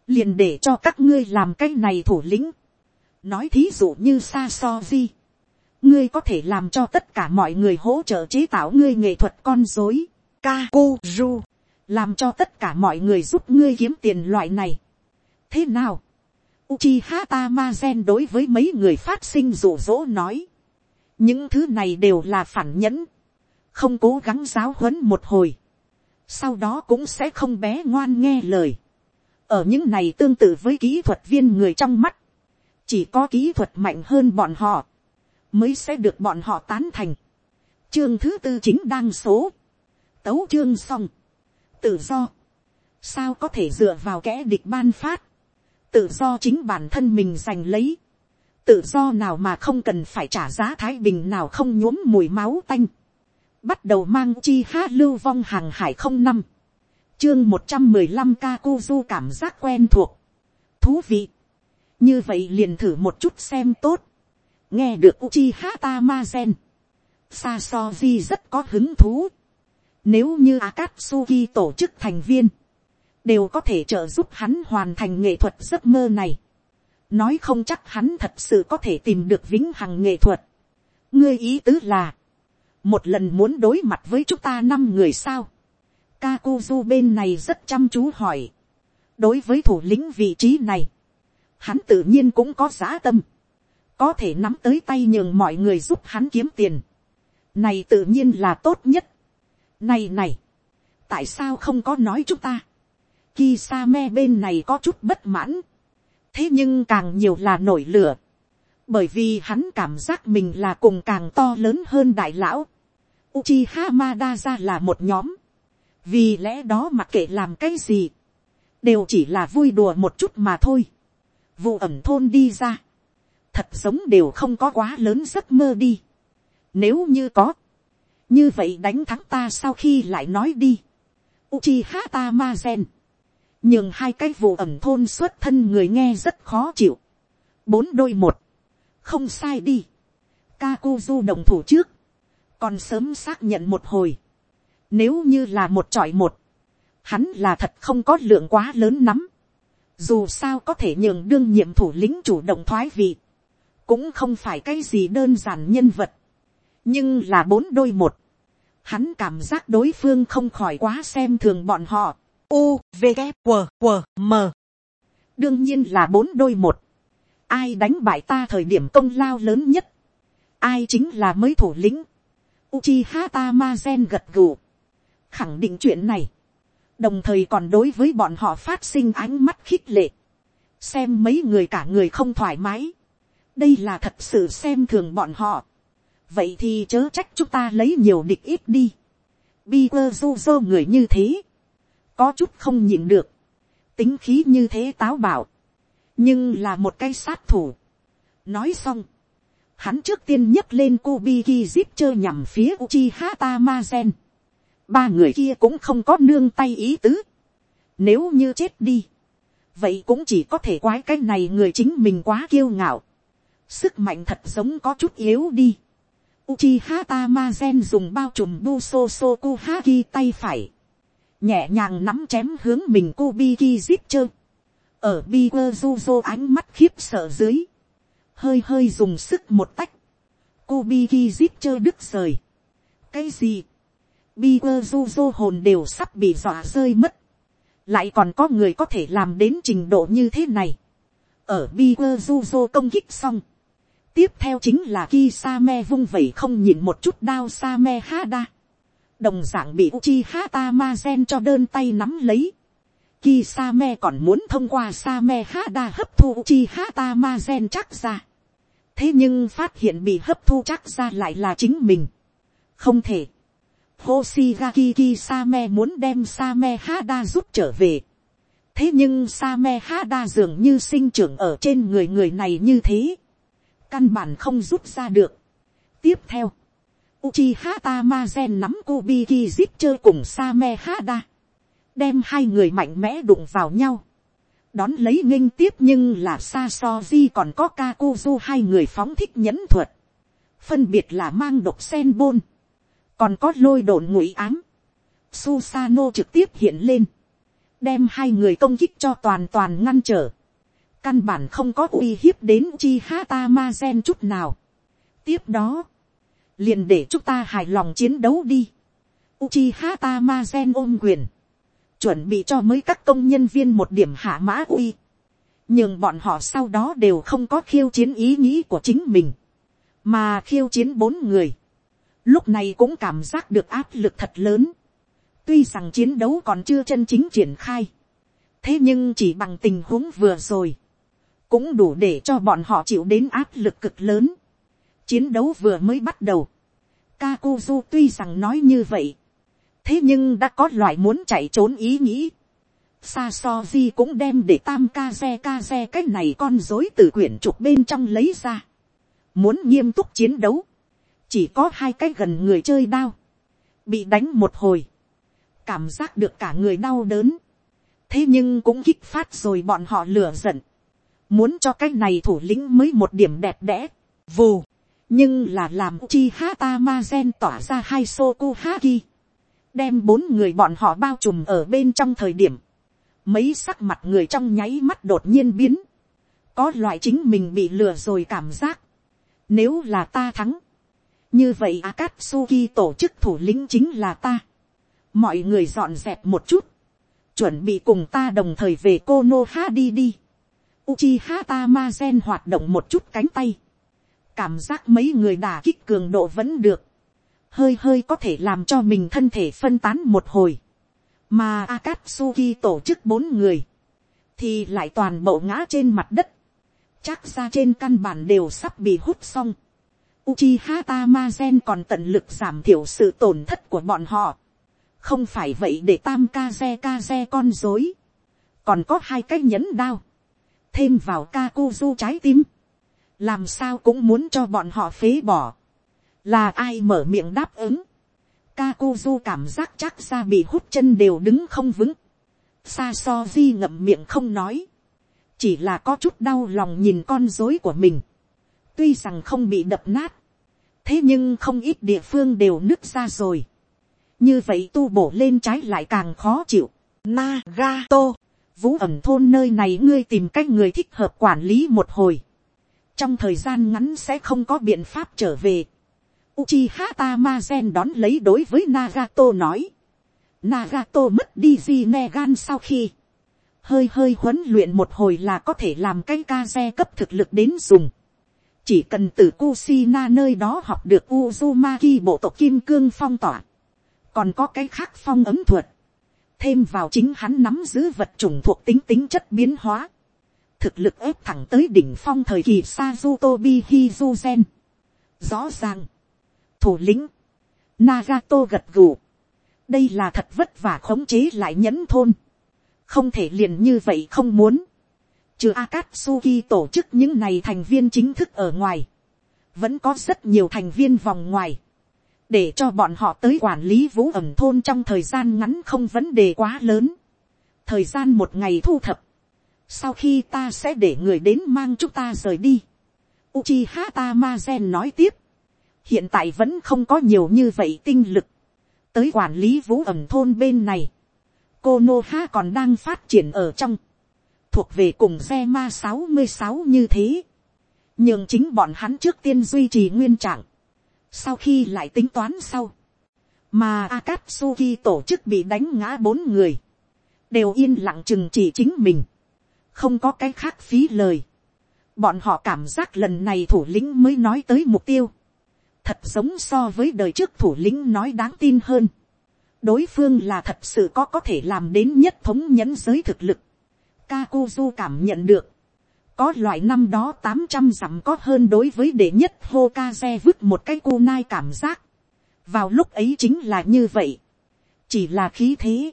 liền để cho các ngươi làm cái này thủ lĩnh, nói thí dụ như sa so di, ngươi có thể làm cho tất cả mọi người hỗ trợ chế tạo ngươi nghệ thuật con dối, Kakuzu, làm cho tất cả mọi người giúp ngươi kiếm tiền loại này. thế nào, Uchiha Tamazen đối với mấy người phát sinh rủ rỗ nói, những thứ này đều là phản nhẫn, không cố gắng giáo huấn một hồi, sau đó cũng sẽ không bé ngoan nghe lời. ở những này tương tự với kỹ thuật viên người trong mắt, chỉ có kỹ thuật mạnh hơn bọn họ, mới sẽ được bọn họ tán thành. Chương thứ tư chính đang số. Tấu chương xong. Tự do. Sao có thể dựa vào kẻ địch ban phát. Tự do chính bản thân mình giành lấy. Tự do nào mà không cần phải trả giá thái bình nào không nhuốm mùi máu tanh. Bắt đầu mang chi hát lưu vong hàng hải không năm. Chương một trăm mười lăm Kakuzu cảm giác quen thuộc. Thú vị. Như vậy liền thử một chút xem tốt nghe được Uchiha Tamazen, Sasoji rất có hứng thú. Nếu như Akatsuki tổ chức thành viên, đều có thể trợ giúp hắn hoàn thành nghệ thuật giấc mơ này. Nói không chắc hắn thật sự có thể tìm được vĩnh hằng nghệ thuật. Ngươi ý tứ là, một lần muốn đối mặt với chúng ta năm người sao. Kakuzu bên này rất chăm chú hỏi. Đối với thủ lĩnh vị trí này, hắn tự nhiên cũng có giá tâm có thể nắm tới tay nhường mọi người giúp hắn kiếm tiền, này tự nhiên là tốt nhất. này này, tại sao không có nói chúng ta, Kisame bên này có chút bất mãn, thế nhưng càng nhiều là nổi lửa, bởi vì hắn cảm giác mình là cùng càng to lớn hơn đại lão. Uchiha Madara là một nhóm, vì lẽ đó mặc kệ làm cái gì, đều chỉ là vui đùa một chút mà thôi. vụ ẩm thôn đi ra, thật giống đều không có quá lớn giấc mơ đi. Nếu như có, như vậy đánh thắng ta sau khi lại nói đi. Uchiha Tamazen, nhường hai cái vụ ẩm thôn xuất thân người nghe rất khó chịu. bốn đôi một, không sai đi. Kakuzu đồng thủ trước, còn sớm xác nhận một hồi. Nếu như là một trọi một, hắn là thật không có lượng quá lớn lắm. Dù sao có thể nhường đương nhiệm thủ lĩnh chủ động thoái vị, cũng không phải cái gì đơn giản nhân vật. Nhưng là bốn đôi một, hắn cảm giác đối phương không khỏi quá xem thường bọn họ. U, V, g W, W, M. đương nhiên là bốn đôi một. ai đánh bại ta thời điểm công lao lớn nhất. ai chính là mới thủ lĩnh. Uchiha Tamazen gật gù. khẳng định chuyện này. đồng thời còn đối với bọn họ phát sinh ánh mắt khích lệ. xem mấy người cả người không thoải mái đây là thật sự xem thường bọn họ vậy thì chớ trách chúng ta lấy nhiều địch ít đi. bi quơ du dơ người như thế, có chút không nhịn được, tính khí như thế táo bảo, nhưng là một cái sát thủ. nói xong, hắn trước tiên nhấc lên Kubiki zip chơi nhằm phía Uchiha Tamazen. Ba người kia cũng không có nương tay ý tứ. Nếu như chết đi, vậy cũng chỉ có thể quái cái này người chính mình quá kiêu ngạo. Sức mạnh thật giống có chút yếu đi. Uchiha Tamazen dùng bao trùm Buso Sokuhaki tay phải. Nhẹ nhàng nắm chém hướng mình Kubiki zip chơ. Ở Bikuzuzo ánh mắt khiếp sợ dưới. Hơi hơi dùng sức một tách. Kubiki zip chơ đứt rời. Cái gì? Bikuzuzo hồn đều sắp bị dọa rơi mất. Lại còn có người có thể làm đến trình độ như thế này. Ở Bikuzuzo công kích xong tiếp theo chính là Kisame vung vẩy không nhìn một chút đao Same Hada. Đồng dạng bị Uchiha gen cho đơn tay nắm lấy. Kisame còn muốn thông qua Same Hada hấp thu Uchiha gen chắc ra. Thế nhưng phát hiện bị hấp thu chắc ra lại là chính mình. Không thể. Hoshigaki Kisame muốn đem Same Hada rút trở về. Thế nhưng Same Hada dường như sinh trưởng ở trên người người này như thế căn bản không rút ra được. tiếp theo, Uchiha Tamazen nắm Kubiki Zip chơi cùng Samehada. Đem hai người mạnh mẽ đụng vào nhau, đón lấy nghênh tiếp nhưng là Sasoji còn có Kakuzu hai người phóng thích nhẫn thuật, phân biệt là mang độc sen bôn, còn có lôi đồn ngụy ám, Susano trực tiếp hiện lên, đem hai người công kích cho toàn toàn ngăn trở, căn bản không có uy hiếp đến chi hata ma gen chút nào. tiếp đó, liền để chúng ta hài lòng chiến đấu đi. Uchiha Tamazen ôm quyền, chuẩn bị cho mấy các công nhân viên một điểm hạ mã uy, nhưng bọn họ sau đó đều không có khiêu chiến ý nghĩ của chính mình, mà khiêu chiến bốn người, lúc này cũng cảm giác được áp lực thật lớn, tuy rằng chiến đấu còn chưa chân chính triển khai, thế nhưng chỉ bằng tình huống vừa rồi, cũng đủ để cho bọn họ chịu đến áp lực cực lớn. Chiến đấu vừa mới bắt đầu. Kakuzu tuy rằng nói như vậy. Thế nhưng đã có loại muốn chạy trốn ý nghĩ. Sasoji cũng đem để tam kaze kaze cái này con dối từ quyển trục bên trong lấy ra. Muốn nghiêm túc chiến đấu. Chỉ có hai cái gần người chơi đao. Bị đánh một hồi. Cảm giác được cả người đau đớn. Thế nhưng cũng kích phát rồi bọn họ lửa giận muốn cho cái này thủ lĩnh mới một điểm đẹp đẽ, vù, nhưng là làm chi hata ma gen tỏa ra hai soku haki, đem bốn người bọn họ bao trùm ở bên trong thời điểm, mấy sắc mặt người trong nháy mắt đột nhiên biến, có loại chính mình bị lừa rồi cảm giác, nếu là ta thắng, như vậy Akatsuki tổ chức thủ lĩnh chính là ta, mọi người dọn dẹp một chút, chuẩn bị cùng ta đồng thời về cô nô ha đi đi. Uchiha Tamazen hoạt động một chút cánh tay. Cảm giác mấy người đả kích cường độ vẫn được. Hơi hơi có thể làm cho mình thân thể phân tán một hồi. Mà Akatsuki tổ chức bốn người. thì lại toàn bộ ngã trên mặt đất, chắc ra trên căn bản đều sắp bị hút xong. Uchiha Tamazen còn tận lực giảm thiểu sự tổn thất của bọn họ. Không phải vậy để tam kaze xe xe con dối. Còn có hai cái nhẫn đao. Thêm vào Kakuzu trái tim. Làm sao cũng muốn cho bọn họ phế bỏ. Là ai mở miệng đáp ứng. Kakuzu cảm giác chắc ra bị hút chân đều đứng không vững. Sa so di ngậm miệng không nói. Chỉ là có chút đau lòng nhìn con dối của mình. Tuy rằng không bị đập nát. Thế nhưng không ít địa phương đều nứt ra rồi. Như vậy tu bổ lên trái lại càng khó chịu. Nagato. Vũ ẩm thôn nơi này ngươi tìm cách người thích hợp quản lý một hồi. Trong thời gian ngắn sẽ không có biện pháp trở về. Uchiha Tamazen đón lấy đối với Nagato nói. Nagato mất đi Jinegan sau khi. Hơi hơi huấn luyện một hồi là có thể làm cái ca xe cấp thực lực đến dùng. Chỉ cần từ Kusina nơi đó học được Uzumaki bộ tộc Kim Cương phong tỏa. Còn có cái khác phong ấm thuật. Thêm vào chính hắn nắm giữ vật chủng thuộc tính tính chất biến hóa. Thực lực ép thẳng tới đỉnh phong thời kỳ Sazutobi Hizuzen. Rõ ràng thủ lĩnh, Nagato gật gù. đây là thật vất vả khống chế lại nhẫn thôn, không thể liền như vậy không muốn, trừ Akatsuki tổ chức những này thành viên chính thức ở ngoài, vẫn có rất nhiều thành viên vòng ngoài, để cho bọn họ tới quản lý vũ ẩm thôn trong thời gian ngắn không vấn đề quá lớn, thời gian một ngày thu thập, sau khi ta sẽ để người đến mang chúng ta rời đi. Uchiha Tamazen nói tiếp. Hiện tại vẫn không có nhiều như vậy tinh lực, tới quản lý vũ ẩm thôn bên này, cô nô ha còn đang phát triển ở trong, thuộc về cùng xe ma sáu mươi sáu như thế, nhưng chính bọn hắn trước tiên duy trì nguyên trạng, sau khi lại tính toán sau, mà Akatsuki tổ chức bị đánh ngã bốn người, đều yên lặng chừng chỉ chính mình, không có cái khác phí lời. Bọn họ cảm giác lần này thủ lĩnh mới nói tới mục tiêu, thật giống so với đời trước thủ lĩnh nói đáng tin hơn. đối phương là thật sự có có thể làm đến nhất thống nhẫn giới thực lực. Kakuzu cảm nhận được có loại năm đó tám trăm dặm có hơn đối với đệ nhất Hokage vứt một cái cô nai cảm giác. vào lúc ấy chính là như vậy. chỉ là khí thế.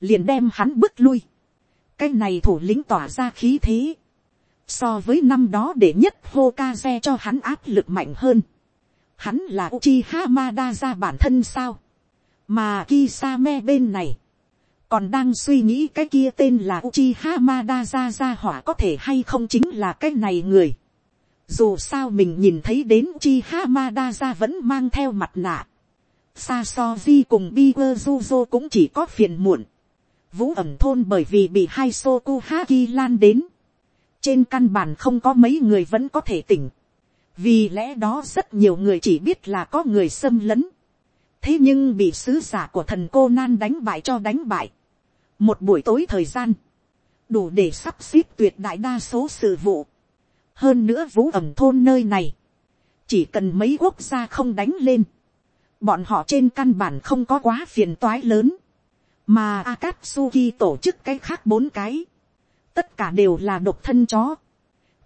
liền đem hắn bước lui. cái này thủ lĩnh tỏa ra khí thế so với năm đó đệ nhất Hokage cho hắn áp lực mạnh hơn. Hắn là Uchiha Madara bản thân sao? Mà Kisame bên này. Còn đang suy nghĩ cái kia tên là Uchiha Madara ra hỏa có thể hay không chính là cái này người. Dù sao mình nhìn thấy đến Uchiha Madara vẫn mang theo mặt nạ. Sasoji cùng Biguzuzo cũng chỉ có phiền muộn. Vũ ẩm thôn bởi vì bị hai Sokuhaki lan đến. Trên căn bản không có mấy người vẫn có thể tỉnh vì lẽ đó rất nhiều người chỉ biết là có người xâm lấn, thế nhưng bị sứ giả của thần cô nan đánh bại cho đánh bại một buổi tối thời gian, đủ để sắp xếp tuyệt đại đa số sự vụ. hơn nữa vũ ẩm thôn nơi này, chỉ cần mấy quốc gia không đánh lên, bọn họ trên căn bản không có quá phiền toái lớn, mà Akatsuki tổ chức cái khác bốn cái, tất cả đều là độc thân chó,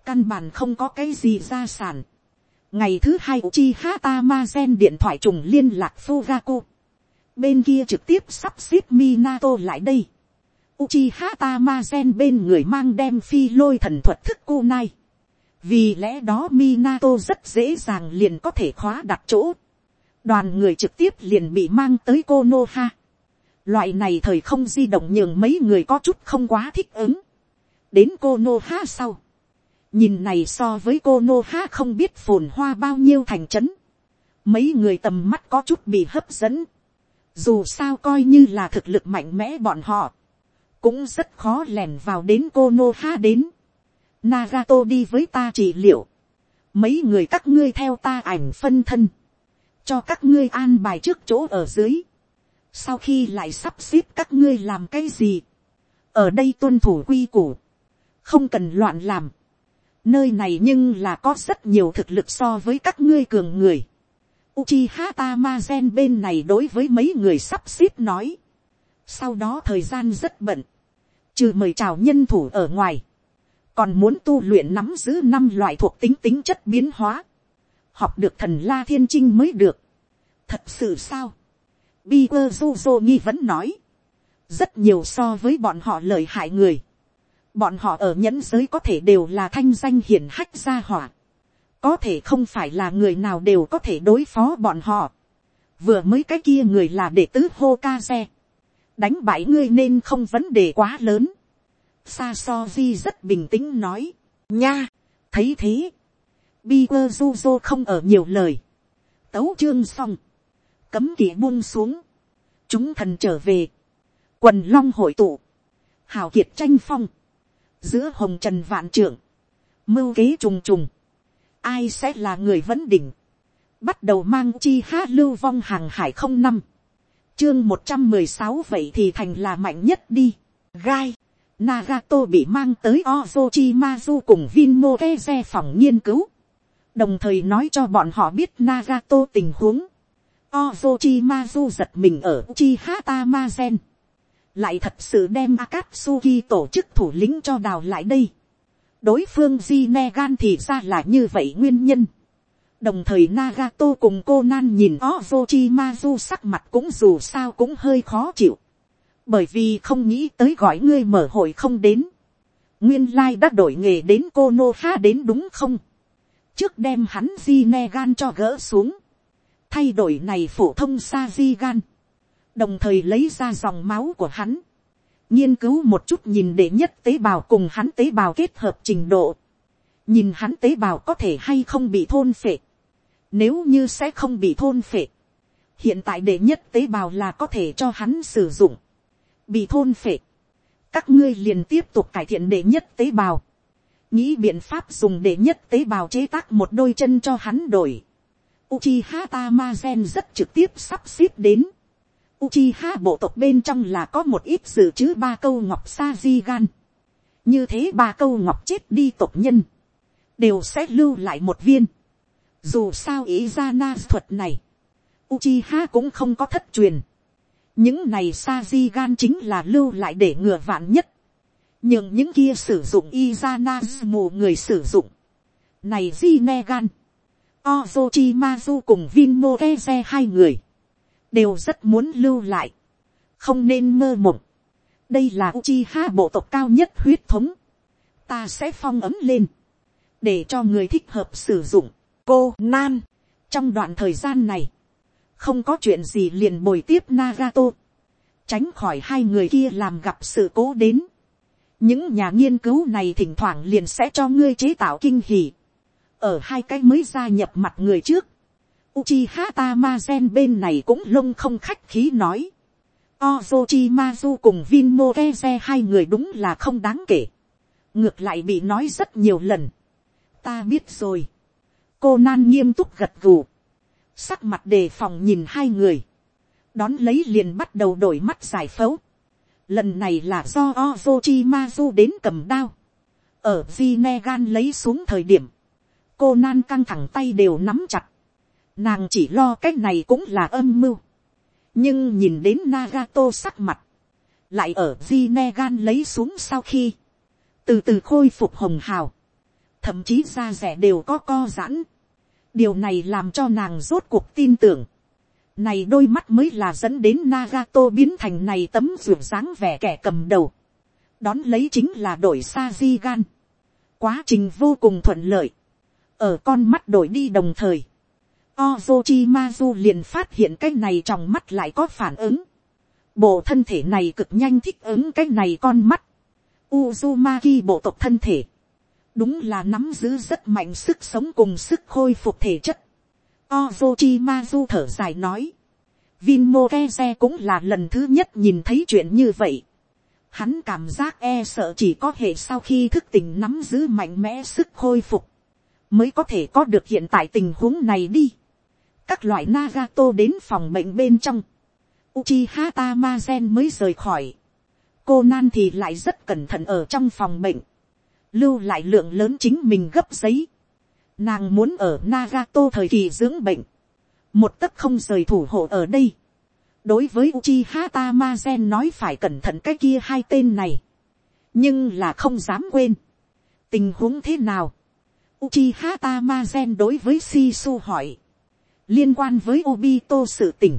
căn bản không có cái gì gia sản, ngày thứ hai chi hata ma gen điện thoại trùng liên lạc Fugaku. Bên kia trực tiếp sắp xếp Minato lại đây. Uchiha Tamazen bên người mang đem phi lôi thần thuật thức cô nai. Vì lẽ đó Minato rất dễ dàng liền có thể khóa đặt chỗ. Đoàn người trực tiếp liền bị mang tới Konoha. Loại này thời không di động nhường mấy người có chút không quá thích ứng. Đến Konoha sau nhìn này so với konoha không biết phồn hoa bao nhiêu thành trấn, mấy người tầm mắt có chút bị hấp dẫn, dù sao coi như là thực lực mạnh mẽ bọn họ, cũng rất khó lẻn vào đến cô nô ha đến, Nagato đi với ta trị liệu, mấy người các ngươi theo ta ảnh phân thân, cho các ngươi an bài trước chỗ ở dưới, sau khi lại sắp xếp các ngươi làm cái gì, ở đây tuân thủ quy củ, không cần loạn làm, Nơi này nhưng là có rất nhiều thực lực so với các ngươi cường người. Uchiha Tamazen bên này đối với mấy người sắp xếp nói. Sau đó thời gian rất bận trừ mời chào nhân thủ ở ngoài, còn muốn tu luyện nắm giữ năm loại thuộc tính tính chất biến hóa, học được thần la thiên trinh mới được. thật sự sao, bi quơ du dô nghi vẫn nói, rất nhiều so với bọn họ lợi hại người, bọn họ ở nhẫn giới có thể đều là thanh danh hiển hách gia hỏa, có thể không phải là người nào đều có thể đối phó bọn họ, vừa mới cái kia người là đệ tứ hô ca xe, đánh bại ngươi nên không vấn đề quá lớn, sa so di rất bình tĩnh nói, nha, thấy thế, bi quơ du Du không ở nhiều lời, tấu chương xong, cấm kỵ buông xuống, chúng thần trở về, quần long hội tụ, hào kiệt tranh phong, giữa hồng trần vạn trưởng, mưu kế trùng trùng, ai sẽ là người vấn đỉnh, bắt đầu mang chi hát lưu vong hàng hải không năm, chương một trăm mười sáu vậy thì thành là mạnh nhất đi, gai, Nagato bị mang tới Ozochimazu cùng Vinmo Keze phòng nghiên cứu. Đồng thời nói cho bọn họ biết Nagato tình huống. Ozochimazu giật mình ở Uchiha Tamazen. Lại thật sự đem Akatsuki tổ chức thủ lĩnh cho đào lại đây. Đối phương Jinegan thì ra là như vậy nguyên nhân. Đồng thời Nagato cùng cô Nan nhìn Ozochimazu sắc mặt cũng dù sao cũng hơi khó chịu. Bởi vì không nghĩ tới gọi ngươi mở hội không đến, nguyên lai đã đổi nghề đến cô nô ha đến đúng không, trước đem hắn di ne gan cho gỡ xuống, thay đổi này phổ thông sa di gan, đồng thời lấy ra dòng máu của hắn, nghiên cứu một chút nhìn để nhất tế bào cùng hắn tế bào kết hợp trình độ, nhìn hắn tế bào có thể hay không bị thôn phệ, nếu như sẽ không bị thôn phệ, hiện tại đệ nhất tế bào là có thể cho hắn sử dụng, bị thôn phệ, các ngươi liền tiếp tục cải thiện đệ nhất tế bào, nghĩ biện pháp dùng đệ nhất tế bào chế tác một đôi chân cho hắn đổi. Uchiha Tamazen rất trực tiếp sắp xếp đến. Uchiha bộ tộc bên trong là có một ít dự trữ ba câu ngọc sa di gan. Như thế ba câu ngọc chết đi tộc nhân. Đều sẽ lưu lại một viên. Dù sao ý ra na thuật này. Uchiha cũng không có thất truyền. Những này sa di gan chính là lưu lại để ngừa vạn nhất, nhưng những kia sử dụng izana mù người sử dụng, này di ne gan, cùng vinmo keze hai người, đều rất muốn lưu lại, không nên mơ mộng, đây là Uchiha bộ tộc cao nhất huyết thống, ta sẽ phong ấm lên, để cho người thích hợp sử dụng, cô nan, trong đoạn thời gian này, không có chuyện gì liền bồi tiếp Nagato, tránh khỏi hai người kia làm gặp sự cố đến. những nhà nghiên cứu này thỉnh thoảng liền sẽ cho ngươi chế tạo kinh hỉ. ở hai cái mới gia nhập mặt người trước, Uchiha Tamazen bên này cũng lông không khách khí nói. Ozochimazu cùng vinmoeze hai người đúng là không đáng kể. Ngược lại bị nói rất nhiều lần. Ta biết rồi. Cô Nan nghiêm túc gật gù sắc mặt đề phòng nhìn hai người, đón lấy liền bắt đầu đổi mắt giải phẫu. Lần này là do Ozochimazu đến cầm đao. Ở Vinegan lấy xuống thời điểm, cô nan căng thẳng tay đều nắm chặt. Nàng chỉ lo cái này cũng là âm mưu. Nhưng nhìn đến Nagato sắc mặt, lại ở Vinegan lấy xuống sau khi, từ từ khôi phục hồng hào. Thậm chí da rẻ đều có co giãn điều này làm cho nàng rốt cuộc tin tưởng. này đôi mắt mới là dẫn đến Nagato biến thành này tấm ruột dáng vẻ kẻ cầm đầu. đón lấy chính là đổi sa di gan. quá trình vô cùng thuận lợi. ở con mắt đổi đi đồng thời. Ozochimazu liền phát hiện cái này trong mắt lại có phản ứng. Bộ thân thể này cực nhanh thích ứng cái này con mắt. Uzumaki bộ tộc thân thể đúng là nắm giữ rất mạnh sức sống cùng sức khôi phục thể chất. Ozochimazu thở dài nói. Vinmo Keze cũng là lần thứ nhất nhìn thấy chuyện như vậy. Hắn cảm giác e sợ chỉ có hệ sau khi thức tỉnh nắm giữ mạnh mẽ sức khôi phục. Mới có thể có được hiện tại tình huống này đi. Các loại Nagato đến phòng bệnh bên trong. Uchiha Tamazen mới rời khỏi. Cô Nan thì lại rất cẩn thận ở trong phòng bệnh lưu lại lượng lớn chính mình gấp giấy. Nàng muốn ở Nagato thời kỳ dưỡng bệnh, một tấc không rời thủ hộ ở đây. Đối với Uchiha Tamazen nói phải cẩn thận cái kia hai tên này. nhưng là không dám quên. tình huống thế nào. Uchiha Tamazen đối với Shisu hỏi. liên quan với Obito sự tình.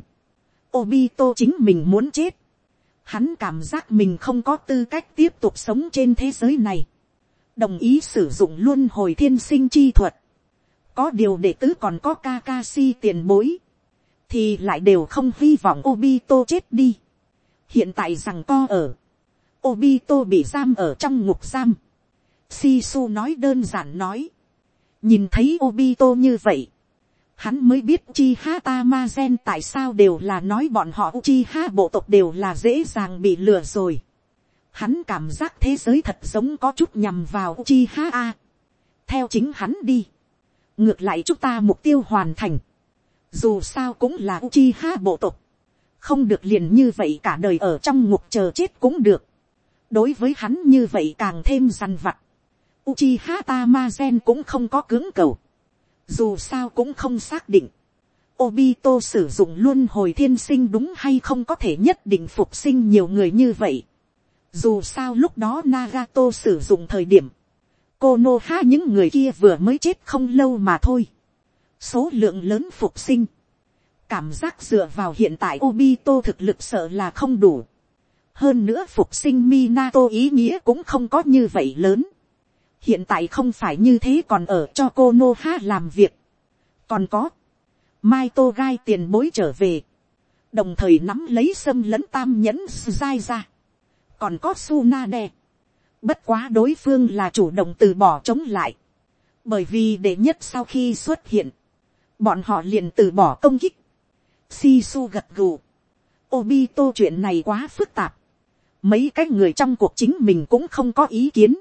Obito chính mình muốn chết. Hắn cảm giác mình không có tư cách tiếp tục sống trên thế giới này đồng ý sử dụng luôn hồi thiên sinh chi thuật. có điều đệ tứ còn có Kakashi tiền bối. thì lại đều không hy vọng Obito chết đi. hiện tại rằng co ở Obito bị giam ở trong ngục giam. Sisu nói đơn giản nói. Nhìn thấy Obito như vậy. Hắn mới biết Uchiha Tamazen tại sao đều là nói bọn họ Uchiha bộ tộc đều là dễ dàng bị lừa rồi. Hắn cảm giác thế giới thật giống có chút nhằm vào Uchiha A. Theo chính hắn đi. Ngược lại chúng ta mục tiêu hoàn thành. Dù sao cũng là Uchiha bộ tộc. Không được liền như vậy cả đời ở trong ngục chờ chết cũng được đối với hắn như vậy càng thêm dằn vặt. Uchiha Tamazen cũng không có cứng cầu. Dù sao cũng không xác định. Obito sử dụng luôn hồi thiên sinh đúng hay không có thể nhất định phục sinh nhiều người như vậy. Dù sao lúc đó Nagato sử dụng thời điểm. Konoha những người kia vừa mới chết không lâu mà thôi. Số lượng lớn phục sinh. Cảm giác dựa vào hiện tại Obito thực lực sợ là không đủ hơn nữa phục sinh Minato ý nghĩa cũng không có như vậy lớn. hiện tại không phải như thế còn ở cho cô nô ha làm việc. còn có, mai tô gai tiền bối trở về, đồng thời nắm lấy sâm lẫn tam nhẫn dai ra còn có su na đe. bất quá đối phương là chủ động từ bỏ chống lại. bởi vì đệ nhất sau khi xuất hiện, bọn họ liền từ bỏ công kích. Sisu gật gù. Obito chuyện này quá phức tạp mấy cái người trong cuộc chính mình cũng không có ý kiến,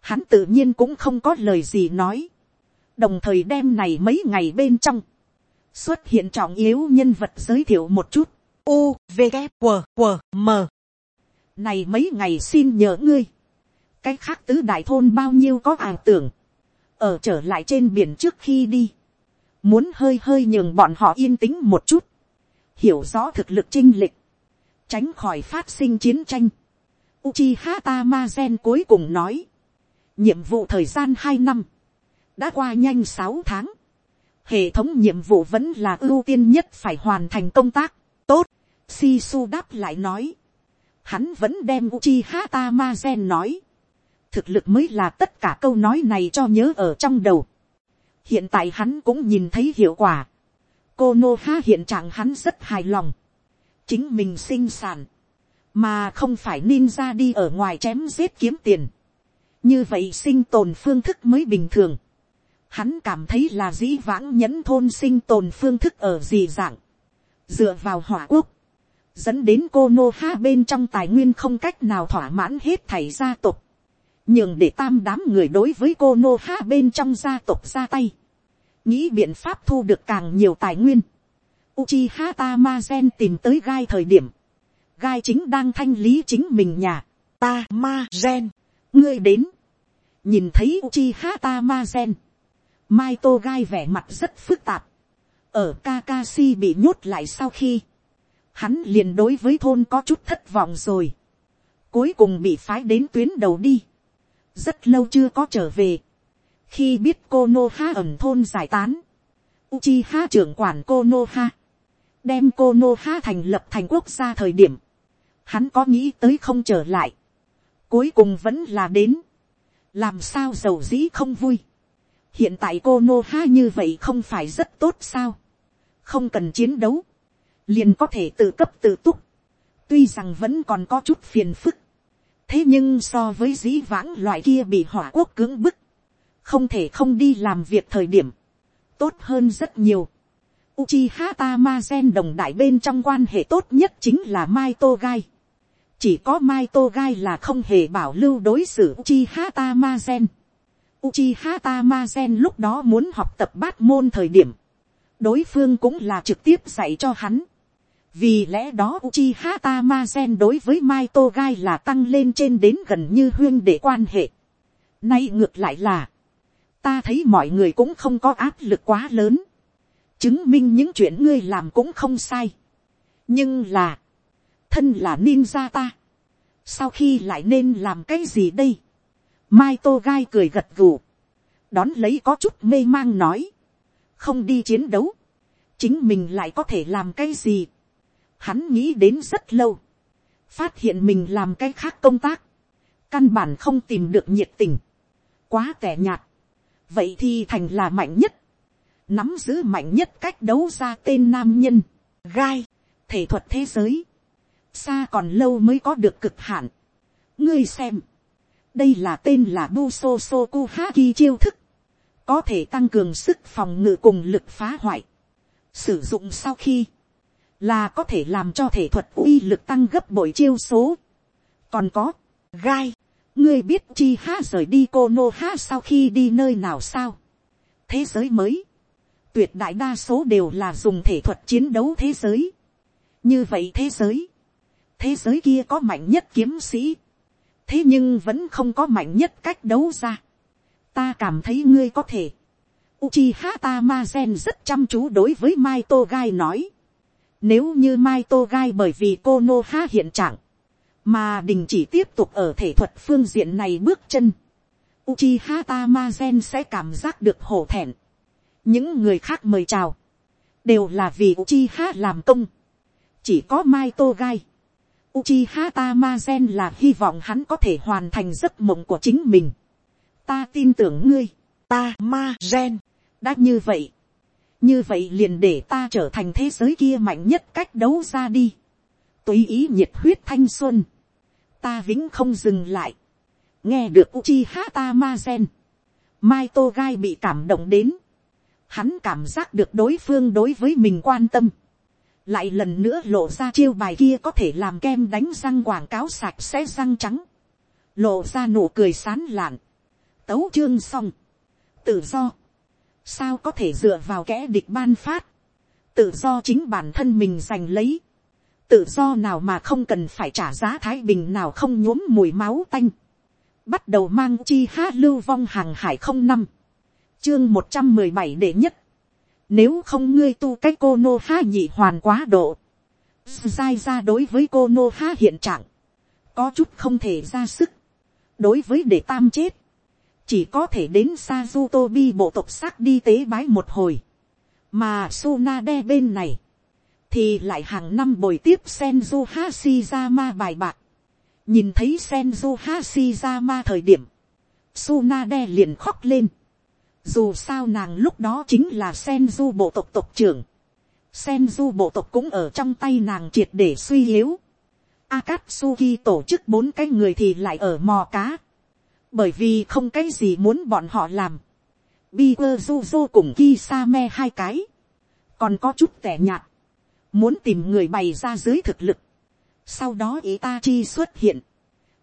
hắn tự nhiên cũng không có lời gì nói, đồng thời đem này mấy ngày bên trong, xuất hiện trọng yếu nhân vật giới thiệu một chút, u v g w w m này mấy ngày xin nhờ ngươi, cái khác tứ đại thôn bao nhiêu có ảo tưởng, ở trở lại trên biển trước khi đi, muốn hơi hơi nhường bọn họ yên tĩnh một chút, hiểu rõ thực lực chinh lịch, tránh khỏi phát sinh chiến tranh. Uchiha Tamazen cuối cùng nói, nhiệm vụ thời gian hai năm, đã qua nhanh sáu tháng, hệ thống nhiệm vụ vẫn là ưu tiên nhất phải hoàn thành công tác, tốt, Sisu đáp lại nói, hắn vẫn đem Uchiha Tamazen nói, thực lực mới là tất cả câu nói này cho nhớ ở trong đầu. hiện tại hắn cũng nhìn thấy hiệu quả, Konoha hiện trạng hắn rất hài lòng chính mình sinh sản, mà không phải ninja đi ở ngoài chém giết kiếm tiền. như vậy sinh tồn phương thức mới bình thường. Hắn cảm thấy là dĩ vãng nhẫn thôn sinh tồn phương thức ở gì dạng. dựa vào hỏa quốc, dẫn đến cô nô ha bên trong tài nguyên không cách nào thỏa mãn hết thảy gia tộc. nhưng để tam đám người đối với cô nô ha bên trong gia tộc ra tay. nghĩ biện pháp thu được càng nhiều tài nguyên Uchiha Gen tìm tới gai thời điểm. Gai chính đang thanh lý chính mình nhà. Tamazen. Ngươi đến. Nhìn thấy Uchiha Gen, Mai Tô gai vẻ mặt rất phức tạp. Ở Kakashi bị nhốt lại sau khi. Hắn liền đối với thôn có chút thất vọng rồi. Cuối cùng bị phái đến tuyến đầu đi. Rất lâu chưa có trở về. Khi biết cô Nô Ha ẩn thôn giải tán. Uchiha trưởng quản cô Nô Ha đem cô nô ha thành lập thành quốc gia thời điểm, hắn có nghĩ tới không trở lại, cuối cùng vẫn là đến, làm sao giàu dĩ không vui, hiện tại cô nô ha như vậy không phải rất tốt sao, không cần chiến đấu, liền có thể tự cấp tự túc, tuy rằng vẫn còn có chút phiền phức, thế nhưng so với dĩ vãng loại kia bị hỏa quốc cưỡng bức, không thể không đi làm việc thời điểm, tốt hơn rất nhiều. Uchiha Tamazen đồng đại bên trong quan hệ tốt nhất chính là Mai Togai. Chỉ có Mai Togai là không hề bảo lưu đối xử Uchiha Tamazen. Uchiha Tamazen lúc đó muốn học tập bát môn thời điểm. Đối phương cũng là trực tiếp dạy cho hắn. Vì lẽ đó Uchiha Tamazen đối với Mai Togai là tăng lên trên đến gần như huyên để quan hệ. Nay ngược lại là. Ta thấy mọi người cũng không có áp lực quá lớn chứng minh những chuyện ngươi làm cũng không sai. nhưng là, thân là ninja ta, sau khi lại nên làm cái gì đây, mai tô gai cười gật gù, đón lấy có chút mê mang nói, không đi chiến đấu, chính mình lại có thể làm cái gì, hắn nghĩ đến rất lâu, phát hiện mình làm cái khác công tác, căn bản không tìm được nhiệt tình, quá tẻ nhạt, vậy thì thành là mạnh nhất, nắm giữ mạnh nhất cách đấu ra tên nam nhân, gai, thể thuật thế giới, xa còn lâu mới có được cực hạn. ngươi xem, đây là tên là Buso Soku Haki chiêu thức, có thể tăng cường sức phòng ngự cùng lực phá hoại. Sử dụng sau khi, là có thể làm cho thể thuật uy lực tăng gấp bội chiêu số. còn có, gai, ngươi biết chi ha rời đi cô nô ha sau khi đi nơi nào sao. thế giới mới, tuyệt đại đa số đều là dùng thể thuật chiến đấu thế giới. như vậy thế giới, thế giới kia có mạnh nhất kiếm sĩ, thế nhưng vẫn không có mạnh nhất cách đấu ra. ta cảm thấy ngươi có thể. Uchiha Tamazen rất chăm chú đối với Mai Togai nói. Nếu như Mai Togai bởi vì cô Nô Ha hiện trạng, mà đình chỉ tiếp tục ở thể thuật phương diện này bước chân, Uchiha Tamazen sẽ cảm giác được hổ thẹn. Những người khác mời chào, đều là vì Uchiha làm công. Chỉ có Mai Togai. Uchiha Tamazen là hy vọng hắn có thể hoàn thành giấc mộng của chính mình. Ta tin tưởng ngươi, Tamazen. Đã như vậy, như vậy liền để ta trở thành thế giới kia mạnh nhất cách đấu ra đi. Tùy ý nhiệt huyết thanh xuân. Ta vĩnh không dừng lại. Nghe được Uchiha Tamazen. Mai Togai bị cảm động đến. Hắn cảm giác được đối phương đối với mình quan tâm. Lại lần nữa lộ ra chiêu bài kia có thể làm kem đánh răng quảng cáo sạch sẽ răng trắng. Lộ ra nụ cười sán lạn. Tấu chương xong. Tự do sao có thể dựa vào kẻ địch ban phát, tự do chính bản thân mình giành lấy, tự do nào mà không cần phải trả giá thái bình nào không nhuốm mùi máu tanh, bắt đầu mang chi hát lưu vong hàng hải không năm, chương một trăm mười bảy đệ nhất, nếu không ngươi tu cái cô nô ha nhị hoàn quá độ, dai ra đối với cô nô ha hiện trạng, có chút không thể ra sức, đối với đệ tam chết, chỉ có thể đến Sazutobi bộ tộc sắc đi tế bái một hồi, mà Sunade bên này, thì lại hàng năm bồi tiếp Senju Hashizama bài bạc, nhìn thấy Senju Hashizama thời điểm, Sunade liền khóc lên, dù sao nàng lúc đó chính là Senju bộ tộc tộc trưởng, Senju bộ tộc cũng ở trong tay nàng triệt để suy yếu, Akatsuki tổ chức bốn cái người thì lại ở mò cá, bởi vì không cái gì muốn bọn họ làm. Biker Juzo cùng Kisame hai cái, còn có chút tẻ nhạt, muốn tìm người bày ra dưới thực lực. Sau đó Itachi xuất hiện,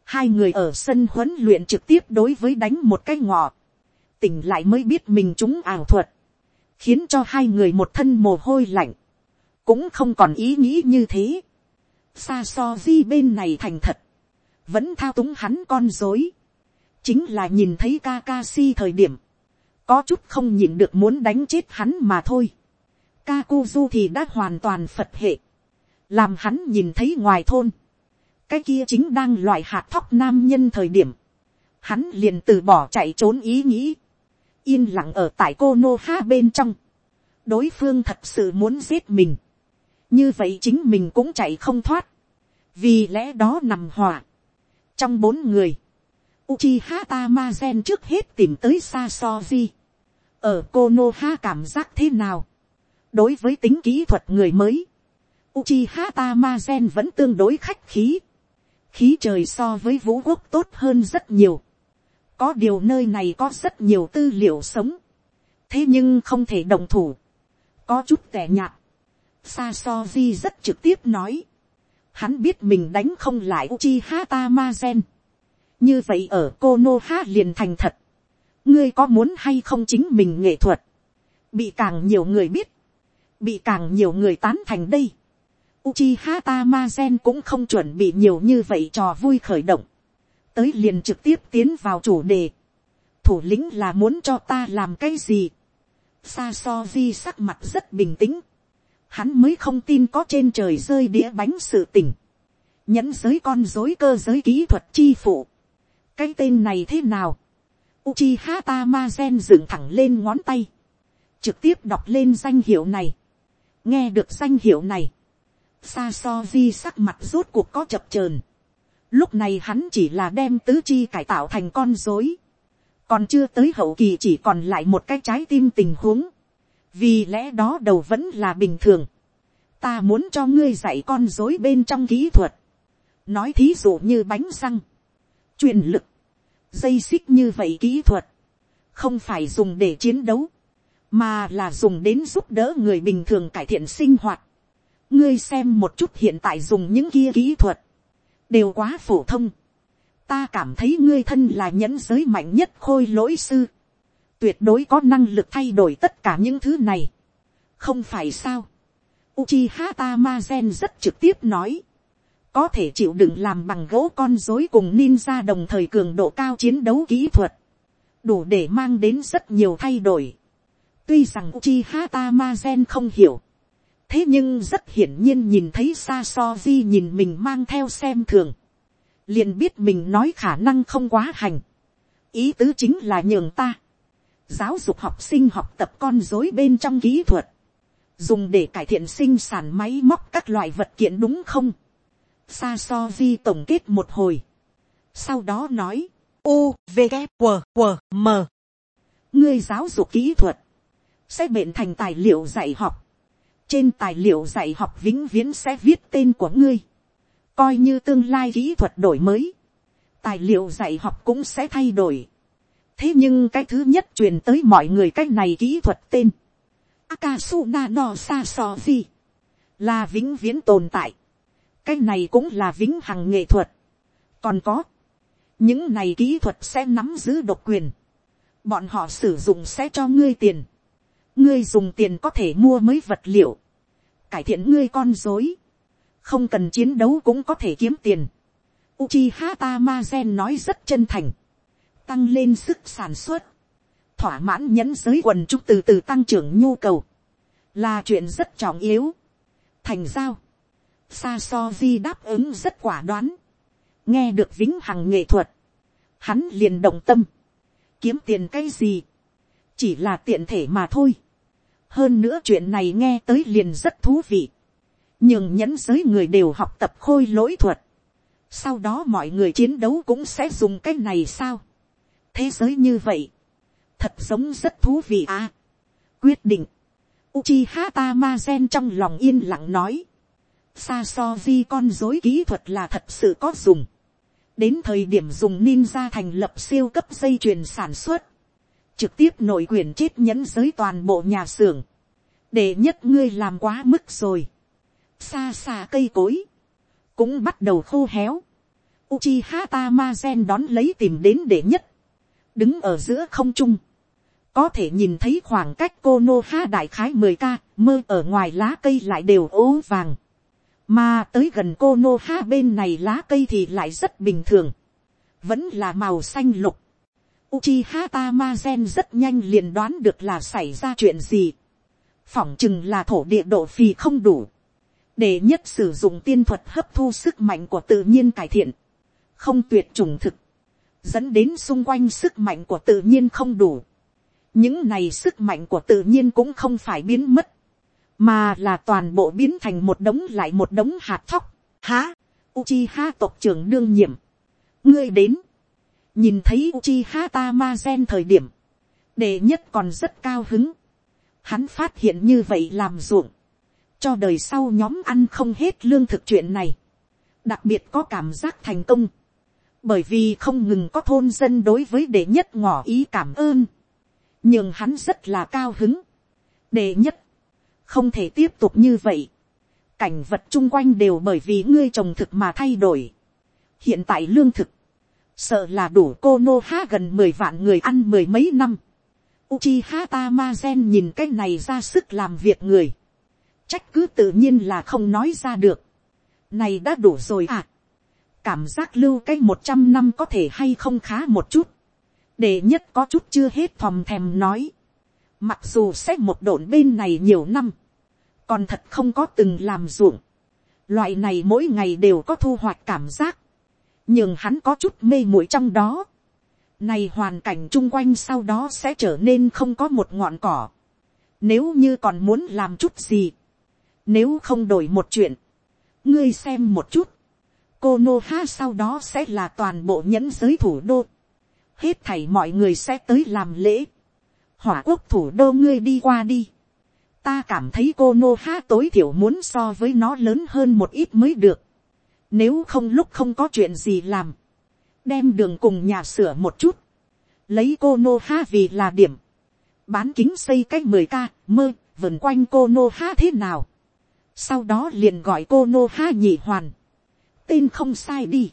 hai người ở sân huấn luyện trực tiếp đối với đánh một cái ngọ, tỉnh lại mới biết mình chúng ảo thuật, khiến cho hai người một thân mồ hôi lạnh, cũng không còn ý nghĩ như thế. Sa so di bên này thành thật, vẫn thao túng hắn con dối chính là nhìn thấy Kakashi thời điểm, có chút không nhìn được muốn đánh chết hắn mà thôi. Kakuzu thì đã hoàn toàn phật hệ, làm hắn nhìn thấy ngoài thôn, cái kia chính đang loại hạt thóc nam nhân thời điểm, hắn liền từ bỏ chạy trốn ý nghĩ, yên lặng ở tại cô nô ha bên trong, đối phương thật sự muốn giết mình, như vậy chính mình cũng chạy không thoát, vì lẽ đó nằm hòa, trong bốn người, Uchiha Tamazen trước hết tìm tới Sasoji. Ở Konoha cảm giác thế nào? Đối với tính kỹ thuật người mới, Uchiha Tamazen vẫn tương đối khách khí. Khí trời so với vũ quốc tốt hơn rất nhiều. Có điều nơi này có rất nhiều tư liệu sống. Thế nhưng không thể đồng thủ. Có chút tẻ nhạt. Sasoji rất trực tiếp nói. Hắn biết mình đánh không lại Uchiha Tamazen như vậy ở cô nô ha liền thành thật, ngươi có muốn hay không chính mình nghệ thuật, bị càng nhiều người biết, bị càng nhiều người tán thành đây. Uchiha Tamazen cũng không chuẩn bị nhiều như vậy trò vui khởi động, tới liền trực tiếp tiến vào chủ đề, thủ lĩnh là muốn cho ta làm cái gì, Sasoji sắc mặt rất bình tĩnh, hắn mới không tin có trên trời rơi đĩa bánh sự tình, nhẫn giới con dối cơ giới kỹ thuật chi phụ, cái tên này thế nào, Uchiha Tamazen dựng thẳng lên ngón tay, trực tiếp đọc lên danh hiệu này, nghe được danh hiệu này, Sasoji sắc mặt rốt cuộc có chập chờn. Lúc này hắn chỉ là đem tứ chi cải tạo thành con dối. Còn chưa tới hậu kỳ chỉ còn lại một cái trái tim tình huống. Vì lẽ đó đầu vẫn là bình thường. Ta muốn cho ngươi dạy con dối bên trong kỹ thuật. Nói thí dụ như bánh răng. Truyền lực. Dây xích như vậy kỹ thuật. Không phải dùng để chiến đấu. Mà là dùng đến giúp đỡ người bình thường cải thiện sinh hoạt ngươi xem một chút hiện tại dùng những kia kỹ thuật, đều quá phổ thông. ta cảm thấy ngươi thân là nhẫn giới mạnh nhất khôi lỗi sư, tuyệt đối có năng lực thay đổi tất cả những thứ này. không phải sao. Uchiha Tamazen rất trực tiếp nói, có thể chịu đựng làm bằng gỗ con dối cùng ninja đồng thời cường độ cao chiến đấu kỹ thuật, đủ để mang đến rất nhiều thay đổi. tuy rằng Uchiha Tamazen không hiểu, thế nhưng rất hiển nhiên nhìn thấy xa so di nhìn mình mang theo xem thường, liền biết mình nói khả năng không quá hành, ý tứ chính là nhường ta, giáo dục học sinh học tập con dối bên trong kỹ thuật, dùng để cải thiện sinh sản máy móc các loại vật kiện đúng không, xa so di tổng kết một hồi, sau đó nói, u v g W, W, m. Ngươi giáo dục kỹ thuật, sẽ bệnh thành tài liệu dạy học, trên tài liệu dạy học vĩnh viễn sẽ viết tên của ngươi, coi như tương lai kỹ thuật đổi mới, tài liệu dạy học cũng sẽ thay đổi. thế nhưng cái thứ nhất truyền tới mọi người cái này kỹ thuật tên, Akasuna no sa so là vĩnh viễn tồn tại, cái này cũng là vĩnh hằng nghệ thuật. còn có, những này kỹ thuật sẽ nắm giữ độc quyền, bọn họ sử dụng sẽ cho ngươi tiền, ngươi dùng tiền có thể mua mới vật liệu, cải thiện ngươi con dối, không cần chiến đấu cũng có thể kiếm tiền. Uchiha Tamazen nói rất chân thành, tăng lên sức sản xuất, thỏa mãn nhẫn giới quần chúng từ từ tăng trưởng nhu cầu, là chuyện rất trọng yếu. Thành giao, sa so di đáp ứng rất quả đoán, nghe được vĩnh hằng nghệ thuật, hắn liền động tâm, kiếm tiền cái gì, chỉ là tiện thể mà thôi. Hơn nữa chuyện này nghe tới liền rất thú vị, nhưng nhẫn giới người đều học tập khôi lỗi thuật, sau đó mọi người chiến đấu cũng sẽ dùng cái này sao, thế giới như vậy, thật giống rất thú vị à. quyết định, Uchiha Tamazen trong lòng yên lặng nói, xa so di con dối kỹ thuật là thật sự có dùng, đến thời điểm dùng ninja thành lập siêu cấp dây chuyền sản xuất, trực tiếp nội quyền chết nhẫn giới toàn bộ nhà xưởng, để nhất ngươi làm quá mức rồi, xa xa cây cối, cũng bắt đầu khô héo, Uchiha Tamazen đón lấy tìm đến để nhất, đứng ở giữa không trung, có thể nhìn thấy khoảng cách cô nô ha đại khái mười ca, mơ ở ngoài lá cây lại đều ố vàng, mà tới gần cô nô ha bên này lá cây thì lại rất bình thường, vẫn là màu xanh lục, Uchiha Tamazen rất nhanh liền đoán được là xảy ra chuyện gì. Phỏng chừng là thổ địa độ phì không đủ. Để nhất sử dụng tiên thuật hấp thu sức mạnh của tự nhiên cải thiện. Không tuyệt chủng thực. Dẫn đến xung quanh sức mạnh của tự nhiên không đủ. Những này sức mạnh của tự nhiên cũng không phải biến mất. Mà là toàn bộ biến thành một đống lại một đống hạt thóc. Há, Uchiha tộc trưởng đương nhiệm. Ngươi đến nhìn thấy Uchiha Tamazen thời điểm, đệ nhất còn rất cao hứng. Hắn phát hiện như vậy làm ruộng, cho đời sau nhóm ăn không hết lương thực chuyện này, đặc biệt có cảm giác thành công, bởi vì không ngừng có thôn dân đối với đệ nhất ngỏ ý cảm ơn, nhưng hắn rất là cao hứng. đệ nhất, không thể tiếp tục như vậy, cảnh vật chung quanh đều bởi vì ngươi trồng thực mà thay đổi. hiện tại lương thực, sợ là đủ cô nô ha gần mười vạn người ăn mười mấy năm. Uchiha Tamazen nhìn cái này ra sức làm việc người. Trách cứ tự nhiên là không nói ra được. Này đã đủ rồi à. Cảm giác lưu cái một trăm năm có thể hay không khá một chút. Để nhất có chút chưa hết thòm thèm nói. Mặc dù sẽ một độn bên này nhiều năm. Còn thật không có từng làm ruộng. Loại này mỗi ngày đều có thu hoạch cảm giác. Nhưng hắn có chút mê muội trong đó. Này hoàn cảnh chung quanh sau đó sẽ trở nên không có một ngọn cỏ. Nếu như còn muốn làm chút gì. Nếu không đổi một chuyện. Ngươi xem một chút. Cô Nô Ha sau đó sẽ là toàn bộ nhẫn giới thủ đô. Hết thảy mọi người sẽ tới làm lễ. Hỏa quốc thủ đô ngươi đi qua đi ta cảm thấy cô nô ha tối thiểu muốn so với nó lớn hơn một ít mới được. Nếu không lúc không có chuyện gì làm, đem đường cùng nhà sửa một chút, lấy cô nô ha vì là điểm, bán kính xây cách mười ca mơ vần quanh cô nô ha thế nào. sau đó liền gọi cô nô ha nhị hoàn, tên không sai đi.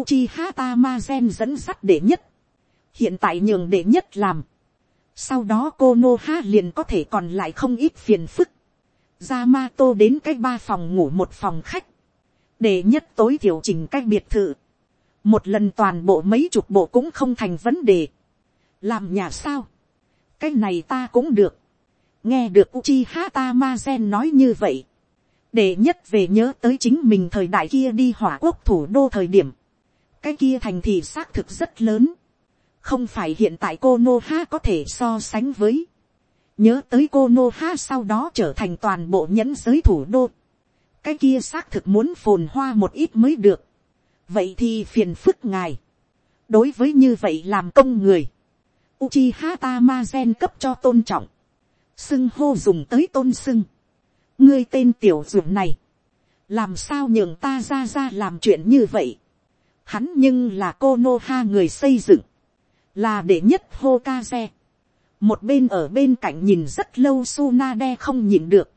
Uchiha Tamazen dẫn sắt để nhất, hiện tại nhường để nhất làm sau đó cô nô ha liền có thể còn lại không ít phiền phức. ra ma tô đến cái ba phòng ngủ một phòng khách. để nhất tối thiểu chỉnh cái biệt thự. một lần toàn bộ mấy chục bộ cũng không thành vấn đề. làm nhà sao. cái này ta cũng được. nghe được uchi hata ma gen nói như vậy. để nhất về nhớ tới chính mình thời đại kia đi hỏa quốc thủ đô thời điểm. cái kia thành thị xác thực rất lớn không phải hiện tại cô nô ha có thể so sánh với. nhớ tới cô nô ha sau đó trở thành toàn bộ nhẫn giới thủ đô. cái kia xác thực muốn phồn hoa một ít mới được. vậy thì phiền phức ngài. đối với như vậy làm công người. Uchiha Tamazen cấp cho tôn trọng. Xưng hô dùng tới tôn xưng. Ngươi tên tiểu dụng này. Làm sao nhường ta ra ra làm chuyện như vậy. Hắn nhưng là cô nô ha người xây dựng là để nhất hô ca xe. một bên ở bên cạnh nhìn rất lâu su na đe không nhìn được.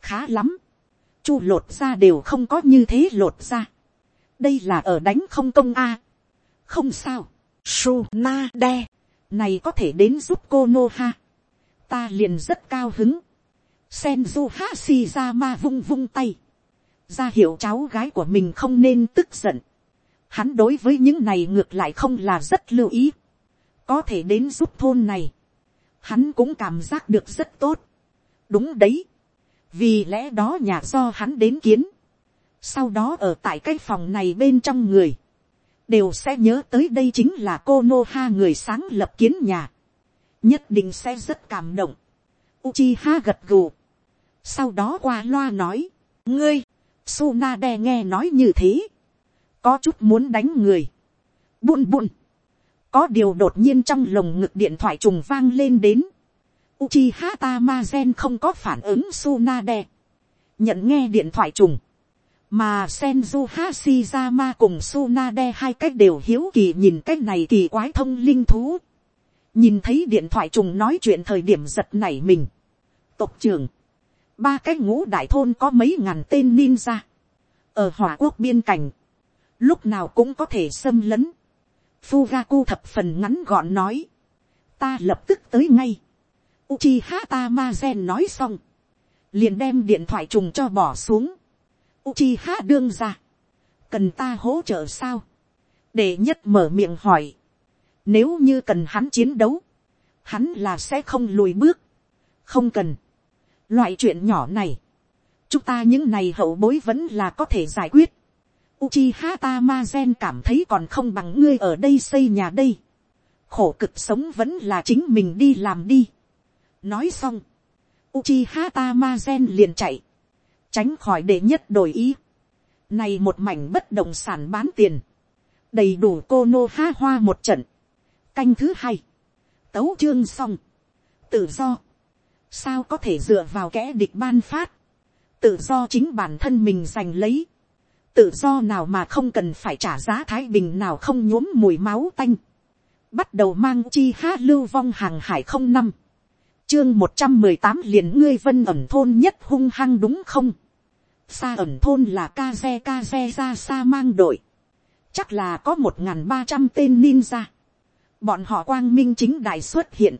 khá lắm. chu lột ra đều không có như thế lột ra. đây là ở đánh không công a. không sao. su na đe. này có thể đến giúp cô nô ha. ta liền rất cao hứng. Senju ma vung vung tay. Ra hiệu cháu gái của mình không nên tức giận. Hắn đối với những này ngược lại không là rất lưu ý có thể đến giúp thôn này, hắn cũng cảm giác được rất tốt. đúng đấy, vì lẽ đó nhà do hắn đến kiến, sau đó ở tại cái phòng này bên trong người, đều sẽ nhớ tới đây chính là cô nô ha người sáng lập kiến nhà, nhất định sẽ rất cảm động. Uchiha gật gù, sau đó qua loa nói, ngươi, Sunade nghe nói như thế, có chút muốn đánh người, buồn buồn, có điều đột nhiên trong lồng ngực điện thoại trùng vang lên đến. Uchiha Tamazen không có phản ứng Tsunade. Nhận nghe điện thoại trùng. Mà Senju Hashirama cùng Tsunade hai cách đều hiếu kỳ nhìn cách này kỳ quái thông linh thú. Nhìn thấy điện thoại trùng nói chuyện thời điểm giật nảy mình. Tộc trưởng. Ba cái ngũ đại thôn có mấy ngàn tên ninja. Ở hỏa quốc biên cảnh. Lúc nào cũng có thể xâm lấn Fugaku thập phần ngắn gọn nói. Ta lập tức tới ngay. Uchiha Tamazen nói xong. Liền đem điện thoại trùng cho bỏ xuống. Uchiha đương ra. Cần ta hỗ trợ sao? Để nhất mở miệng hỏi. Nếu như cần hắn chiến đấu. Hắn là sẽ không lùi bước. Không cần. Loại chuyện nhỏ này. Chúng ta những này hậu bối vẫn là có thể giải quyết. Uchiha Tamazen cảm thấy còn không bằng ngươi ở đây xây nhà đây. Khổ cực sống vẫn là chính mình đi làm đi. Nói xong. Uchiha Tamazen liền chạy. Tránh khỏi đệ nhất đổi ý. Này một mảnh bất động sản bán tiền. Đầy đủ cô nô ha hoa một trận. Canh thứ hai. Tấu chương xong. Tự do. Sao có thể dựa vào kẻ địch ban phát. Tự do chính bản thân mình giành lấy tự do nào mà không cần phải trả giá thái bình nào không nhuốm mùi máu tanh. Bắt đầu mang chi ha lưu vong hàng hải không năm. Chương một trăm mười tám liền ngươi vân ẩm thôn nhất hung hăng đúng không? Xa ẩm thôn là ca xe ca xe ra xa mang đội. Chắc là có một ba trăm tên ninja. Bọn họ quang minh chính đại xuất hiện.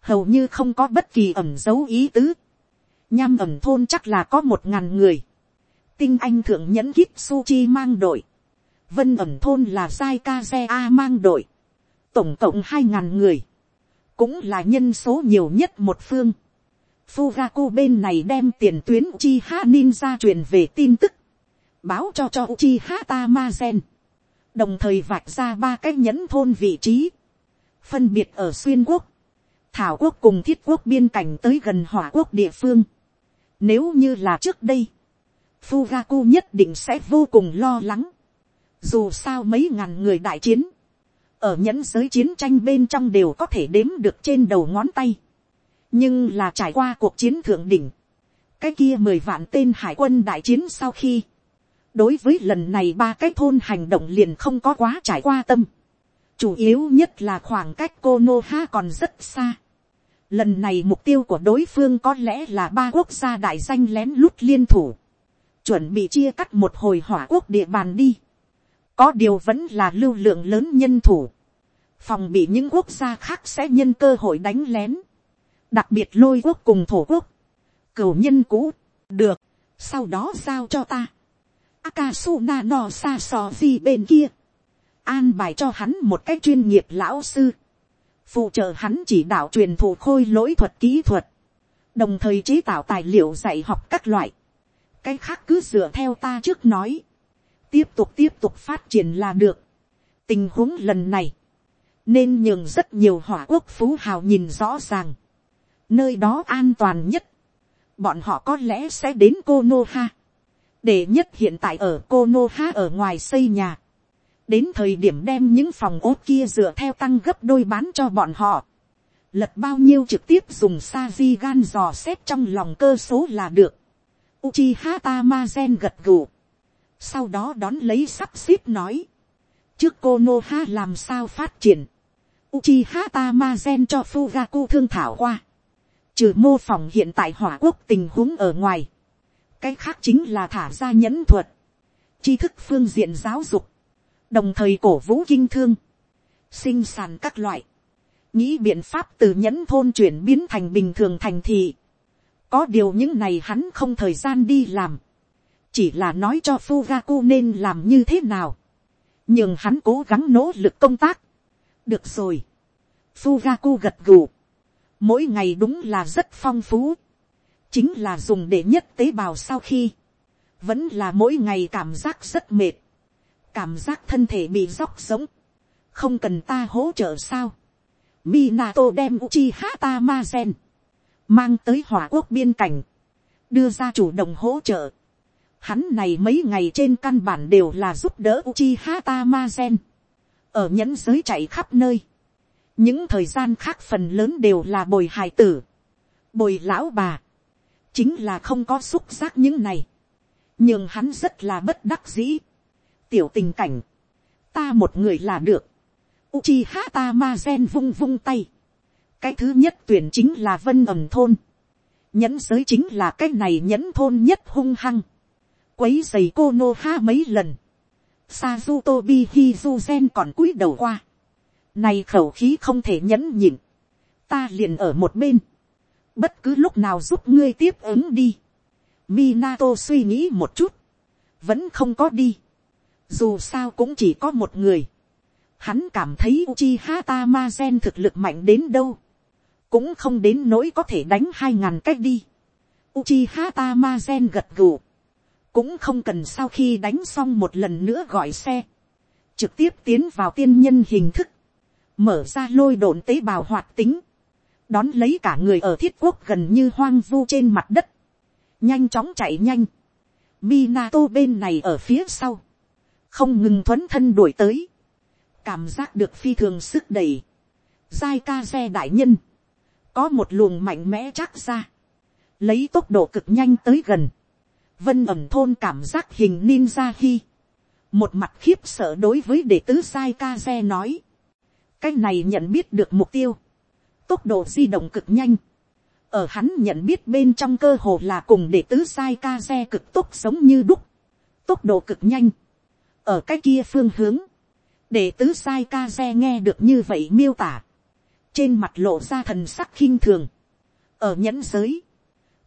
Hầu như không có bất kỳ ẩm dấu ý tứ. Nham ẩm thôn chắc là có một ngàn người tinh anh thượng nhẫn Kitsuchi mang đội, vân ẩm thôn là sai xe a mang đội, tổng cộng hai ngàn người, cũng là nhân số nhiều nhất một phương. Fugaku bên này đem tiền tuyến chi ha ninja truyền về tin tức, báo cho cho Uchiha Tamazen, đồng thời vạch ra ba cái nhẫn thôn vị trí, phân biệt ở xuyên quốc, thảo quốc cùng thiết quốc biên cảnh tới gần hỏa quốc địa phương. Nếu như là trước đây, Fugaku nhất định sẽ vô cùng lo lắng. Dù sao mấy ngàn người đại chiến, ở nhẫn giới chiến tranh bên trong đều có thể đếm được trên đầu ngón tay. Nhưng là trải qua cuộc chiến thượng đỉnh, cái kia mười vạn tên hải quân đại chiến sau khi, đối với lần này ba cái thôn hành động liền không có quá trải qua tâm. chủ yếu nhất là khoảng cách Konoha còn rất xa. lần này mục tiêu của đối phương có lẽ là ba quốc gia đại danh lén lút liên thủ, chuẩn bị chia cắt một hồi hỏa quốc địa bàn đi. có điều vẫn là lưu lượng lớn nhân thủ, phòng bị những quốc gia khác sẽ nhân cơ hội đánh lén, đặc biệt lôi quốc cùng thổ quốc, cửu nhân cũ, được, sau đó giao cho ta. Akasuna no sa so gì bên kia, an bài cho hắn một cách chuyên nghiệp lão sư, phụ trợ hắn chỉ đạo truyền thụ khôi lỗi thuật kỹ thuật, đồng thời chế tạo tài liệu dạy học các loại, cái khác cứ dựa theo ta trước nói, tiếp tục tiếp tục phát triển là được. tình huống lần này, nên nhường rất nhiều hỏa quốc phú hào nhìn rõ ràng, nơi đó an toàn nhất, bọn họ có lẽ sẽ đến cô nô ha, để nhất hiện tại ở cô nô ha ở ngoài xây nhà, đến thời điểm đem những phòng ốt kia dựa theo tăng gấp đôi bán cho bọn họ, lật bao nhiêu trực tiếp dùng sa di gan dò xét trong lòng cơ số là được, Uchiha Tamazen gật gù. Sau đó đón lấy sắp xếp nói. Trước Konoha làm sao phát triển. Uchiha Tamazen cho Fugaku thương thảo qua. Trừ mô phỏng hiện tại hỏa quốc tình huống ở ngoài. Cái khác chính là thả ra nhẫn thuật. tri thức phương diện giáo dục. Đồng thời cổ vũ kinh thương. Sinh sản các loại. Nghĩ biện pháp từ nhẫn thôn chuyển biến thành bình thường thành thị có điều những này hắn không thời gian đi làm. Chỉ là nói cho Fugaku nên làm như thế nào. Nhưng hắn cố gắng nỗ lực công tác. Được rồi. Fugaku gật gù. Mỗi ngày đúng là rất phong phú. Chính là dùng để nhất tế bào sau khi. Vẫn là mỗi ngày cảm giác rất mệt. Cảm giác thân thể bị róc sống. Không cần ta hỗ trợ sao. Minato đem Uchiha Tamazen mang tới hỏa quốc biên cảnh, đưa ra chủ động hỗ trợ. Hắn này mấy ngày trên căn bản đều là giúp đỡ Uchiha Tamazen. Ở nhẫn giới chạy khắp nơi. Những thời gian khác phần lớn đều là bồi hài tử. Bồi lão bà. Chính là không có xúc giác những này. Nhưng hắn rất là bất đắc dĩ. Tiểu tình cảnh. Ta một người là được. Uchiha Tamazen vung vung tay cái thứ nhất tuyển chính là vân ẩm thôn. nhẫn giới chính là cái này nhẫn thôn nhất hung hăng. quấy giày cô nô ha mấy lần. Sazuto bi hizuzen còn cúi đầu qua. này khẩu khí không thể nhẫn nhịn. ta liền ở một bên. bất cứ lúc nào giúp ngươi tiếp ứng đi. Minato suy nghĩ một chút. vẫn không có đi. dù sao cũng chỉ có một người. Hắn cảm thấy Uchiha Tamazen thực lực mạnh đến đâu cũng không đến nỗi có thể đánh hai ngàn cách đi. Uchiha Tamazen gật gù, cũng không cần sau khi đánh xong một lần nữa gọi xe, trực tiếp tiến vào tiên nhân hình thức, mở ra lôi đồn tế bào hoạt tính, đón lấy cả người ở thiết quốc gần như hoang vu trên mặt đất, nhanh chóng chạy nhanh, Minato bên này ở phía sau, không ngừng thuấn thân đuổi tới, cảm giác được phi thường sức đầy, giai ca xe đại nhân, có một luồng mạnh mẽ chắc ra, lấy tốc độ cực nhanh tới gần, vân ẩm thôn cảm giác hình ninja khi một mặt khiếp sợ đối với đệ tứ sai ca xe nói, cái này nhận biết được mục tiêu, tốc độ di động cực nhanh, ở hắn nhận biết bên trong cơ hồ là cùng đệ tứ sai ca xe cực tốc giống như đúc, tốc độ cực nhanh, ở cái kia phương hướng, đệ tứ sai ca xe nghe được như vậy miêu tả, trên mặt lộ ra thần sắc khinh thường, ở nhẫn giới,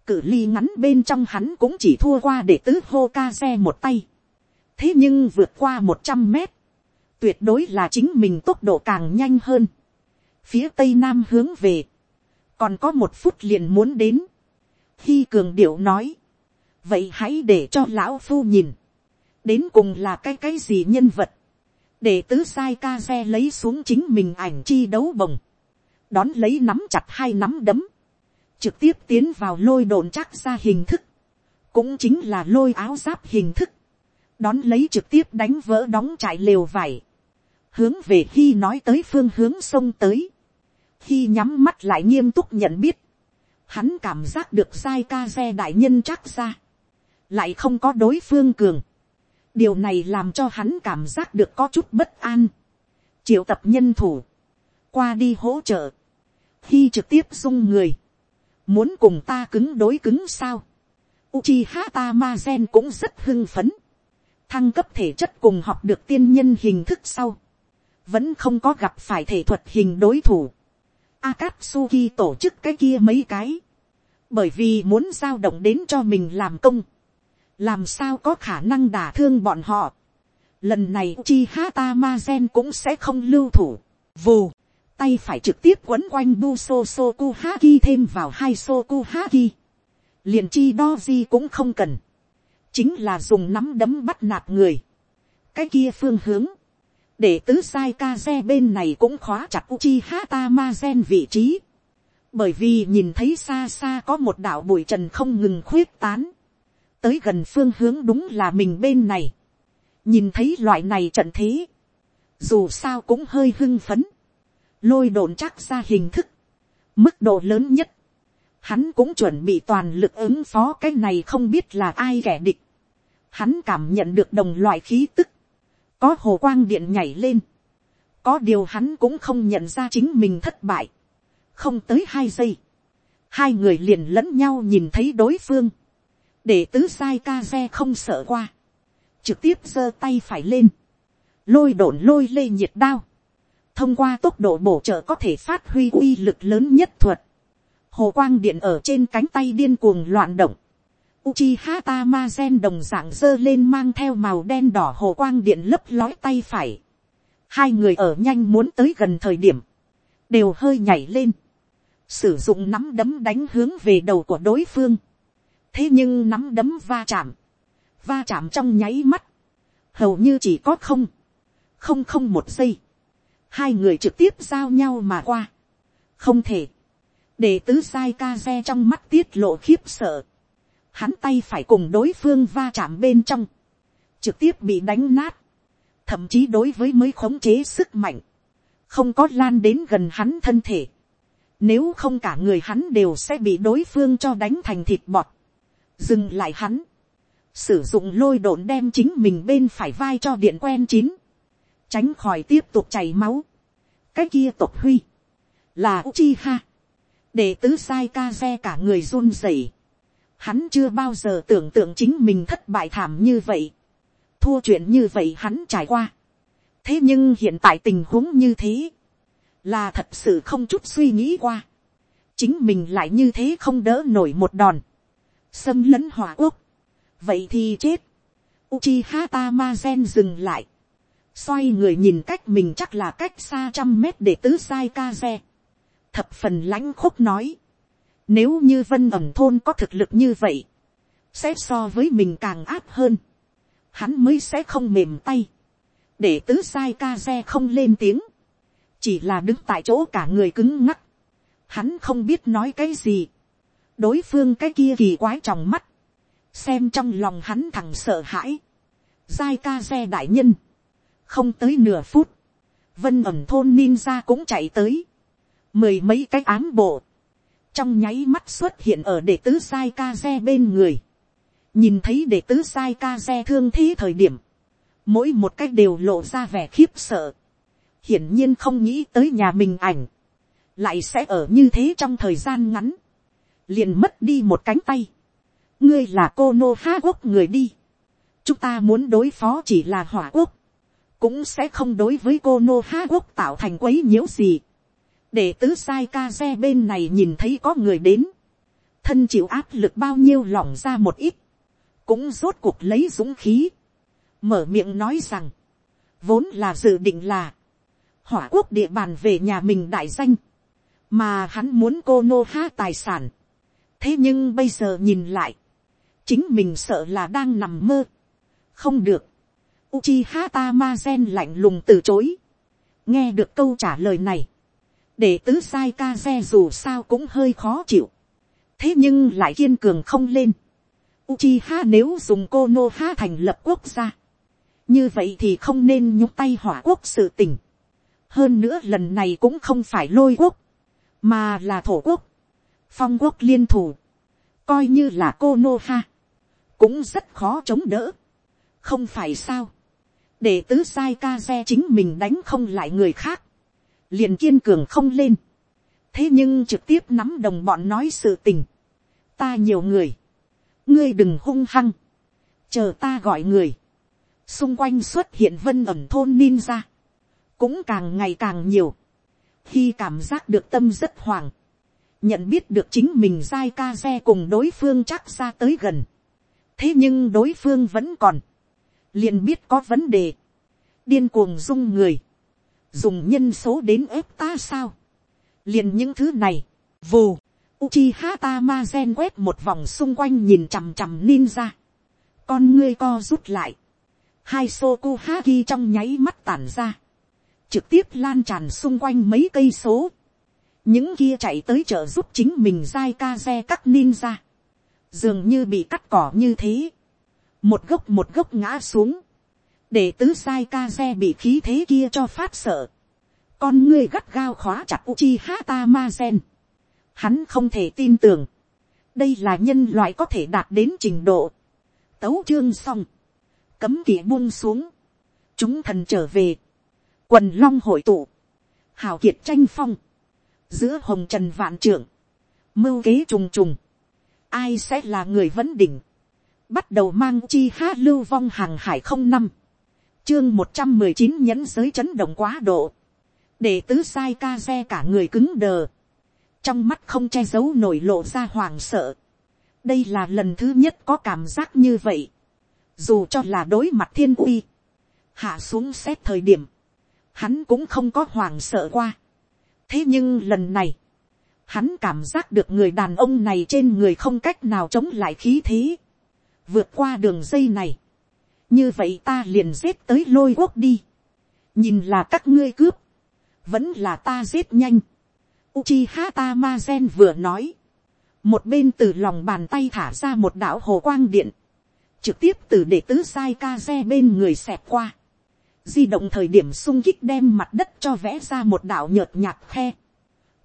cử ly ngắn bên trong hắn cũng chỉ thua qua để tứ hô ca xe một tay, thế nhưng vượt qua một trăm mét, tuyệt đối là chính mình tốc độ càng nhanh hơn, phía tây nam hướng về, còn có một phút liền muốn đến, khi cường điệu nói, vậy hãy để cho lão phu nhìn, đến cùng là cái cái gì nhân vật, để tứ sai ca xe lấy xuống chính mình ảnh chi đấu bồng, đón lấy nắm chặt hai nắm đấm, trực tiếp tiến vào lôi đồn chắc ra hình thức, cũng chính là lôi áo giáp hình thức, đón lấy trực tiếp đánh vỡ đóng trại lều vải, hướng về khi nói tới phương hướng sông tới, khi nhắm mắt lại nghiêm túc nhận biết, hắn cảm giác được sai ca xe đại nhân chắc ra, lại không có đối phương cường, điều này làm cho hắn cảm giác được có chút bất an, triệu tập nhân thủ, qua đi hỗ trợ, khi trực tiếp dung người, muốn cùng ta cứng đối cứng sao, Uchiha Tamazen cũng rất hưng phấn, thăng cấp thể chất cùng học được tiên nhân hình thức sau, vẫn không có gặp phải thể thuật hình đối thủ. Akatsuki tổ chức cái kia mấy cái, bởi vì muốn giao động đến cho mình làm công, làm sao có khả năng đả thương bọn họ. Lần này Uchiha Tamazen ma gen cũng sẽ không lưu thủ. Vù, tay phải trực tiếp quấn quanh buso sokuhaki thêm vào hai sokuhaki. liền chi đo di cũng không cần. chính là dùng nắm đấm bắt nạt người. cái kia phương hướng, để tứ sai kaze bên này cũng khóa chặt uchi hata ma gen vị trí. bởi vì nhìn thấy xa xa có một đạo bụi trần không ngừng khuyết tán tới gần phương hướng đúng là mình bên này, nhìn thấy loại này trận thế, dù sao cũng hơi hưng phấn, lôi đồn chắc ra hình thức, mức độ lớn nhất, hắn cũng chuẩn bị toàn lực ứng phó cái này không biết là ai kẻ địch, hắn cảm nhận được đồng loại khí tức, có hồ quang điện nhảy lên, có điều hắn cũng không nhận ra chính mình thất bại, không tới hai giây, hai người liền lẫn nhau nhìn thấy đối phương, để tứ sai ca xe không sợ qua, trực tiếp giơ tay phải lên, lôi đổn lôi lê nhiệt đao, thông qua tốc độ bổ trợ có thể phát huy uy lực lớn nhất thuật, hồ quang điện ở trên cánh tay điên cuồng loạn động, Uchiha Tamazen đồng dạng dơ lên mang theo màu đen đỏ hồ quang điện lấp lói tay phải. Hai người ở nhanh muốn tới gần thời điểm. Đều hơi nhảy lên. Sử dụng nắm đấm đánh hướng về đầu của đối phương. Thế nhưng nắm đấm va chạm, va chạm trong nháy mắt, hầu như chỉ có không, không không một giây, hai người trực tiếp giao nhau mà qua, không thể, để tứ sai ca xe trong mắt tiết lộ khiếp sợ, hắn tay phải cùng đối phương va chạm bên trong, trực tiếp bị đánh nát, thậm chí đối với mới khống chế sức mạnh, không có lan đến gần hắn thân thể, nếu không cả người hắn đều sẽ bị đối phương cho đánh thành thịt bọt. Dừng lại hắn, sử dụng lôi đồn đem chính mình bên phải vai cho điện quen chín, tránh khỏi tiếp tục chảy máu, cái kia tộc huy, là Uchiha, để tứ sai ca xe cả người run rẩy, hắn chưa bao giờ tưởng tượng chính mình thất bại thảm như vậy, thua chuyện như vậy hắn trải qua, thế nhưng hiện tại tình huống như thế, là thật sự không chút suy nghĩ qua, chính mình lại như thế không đỡ nổi một đòn, xâm lấn hỏa quốc, vậy thì chết, Uchiha Tamazen dừng lại, xoay người nhìn cách mình chắc là cách xa trăm mét để tứ sai ca xe, thập phần lãnh khúc nói, nếu như vân ẩm thôn có thực lực như vậy, sẽ so với mình càng áp hơn, hắn mới sẽ không mềm tay, để tứ sai ca xe không lên tiếng, chỉ là đứng tại chỗ cả người cứng ngắc, hắn không biết nói cái gì, đối phương cái kia kỳ quái trong mắt, xem trong lòng hắn thằng sợ hãi, giai ca xe đại nhân, không tới nửa phút, vân ẩm thôn ninja cũng chạy tới, mười mấy cái ám bộ, trong nháy mắt xuất hiện ở đệ tứ sai ca xe bên người, nhìn thấy đệ tứ sai ca xe thương thế thời điểm, mỗi một cách đều lộ ra vẻ khiếp sợ, hiển nhiên không nghĩ tới nhà mình ảnh, lại sẽ ở như thế trong thời gian ngắn, liền mất đi một cánh tay. ngươi là cô nô ha quốc người đi. chúng ta muốn đối phó chỉ là hỏa quốc, cũng sẽ không đối với cô nô ha quốc tạo thành quấy nhiễu gì. để tứ sai ca xe bên này nhìn thấy có người đến, thân chịu áp lực bao nhiêu lỏng ra một ít, cũng rốt cuộc lấy dũng khí, mở miệng nói rằng, vốn là dự định là, hỏa quốc địa bàn về nhà mình đại danh, mà hắn muốn cô nô ha tài sản, thế nhưng bây giờ nhìn lại, chính mình sợ là đang nằm mơ. không được, Uchiha Tamazen lạnh lùng từ chối. Nghe được câu trả lời này. Để tứ sai Kaze dù sao cũng hơi khó chịu. Thế nhưng lại kiên cường không lên. Uchiha nếu dùng Konoha thành lập quốc gia. Như vậy thì không nên nhúc tay hỏa quốc sự tình. Hơn nữa lần này cũng không phải lôi quốc. Mà là thổ quốc. Phong quốc liên thủ. Coi như là Konoha. Cũng rất khó chống đỡ. Không phải sao để tứ sai ca xe chính mình đánh không lại người khác, liền kiên cường không lên, thế nhưng trực tiếp nắm đồng bọn nói sự tình, ta nhiều người, ngươi đừng hung hăng, chờ ta gọi người, xung quanh xuất hiện vân ẩm thôn ninja, cũng càng ngày càng nhiều, khi cảm giác được tâm rất hoàng, nhận biết được chính mình sai ca xe cùng đối phương chắc ra tới gần, thế nhưng đối phương vẫn còn, liền biết có vấn đề, điên cuồng dung người, dùng nhân số đến ép ta sao, liền những thứ này, vù, Uchiha gen quét một vòng xung quanh nhìn chằm chằm ninja. Con ngươi co rút lại. Hai Soku Haki trong nháy mắt tản ra. Trực tiếp lan tràn xung quanh mấy cây số. Những kia chạy tới chợ giúp chính mình dai ca xe các ninja. Dường như bị cắt cỏ như thế một gốc một gốc ngã xuống, để tứ sai ca xe bị khí thế kia cho phát sợ, con ngươi gắt gao khóa chặt uchi hata ma gen, hắn không thể tin tưởng, đây là nhân loại có thể đạt đến trình độ, tấu chương xong, cấm kỵ buông xuống, chúng thần trở về, quần long hội tụ, hào kiệt tranh phong, giữa hồng trần vạn trưởng, mưu kế trùng trùng, ai sẽ là người vấn đỉnh, bắt đầu mang chi ha lưu vong hàng hải không năm, chương một trăm mười chín nhẫn giới chấn động quá độ, để tứ sai ca xe cả người cứng đờ, trong mắt không che giấu nổi lộ ra hoàng sợ, đây là lần thứ nhất có cảm giác như vậy, dù cho là đối mặt thiên uy, hạ xuống xét thời điểm, hắn cũng không có hoàng sợ qua. thế nhưng lần này, hắn cảm giác được người đàn ông này trên người không cách nào chống lại khí thế vượt qua đường dây này, như vậy ta liền giết tới lôi quốc đi, nhìn là các ngươi cướp, vẫn là ta giết nhanh. Uchiha Tamazen vừa nói, một bên từ lòng bàn tay thả ra một đạo hồ quang điện, trực tiếp từ đệ tứ sai ca xe bên người xẹp qua, di động thời điểm sung kích đem mặt đất cho vẽ ra một đạo nhợt nhạt khe,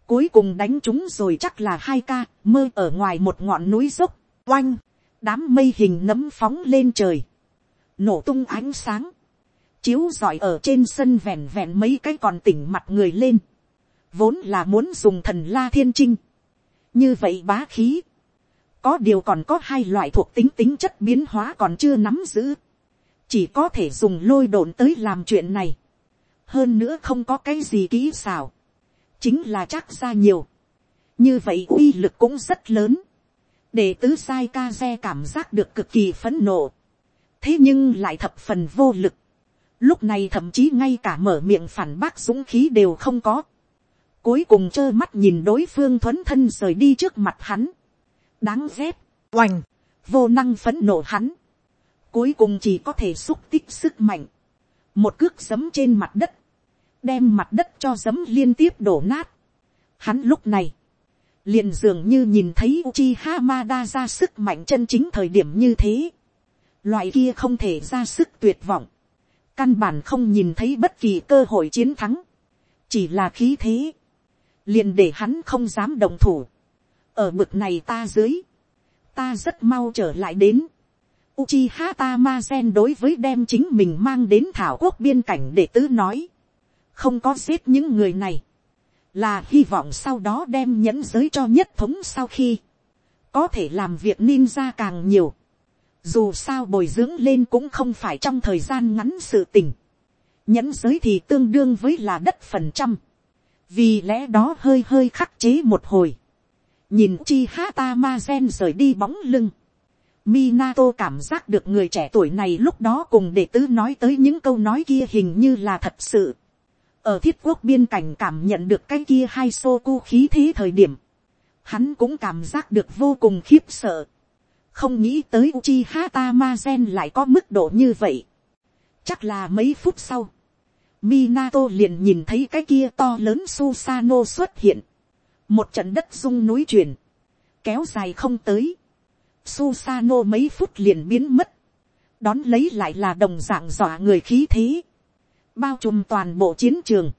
cuối cùng đánh chúng rồi chắc là hai ca mơ ở ngoài một ngọn núi dốc, oanh, đám mây hình nấm phóng lên trời, nổ tung ánh sáng, chiếu rọi ở trên sân vẹn vẹn mấy cái còn tỉnh mặt người lên, vốn là muốn dùng thần la thiên trinh, như vậy bá khí, có điều còn có hai loại thuộc tính tính chất biến hóa còn chưa nắm giữ, chỉ có thể dùng lôi đồn tới làm chuyện này, hơn nữa không có cái gì kỹ xào, chính là chắc ra nhiều, như vậy uy lực cũng rất lớn, để tứ sai ca xe cảm giác được cực kỳ phấn nộ, thế nhưng lại thập phần vô lực, lúc này thậm chí ngay cả mở miệng phản bác dũng khí đều không có, cuối cùng trơ mắt nhìn đối phương thuấn thân rời đi trước mặt hắn, đáng ghét, oành, vô năng phấn nộ hắn, cuối cùng chỉ có thể xúc tích sức mạnh, một cước giấm trên mặt đất, đem mặt đất cho giấm liên tiếp đổ nát. Hắn lúc này, liền dường như nhìn thấy Uchiha Hamada ra sức mạnh chân chính thời điểm như thế. Loại kia không thể ra sức tuyệt vọng. Căn bản không nhìn thấy bất kỳ cơ hội chiến thắng. Chỉ là khí thế. Liền để hắn không dám đồng thủ. Ở bực này ta dưới. Ta rất mau trở lại đến. Uchiha Tamazen đối với đem chính mình mang đến thảo quốc biên cảnh để tứ nói. Không có giết những người này là hy vọng sau đó đem nhẫn giới cho nhất thống sau khi, có thể làm việc ninja càng nhiều, dù sao bồi dưỡng lên cũng không phải trong thời gian ngắn sự tình, nhẫn giới thì tương đương với là đất phần trăm, vì lẽ đó hơi hơi khắc chế một hồi, nhìn chi hata ma gen rời đi bóng lưng, Minato cảm giác được người trẻ tuổi này lúc đó cùng đệ tứ nói tới những câu nói kia hình như là thật sự ở thiết quốc biên cảnh cảm nhận được cái kia hai xô cu khí thế thời điểm, hắn cũng cảm giác được vô cùng khiếp sợ, không nghĩ tới Uchiha gen lại có mức độ như vậy. Chắc là mấy phút sau. Minato liền nhìn thấy cái kia to lớn Susano xuất hiện. Một trận đất rung núi chuyển. Kéo dài không tới. Susano mấy phút liền biến mất. Đón lấy lại là đồng dạng dọa người khí thế. Bao trùm toàn bộ chiến trường.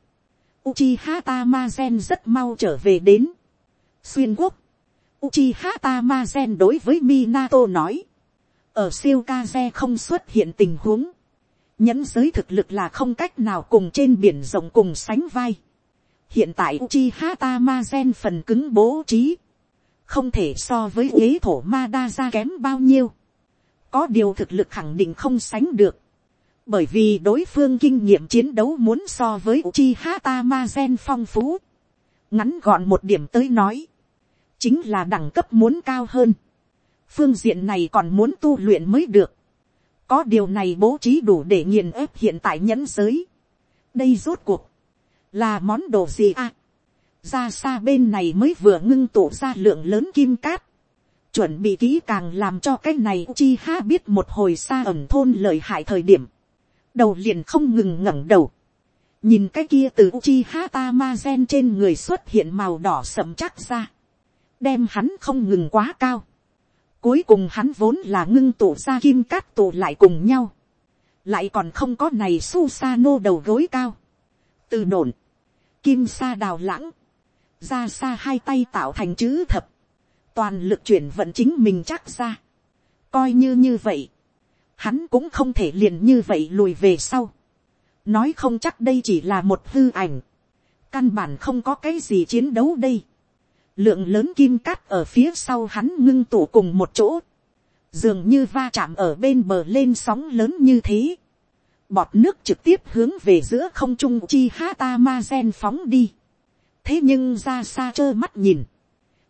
Uchiha Tamazen rất mau trở về đến. Xuyên quốc. Uchiha Tamazen đối với Minato nói. Ở siêu Kaze không xuất hiện tình huống. Nhẫn giới thực lực là không cách nào cùng trên biển rộng cùng sánh vai. Hiện tại Uchiha Tamazen phần cứng bố trí. Không thể so với ghế thổ ma đa ra kém bao nhiêu. Có điều thực lực khẳng định không sánh được. Bởi vì đối phương kinh nghiệm chiến đấu muốn so với Uchiha Tamazen phong phú. Ngắn gọn một điểm tới nói. Chính là đẳng cấp muốn cao hơn. Phương diện này còn muốn tu luyện mới được. Có điều này bố trí đủ để nghiền ép hiện tại nhẫn giới. Đây rốt cuộc. Là món đồ gì à? Ra xa bên này mới vừa ngưng tụ ra lượng lớn kim cát. Chuẩn bị kỹ càng làm cho cái này chi ha biết một hồi xa ẩn thôn lợi hại thời điểm. Đầu liền không ngừng ngẩng đầu. Nhìn cái kia từ Uchiha Tamazen trên người xuất hiện màu đỏ sậm chắc ra. Đem hắn không ngừng quá cao Cuối cùng hắn vốn là ngưng tụ ra kim cát tụ lại cùng nhau. Lại còn không có này su đầu gối cao. Từ đồn. Kim sa đào lãng. Ra xa hai tay tạo thành chữ thập. Toàn lực chuyển vận chính mình chắc ra. Coi như như vậy. Hắn cũng không thể liền như vậy lùi về sau. Nói không chắc đây chỉ là một hư ảnh. Căn bản không có cái gì chiến đấu đây. Lượng lớn kim cát ở phía sau hắn ngưng tụ cùng một chỗ, dường như va chạm ở bên bờ lên sóng lớn như thế, bọt nước trực tiếp hướng về giữa không trung chi hata ma gen phóng đi, thế nhưng ra xa trơ mắt nhìn,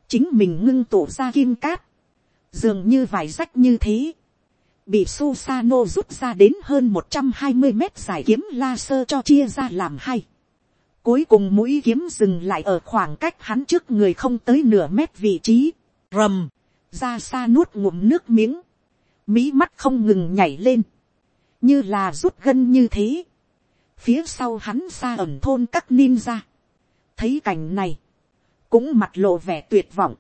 chính mình ngưng tụ ra kim cát, dường như vải rách như thế, bị Susano rút ra đến hơn một trăm hai mươi mét dài kiếm laser cho chia ra làm hai. Cuối cùng mũi kiếm dừng lại ở khoảng cách hắn trước người không tới nửa mét vị trí. Rầm. Ra xa nuốt ngụm nước miếng. Mí mắt không ngừng nhảy lên. Như là rút gân như thế. Phía sau hắn xa ẩn thôn các ninja. Thấy cảnh này. Cũng mặt lộ vẻ tuyệt vọng.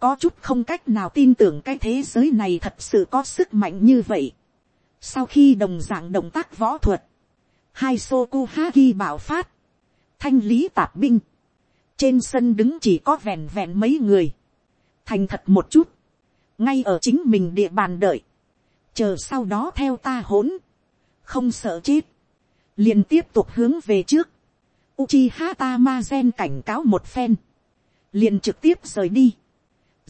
Có chút không cách nào tin tưởng cái thế giới này thật sự có sức mạnh như vậy. Sau khi đồng dạng động tác võ thuật. Hai Sokuhagi bảo phát thanh lý tạp binh, trên sân đứng chỉ có vẹn vẹn mấy người, thành thật một chút, ngay ở chính mình địa bàn đợi, chờ sau đó theo ta hỗn, không sợ chết, liền tiếp tục hướng về trước, Uchiha Tamazen cảnh cáo một phen, liền trực tiếp rời đi,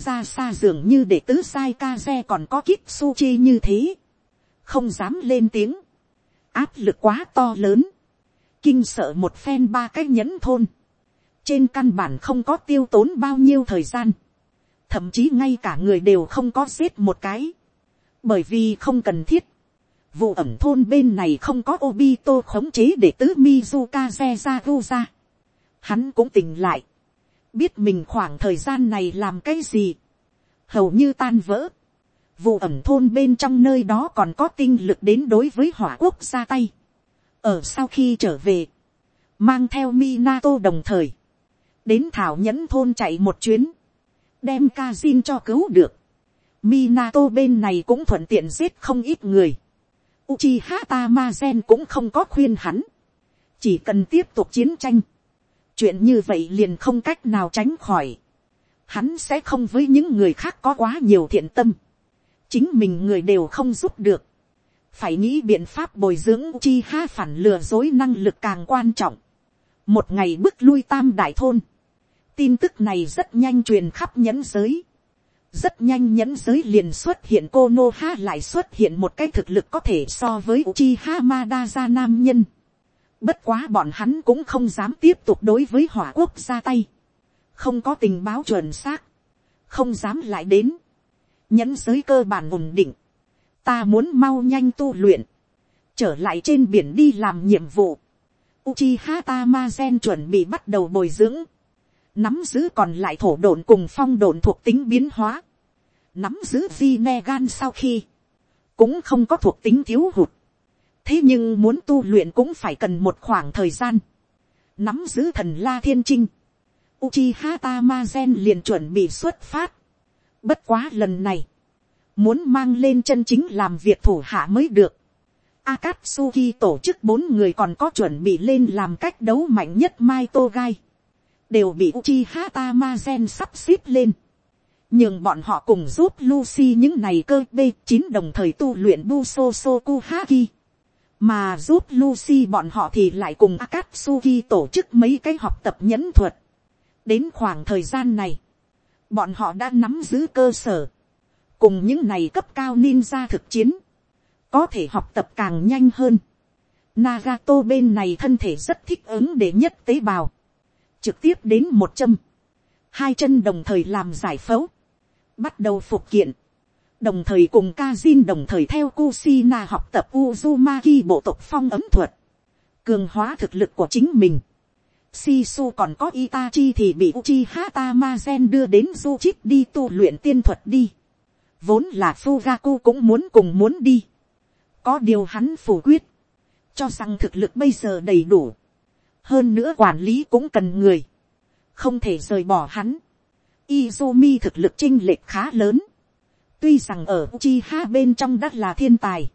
ra xa dường như để tứ sai ca xe còn có Kitsuchi như thế, không dám lên tiếng, áp lực quá to lớn, kinh sợ một phen ba cái nhẫn thôn, trên căn bản không có tiêu tốn bao nhiêu thời gian, thậm chí ngay cả người đều không có giết một cái, bởi vì không cần thiết, vụ ẩm thôn bên này không có Obito khống chế để tứ Mizuka ra vô ra. Hắn cũng tỉnh lại. Biết mình khoảng thời gian này làm cái gì. Hầu như tan vỡ. Vụ ẩm thôn bên trong nơi đó còn có tinh lực đến đối với hỏa quốc ra tay ở sau khi trở về, mang theo Minato đồng thời, đến thảo nhẫn thôn chạy một chuyến, đem Kazin cho cứu được. Minato bên này cũng thuận tiện giết không ít người. Uchiha Tamazen cũng không có khuyên hắn. Chỉ cần tiếp tục chiến tranh. Chuyện như vậy liền không cách nào tránh khỏi. Hắn sẽ không với những người khác có quá nhiều thiện tâm. Chính mình người đều không giúp được phải nghĩ biện pháp bồi dưỡng chi ha phản lừa dối năng lực càng quan trọng. một ngày bước lui tam đại thôn, tin tức này rất nhanh truyền khắp nhẫn giới. rất nhanh nhẫn giới liền xuất hiện cô nô ha lại xuất hiện một cái thực lực có thể so với chi ha nam nhân bất quá bọn hắn cũng không dám tiếp tục đối với hỏa quốc ra tay. không có tình báo chuẩn xác, không dám lại đến. nhẫn giới cơ bản ổn định ta muốn mau nhanh tu luyện, trở lại trên biển đi làm nhiệm vụ. Uchiha Tamazen chuẩn bị bắt đầu bồi dưỡng, nắm giữ còn lại thổ độn cùng phong độn thuộc tính biến hóa, nắm giữ Vinegan sau khi, cũng không có thuộc tính thiếu hụt, thế nhưng muốn tu luyện cũng phải cần một khoảng thời gian, nắm giữ thần la thiên trinh, Uchiha Tamazen liền chuẩn bị xuất phát. Bất quá lần này, muốn mang lên chân chính làm việc thủ hạ mới được. Akatsuki tổ chức bốn người còn có chuẩn bị lên làm cách đấu mạnh nhất Mai Togai. Đều bị Uchiha Tamazen sắp xếp lên. Nhưng bọn họ cùng giúp Lucy những này cơ B9 đồng thời tu luyện busosoku haki mà giúp Lucy bọn họ thì lại cùng Akatsuki tổ chức mấy cái học tập nhẫn thuật. Đến khoảng thời gian này, bọn họ đã nắm giữ cơ sở. Cùng những này cấp cao ninja thực chiến. Có thể học tập càng nhanh hơn. Nagato bên này thân thể rất thích ứng để nhất tế bào. Trực tiếp đến một châm. Hai chân đồng thời làm giải phẫu. Bắt đầu phục kiện đồng thời cùng Kazin đồng thời theo Kusina học tập Uzumaki bộ tộc phong ấm thuật, cường hóa thực lực của chính mình. Sisu còn có Itachi thì bị Uchiha Tamazen đưa đến Juchit đi tu luyện tiên thuật đi. Vốn là Fugaku cũng muốn cùng muốn đi. Có điều hắn phủ quyết. Cho rằng thực lực bây giờ đầy đủ. Hơn nữa quản lý cũng cần người. Không thể rời bỏ hắn. Izumi thực lực chinh lệch khá lớn. Tuy rằng ở Uchiha bên trong đất là thiên tài.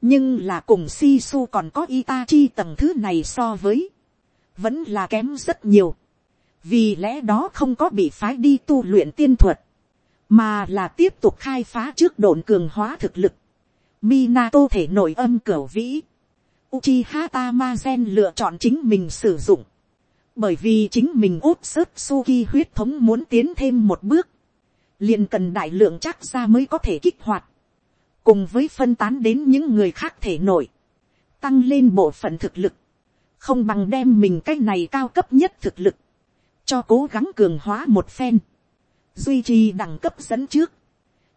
Nhưng là cùng Sisu còn có Itachi tầng thứ này so với. Vẫn là kém rất nhiều. Vì lẽ đó không có bị phái đi tu luyện tiên thuật. Mà là tiếp tục khai phá trước độn cường hóa thực lực. Minato thể nội âm cửa vĩ. Uchiha Tamazen lựa chọn chính mình sử dụng. Bởi vì chính mình út sớt Suki huyết thống muốn tiến thêm một bước liền cần đại lượng chắc ra mới có thể kích hoạt, cùng với phân tán đến những người khác thể nội, tăng lên bộ phận thực lực, không bằng đem mình cái này cao cấp nhất thực lực, cho cố gắng cường hóa một phen, duy trì đẳng cấp dẫn trước,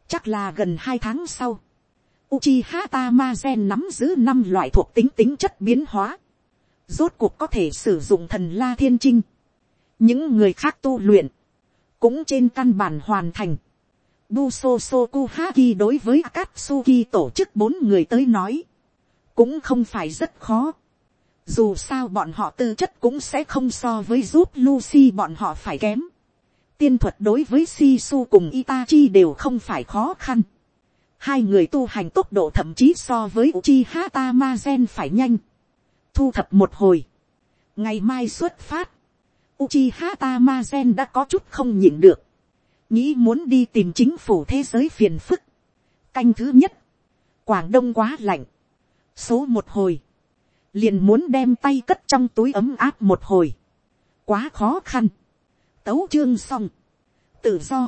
chắc là gần hai tháng sau, Uchiha Tamazen nắm giữ năm loại thuộc tính tính chất biến hóa, rốt cuộc có thể sử dụng thần la thiên trinh, những người khác tu luyện, cũng trên căn bản hoàn thành. Buso Sokuhaki đối với Akatsuki tổ chức bốn người tới nói, cũng không phải rất khó. Dù sao bọn họ tư chất cũng sẽ không so với giúp Lucy bọn họ phải kém. Tiên thuật đối với Shisu cùng Itachi đều không phải khó khăn. Hai người tu hành tốc độ thậm chí so với Uchiha Tamazen phải nhanh. Thu thập một hồi. Ngày mai xuất phát. Uchiha Tamazen đã có chút không nhịn được. Nghĩ muốn đi tìm chính phủ thế giới phiền phức. Canh thứ nhất. Quảng Đông quá lạnh. Số một hồi. Liền muốn đem tay cất trong túi ấm áp một hồi. Quá khó khăn. Tấu chương xong. Tự do.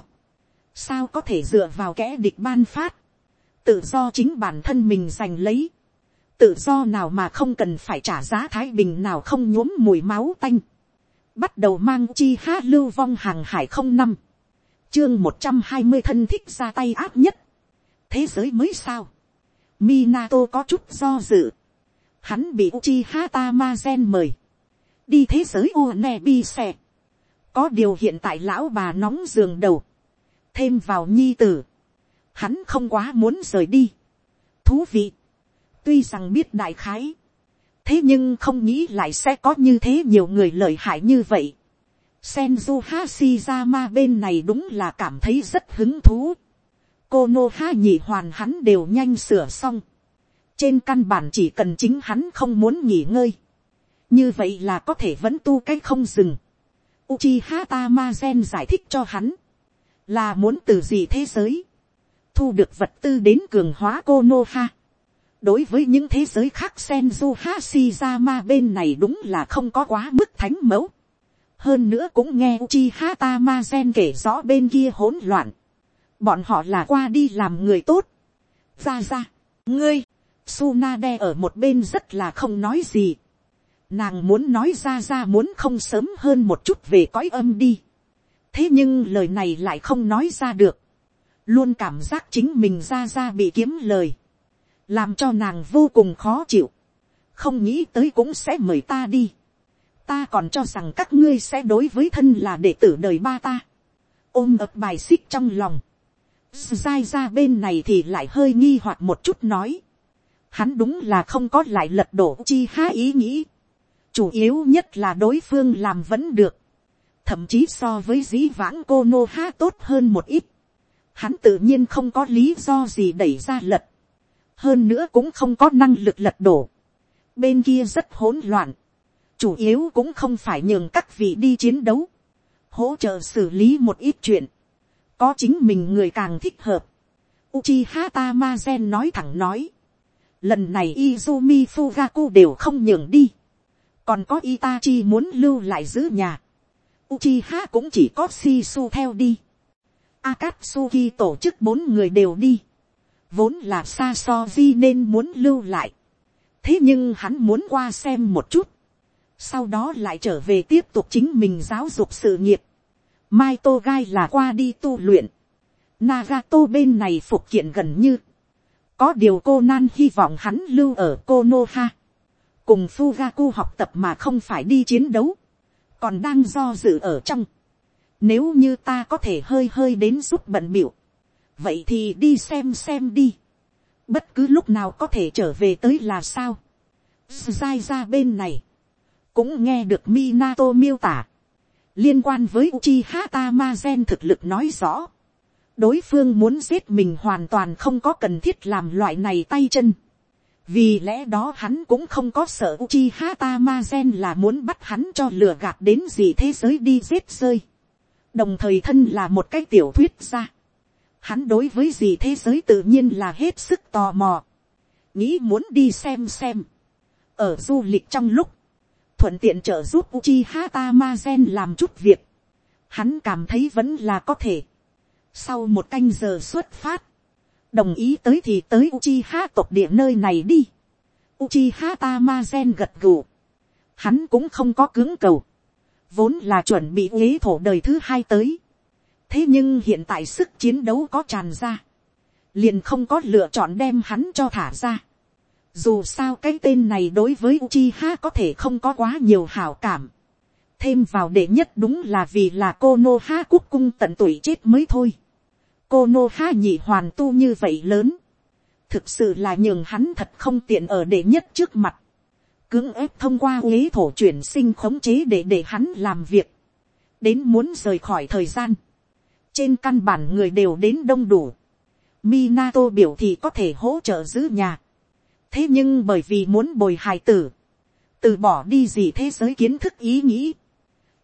Sao có thể dựa vào kẻ địch ban phát. Tự do chính bản thân mình giành lấy. Tự do nào mà không cần phải trả giá thái bình nào không nhuốm mùi máu tanh bắt đầu mang chi ha lưu vong hàng hải không năm, chương một trăm hai mươi thân thích ra tay áp nhất, thế giới mới sao, Minato có chút do dự, hắn bị chi ha Tamazen mời, đi thế giới Unebi xe, có điều hiện tại lão bà nóng giường đầu, thêm vào nhi tử, hắn không quá muốn rời đi, thú vị, tuy rằng biết đại khái, thế nhưng không nghĩ lại sẽ có như thế nhiều người lợi hại như vậy. Senju Hashirama bên này đúng là cảm thấy rất hứng thú. Cô Nô Ha nhị hoàn hắn đều nhanh sửa xong. Trên căn bản chỉ cần chính hắn không muốn nghỉ ngơi. Như vậy là có thể vẫn tu cách không dừng. Uchiha Tamazen giải thích cho hắn. Là muốn từ gì thế giới. Thu được vật tư đến cường hóa cô Nô Ha đối với những thế giới khác Senju Ma bên này đúng là không có quá mức thánh mẫu. Hơn nữa cũng nghe Uchiha gen kể rõ bên kia hỗn loạn. Bọn họ là qua đi làm người tốt. Ra ra, ngươi, Tsunade ở một bên rất là không nói gì. Nàng muốn nói ra ra muốn không sớm hơn một chút về cõi âm đi. Thế nhưng lời này lại không nói ra được. Luôn cảm giác chính mình ra ra bị kiếm lời làm cho nàng vô cùng khó chịu, không nghĩ tới cũng sẽ mời ta đi, ta còn cho rằng các ngươi sẽ đối với thân là đệ tử đời ba ta, ôm ập bài xích trong lòng, dai ra bên này thì lại hơi nghi hoặc một chút nói, hắn đúng là không có lại lật đổ chi há ý nghĩ. chủ yếu nhất là đối phương làm vẫn được. thậm chí so với dĩ vãng cô nô ha tốt hơn một ít. hắn tự nhiên không có lý do gì đẩy ra lật hơn nữa cũng không có năng lực lật đổ. bên kia rất hỗn loạn. chủ yếu cũng không phải nhường các vị đi chiến đấu. hỗ trợ xử lý một ít chuyện. có chính mình người càng thích hợp. Uchiha Tamazen nói thẳng nói Lần này Izumi Fugaku đều không nhường đi. Còn có Itachi muốn lưu lại giữ nhà. Uchiha cũng chỉ có Shisu theo đi. Akatsuki tổ chức bốn người đều đi. Vốn là xa xôi nên muốn lưu lại. Thế nhưng hắn muốn qua xem một chút. Sau đó lại trở về tiếp tục chính mình giáo dục sự nghiệp. Mai Togai là qua đi tu luyện. Nagato bên này phục kiện gần như có điều cô nan hy vọng hắn lưu ở Konoha. Cùng Fugaku học tập mà không phải đi chiến đấu. Còn đang do dự ở trong. Nếu như ta có thể hơi hơi đến giúp bận biểu. Vậy thì đi xem xem đi. Bất cứ lúc nào có thể trở về tới là sao. Sai ra bên này. Cũng nghe được Minato miêu tả. Liên quan với Uchiha Tamazen thực lực nói rõ đối phương muốn giết mình hoàn toàn không có cần thiết làm loại này tay chân. vì lẽ đó hắn cũng không có sợ Uchiha Tamazen là muốn bắt hắn cho lừa gạt đến gì thế giới đi giết rơi. đồng thời thân là một cái tiểu thuyết ra hắn đối với gì thế giới tự nhiên là hết sức tò mò. nghĩ muốn đi xem xem. ở du lịch trong lúc, thuận tiện trợ giúp uchi hata ma gen làm chút việc. hắn cảm thấy vẫn là có thể sau một canh giờ xuất phát. Đồng ý tới thì tới Uchiha tộc địa nơi này đi. Uchiha Tamazen gật gù. Hắn cũng không có cứng cầu. Vốn là chuẩn bị ghế thổ đời thứ hai tới. Thế nhưng hiện tại sức chiến đấu có tràn ra. Liền không có lựa chọn đem hắn cho thả ra. Dù sao cái tên này đối với Uchiha có thể không có quá nhiều hảo cảm. Thêm vào đệ nhất đúng là vì là cô Nô Ha quốc cung tận tuổi chết mới thôi cô nô ha nhị hoàn tu như vậy lớn, thực sự là nhường hắn thật không tiện ở đệ nhất trước mặt, cưỡng ép thông qua uế thổ chuyển sinh khống chế để để hắn làm việc, đến muốn rời khỏi thời gian, trên căn bản người đều đến đông đủ, Minato biểu thì có thể hỗ trợ giữ nhà, thế nhưng bởi vì muốn bồi hài tử, từ bỏ đi gì thế giới kiến thức ý nghĩ,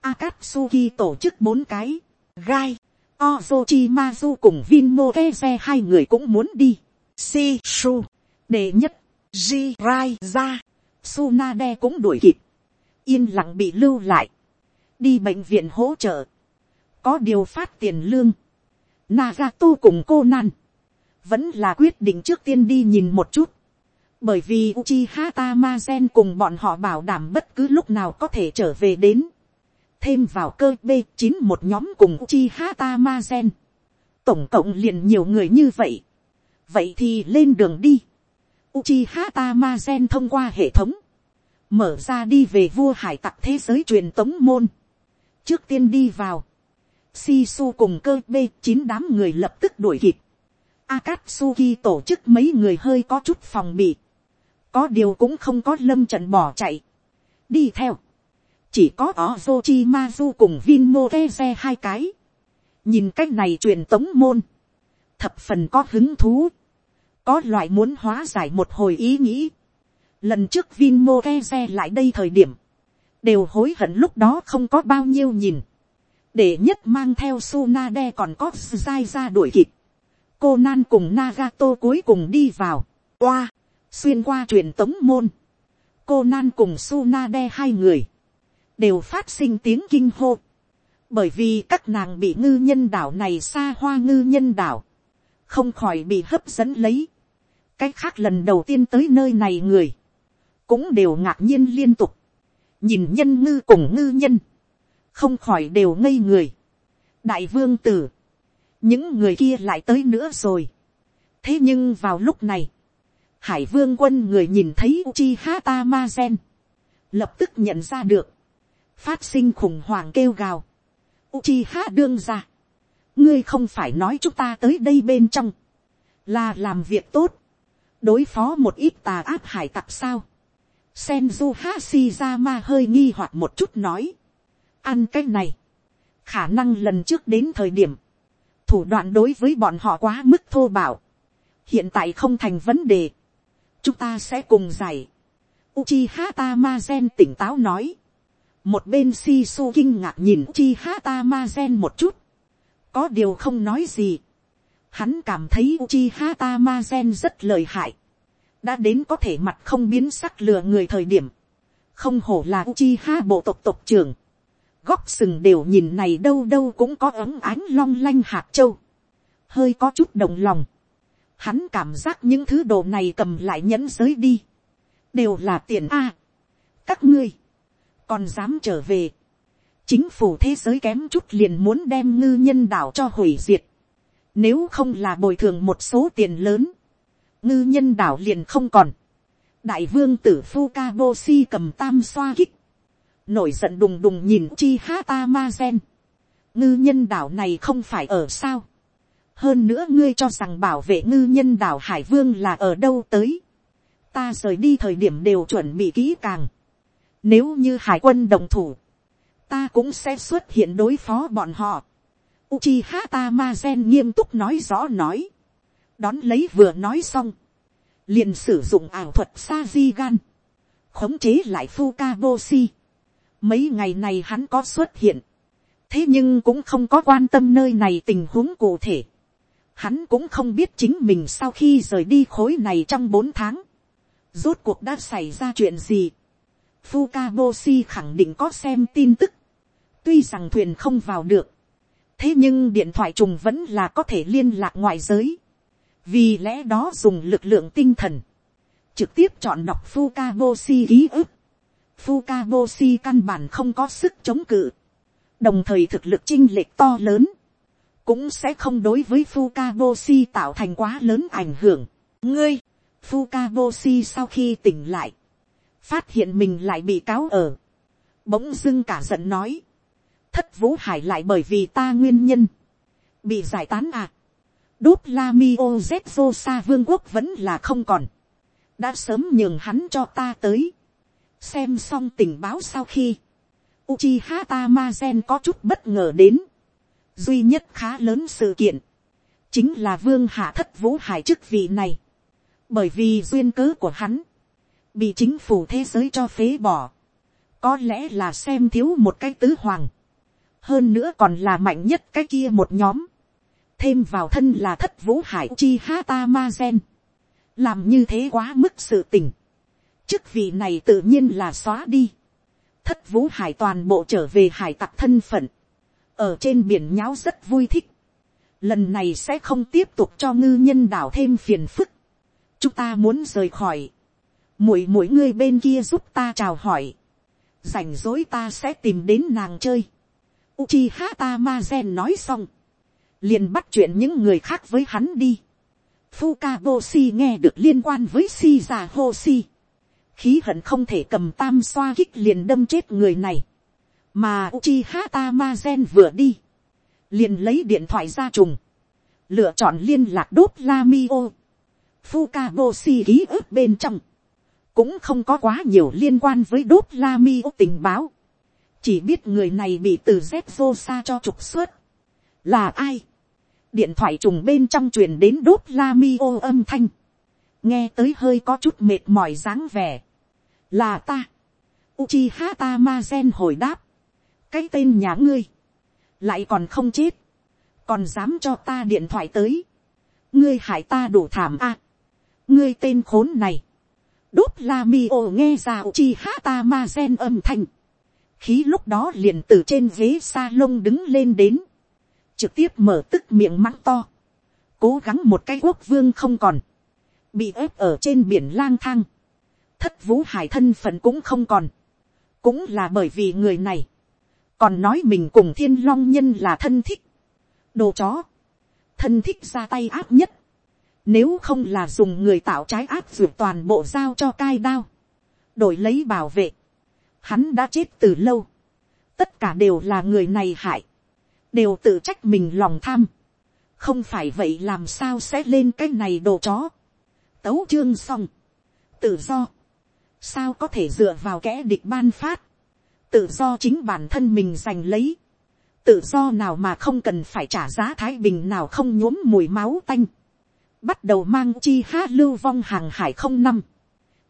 Akatsuki tổ chức bốn cái, gai, Ozochimazu cùng Vinmo Keze hai người cũng muốn đi. Shishu, đệ nhất, Jirai ra, Sunade cũng đuổi kịp. Yên lặng bị lưu lại. Đi bệnh viện hỗ trợ. Có điều phát tiền lương. Nagato cùng cô Nan. Vẫn là quyết định trước tiên đi nhìn một chút. Bởi vì Uchiha Tamazen cùng bọn họ bảo đảm bất cứ lúc nào có thể trở về đến thêm vào cơ b chín một nhóm cùng uchiha hata tổng cộng liền nhiều người như vậy, vậy thì lên đường đi, Uchiha Tamazen thông qua hệ thống, mở ra đi về vua hải tặc thế giới truyền tống môn, trước tiên đi vào, Sisu cùng cơ b chín đám người lập tức đuổi kịp, Akatsuki tổ chức mấy người hơi có chút phòng bị, có điều cũng không có lâm trận bỏ chạy, đi theo, chỉ có Ozochimazu cùng Vinmoreze hai cái. nhìn cách này truyền tống môn, thập phần có hứng thú, có loại muốn hóa giải một hồi ý nghĩ. lần trước Vinmoreze lại đây thời điểm, đều hối hận lúc đó không có bao nhiêu nhìn, để nhất mang theo Sunade còn có dai ra đuổi kịp. cô nan cùng Nagato cuối cùng đi vào, oa, xuyên qua truyền tống môn, cô nan cùng Sunade hai người, đều phát sinh tiếng kinh hô, bởi vì các nàng bị ngư nhân đảo này xa hoa ngư nhân đảo, không khỏi bị hấp dẫn lấy. cái khác lần đầu tiên tới nơi này người, cũng đều ngạc nhiên liên tục, nhìn nhân ngư cùng ngư nhân, không khỏi đều ngây người. đại vương tử, những người kia lại tới nữa rồi. thế nhưng vào lúc này, hải vương quân người nhìn thấy uchi hata ma gen, lập tức nhận ra được, phát sinh khủng hoảng kêu gào. Uchiha đương ra. Ngươi không phải nói chúng ta tới đây bên trong. Là làm việc tốt. đối phó một ít tà áp hải tặc sao. Senju Hashirama hơi nghi hoặc một chút nói. Ăn cái này. Khả năng lần trước đến thời điểm. Thủ đoạn đối với bọn họ quá mức thô bạo. Hiện tại không thành vấn đề. Chúng ta sẽ cùng giải. Uchiha Tamazen tỉnh táo nói. Một bên Shisu kinh ngạc nhìn Uchiha Tamazen một chút. Có điều không nói gì. Hắn cảm thấy Uchiha Tamazen rất lợi hại. Đã đến có thể mặt không biến sắc lừa người thời điểm. Không hổ là Uchiha bộ tộc tộc trưởng. Góc sừng đều nhìn này đâu đâu cũng có ấm ánh long lanh hạt châu. Hơi có chút đồng lòng. Hắn cảm giác những thứ đồ này cầm lại nhẫn giới đi. Đều là tiền A. các ngươi. Còn dám trở về. Chính phủ thế giới kém chút liền muốn đem ngư nhân đảo cho hủy diệt. Nếu không là bồi thường một số tiền lớn. Ngư nhân đảo liền không còn. Đại vương tử Fukaboshi cầm tam xoa kích. Nổi giận đùng đùng nhìn chi hata ma gen. Ngư nhân đảo này không phải ở sao hơn nữa ngươi cho rằng bảo vệ ngư nhân đảo hải vương là ở đâu tới. ta rời đi thời điểm đều chuẩn bị kỹ càng. nếu như hải quân đồng thủ, ta cũng sẽ xuất hiện đối phó bọn họ. Uchiha Tamazen nghiêm túc nói rõ nói. đón lấy vừa nói xong. liền sử dụng ảo thuật sa di gan. khống chế lại Fukaboshi mấy ngày này hắn có xuất hiện. thế nhưng cũng không có quan tâm nơi này tình huống cụ thể Hắn cũng không biết chính mình sau khi rời đi khối này trong bốn tháng. Rốt cuộc đã xảy ra chuyện gì. Fukaboshi khẳng định có xem tin tức. Tuy rằng thuyền không vào được. Thế nhưng điện thoại trùng vẫn là có thể liên lạc ngoại giới. Vì lẽ đó dùng lực lượng tinh thần. Trực tiếp chọn đọc Fukaboshi ký ức. Fukaboshi căn bản không có sức chống cự. Đồng thời thực lực chinh lệch to lớn cũng sẽ không đối với Fukaboshi tạo thành quá lớn ảnh hưởng. ngươi, Fukaboshi sau khi tỉnh lại, phát hiện mình lại bị cáo ở, bỗng dưng cả giận nói, thất vũ hải lại bởi vì ta nguyên nhân, bị giải tán à. đốt la mi ô z sa vương quốc vẫn là không còn, đã sớm nhường hắn cho ta tới, xem xong tình báo sau khi, Uchiha Tamazen có chút bất ngờ đến, duy nhất khá lớn sự kiện, chính là vương hạ thất vũ hải chức vị này, bởi vì duyên cớ của hắn, bị chính phủ thế giới cho phế bỏ, có lẽ là xem thiếu một cái tứ hoàng, hơn nữa còn là mạnh nhất cái kia một nhóm, thêm vào thân là thất vũ hải chi Tamazen. Ma gen, làm như thế quá mức sự tình, chức vị này tự nhiên là xóa đi, thất vũ hải toàn bộ trở về hải tặc thân phận, ở trên biển nháo rất vui thích. lần này sẽ không tiếp tục cho ngư nhân đảo thêm phiền phức. chúng ta muốn rời khỏi. mỗi mỗi người bên kia giúp ta chào hỏi. rảnh rỗi ta sẽ tìm đến nàng chơi. Uchiha Tamazen nói xong. liền bắt chuyện những người khác với hắn đi. Fukaboshi nghe được liên quan với shizahoshi. Khí hận không thể cầm tam xoa kích liền đâm chết người này. Mà Uchiha Tamazen vừa đi, liền lấy điện thoại ra trùng, lựa chọn liên lạc đốt Lamio, Fukaboshi ký ức bên trong, cũng không có quá nhiều liên quan với đốt Lamio tình báo, chỉ biết người này bị từ z xa cho trục xuất, là ai, điện thoại trùng bên trong truyền đến đốt Lamio âm thanh, nghe tới hơi có chút mệt mỏi dáng vẻ, là ta, Uchiha Tamazen hồi đáp, cái tên nhà ngươi, lại còn không chết, còn dám cho ta điện thoại tới, ngươi hại ta đủ thảm a, ngươi tên khốn này, đốt la mi ô nghe ra Uchiha Tamazen âm thanh, khí lúc đó liền từ trên ghế sa lông đứng lên đến, trực tiếp mở tức miệng mắng to, cố gắng một cái quốc vương không còn, bị ép ở trên biển lang thang, thất vũ hải thân phận cũng không còn, cũng là bởi vì người này, còn nói mình cùng thiên long nhân là thân thích, đồ chó, thân thích ra tay áp nhất, nếu không là dùng người tạo trái áp dược toàn bộ giao cho cai đao, đổi lấy bảo vệ, hắn đã chết từ lâu, tất cả đều là người này hại, đều tự trách mình lòng tham, không phải vậy làm sao sẽ lên cái này đồ chó, tấu chương xong, tự do, sao có thể dựa vào kẻ địch ban phát, tự do chính bản thân mình giành lấy, tự do nào mà không cần phải trả giá thái bình nào không nhuốm mùi máu tanh, bắt đầu mang chi hát lưu vong hàng hải không năm,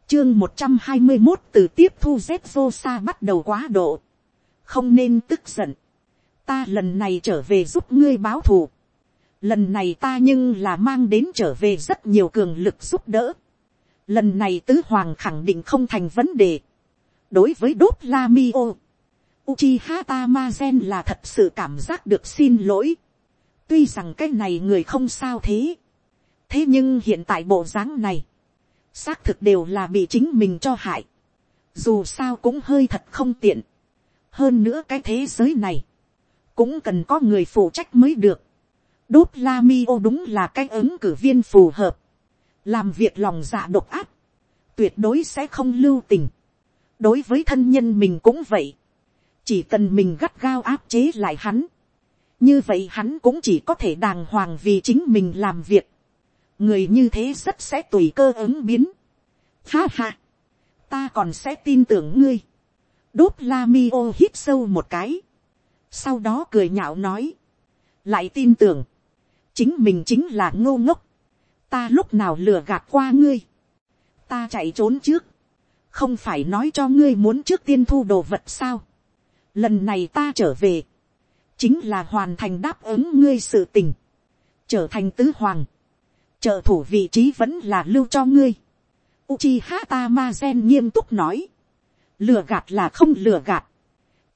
chương một trăm hai mươi một từ tiếp thu z vô xa bắt đầu quá độ, không nên tức giận, ta lần này trở về giúp ngươi báo thù, lần này ta nhưng là mang đến trở về rất nhiều cường lực giúp đỡ, lần này tứ hoàng khẳng định không thành vấn đề, đối với đốt la mi ô, Uchiha Tamazen là thật sự cảm giác được xin lỗi. Tuy rằng cái này người không sao thế. Thế nhưng hiện tại bộ dáng này. Xác thực đều là bị chính mình cho hại. Dù sao cũng hơi thật không tiện. Hơn nữa cái thế giới này. Cũng cần có người phụ trách mới được. Đốt la mi ô đúng là cái ứng cử viên phù hợp. Làm việc lòng dạ độc áp. Tuyệt đối sẽ không lưu tình. Đối với thân nhân mình cũng vậy chỉ cần mình gắt gao áp chế lại hắn, như vậy hắn cũng chỉ có thể đàng hoàng vì chính mình làm việc, người như thế rất sẽ tùy cơ ứng biến. Ha ha, ta còn sẽ tin tưởng ngươi. đốt la mi ô hít sâu một cái, sau đó cười nhạo nói, lại tin tưởng, chính mình chính là ngô ngốc, ta lúc nào lừa gạt qua ngươi, ta chạy trốn trước, không phải nói cho ngươi muốn trước tiên thu đồ vật sao, lần này ta trở về, chính là hoàn thành đáp ứng ngươi sự tình, trở thành tứ hoàng, trợ thủ vị trí vẫn là lưu cho ngươi. Uchiha Tamazen nghiêm túc nói, lừa gạt là không lừa gạt,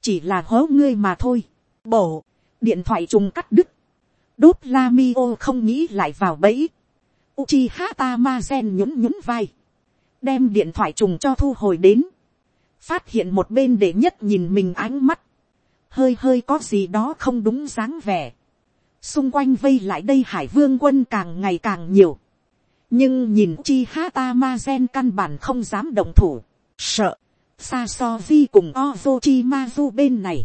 chỉ là hố ngươi mà thôi. Bổ, điện thoại trùng cắt đứt, đốt la mi ô không nghĩ lại vào bẫy. Uchiha Tamazen nhún nhún vai, đem điện thoại trùng cho thu hồi đến phát hiện một bên để nhất nhìn mình ánh mắt, hơi hơi có gì đó không đúng dáng vẻ. xung quanh vây lại đây hải vương quân càng ngày càng nhiều. nhưng nhìn chi Tamazen ma gen căn bản không dám động thủ, sợ, Sa so vi cùng ozo chi ma du bên này.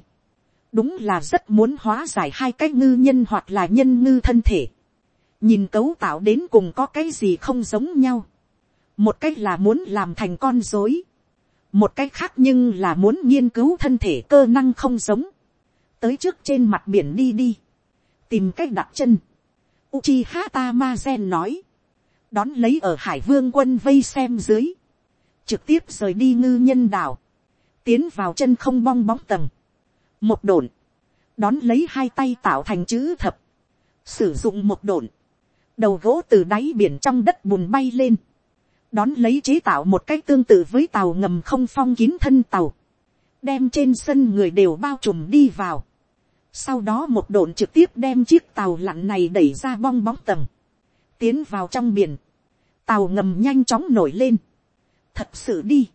đúng là rất muốn hóa giải hai cái ngư nhân hoặc là nhân ngư thân thể nhìn cấu tạo đến cùng có cái gì không giống nhau. một cách là muốn làm thành con dối một cách khác nhưng là muốn nghiên cứu thân thể cơ năng không giống, tới trước trên mặt biển đi đi, tìm cách đặt chân. Uchiha Tamazen nói, đón lấy ở hải vương quân vây xem dưới, trực tiếp rời đi ngư nhân đảo, tiến vào chân không bong bóng tầng, một đồn, đón lấy hai tay tạo thành chữ thập, sử dụng một đồn, đầu gỗ từ đáy biển trong đất bùn bay lên, đón lấy chế tạo một cách tương tự với tàu ngầm không phong kín thân tàu, đem trên sân người đều bao trùm đi vào, sau đó một đồn trực tiếp đem chiếc tàu lặn này đẩy ra bong bóng tầng, tiến vào trong biển, tàu ngầm nhanh chóng nổi lên, thật sự đi,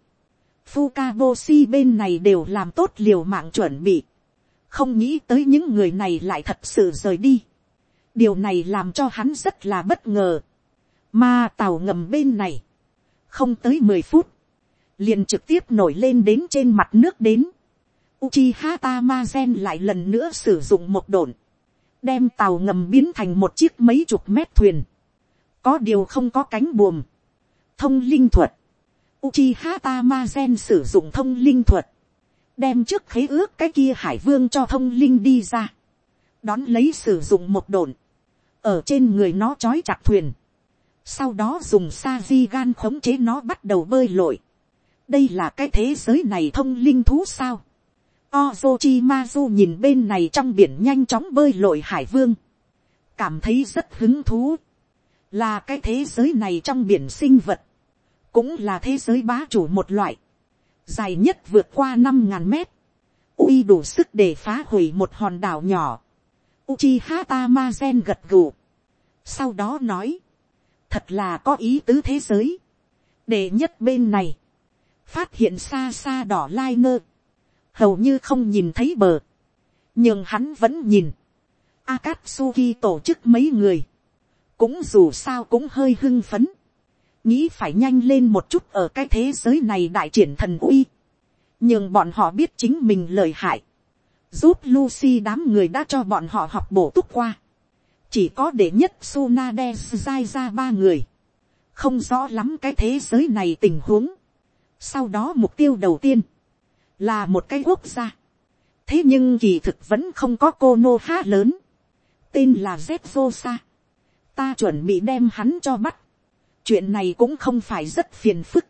Fukaboshi bên này đều làm tốt liều mạng chuẩn bị, không nghĩ tới những người này lại thật sự rời đi, điều này làm cho hắn rất là bất ngờ, mà tàu ngầm bên này, không tới mười phút, liền trực tiếp nổi lên đến trên mặt nước đến. Uchiha Tamazen lại lần nữa sử dụng một đồn, đem tàu ngầm biến thành một chiếc mấy chục mét thuyền, có điều không có cánh buồm, thông linh thuật, Uchiha Tamazen sử dụng thông linh thuật, đem trước khế ước cái kia hải vương cho thông linh đi ra, đón lấy sử dụng một đồn, ở trên người nó trói chặt thuyền, sau đó dùng sa di gan khống chế nó bắt đầu bơi lội. đây là cái thế giới này thông linh thú sao. Ozochi Mazu nhìn bên này trong biển nhanh chóng bơi lội hải vương. Cảm thấy rất hứng thú. Là cái thế giới này trong biển sinh vật. Cũng là thế giới bá chủ một loại. Dài nhất vượt qua năm ngàn mét. Uy đủ sức để phá hủy một hòn đảo nhỏ. Uchiha Tamazen gật gù. Sau đó nói thật là có ý tứ thế giới. để nhất bên này, phát hiện xa xa đỏ lai ngơ. hầu như không nhìn thấy bờ, nhưng hắn vẫn nhìn. Akatsuki tổ chức mấy người, cũng dù sao cũng hơi hưng phấn, nghĩ phải nhanh lên một chút ở cái thế giới này đại triển thần uy, nhưng bọn họ biết chính mình lời hại, giúp Lucy đám người đã cho bọn họ học bổ túc qua chỉ có để nhất Sunades dai ra ba người, không rõ lắm cái thế giới này tình huống. sau đó mục tiêu đầu tiên, là một cái quốc gia. thế nhưng kỳ thực vẫn không có cô nô há lớn, tên là z ta chuẩn bị đem hắn cho bắt. chuyện này cũng không phải rất phiền phức.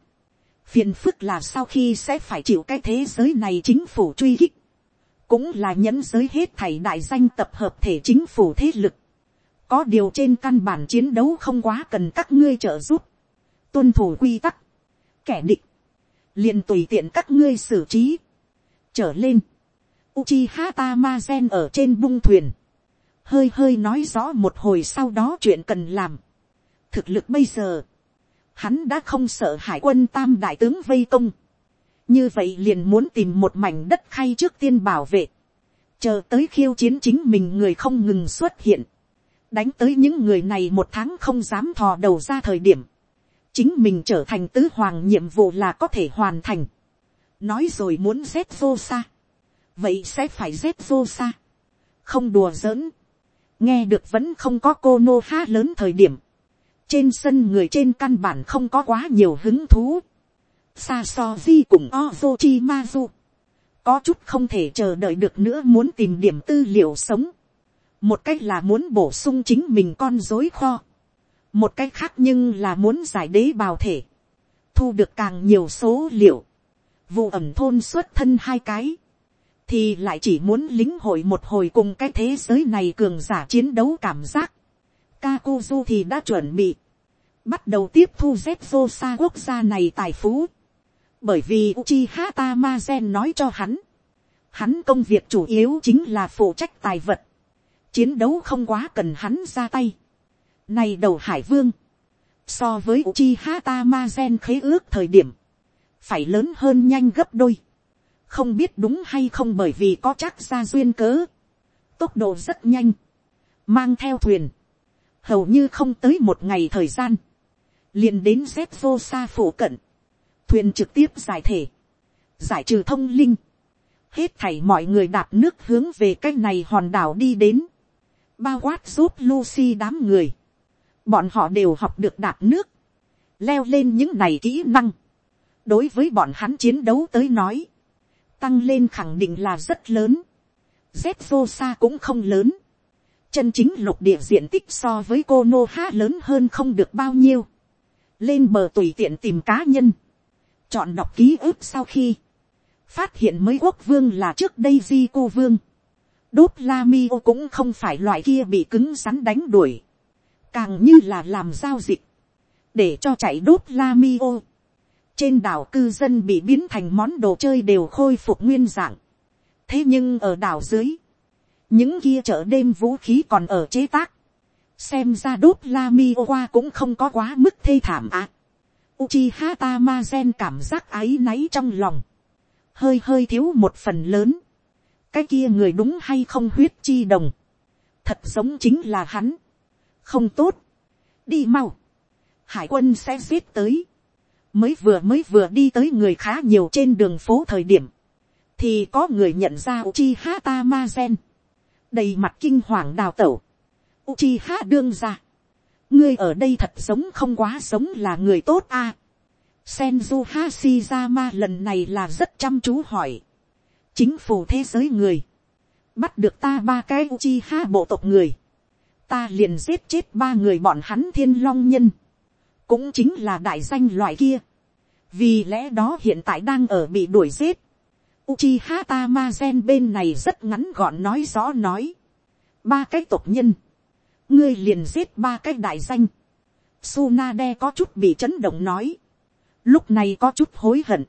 phiền phức là sau khi sẽ phải chịu cái thế giới này chính phủ truy kích cũng là nhẫn giới hết thảy đại danh tập hợp thể chính phủ thế lực. có điều trên căn bản chiến đấu không quá cần các ngươi trợ giúp. tuân thủ quy tắc. kẻ địch. liền tùy tiện các ngươi xử trí. trở lên. Uchiha Tamazen ở trên bung thuyền hơi hơi nói rõ một hồi sau đó chuyện cần làm. thực lực bây giờ, hắn đã không sợ hải quân tam đại tướng vây công như vậy liền muốn tìm một mảnh đất khay trước tiên bảo vệ. chờ tới khiêu chiến chính mình người không ngừng xuất hiện. đánh tới những người này một tháng không dám thò đầu ra thời điểm. chính mình trở thành tứ hoàng nhiệm vụ là có thể hoàn thành. nói rồi muốn rét vô xa. vậy sẽ phải rét vô xa. không đùa giỡn nghe được vẫn không có cô nô ha lớn thời điểm, trên sân người trên căn bản không có quá nhiều hứng thú, xa so di cùng ozo mazu, có chút không thể chờ đợi được nữa muốn tìm điểm tư liệu sống, một cách là muốn bổ sung chính mình con dối kho, một cách khác nhưng là muốn giải đế bào thể, thu được càng nhiều số liệu, vụ ẩm thôn xuất thân hai cái, thì lại chỉ muốn lính hội một hồi cùng cái thế giới này cường giả chiến đấu cảm giác. Kakuzu thì đã chuẩn bị, bắt đầu tiếp thu Zetsu sa quốc gia này tài phú. Bởi vì Uchiha Tamazen nói cho hắn, hắn công việc chủ yếu chính là phụ trách tài vật. Chiến đấu không quá cần hắn ra tay. Này đầu hải vương, so với Uchiha Tamazen khế ước thời điểm, phải lớn hơn nhanh gấp đôi. Không biết đúng hay không bởi vì có chắc ra duyên cớ, tốc độ rất nhanh, mang theo thuyền, hầu như không tới một ngày thời gian, liền đến z vô xa phổ cận, thuyền trực tiếp giải thể, giải trừ thông linh, hết thảy mọi người đạp nước hướng về cái này hòn đảo đi đến, bao quát giúp Lucy đám người, bọn họ đều học được đạp nước, leo lên những này kỹ năng, đối với bọn hắn chiến đấu tới nói, tăng lên khẳng định là rất lớn. Z vô sa cũng không lớn. Chân chính lục địa diện tích so với cô Nô Ha lớn hơn không được bao nhiêu. Lên bờ tùy tiện tìm cá nhân. Chọn đọc ký ức sau khi. Phát hiện mới quốc vương là trước đây di cô vương. Đốt la mi ô cũng không phải loại kia bị cứng rắn đánh đuổi. Càng như là làm giao dịch. Để cho chạy đốt la mi ô trên đảo cư dân bị biến thành món đồ chơi đều khôi phục nguyên dạng. thế nhưng ở đảo dưới, những kia chợ đêm vũ khí còn ở chế tác, xem ra đốt la mi qua cũng không có quá mức thê thảm ạ. À. Uchiha Tamazen cảm giác áy náy trong lòng, hơi hơi thiếu một phần lớn, cái kia người đúng hay không huyết chi đồng, thật giống chính là hắn, không tốt, đi mau, hải quân sẽ giết tới, mới vừa mới vừa đi tới người khá nhiều trên đường phố thời điểm, thì có người nhận ra Uchiha Tamazen, đầy mặt kinh hoàng đào tẩu, Uchiha đương ra, ngươi ở đây thật giống không quá sống là người tốt a. À. Senju Hashirama lần này là rất chăm chú hỏi, chính phủ thế giới người, bắt được ta ba cái Uchiha bộ tộc người, ta liền giết chết ba người bọn hắn thiên long nhân, cũng chính là đại danh loại kia. vì lẽ đó hiện tại đang ở bị đuổi giết. Uchiha Tamazen bên này rất ngắn gọn nói rõ nói. ba cái tộc nhân, ngươi liền giết ba cái đại danh. Sunade có chút bị chấn động nói. lúc này có chút hối hận.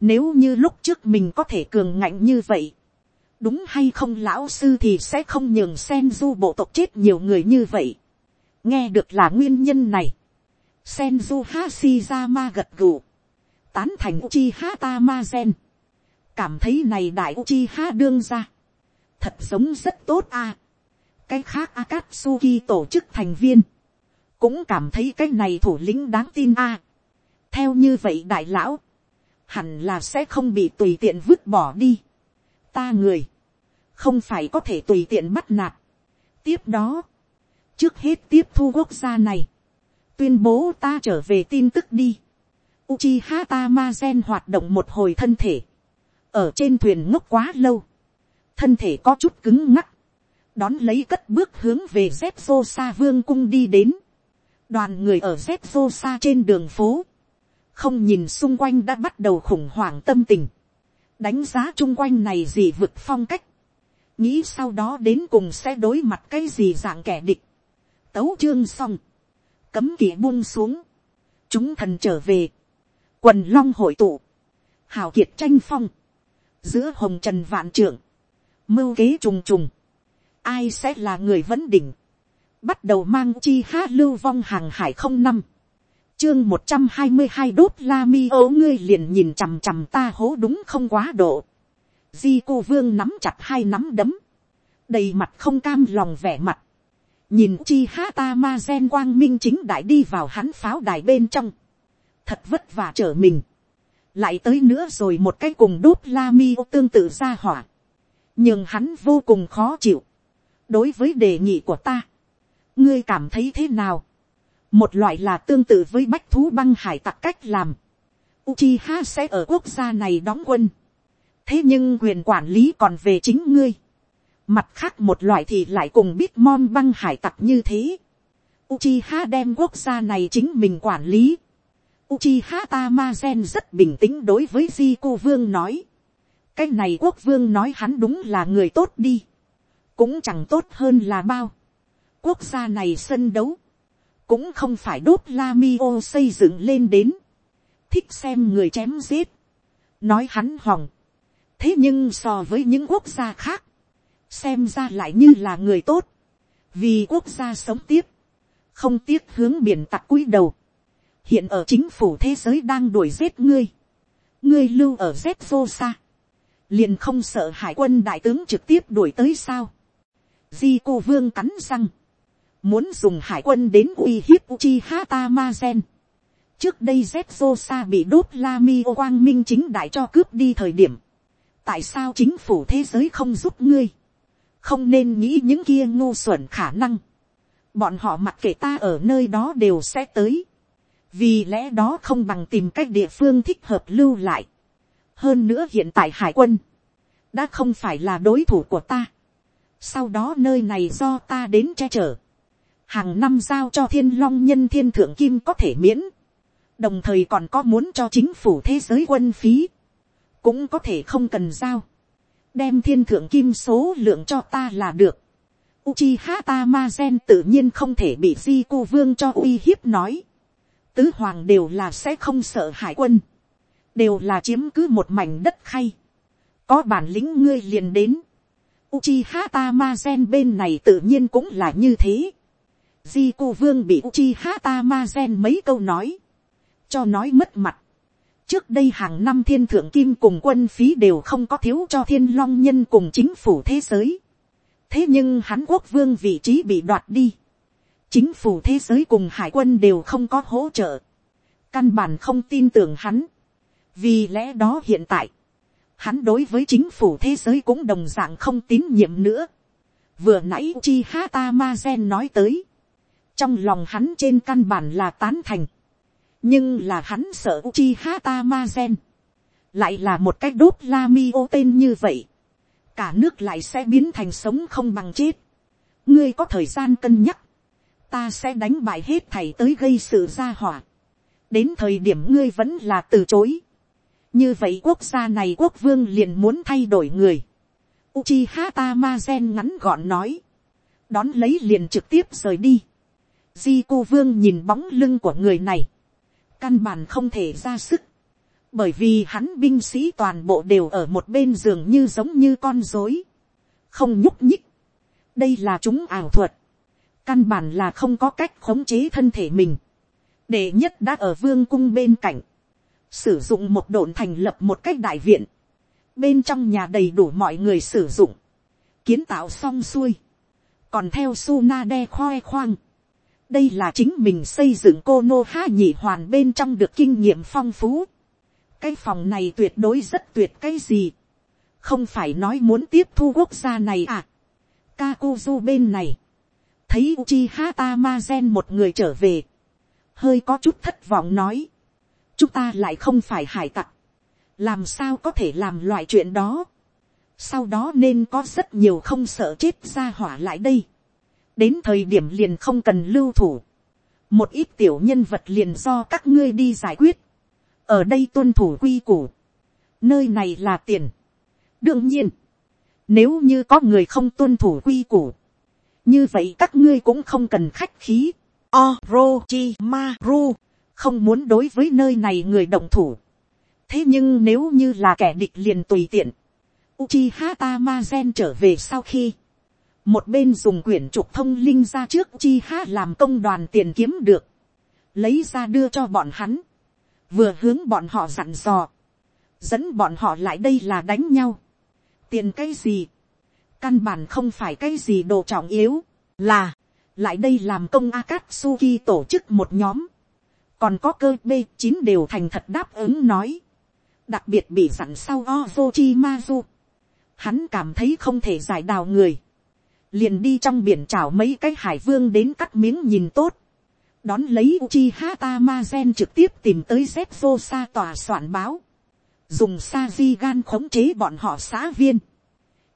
nếu như lúc trước mình có thể cường ngạnh như vậy, đúng hay không lão sư thì sẽ không nhường sen du bộ tộc chết nhiều người như vậy. nghe được là nguyên nhân này Senju Hashirama gật gù. Tán thành Uchiha Tamazen. Cảm thấy này đại Uchiha đương ra. Thật giống rất tốt a. Cái khác Akatsuki tổ chức thành viên. Cũng cảm thấy cái này thủ lĩnh đáng tin a. Theo như vậy đại lão. Hẳn là sẽ không bị tùy tiện vứt bỏ đi. Ta người. Không phải có thể tùy tiện bắt nạt. Tiếp đó. Trước hết tiếp thu quốc gia này tuyên bố ta trở về tin tức đi. Uchiha Tamazen hoạt động một hồi thân thể, ở trên thuyền ngốc quá lâu, thân thể có chút cứng ngắc, đón lấy cất bước hướng về dép vô xa Vương cung đi đến. Đoàn người ở dép vô xa trên đường phố, không nhìn xung quanh đã bắt đầu khủng hoảng tâm tình, đánh giá chung quanh này gì vực phong cách, nghĩ sau đó đến cùng sẽ đối mặt cái gì dạng kẻ địch. Tấu chương xong, cấm kỵ buông xuống, chúng thần trở về, quần long hội tụ, hào kiệt tranh phong, giữa hồng trần vạn trưởng, mưu kế trùng trùng, ai sẽ là người vấn đỉnh, bắt đầu mang chi hát lưu vong hàng hải không năm, chương một trăm hai mươi hai đốt la mi ấu ngươi liền nhìn chằm chằm ta hố đúng không quá độ, di cô vương nắm chặt hai nắm đấm, đầy mặt không cam lòng vẻ mặt, nhìn chi ha ta ma gen quang minh chính đại đi vào hắn pháo đài bên trong, thật vất vả trở mình, lại tới nữa rồi một cái cùng đốt la mi tương tự ra hỏa, nhưng hắn vô cùng khó chịu, đối với đề nghị của ta, ngươi cảm thấy thế nào, một loại là tương tự với bách thú băng hải tặc cách làm, Uchiha sẽ ở quốc gia này đóng quân, thế nhưng quyền quản lý còn về chính ngươi, mặt khác một loại thì lại cùng biết mom băng hải tặc như thế, Uchiha đem quốc gia này chính mình quản lý, Uchiha Tamazen rất bình tĩnh đối với Di cô vương nói. Cái này quốc vương nói hắn đúng là người tốt đi. Cũng chẳng tốt hơn là bao. Quốc gia này sân đấu. Cũng không phải đốt la mi ô xây dựng lên đến. Thích xem người chém giết. Nói hắn hòng. Thế nhưng so với những quốc gia khác. Xem ra lại như là người tốt. Vì quốc gia sống tiếp. Không tiếc hướng biển tặc cúi đầu hiện ở chính phủ thế giới đang đuổi giết ngươi, ngươi lưu ở z vô xa, liền không sợ hải quân đại tướng trực tiếp đuổi tới sao di cô vương cắn răng, muốn dùng hải quân đến uy hiếp uchi hata ma gen. trước đây z bị đốt la mi ô quang minh chính đại cho cướp đi thời điểm. tại sao chính phủ thế giới không giúp ngươi, không nên nghĩ những kia ngu xuẩn khả năng. bọn họ mặc kệ ta ở nơi đó đều sẽ tới vì lẽ đó không bằng tìm cách địa phương thích hợp lưu lại. hơn nữa hiện tại hải quân, đã không phải là đối thủ của ta sau đó nơi này do ta đến che chở. hàng năm giao cho thiên long nhân thiên thượng kim có thể miễn. đồng thời còn có muốn cho chính phủ thế giới quân phí. cũng có thể không cần giao. đem thiên thượng kim số lượng cho ta là được. Uchiha Tamazen tự nhiên không thể bị di cô vương cho uy hiếp nói tứ hoàng đều là sẽ không sợ hải quân, đều là chiếm cứ một mảnh đất khay, có bản lĩnh ngươi liền đến, Uchiha Tamazen bên này tự nhiên cũng là như thế. Di cô vương bị Uchiha Tamazen mấy câu nói. Cho nói mất mặt. Trước đây hàng năm thiên thượng kim cùng quân phí đều không có thiếu cho thiên long nhân cùng chính phủ thế giới. Thế nhưng hắn quốc vương vị trí bị đoạt đi chính phủ thế giới cùng hải quân đều không có hỗ trợ, căn bản không tin tưởng hắn, vì lẽ đó hiện tại, hắn đối với chính phủ thế giới cũng đồng d ạ n g không tín nhiệm nữa, vừa nãy chi hata ma gen nói tới, trong lòng hắn trên căn bản là tán thành, nhưng là hắn sợ chi hata ma gen, lại là một cách đốt la mi ô tên như vậy, cả nước lại sẽ biến thành sống không bằng chết, ngươi có thời gian cân nhắc, ta sẽ đánh bại hết thầy tới gây sự ra hỏa. đến thời điểm ngươi vẫn là từ chối như vậy quốc gia này quốc vương liền muốn thay đổi người. Uchiha Tamazen ngắn gọn nói. đón lấy liền trực tiếp rời đi. di cô vương nhìn bóng lưng của người này. căn bản không thể ra sức. bởi vì hắn binh sĩ toàn bộ đều ở một bên giường như giống như con dối. không nhúc nhích. đây là chúng ảo thuật căn bản là không có cách khống chế thân thể mình. đệ nhất đã ở vương cung bên cạnh, sử dụng một đồn thành lập một cách đại viện, bên trong nhà đầy đủ mọi người sử dụng, kiến tạo xong xuôi, còn theo Suna đe khoe khoang, đây là chính mình xây dựng cô nô ha nhị hoàn bên trong được kinh nghiệm phong phú. cái phòng này tuyệt đối rất tuyệt cái gì, không phải nói muốn tiếp thu quốc gia này à. Kakuzu bên này, thấy Uchiha Tamazen một người trở về, hơi có chút thất vọng nói, chúng ta lại không phải hải tặc, làm sao có thể làm loại chuyện đó, sau đó nên có rất nhiều không sợ chết ra hỏa lại đây, đến thời điểm liền không cần lưu thủ, một ít tiểu nhân vật liền do các ngươi đi giải quyết, ở đây tuân thủ quy củ, nơi này là tiền. đương nhiên, nếu như có người không tuân thủ quy củ, như vậy các ngươi cũng không cần khách khí. Orochimaru không muốn đối với nơi này người động thủ. thế nhưng nếu như là kẻ địch liền tùy tiện, Uchiha Tamazen trở về sau khi, một bên dùng quyển trục thông linh ra trước Uchiha làm công đoàn tiền kiếm được, lấy ra đưa cho bọn hắn, vừa hướng bọn họ dặn dò, dẫn bọn họ lại đây là đánh nhau. tiền cái gì, căn bản không phải cái gì đồ trọng yếu, là, lại đây làm công Akatsuki tổ chức một nhóm, còn có cơ b chín đều thành thật đáp ứng nói, đặc biệt bị dặn sau Ozochimazu, hắn cảm thấy không thể giải đào người, liền đi trong biển chảo mấy cái hải vương đến cắt miếng nhìn tốt, đón lấy Uchiha Tamazen trực tiếp tìm tới Zetsu sa tòa soạn báo, dùng sa di gan khống chế bọn họ xã viên,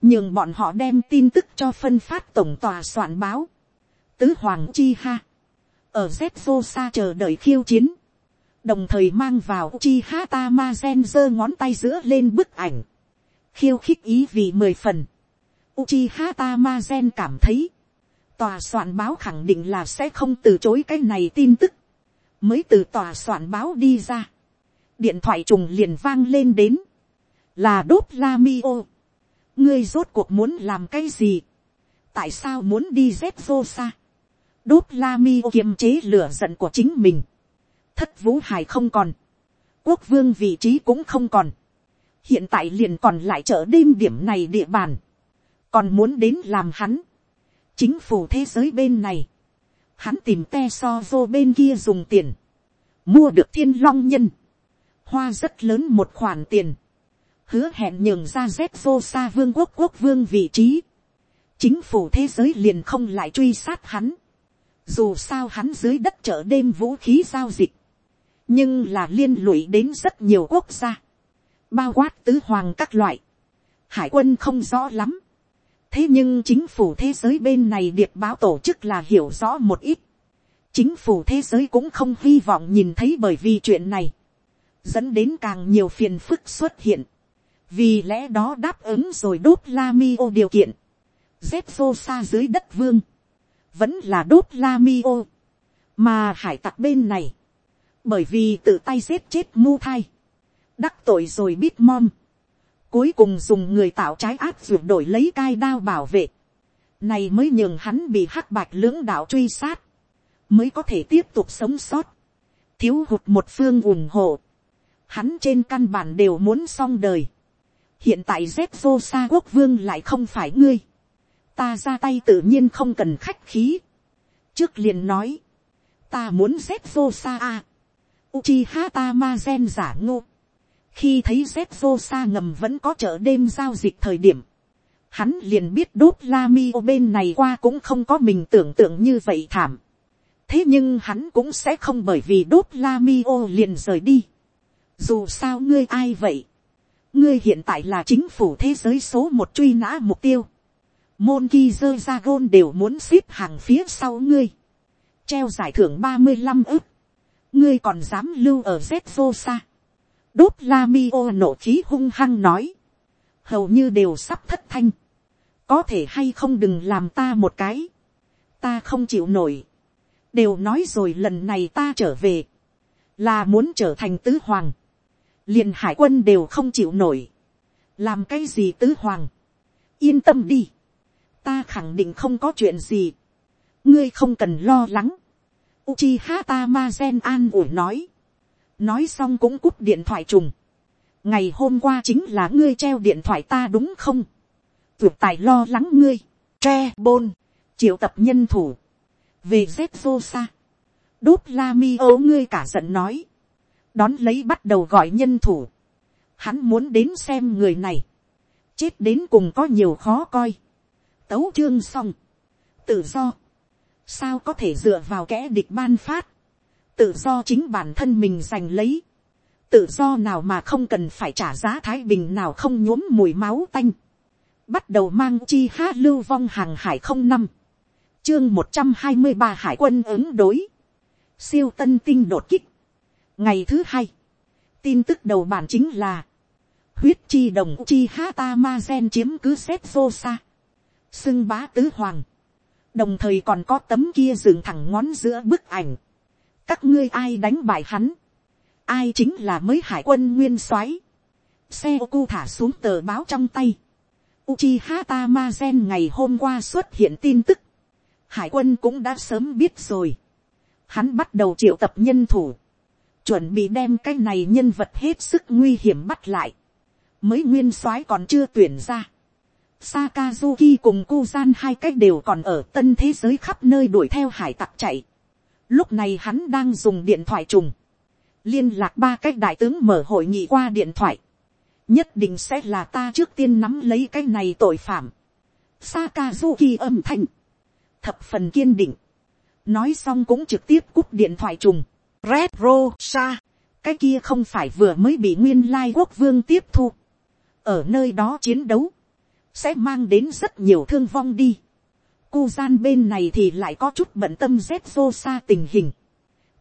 nhưng bọn họ đem tin tức cho phân phát tổng tòa soạn báo, tứ hoàng chi ha, ở z chờ đợi khiêu chiến, đồng thời mang vào chi hata ma gen giơ ngón tay giữa lên bức ảnh, khiêu khích ý vì mười phần, Uchiha Tamazen cảm thấy, tòa soạn báo khẳng định là sẽ không từ chối cái này tin tức, mới từ tòa soạn báo đi ra điện thoại trùng liền vang lên đến, là đốt la mi ô. ngươi rốt cuộc muốn làm cái gì, tại sao muốn đi dép vô xa, đốt la mi kiềm chế lửa giận của chính mình, thất vũ hải không còn, quốc vương vị trí cũng không còn, hiện tại liền còn lại chợ đêm điểm này địa bàn, còn muốn đến làm hắn, chính phủ thế giới bên này, hắn tìm te so vô bên kia dùng tiền, mua được thiên long nhân, hoa rất lớn một khoản tiền, hứa hẹn nhường ra z vô xa vương quốc quốc vương vị trí, chính phủ thế giới liền không lại truy sát hắn, dù sao hắn dưới đất chợ đêm vũ khí giao dịch, nhưng là liên lụy đến rất nhiều quốc gia, bao quát tứ hoàng các loại, hải quân không rõ lắm, thế nhưng chính phủ thế giới bên này điệp báo tổ chức là hiểu rõ một ít, chính phủ thế giới cũng không hy vọng nhìn thấy bởi vì chuyện này, dẫn đến càng nhiều phiền phức xuất hiện, vì lẽ đó đáp ứng rồi đốt la mi ô điều kiện, dép vô xa dưới đất vương, vẫn là đốt la mi ô, mà hải tặc bên này, bởi vì tự tay giết chết mu thai, đắc tội rồi bít mom, cuối cùng dùng người tạo trái áp ruột đổi lấy cai đao bảo vệ, này mới nhường hắn bị hắc bạch lưỡng đạo truy sát, mới có thể tiếp tục sống sót, thiếu hụt một phương ủng hộ, hắn trên căn bản đều muốn xong đời. hiện tại z vô sa quốc vương lại không phải ngươi ta ra tay tự nhiên không cần khách khí. trước liền nói, ta muốn z vô sa a. Uchiha Tamazen giả ngô. khi thấy z vô sa ngầm vẫn có chợ đêm giao dịch thời điểm, hắn liền biết đốt la mi bên này qua cũng không có mình tưởng tượng như vậy thảm. thế nhưng hắn cũng sẽ không bởi vì đốt la mi liền rời đi dù sao ngươi ai vậy, ngươi hiện tại là chính phủ thế giới số một truy nã mục tiêu, môn ki dơ ra gôn đều muốn xếp hàng phía sau ngươi, treo giải thưởng ba mươi năm ức, ngươi còn dám lưu ở z vô xa, đốt la mi ô nổ khí hung hăng nói, hầu như đều sắp thất thanh, có thể hay không đừng làm ta một cái, ta không chịu nổi, đều nói rồi lần này ta trở về, là muốn trở thành tứ hoàng, liền hải quân đều không chịu nổi, làm cái gì tứ hoàng, yên tâm đi, ta khẳng định không có chuyện gì, ngươi không cần lo lắng, Uchiha Tamazen an ủi nói, nói xong cũng cúp điện thoại trùng, ngày hôm qua chính là ngươi treo điện thoại ta đúng không, tuyệt tài lo lắng ngươi, tre bôn, triệu tập nhân thủ, về z vô xa. đốt la mi ấu ngươi cả giận nói, đón lấy bắt đầu gọi nhân thủ. Hắn muốn đến xem người này, chết đến cùng có nhiều khó coi. Tấu chương xong, tự do, sao có thể dựa vào kẻ địch ban phát, tự do chính bản thân mình giành lấy, tự do nào mà không cần phải trả giá thái bình nào không nhuốm mùi máu tanh, bắt đầu mang chi ha lưu vong hàng hải không năm, chương một trăm hai mươi ba hải quân ứng đối, siêu tân tinh đột kích, ngày thứ hai, tin tức đầu bản chính là, huyết chi đồng chi ha ta ma gen chiếm cứ xét vô xa, xưng bá tứ hoàng, đồng thời còn có tấm kia dừng thẳng ngón giữa bức ảnh, các ngươi ai đánh bại hắn, ai chính là mới hải quân nguyên soái, xe ô cu thả xuống tờ báo trong tay, Uchiha Tamazen ngày hôm qua xuất hiện tin tức. Hải quân cũng đã sớm biết rồi. Hắn bắt đầu triệu tập nhân thủ. Chuẩn bị đem cái này nhân vật hết sức nguy hiểm bắt lại. Mới nguyên soái còn chưa tuyển ra. Sakazuki cùng Kuzan hai cách đều còn ở tân thế giới khắp nơi đuổi theo hải tặc chạy. Lúc này hắn đang dùng điện thoại trùng. Liên lạc ba cách đại tướng mở hội nghị qua điện thoại nhất định sẽ là ta trước tiên nắm lấy cái này tội phạm. Sakazuki âm thanh, thập phần kiên định, nói xong cũng trực tiếp cúp điện thoại trùng. Red Rosa, cái kia không phải vừa mới bị nguyên lai quốc vương tiếp thu. ở nơi đó chiến đấu, sẽ mang đến rất nhiều thương vong đi. Cu gian bên này thì lại có chút bận tâm Z Rosa tình hình.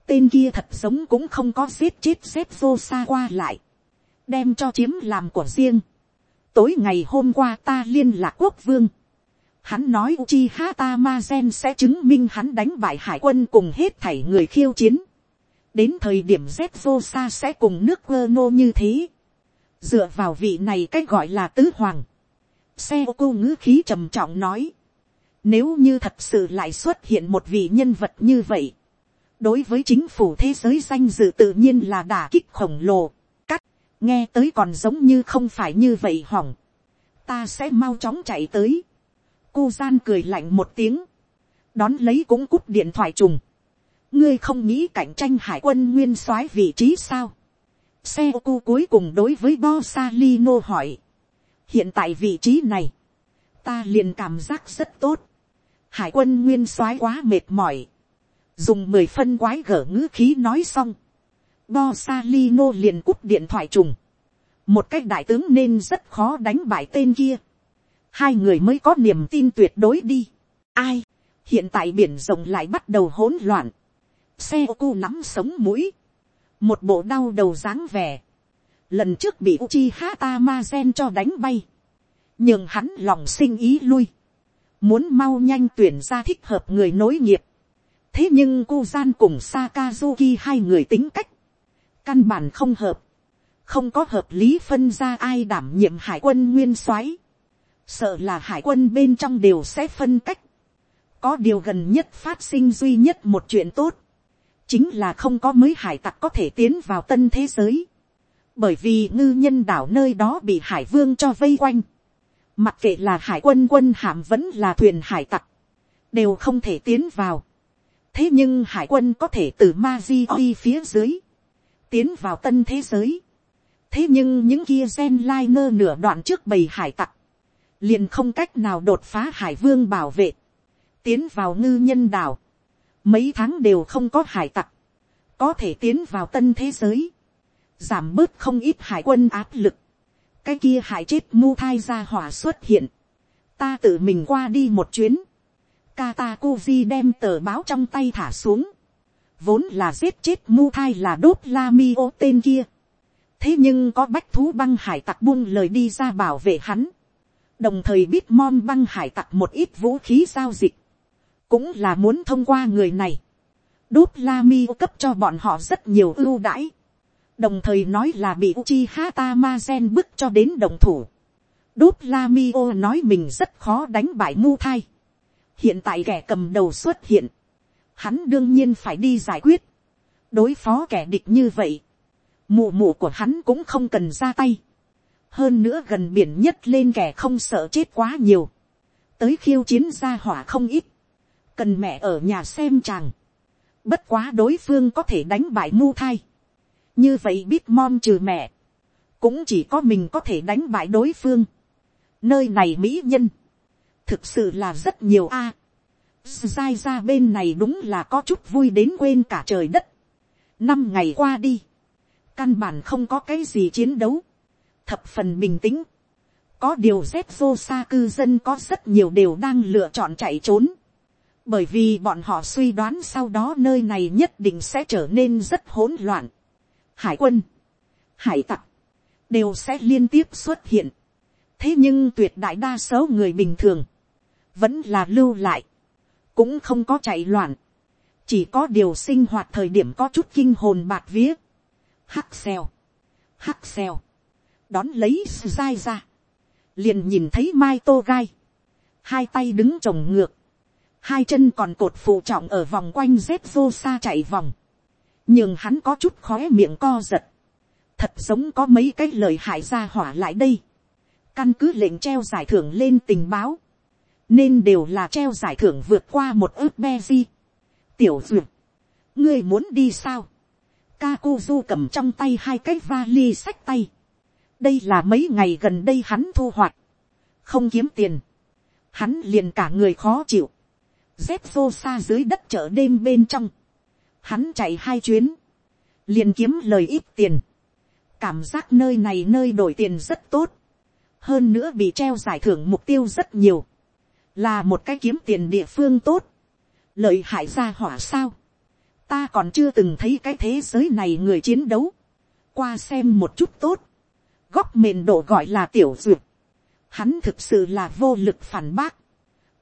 tên kia thật sống cũng không có giết chết Z Rosa qua lại đem cho chiếm làm của riêng. tối ngày hôm qua ta liên lạc quốc vương. Hắn nói Uchiha Tamazen sẽ chứng minh hắn đánh bại hải quân cùng hết thảy người khiêu chiến. Đến thời điểm Zetsusa sẽ cùng nước Querno như thế. Dựa vào vị này cách gọi là tứ hoàng. Xe cô ngữ khí trầm trọng nói. Nếu như thật sự lại xuất hiện một vị nhân vật như vậy. Đối với chính phủ thế giới danh dự tự nhiên là đả kích khổng lồ nghe tới còn giống như không phải như vậy hỏng, ta sẽ mau chóng chạy tới. cô gian cười lạnh một tiếng, đón lấy cũng cút điện thoại trùng. ngươi không nghĩ cạnh tranh hải quân nguyên soái vị trí sao. xe ô cuối cùng đối với Bosalino hỏi hiện tại vị trí này, ta liền cảm giác rất tốt. hải quân nguyên soái quá mệt mỏi. dùng mười phân quái gở ngữ khí nói xong bo salino liền cúp điện thoại trùng. Một cách đại tướng nên rất khó đánh bại tên kia. Hai người mới có niềm tin tuyệt đối đi. Ai? Hiện tại biển rộng lại bắt đầu hỗn loạn. Xe ô cu nắm sống mũi. Một bộ đau đầu dáng vẻ. Lần trước bị Uchiha Tamazen cho đánh bay. Nhưng hắn lòng sinh ý lui. Muốn mau nhanh tuyển ra thích hợp người nối nghiệp. Thế nhưng cô gian cùng Sakazuki hai người tính cách căn bản không hợp, không có hợp lý phân ra ai đảm nhiệm hải quân nguyên soái, sợ là hải quân bên trong đều sẽ phân cách, có điều gần nhất phát sinh duy nhất một chuyện tốt, chính là không có mới hải tặc có thể tiến vào tân thế giới, bởi vì ngư nhân đảo nơi đó bị hải vương cho vây quanh, mặc kệ là hải quân quân hàm vẫn là thuyền hải tặc, đều không thể tiến vào. thế nhưng hải quân có thể từ ma di phía dưới, tiến vào tân thế giới. thế nhưng những kia gen lai ngơ nửa đoạn trước bầy hải tặc, liền không cách nào đột phá hải vương bảo vệ, tiến vào ngư nhân đảo, mấy tháng đều không có hải tặc, có thể tiến vào tân thế giới, giảm bớt không ít hải quân áp lực, cái kia hải chết mu thai ra hỏa xuất hiện, ta tự mình qua đi một chuyến, Katakuzi đem tờ báo trong tay thả xuống, vốn là giết chết mu thai là đốt la mi ô tên kia. thế nhưng có bách thú băng hải tặc buông lời đi ra bảo vệ hắn. đồng thời biết mom băng hải tặc một ít vũ khí giao dịch. cũng là muốn thông qua người này. đốt la mi ô cấp cho bọn họ rất nhiều ưu đãi đồng thời nói là bị uchi hata ma bức cho đến đồng thủ. đốt Lamio nói mình rất khó đánh bại mu thai. hiện tại kẻ cầm đầu xuất hiện. Hắn đương nhiên phải đi giải quyết, đối phó kẻ địch như vậy, mù mụ của hắn cũng không cần ra tay, hơn nữa gần biển nhất lên kẻ không sợ chết quá nhiều, tới khiêu chiến ra hỏa không ít, cần mẹ ở nhà xem chàng, bất quá đối phương có thể đánh bại mu thai, như vậy biết mom trừ mẹ, cũng chỉ có mình có thể đánh bại đối phương, nơi này mỹ nhân, thực sự là rất nhiều a, dai ra bên này đúng là có chút vui đến quên cả trời đất. năm ngày qua đi, căn bản không có cái gì chiến đấu, thập phần bình tĩnh, có điều z vô xa cư dân có rất nhiều đều đang lựa chọn chạy trốn, bởi vì bọn họ suy đoán sau đó nơi này nhất định sẽ trở nên rất hỗn loạn hải quân, hải tặc, đều sẽ liên tiếp xuất hiện. thế nhưng tuyệt đại đa số người bình thường, vẫn là lưu lại, cũng không có chạy loạn, chỉ có điều sinh hoạt thời điểm có chút kinh hồn bạt vía, hắc xèo, hắc xèo, đón lấy dai ra, liền nhìn thấy mai tô gai, hai tay đứng trồng ngược, hai chân còn cột phụ trọng ở vòng quanh dép vô xa chạy vòng, nhưng hắn có chút khóe miệng co giật, thật giống có mấy cái lời hại ra hỏa lại đây, căn cứ lệnh treo giải thưởng lên tình báo, nên đều là treo giải thưởng vượt qua một ước be di. tiểu duyệt, ngươi muốn đi sao, Kakuzu cầm trong tay hai cái vali sách tay. Đây là mấy ngày gần đây hắn thu hoạch. Không kiếm tiền. Hắn liền cả người khó chịu dép vô xa dưới đất chợ đêm bên trong, hắn chạy hai chuyến, liền kiếm lời ít tiền, cảm giác nơi này nơi đổi tiền rất tốt, hơn nữa bị treo giải thưởng mục tiêu rất nhiều, là một cái kiếm tiền địa phương tốt, lợi hại ra hỏa sao, ta còn chưa từng thấy cái thế giới này người chiến đấu, qua xem một chút tốt, góc mền độ gọi là tiểu duyệt, hắn thực sự là vô lực phản bác,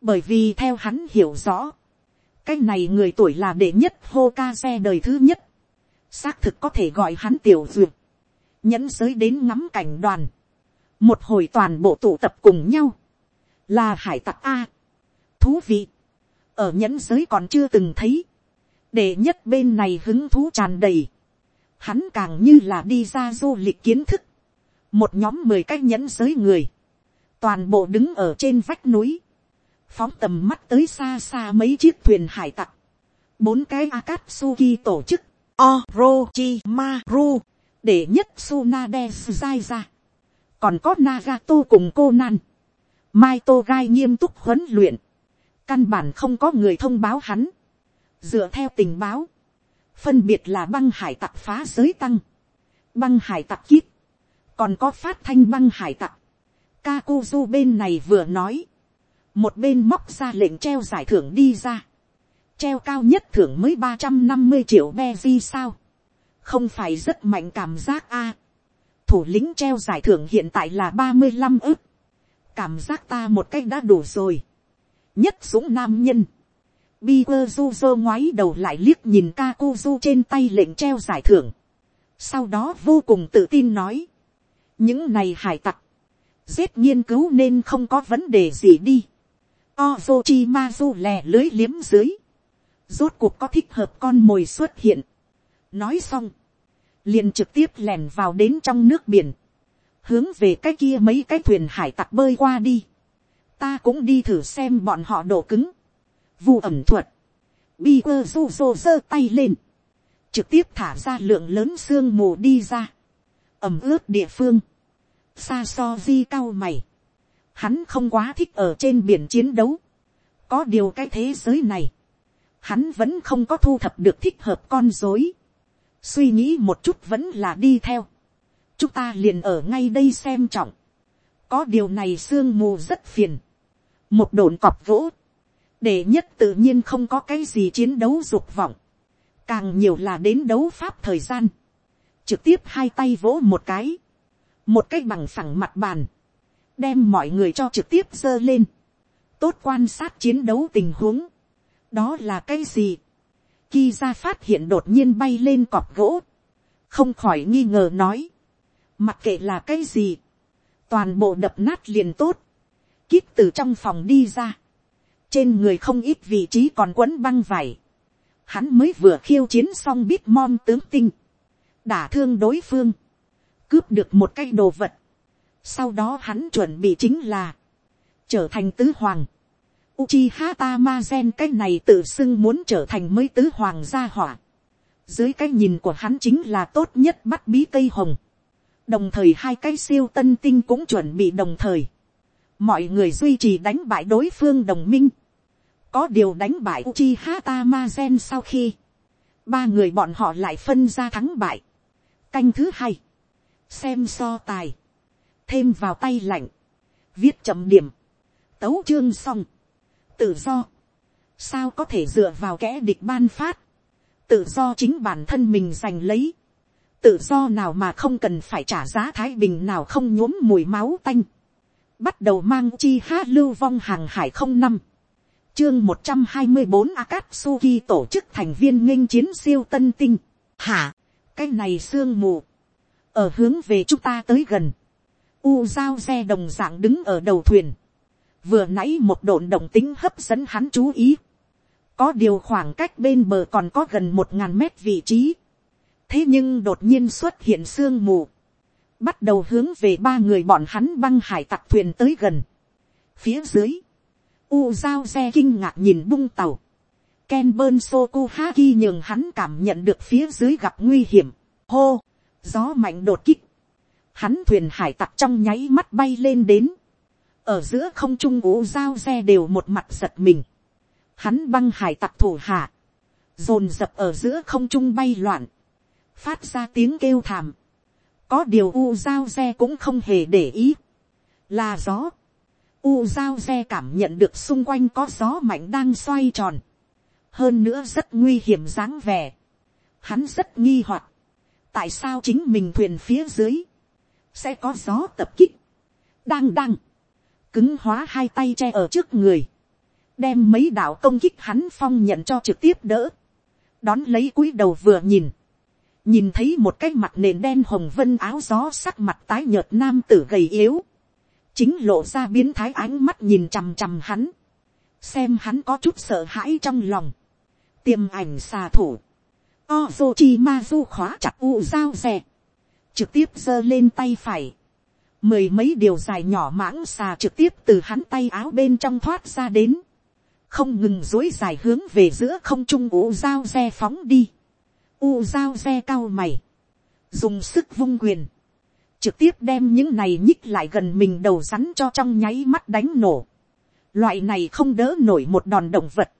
bởi vì theo hắn hiểu rõ, cái này người tuổi là đệ nhất hô ca xe đời thứ nhất, xác thực có thể gọi hắn tiểu duyệt, nhẫn giới đến ngắm cảnh đoàn, một hồi toàn bộ tụ tập cùng nhau, là hải tặc a, thú vị, ở nhẫn giới còn chưa từng thấy, đệ nhất bên này hứng thú tràn đầy, hắn càng như là đi ra du lịch kiến thức, một nhóm mười cái nhẫn giới người, toàn bộ đứng ở trên vách núi, phóng tầm mắt tới xa xa mấy chiếc thuyền hải tặc, bốn cái akatsuki tổ chức, orochimaru, để nhất sunade dai ra, còn có nagato cùng cô nan, mai tô gai nghiêm túc huấn luyện, căn bản không có người thông báo hắn, dựa theo tình báo, phân biệt là băng hải tặc phá giới tăng, băng hải tặc kíp, còn có phát thanh băng hải tặc, Kakuzu bên này vừa nói, một bên móc ra lệnh treo giải thưởng đi ra, treo cao nhất thưởng mới ba trăm năm mươi triệu be di sao, không phải rất mạnh cảm giác a, thủ lĩnh treo giải thưởng hiện tại là ba mươi năm ức, cảm giác ta một cách đã đủ rồi, nhất dũng nam nhân, bi quơ du dơ ngoái đầu lại liếc nhìn ca cu du trên tay lệnh treo giải thưởng, sau đó vô cùng tự tin nói, những này hải tặc, giết nghiên cứu nên không có vấn đề gì đi. Ozochimazu lè lưới liếm dưới. Rốt cuộc có thích hợp con mồi xuất hiện. Nói xong. Liền trực tiếp lèn vào đến trong nước biển. Hướng về cái kia mấy cái thuyền hải tặc bơi qua đi. Ta cũng đi thử xem bọn họ độ cứng. Vu ẩm thuật. Bi quơ du dô giơ tay lên. Trực tiếp thả ra lượng lớn xương mù đi ra. ẩm ướt địa phương. Xa so di cao mày hắn không quá thích ở trên biển chiến đấu. có điều cái thế giới này, hắn vẫn không có thu thập được thích hợp con dối. suy nghĩ một chút vẫn là đi theo. chúng ta liền ở ngay đây xem trọng. có điều này sương mù rất phiền. một đồn cọp vỗ. để nhất tự nhiên không có cái gì chiến đấu dục vọng. càng nhiều là đến đấu pháp thời gian. trực tiếp hai tay vỗ một cái. một cái bằng phẳng mặt bàn đem mọi người cho trực tiếp dơ lên, tốt quan sát chiến đấu tình huống, đó là cái gì, khi ra phát hiện đột nhiên bay lên cọp gỗ, không khỏi nghi ngờ nói, mặc kệ là cái gì, toàn bộ đập nát liền tốt, kíp từ trong phòng đi ra, trên người không ít vị trí còn quấn băng vải, hắn mới vừa khiêu chiến xong biết mom tướng tinh, đả thương đối phương, cướp được một cái đồ vật, sau đó hắn chuẩn bị chính là trở thành tứ hoàng. Uchiha Tamazen cái này tự xưng muốn trở thành mới tứ hoàng gia hỏa. Dưới cái nhìn của hắn chính là tốt nhất bắt bí cây hồng. Đồng thời hai cái siêu tân tinh cũng chuẩn bị đồng thời. Mọi người duy trì đánh bại đối phương đồng minh. Có điều đánh bại Uchiha Tamazen sau khi. ba người bọn họ lại phân ra thắng bại, canh thứ hai, xem so tài, thêm vào tay lạnh, viết chậm điểm, tấu chương xong, tự do, sao có thể dựa vào kẽ địch ban phát, tự do chính bản thân mình giành lấy, tự do nào mà không cần phải trả giá thái bình nào không nhuốm mùi máu tanh, bắt đầu mang chi hát lưu vong hàng hải không năm, chương một trăm hai mươi bốn Akatsuki tổ chức thành viên nghênh chiến siêu tân tinh, hả, cái này sương mù, ở hướng về chúng ta tới gần, u giao xe đồng dạng đứng ở đầu thuyền, vừa nãy một độn động tính hấp dẫn hắn chú ý, có điều khoảng cách bên bờ còn có gần một ngàn mét vị trí, thế nhưng đột nhiên xuất hiện sương mù, bắt đầu hướng về ba người bọn hắn băng hải tặc thuyền tới gần. phía dưới, u giao xe kinh ngạc nhìn bung tàu, ken bơn soku haki nhường hắn cảm nhận được phía dưới gặp nguy hiểm, hô, gió mạnh đột kích, hắn thuyền hải tặc trong nháy mắt bay lên đến, ở giữa không trung u giao xe đều một mặt giật mình, hắn băng hải tặc thủ hạ, dồn dập ở giữa không trung bay loạn, phát ra tiếng kêu thảm, có điều u giao xe cũng không hề để ý, là gió, u giao xe cảm nhận được xung quanh có gió mạnh đang xoay tròn, hơn nữa rất nguy hiểm dáng vẻ, hắn rất nghi hoặc, tại sao chính mình thuyền phía dưới, sẽ có gió tập kích, đang đang, cứng hóa hai tay che ở trước người, đem mấy đạo công kích hắn phong nhận cho trực tiếp đỡ, đón lấy cúi đầu vừa nhìn, nhìn thấy một cái mặt nền đen hồng vân áo gió sắc mặt tái nhợt nam tử gầy yếu, chính lộ ra biến thái ánh mắt nhìn chằm chằm hắn, xem hắn có chút sợ hãi trong lòng, tiềm ảnh xà thủ, Ozochi Mazu khóa chặt u dao rè, trực tiếp giơ lên tay phải, mười mấy điều dài nhỏ mãng xà trực tiếp từ hắn tay áo bên trong thoát ra đến, không ngừng dối dài hướng về giữa không trung u dao xe phóng đi, u dao xe cao mày, dùng sức vung quyền, trực tiếp đem những này nhích lại gần mình đầu rắn cho trong nháy mắt đánh nổ. Loại này không đỡ nổi một đòn động vật,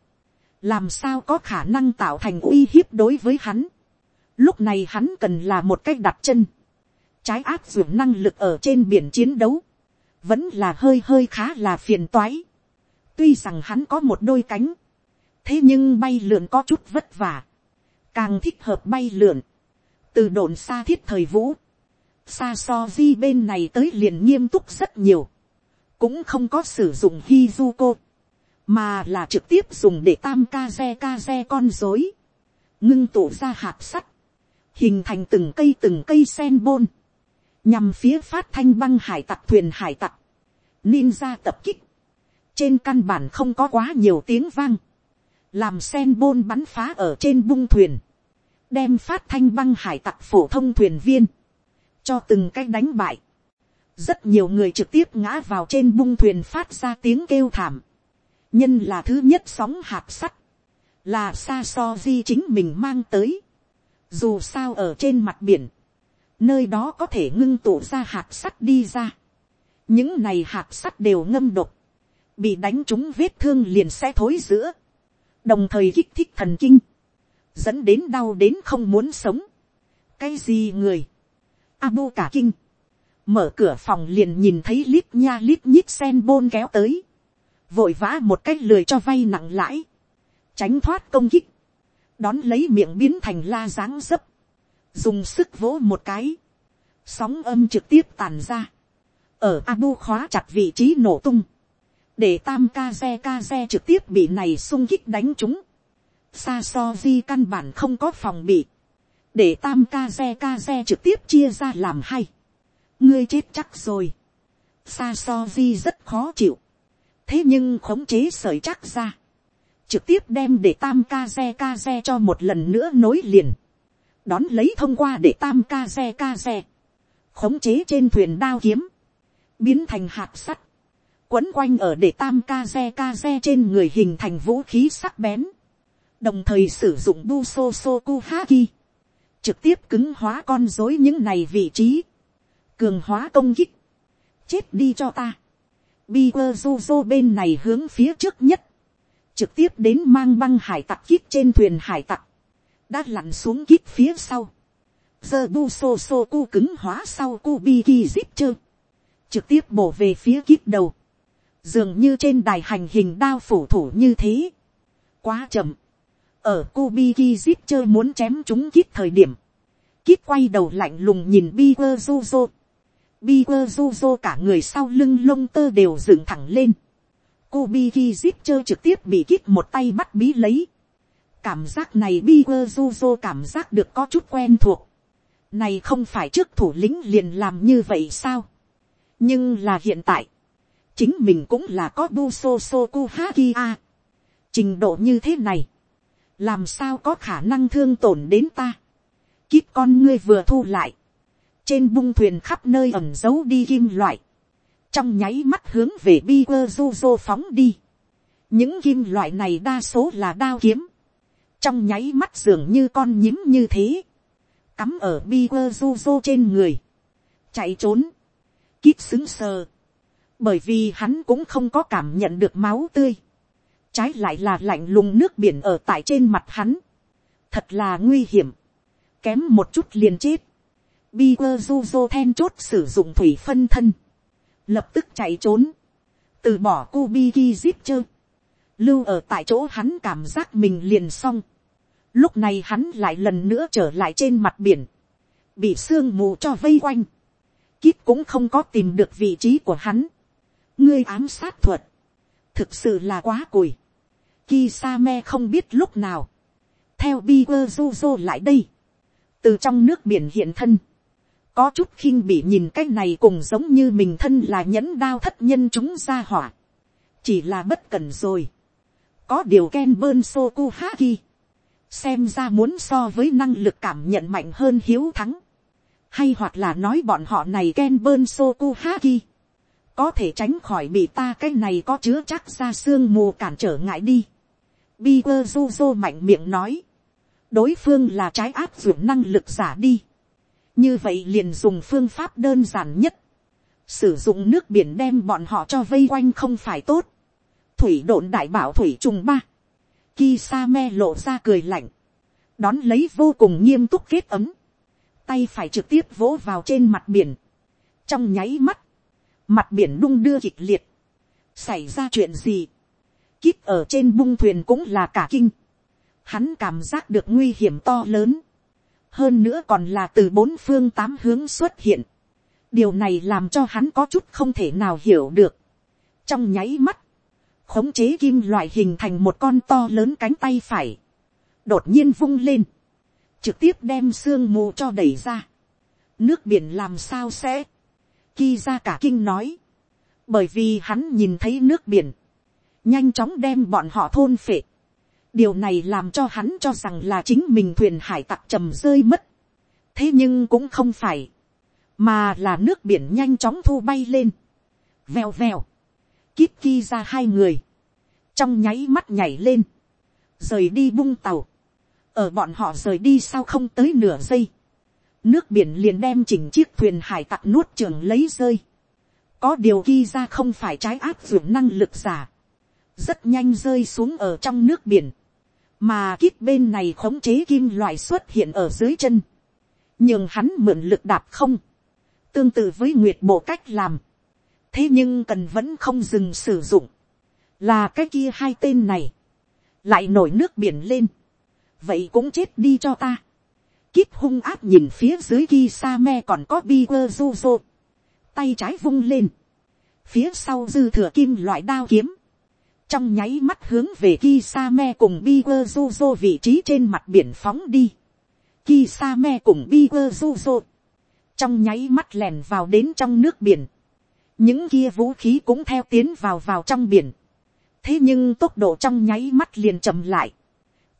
làm sao có khả năng tạo thành uy hiếp đối với hắn. Lúc này hắn cần là một cách đặt chân, trái áp dụng năng lực ở trên biển chiến đấu, vẫn là hơi hơi khá là phiền toái. Tuy rằng hắn có một đôi cánh, thế nhưng bay lượn có chút vất vả, càng thích hợp bay lượn, từ đồn xa thiết thời vũ, xa so di bên này tới liền nghiêm túc rất nhiều, cũng không có sử dụng Hizuko, mà là trực tiếp dùng để tam ca xe ca xe con dối, ngưng tụ ra hạt sắt, hình thành từng cây từng cây sen bôn, nhằm phía phát thanh băng hải tặc thuyền hải tặc, ninja tập kích, trên căn bản không có quá nhiều tiếng vang, làm sen bôn bắn phá ở trên bung thuyền, đem phát thanh băng hải tặc phổ thông thuyền viên, cho từng cách đánh bại. rất nhiều người trực tiếp ngã vào trên bung thuyền phát ra tiếng kêu thảm. nhân là thứ nhất sóng hạt sắt, là xa so di chính mình mang tới. dù sao ở trên mặt biển, nơi đó có thể ngưng tụ ra hạt sắt đi ra. những này hạt sắt đều ngâm độc, bị đánh trúng vết thương liền sẽ thối giữa, đồng thời kích thích thần kinh, dẫn đến đau đến không muốn sống. cái gì người, Abu cả kinh, mở cửa phòng liền nhìn thấy lít nha lít nhít sen bôn kéo tới, vội vã một cách lười cho vay nặng lãi, tránh thoát công kích, đón lấy miệng biến thành la dáng dấp, dùng sức vỗ một cái, sóng âm trực tiếp tàn ra, ở Abu khóa chặt vị trí nổ tung, để tam ca xe ca xe trực tiếp bị này sung kích đánh chúng, xa so di căn bản không có phòng bị, để tam ca xe ca xe trực tiếp chia ra làm hay. ngươi chết chắc rồi. xa so di rất khó chịu. thế nhưng khống chế sởi chắc ra. trực tiếp đem để tam ca xe ca xe cho một lần nữa nối liền đón lấy thông qua để tam ca xe ca xe. khống chế trên thuyền đao kiếm. biến thành hạt sắt. quấn quanh ở để tam ca xe ca xe trên người hình thành vũ khí sắc bén. Đồng thời sử dụng bu so so ku haki, trực tiếp cứng hóa con dối những này vị trí, cường hóa công kích, chết đi cho ta, bi quơ du bên này hướng phía trước nhất, trực tiếp đến mang băng hải tặc kít trên thuyền hải tặc, đã lặn xuống kít phía sau, giờ bu xô xô cu cứng hóa sau cu bi ki zip chơ, trực tiếp bổ về phía kít đầu, dường như trên đài hành hình đao phủ thủ như thế, quá chậm, ở Kubiki Zip chơ muốn chém chúng kít thời điểm. Kít quay đầu lạnh lùng nhìn Biger Juzo. Biger Juzo cả người sau lưng lông tơ đều dựng thẳng lên. Kubiki Zip chơ trực tiếp bị kít một tay bắt bí lấy. Cảm giác này Biger Juzo cảm giác được có chút quen thuộc. Này không phải trước thủ lĩnh liền làm như vậy sao? Nhưng là hiện tại. Chính mình cũng là có Buso Soku Hakia. Trình độ như thế này làm sao có khả năng thương tổn đến ta. Kíp con ngươi vừa thu lại, trên bung thuyền khắp nơi ẩm giấu đi kim loại, trong nháy mắt hướng về bi quơ du dô phóng đi. những kim loại này đa số là đao kiếm, trong nháy mắt dường như con nhím như thế, cắm ở bi quơ du du trên người, chạy trốn, kíp xứng sờ, bởi vì hắn cũng không có cảm nhận được máu tươi, trái lại là lạnh lùng nước biển ở tại trên mặt hắn, thật là nguy hiểm, kém một chút liền chết, bi quơ du du then chốt sử dụng thủy phân thân, lập tức chạy trốn, từ bỏ cu ki zip chơ, lưu ở tại chỗ hắn cảm giác mình liền xong, lúc này hắn lại lần nữa trở lại trên mặt biển, bị sương mù cho vây quanh, kít cũng không có tìm được vị trí của hắn, ngươi ám sát thuật, thực sự là quá cùi. Kisame không biết lúc nào, theo Biger Juzo lại đây, từ trong nước biển hiện thân, có chút khinh bị nhìn cái này cùng giống như mình thân là nhẫn đao thất nhân chúng ra hỏa, chỉ là bất cần rồi, có điều ken bơn soku haki, xem ra muốn so với năng lực cảm nhận mạnh hơn hiếu thắng, hay hoặc là nói bọn họ này ken bơn soku haki, có thể tránh khỏi bị ta cái này có chứa chắc ra xương mù cản trở ngại đi. Biger Juzo mạnh miệng nói, đối phương là trái áp dụng năng lực giả đi. như vậy liền dùng phương pháp đơn giản nhất, sử dụng nước biển đem bọn họ cho vây quanh không phải tốt thủy độn đại bảo thủy trùng ba, Kisame lộ ra cười lạnh, đón lấy vô cùng nghiêm túc kết ấm, tay phải trực tiếp vỗ vào trên mặt biển, trong nháy mắt, mặt biển đung đưa kịch liệt, xảy ra chuyện gì, kíp ở trên bung thuyền cũng là cả kinh, hắn cảm giác được nguy hiểm to lớn, hơn nữa còn là từ bốn phương tám hướng xuất hiện, điều này làm cho hắn có chút không thể nào hiểu được, trong nháy mắt, khống chế kim loại hình thành một con to lớn cánh tay phải, đột nhiên vung lên, trực tiếp đem sương mù cho đẩy ra, nước biển làm sao sẽ, khi ra cả kinh nói. Bởi vì hắn nhìn thấy nước biển. Nhanh chóng đem bọn họ thôn phệ. Điều này làm cho hắn cho rằng là chính mình thuyền hải tặc trầm rơi mất. Thế nhưng cũng không phải. Mà là nước biển nhanh chóng thu bay lên. Vèo vèo. Kíp ki ra hai người. Trong nháy mắt nhảy lên. Rời đi bung tàu. Ở bọn họ rời đi sau không tới nửa giây nước biển liền đem chỉnh chiếc thuyền hải tặc nuốt trường lấy rơi. có điều ki ra không phải trái áp dụng năng lực giả. rất nhanh rơi xuống ở trong nước biển. mà kít bên này khống chế kim loại xuất hiện ở dưới chân. nhưng hắn mượn lực đạp không. tương tự với nguyệt bộ cách làm thế nhưng cần vẫn không dừng sử dụng. là cái kia hai tên này. lại nổi nước biển lên. vậy cũng chết đi cho ta Kít hung áp nhìn phía dưới Kisame còn có Biger Juzo. Tay trái vung lên. Phía sau dư thừa kim loại đao kiếm. Trong nháy mắt hướng về Kisame cùng Biger Juzo vị trí trên mặt biển phóng đi. Kisame cùng Biger Juzo. Trong nháy mắt lèn vào đến trong nước biển. Những kia vũ khí cũng theo tiến vào vào trong biển. Thế nhưng tốc độ trong nháy mắt liền chậm lại.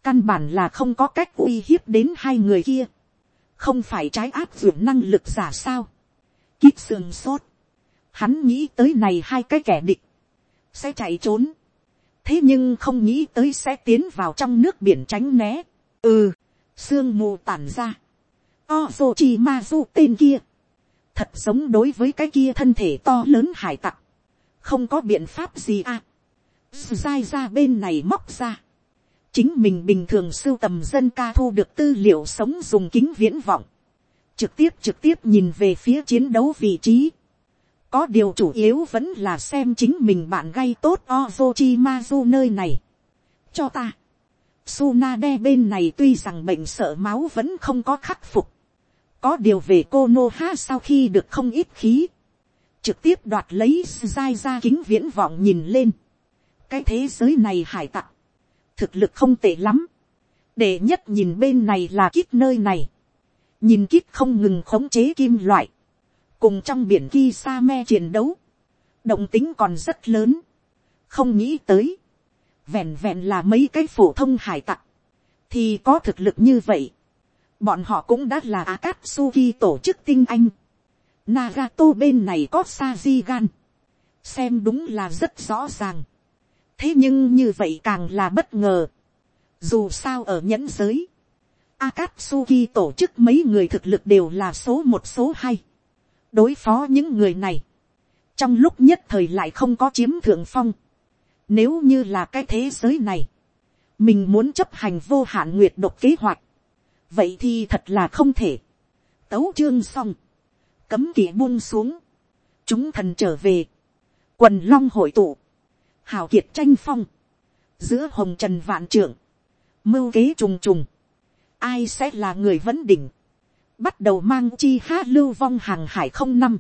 Căn bản là không có cách uy hiếp đến hai người kia, không phải trái áp dụng năng lực giả sao, kít sườn sốt, hắn nghĩ tới này hai cái kẻ địch, sẽ chạy trốn, thế nhưng không nghĩ tới sẽ tiến vào trong nước biển tránh né, ừ, sương mù tản ra, ozo chi ma du tên kia, thật giống đối với cái kia thân thể to lớn hải tặc, không có biện pháp gì à, dai ra bên này móc ra, chính mình bình thường sưu tầm dân ca thu được tư liệu sống dùng kính viễn vọng, trực tiếp trực tiếp nhìn về phía chiến đấu vị trí, có điều chủ yếu vẫn là xem chính mình bạn gây tốt Ozochimazu nơi này. cho ta, Sunade bên này tuy rằng bệnh sợ máu vẫn không có khắc phục, có điều về cô nô ha sau khi được không ít khí, trực tiếp đoạt lấy dai ra kính viễn vọng nhìn lên, cái thế giới này hải tặc, thực lực không tệ lắm, để nhất nhìn bên này là kít nơi này, nhìn kít không ngừng khống chế kim loại, cùng trong biển ki sa me chiến đấu, động tính còn rất lớn, không nghĩ tới, vẹn vẹn là mấy cái phổ thông hải tặc, thì có thực lực như vậy, bọn họ cũng đã là Akatsuki tổ chức tinh anh, Nagato bên này có Sajigan, xem đúng là rất rõ ràng, thế nhưng như vậy càng là bất ngờ, dù sao ở nhẫn giới, Akatsuki tổ chức mấy người thực lực đều là số một số hai. Đối phó những người này. Trong lúc nhất thời lại không có chiếm thượng phong. Nếu như là cái thế giới này. Mình muốn chấp hành vô hạn nguyệt độc kế hoạch. Vậy thì thật là không thể. Tấu chương xong. Cấm kỵ buông xuống. Chúng thần trở về. Quần long hội tụ. Hào kiệt tranh phong. Giữa hồng trần vạn trưởng. Mưu kế trùng trùng ai sẽ là người vấn đỉnh, bắt đầu mang chi ha lưu vong hàng hải không năm,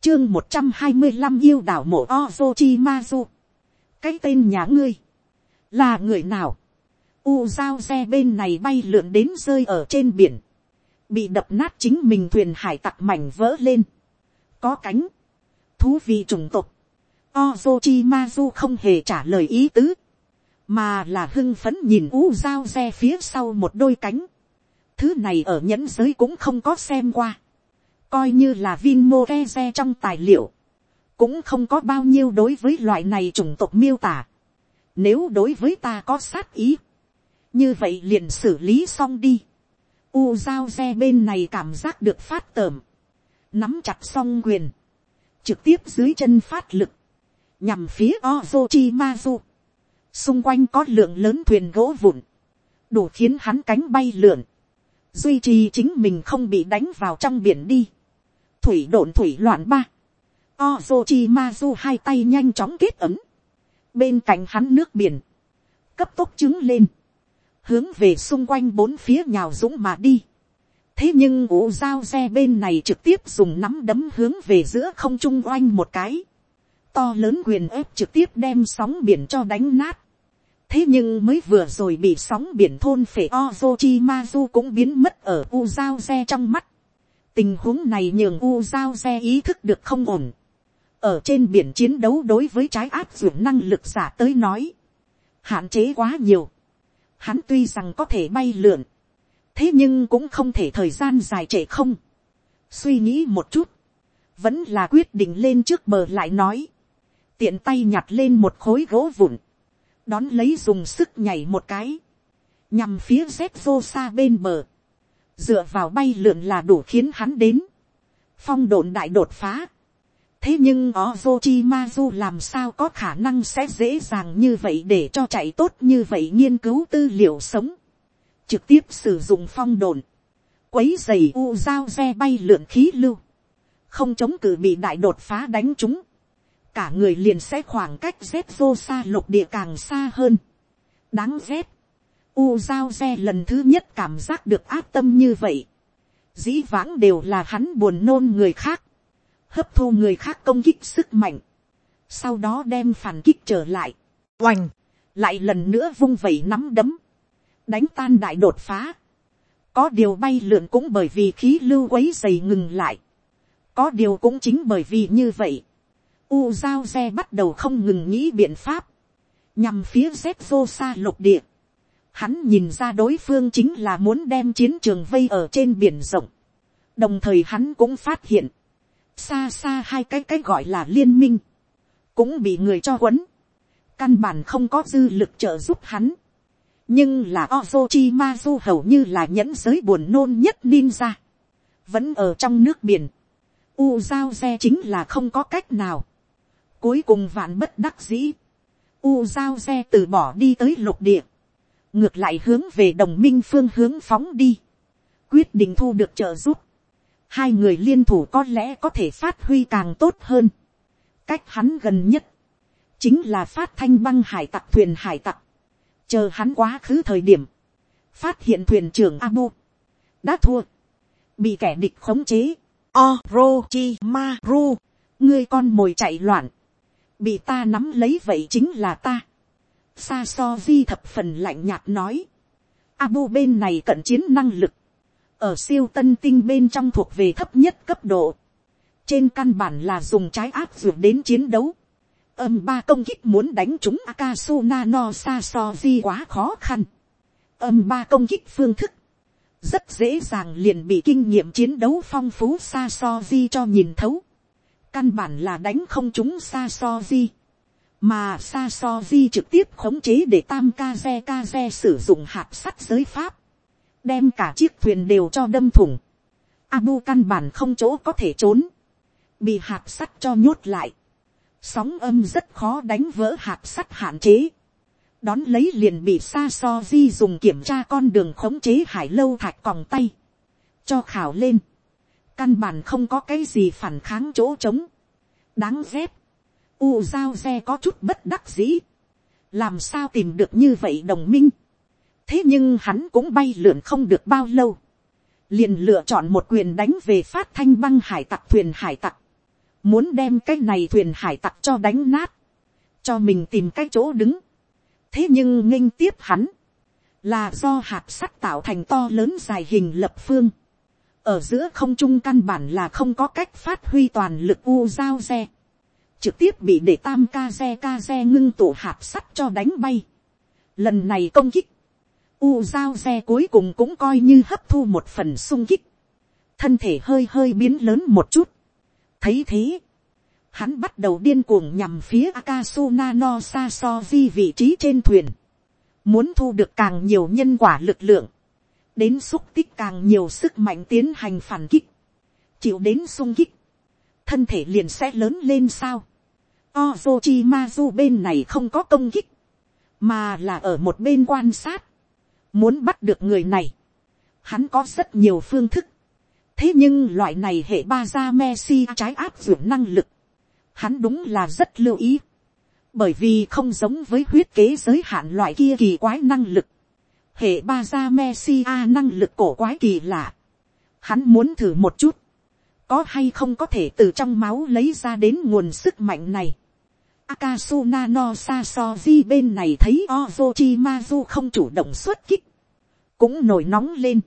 chương một trăm hai mươi năm yêu đảo mộ ozo chi ma du, cái tên nhà ngươi, là người nào, u giao xe bên này bay lượn đến rơi ở trên biển, bị đập nát chính mình thuyền hải tặc mảnh vỡ lên, có cánh, thú vị chủng tộc, Ozochimazu không hề trả lời ý tứ mà là hưng phấn nhìn u giao xe phía sau một đôi cánh. Thứ này ở nhẫn giới cũng không có xem qua. Coi như là Vinmo xe trong tài liệu. Cũng không có bao nhiêu đối với loại này chủng tộc miêu tả. Nếu đối với ta có sát ý. Như vậy liền xử lý xong đi. U giao xe bên này cảm giác được phát tởm. Nắm chặt song quyền. Trực tiếp dưới chân phát lực. Nhằm phía Ozochimazu xung quanh có lượng lớn thuyền gỗ vụn, đủ khiến hắn cánh bay lượn, duy trì chính mình không bị đánh vào trong biển đi, thủy độn thủy loạn ba, Ozochimazu hai tay nhanh chóng kết ấm, bên cạnh hắn nước biển, cấp tốc trứng lên, hướng về xung quanh bốn phía nhào dũng mà đi. thế nhưng ủ dao xe bên này trực tiếp dùng nắm đấm hướng về giữa không trung oanh một cái, to lớn quyền ép trực tiếp đem sóng biển cho đánh nát, thế nhưng mới vừa rồi bị sóng biển thôn phệ Ozochimazu cũng biến mất ở u giao xe trong mắt. tình huống này nhường u giao xe ý thức được không ổn. ở trên biển chiến đấu đối với trái áp dụng năng lực giả tới nói, hạn chế quá nhiều hắn tuy rằng có thể bay lượn, thế nhưng cũng không thể thời gian dài trễ không. suy nghĩ một chút, vẫn là quyết định lên trước bờ lại nói, tiện tay nhặt lên một khối gỗ vụn, đón lấy dùng sức nhảy một cái, nhằm phía z vô xa bên bờ, dựa vào bay lượn là đủ khiến hắn đến, phong độn đại đột phá, thế nhưng ozochimazu làm sao có khả năng sẽ dễ dàng như vậy để cho chạy tốt như vậy nghiên cứu tư liệu sống, trực tiếp sử dụng phong đồn, quấy giày u dao xe bay lượn khí lưu, không chống cự bị đại đột phá đánh chúng, cả người liền sẽ khoảng cách rét vô xa lục địa càng xa hơn. đáng rét. U giao xe lần thứ nhất cảm giác được áp tâm như vậy. dĩ vãng đều là hắn buồn nôn người khác hấp thu người khác công kích sức mạnh. sau đó đem phản kích trở lại. oành. lại lần nữa vung vẩy nắm đấm. đánh tan đại đột phá. có điều bay lượn cũng bởi vì khí lưu quấy dày ngừng lại. có điều cũng chính bởi vì như vậy, U giao xe bắt đầu không ngừng nghĩ biện pháp. Nhằm phía Z vô xa lục địa. Hắn nhìn ra đối phương chính là muốn đem chiến trường vây ở trên biển rộng. Đồng thời hắn cũng phát hiện. Xa xa hai cái cái gọi là liên minh. Cũng bị người cho quấn. Căn bản không có dư lực trợ giúp hắn. Nhưng là Ozochimazu hầu như là nhẫn giới buồn nôn nhất ninja. Vẫn ở trong nước biển. U giao xe chính là không có cách nào Cuối cùng vạn bất đắc dĩ. U giao xe từ bỏ đi tới lục địa. ngược lại hướng về đồng minh phương hướng phóng đi, quyết định thu được trợ giúp, hai người liên thủ có lẽ có thể phát huy càng tốt hơn, cách hắn gần nhất, chính là phát thanh băng hải tặc thuyền hải tặc, chờ hắn quá khứ thời điểm, phát hiện thuyền trưởng Abu đã thua, bị kẻ địch khống chế, Orochimaru, ngươi con mồi chạy loạn, bị ta nắm lấy vậy chính là ta. Sa so di thập phần lạnh nhạt nói, Abu bên này cận chiến năng lực, ở siêu tân tinh bên trong thuộc về thấp nhất cấp độ, trên căn bản là dùng trái áp dược đến chiến đấu, âm ba công kích muốn đánh chúng Akasuna no sa so di quá khó khăn, âm ba công kích phương thức, rất dễ dàng liền bị kinh nghiệm chiến đấu phong phú sa so di cho nhìn thấu. căn bản là đánh không chúng sa so di. mà sa so di trực tiếp khống chế để tam kaze kaze sử dụng hạt sắt giới pháp đem cả chiếc thuyền đều cho đâm thủng. Abu căn bản không chỗ có thể trốn. bị hạt sắt cho nhốt lại. sóng âm rất khó đánh vỡ hạt sắt hạn chế. Đón lấy liền bị xa so di dùng kiểm tra con đường khống chế hải lâu thạch còng tay, cho khảo lên, căn bản không có cái gì phản kháng chỗ trống, đáng ghét, u giao xe có chút bất đắc dĩ, làm sao tìm được như vậy đồng minh, thế nhưng hắn cũng bay lượn không được bao lâu, liền lựa chọn một quyền đánh về phát thanh băng hải tặc thuyền hải tặc, muốn đem cái này thuyền hải tặc cho đánh nát, cho mình tìm cái chỗ đứng, thế nhưng nghênh tiếp hắn, là do hạt sắt tạo thành to lớn dài hình lập phương, ở giữa không trung căn bản là không có cách phát huy toàn lực u giao xe, trực tiếp bị để tam ca xe ca xe ngưng tụ hạt sắt cho đánh bay. Lần này công kích, u giao xe cuối cùng cũng coi như hấp thu một phần sung kích, thân thể hơi hơi biến lớn một chút. thấy thế, hắn bắt đầu điên cuồng nhằm phía Akasuna no Sasoji vị trí trên thuyền. Muốn thu được càng nhiều nhân quả lực lượng. Đến xúc tích càng nhiều sức mạnh tiến hành phản kích. Chịu đến sung kích. Thân thể liền sẽ lớn lên sao. Ozochimazu bên này không có công kích. Mà là ở một bên quan sát. Muốn bắt được người này. Hắn có rất nhiều phương thức. Thế nhưng loại này hệ ba ra Messi trái áp dụng năng lực hắn đúng là rất lưu ý, bởi vì không giống với huyết kế giới hạn loại kia kỳ quái năng lực, hệ ba gia Messi a năng lực cổ quái kỳ lạ, hắn muốn thử một chút, có hay không có thể từ trong máu lấy ra đến nguồn sức mạnh này. Akasuna no Sasoji bên này thấy Ozochimazu không chủ động xuất kích, cũng nổi nóng lên,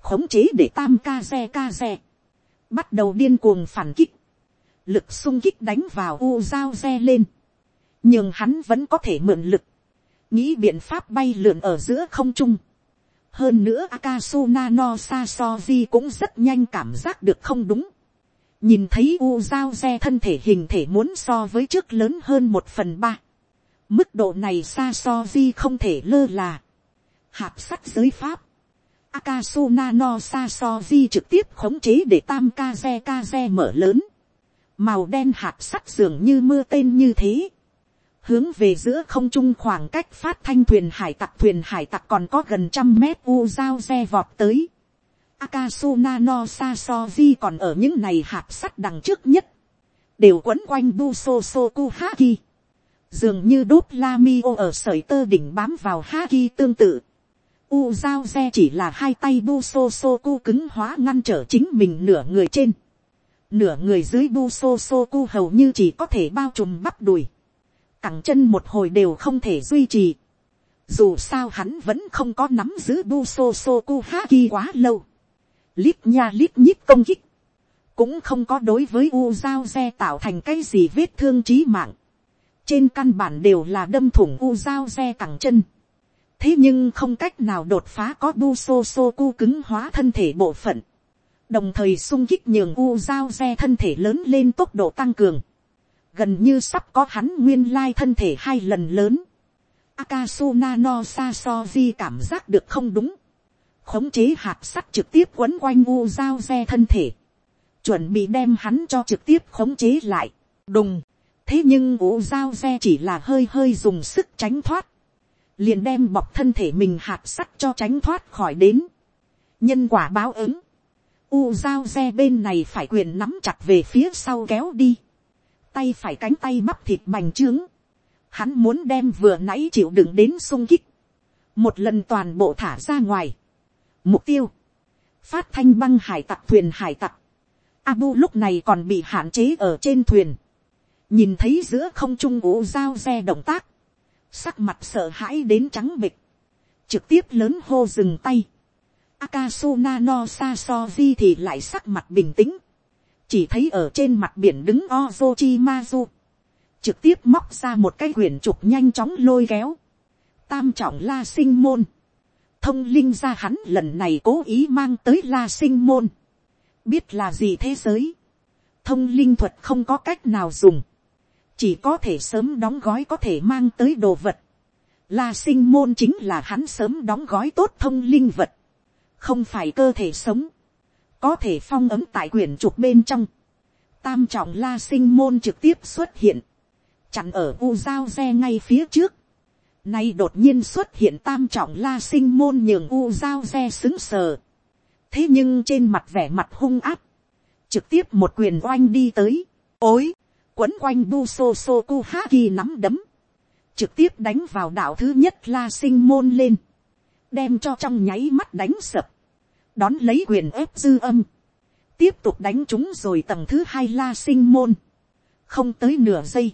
khống chế để tam ca xe ca xe, bắt đầu điên cuồng phản kích, lực sung kích đánh vào u dao xe lên, nhưng hắn vẫn có thể mượn lực, nghĩ biện pháp bay lượn ở giữa không trung. hơn nữa Akasuna no Sasoji cũng rất nhanh cảm giác được không đúng. nhìn thấy u dao xe thân thể hình thể muốn so với trước lớn hơn một phần ba. mức độ này Sasoji không thể lơ là hạp sắt giới pháp. Akasuna no Sasoji trực tiếp khống chế để tam kaze kaze mở lớn màu đen hạt sắt dường như mưa tên như thế, hướng về giữa không trung khoảng cách phát thanh thuyền hải tặc thuyền hải tặc còn có gần trăm mét u giao xe vọt tới. Akasuna no Sasoji còn ở những này hạt sắt đằng trước nhất, đều quấn quanh busosoku Haki. Dường như đốt Lamio ở sợi tơ đỉnh bám vào Haki tương tự. U giao xe chỉ là hai tay bu sô sô cu cứng hóa ngăn trở chính mình nửa người trên. Nửa người dưới bu sô sô cu hầu như chỉ có thể bao trùm bắp đùi, cẳng chân một hồi đều không thể duy trì, dù sao hắn vẫn không có nắm giữ bu sô sô cu ha ki quá lâu, lít nha lít nhít công kích, cũng không có đối với u giao xe tạo thành cái gì vết thương trí mạng, trên căn bản đều là đâm thủng u giao xe cẳng chân, thế nhưng không cách nào đột phá có bu sô sô cu cứng hóa thân thể bộ phận, đồng thời sung kích nhường u giao xe thân thể lớn lên tốc độ tăng cường, gần như sắp có hắn nguyên lai thân thể hai lần lớn. Akasuna no Sasoji cảm giác được không đúng, khống chế hạt sắt trực tiếp quấn quanh u giao xe thân thể, chuẩn bị đem hắn cho trực tiếp khống chế lại, đùng, thế nhưng u giao xe chỉ là hơi hơi dùng sức tránh thoát, liền đem bọc thân thể mình hạt sắt cho tránh thoát khỏi đến, nhân quả báo ứng, u dao xe bên này phải quyền nắm chặt về phía sau kéo đi, tay phải cánh tay bắp thịt bành trướng, hắn muốn đem vừa nãy chịu đựng đến sung kích, một lần toàn bộ thả ra ngoài, mục tiêu, phát thanh băng hải tặc thuyền hải tặc, Abu lúc này còn bị hạn chế ở trên thuyền, nhìn thấy giữa không trung ủ dao xe động tác, sắc mặt sợ hãi đến trắng bịch, trực tiếp lớn hô dừng tay, Akasuna no Sasoji thì lại sắc mặt bình tĩnh. Chỉ thấy ở trên mặt biển đứng Ozochimazu. Trực tiếp móc ra một cái quyển trục nhanh chóng lôi kéo. Tam trọng la sinh môn. Thông linh ra hắn lần này cố ý mang tới la sinh môn. Biết là gì thế giới. Thông linh thuật không có cách nào dùng. Chỉ có thể sớm đóng gói có thể mang tới đồ vật. La sinh môn chính là hắn sớm đóng gói tốt thông linh vật. Không phải cơ thể sống, có thể phong ấm tại quyển trục bên trong, tam trọng la sinh môn trực tiếp xuất hiện, chặn ở u giao xe ngay phía trước, nay đột nhiên xuất hiện tam trọng la sinh môn nhường u giao xe xứng sờ, thế nhưng trên mặt vẻ mặt hung áp, trực tiếp một quyền oanh đi tới, ối, quấn quanh bu so so ku ha ki nắm đấm, trực tiếp đánh vào đạo thứ nhất la sinh môn lên, đem cho trong nháy mắt đánh sập, đón lấy quyền ép dư âm, tiếp tục đánh chúng rồi tầng thứ hai la sinh môn, không tới nửa giây,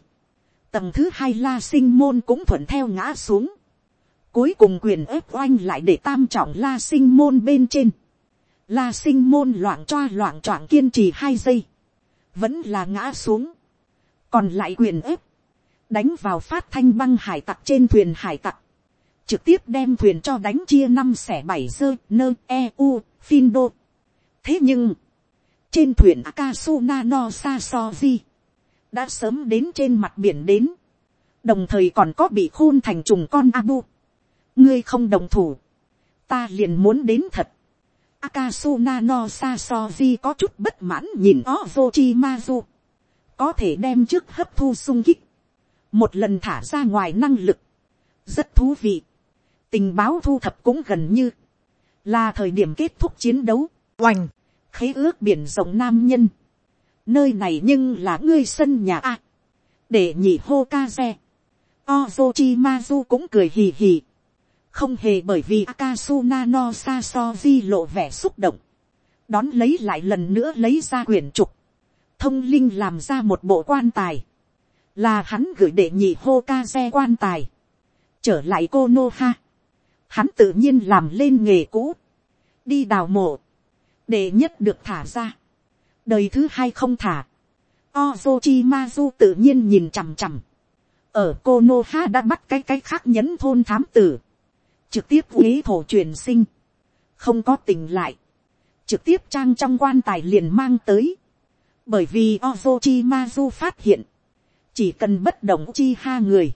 tầng thứ hai la sinh môn cũng thuận theo ngã xuống, cuối cùng quyền ép oanh lại để tam trọng la sinh môn bên trên, la sinh môn loạn choa loạn choạng kiên trì hai giây, vẫn là ngã xuống, còn lại quyền ếp, đánh vào phát thanh băng hải tặc trên thuyền hải tặc, trực tiếp đem thuyền cho đánh chia năm xẻ bảy dơ nơ e u phin đô. thế nhưng, trên thuyền akasuna no sasoji, đã sớm đến trên mặt biển đến, đồng thời còn có bị khôn thành trùng con abu. ngươi không đồng thủ, ta liền muốn đến thật. Akasuna no sasoji có chút bất mãn nhìn ozochi có thể đem trước hấp thu sung kích, một lần thả ra ngoài năng lực, rất thú vị. Tình báo thu thập cũng gần như, là thời điểm kết thúc chiến đấu, oành, khế ước biển rộng nam nhân, nơi này nhưng là ngươi sân nhà a, để nhị hô ca xe, ozochi mazu cũng cười hì hì, không hề bởi vì akasuna no sa so di lộ vẻ xúc động, đón lấy lại lần nữa lấy ra quyển trục, thông linh làm ra một bộ quan tài, là hắn gửi để nhị hô ca xe quan tài, trở lại cô nô ha, hắn tự nhiên làm lên nghề cũ, đi đào mộ, để nhất được thả ra, đời thứ hai không thả, Ozochi Mazu tự nhiên nhìn chằm chằm, ở Konoha đã bắt cái cái khác nhấn thôn thám tử, trực tiếp ghế thổ truyền sinh, không có tình lại, trực tiếp trang trong quan tài liền mang tới, bởi vì Ozochimazu phát hiện, chỉ cần bất động Uchiha người,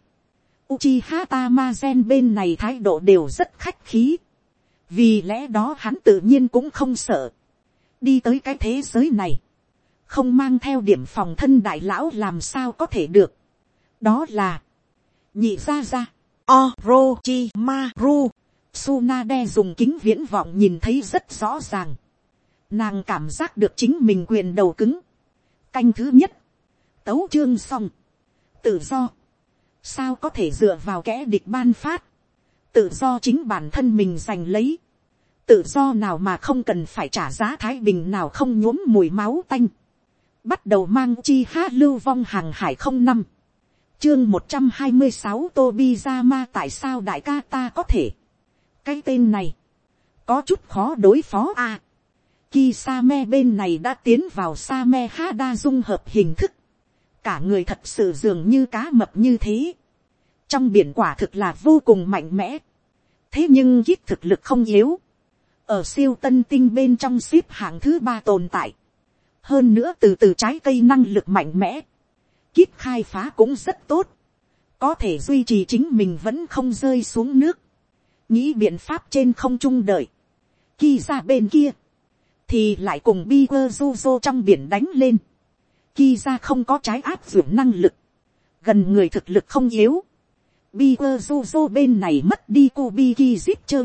Uchiha Tamazen bên này thái độ đều rất khách khí. Vì lẽ đó hắn tự nhiên cũng không sợ. Đi tới cái thế giới này. Không mang theo điểm phòng thân đại lão làm sao có thể được. Đó là. Nhị ra ra. Orochimaru. Tsunade dùng kính viễn vọng nhìn thấy rất rõ ràng. Nàng cảm giác được chính mình quyền đầu cứng. Canh thứ nhất. Tấu chương xong. Tự do. Sao có thể dựa vào kẻ địch ban phát, tự do chính bản thân mình giành lấy, tự do nào mà không cần phải trả giá thái bình nào không nhuốm mùi máu tanh, bắt đầu mang chi hát lưu vong hàng hải không năm, chương một trăm hai mươi sáu tobi ra ma tại sao đại ca ta có thể, cái tên này, có chút khó đối phó a, à, Ki me bên này đã tiến vào sa me ha đa dung hợp hình thức cả người thật sự dường như cá mập như thế. trong biển quả thực là vô cùng mạnh mẽ. thế nhưng giết thực lực không yếu. ở siêu tân tinh bên trong ship hạng thứ ba tồn tại. hơn nữa từ từ trái cây năng lực mạnh mẽ. Kíp khai phá cũng rất tốt. Có thể duy trì chính mình vẫn không rơi xuống nước. Nghĩ biện pháp trên không trung đợi. Khi ra bên kia. Thì lại cùng bi quơ trong biển đánh lên Ki ra không có trái áp dụng năng lực. Gần người thực lực không yếu. Biguazuzo bên này mất đi Kubiki zip chơ.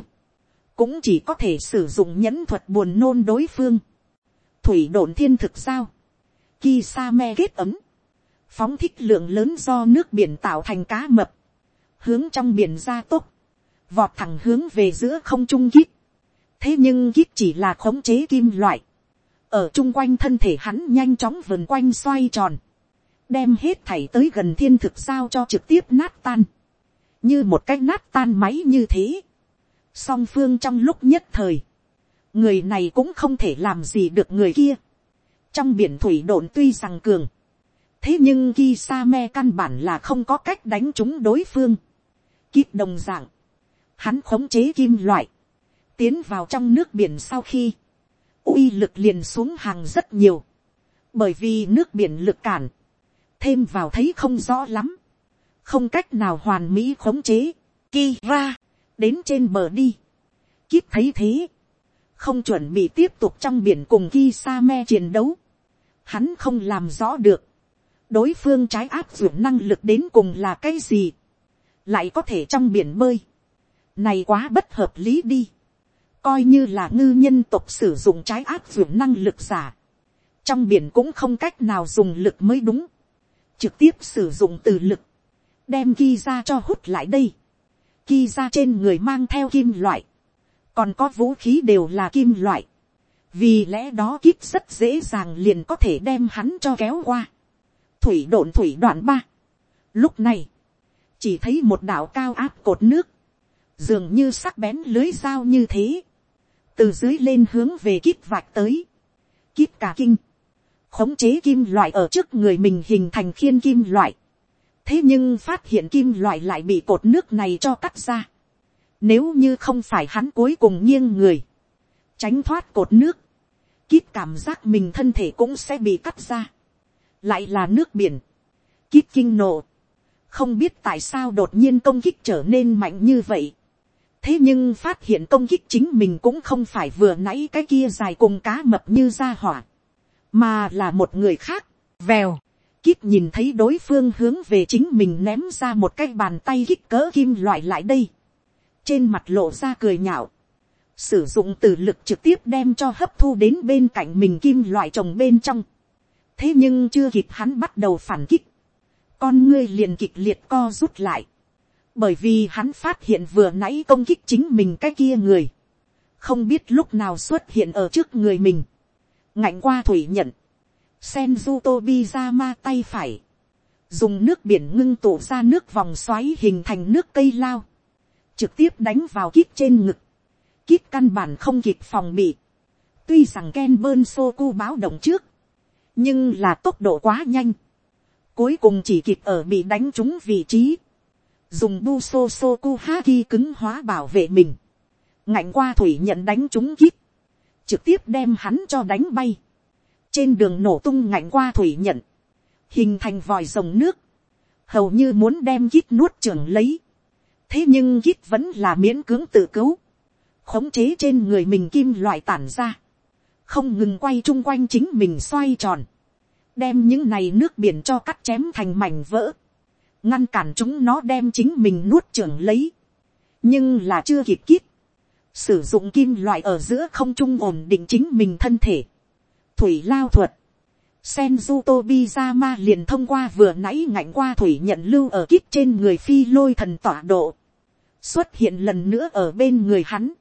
Cũng chỉ có thể sử dụng nhẫn thuật buồn nôn đối phương. Thủy độn thiên thực sao. Kisame kết ấm. Phóng thích lượng lớn do nước biển tạo thành cá mập. Hướng trong biển ra tốc. Vọt thẳng hướng về giữa không trung kít. Thế nhưng kít chỉ là khống chế kim loại. Ở chung quanh thân thể hắn nhanh chóng vần quanh xoay tròn. Đem hết thảy tới gần thiên thực sao cho trực tiếp nát tan như một cái nát tan máy như thế. song phương trong lúc nhất thời, người này cũng không thể làm gì được người kia. trong biển thủy độn tuy rằng cường, thế nhưng kí sa me căn bản là không có cách đánh trúng đối phương. Kíp đồng dạng, hắn khống chế kim loại, tiến vào trong nước biển sau khi, uy lực liền xuống hàng rất nhiều, bởi vì nước biển lực cản, thêm vào thấy không rõ lắm, không cách nào hoàn mỹ khống chế, Kira, đến trên bờ đi. Kíp thấy thế, không chuẩn bị tiếp tục trong biển cùng Kisame chiến đấu. Hắn không làm rõ được, đối phương trái áp dụng năng lực đến cùng là cái gì, lại có thể trong biển bơi. Này quá bất hợp lý đi. Coi như là ngư nhân tộc sử dụng trái áp dụng năng lực giả. Trong biển cũng không cách nào dùng lực mới đúng. Trực tiếp sử dụng từ lực đem ghi ra cho hút lại đây. ghi ra trên người mang theo kim loại, còn có vũ khí đều là kim loại. vì lẽ đó kíp rất dễ dàng liền có thể đem hắn cho kéo qua. thủy độn thủy đoạn ba. lúc này, chỉ thấy một đảo cao áp cột nước, dường như sắc bén lưới dao như thế, từ dưới lên hướng về kíp vạch tới, kíp cả kinh, khống chế kim loại ở trước người mình hình thành khiên kim loại, thế nhưng phát hiện kim loại lại bị cột nước này cho cắt ra. Nếu như không phải hắn cuối cùng nghiêng người, tránh thoát cột nước, kít cảm giác mình thân thể cũng sẽ bị cắt ra. lại là nước biển, kít kinh nộ, không biết tại sao đột nhiên công kích trở nên mạnh như vậy thế nhưng phát hiện công kích chính mình cũng không phải vừa nãy cái kia dài cùng cá mập như ra hỏa, mà là một người khác, vèo, Kíp nhìn thấy đối phương hướng về chính mình ném ra một cái bàn tay kích cỡ kim loại lại đây. Trên mặt lộ ra cười nhạo. Sử dụng từ lực trực tiếp đem cho hấp thu đến bên cạnh mình kim loại trồng bên trong. Thế nhưng chưa kịp hắn bắt đầu phản kích. Con ngươi liền kịch liệt co rút lại. Bởi vì hắn phát hiện vừa nãy công kích chính mình cái kia người. Không biết lúc nào xuất hiện ở trước người mình. Ngạnh qua thủy nhận Senju ma tay phải. Dùng nước biển ngưng tụ ra nước vòng xoáy hình thành nước cây lao. Trực tiếp đánh vào kíp trên ngực. Kíp căn bản không kịp phòng bị. Tuy rằng Ken Bơn cu báo động trước. Nhưng là tốc độ quá nhanh. Cuối cùng chỉ kịp ở bị đánh trúng vị trí. Dùng bu so so ku ha Haki cứng hóa bảo vệ mình. Ngạnh qua thủy nhận đánh trúng kíp. Trực tiếp đem hắn cho đánh bay. Trên đường nổ tung ngạnh qua thủy nhận, hình thành vòi rồng nước, hầu như muốn đem kít nuốt trưởng lấy. thế nhưng kít vẫn là miễn cưỡng tự cứu, khống chế trên người mình kim loại tản ra, không ngừng quay chung quanh chính mình xoay tròn, đem những này nước biển cho cắt chém thành mảnh vỡ, ngăn cản chúng nó đem chính mình nuốt trưởng lấy, nhưng là chưa kịp kíp sử dụng kim loại ở giữa không trung ổn định chính mình thân thể, thủy lao thuật. Senju Tobizama liền thông qua vừa nãy ngạnh qua thủy nhận lưu ở kíp trên người phi lôi thần tỏa độ. Xuất hiện lần nữa ở bên người hắn.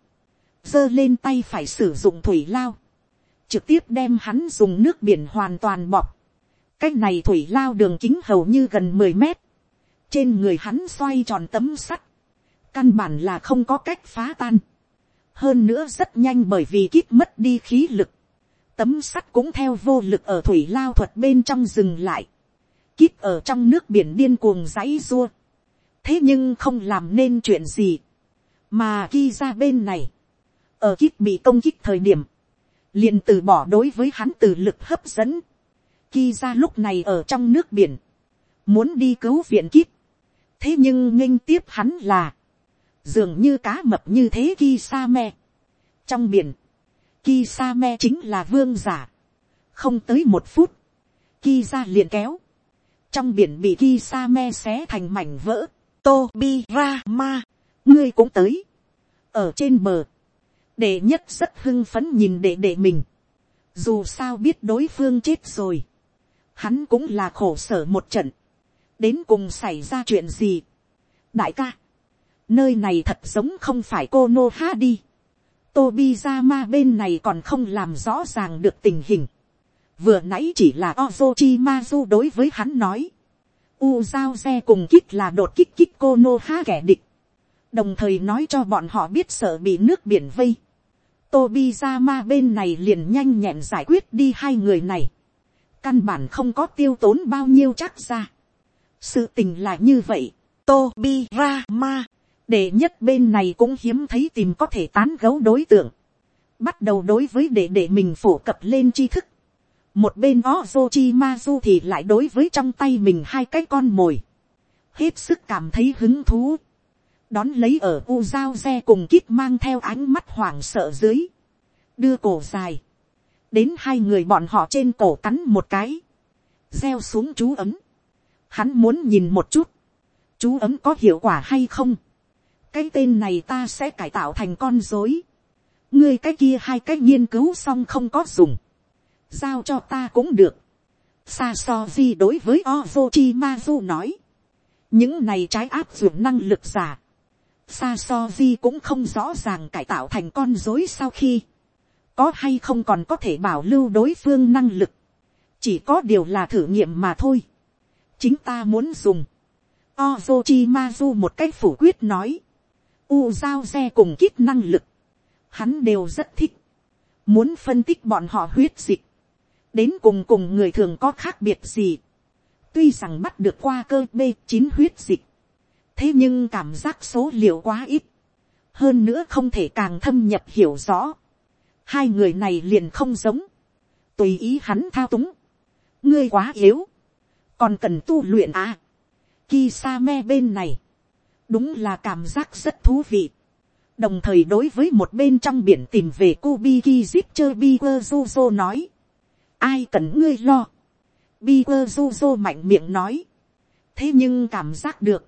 giơ lên tay phải sử dụng thủy lao. Trực tiếp đem hắn dùng nước biển hoàn toàn bọc. Cách này thủy lao đường kính hầu như gần mười mét. Trên người hắn xoay tròn tấm sắt. Căn bản là không có cách phá tan. Hơn nữa rất nhanh bởi vì kíp mất đi khí lực. Tấm sắt cũng theo vô lực ở thủy lao thuật bên trong dừng lại, kíp ở trong nước biển điên cuồng dãy dua, thế nhưng không làm nên chuyện gì, mà khi ra bên này, ở kíp bị công kích thời điểm, liền từ bỏ đối với hắn từ lực hấp dẫn, khi ra lúc này ở trong nước biển, muốn đi cứu viện kíp, thế nhưng nghênh tiếp hắn là, dường như cá mập như thế ki sa me, trong biển, Kisame chính là vương giả. Không tới một phút. Ki ra liền kéo. Trong biển bị Kisame xé thành mảnh vỡ. tobi ra ma, ngươi cũng tới. Ở trên bờ, đệ nhất rất hưng phấn nhìn đệ đệ mình. Dù sao biết đối phương chết rồi. Hắn cũng là khổ sở một trận. Đến cùng xảy ra chuyện gì? Đại ca, nơi này thật giống không phải cô Nô Ha đi. Tobizama bên này còn không làm rõ ràng được tình hình. Vừa nãy chỉ là Ozochimazu đối với hắn nói. U giao xe cùng kích là đột kích kích cô nô ha kẻ địch. Đồng thời nói cho bọn họ biết sợ bị nước biển vây. Tobizama bên này liền nhanh nhẹn giải quyết đi hai người này. Căn bản không có tiêu tốn bao nhiêu chắc ra. Sự tình là như vậy. Tobirama. Đệ nhất bên này cũng hiếm thấy tìm có thể tán gấu đối tượng. Bắt đầu đối với đệ đệ mình phổ cập lên tri thức một bên Ozochimazu thì lại đối với trong tay mình hai cái con mồi, hết sức cảm thấy hứng thú, đón lấy ở u giao xe cùng kít mang theo ánh mắt hoảng sợ dưới, đưa cổ dài, đến hai người bọn họ trên cổ cắn một cái, gieo xuống chú ấm, hắn muốn nhìn một chút, chú ấm có hiệu quả hay không, cái tên này ta sẽ cải tạo thành con dối, ngươi cái kia hai cái nghiên cứu xong không có dùng, giao cho ta cũng được. Sa so di đối với Ozochimazu nói. Những này trái áp dụng năng lực giả. Sa so di cũng không rõ ràng cải tạo thành con dối sau khi. Có hay không còn có thể bảo lưu đối phương năng lực. Chỉ có điều là thử nghiệm mà thôi. Chính ta muốn dùng. Ozochimazu một cách phủ quyết nói. U giao xe cùng kít năng lực. Hắn đều rất thích. Muốn phân tích bọn họ huyết dịch đến cùng cùng người thường có khác biệt gì. tuy rằng bắt được qua cơ b chín huyết dịch, thế nhưng cảm giác số liệu quá ít, hơn nữa không thể càng thâm nhập hiểu rõ. hai người này liền không giống, tùy ý hắn thao túng, ngươi quá yếu, còn cần tu luyện à. Kisame bên này, đúng là cảm giác rất thú vị. đồng thời đối với một bên trong biển tìm về Kubi Kizip chơi Bikuzuzo nói, ai cần ngươi lo. Biwa quơ mạnh miệng nói. thế nhưng cảm giác được,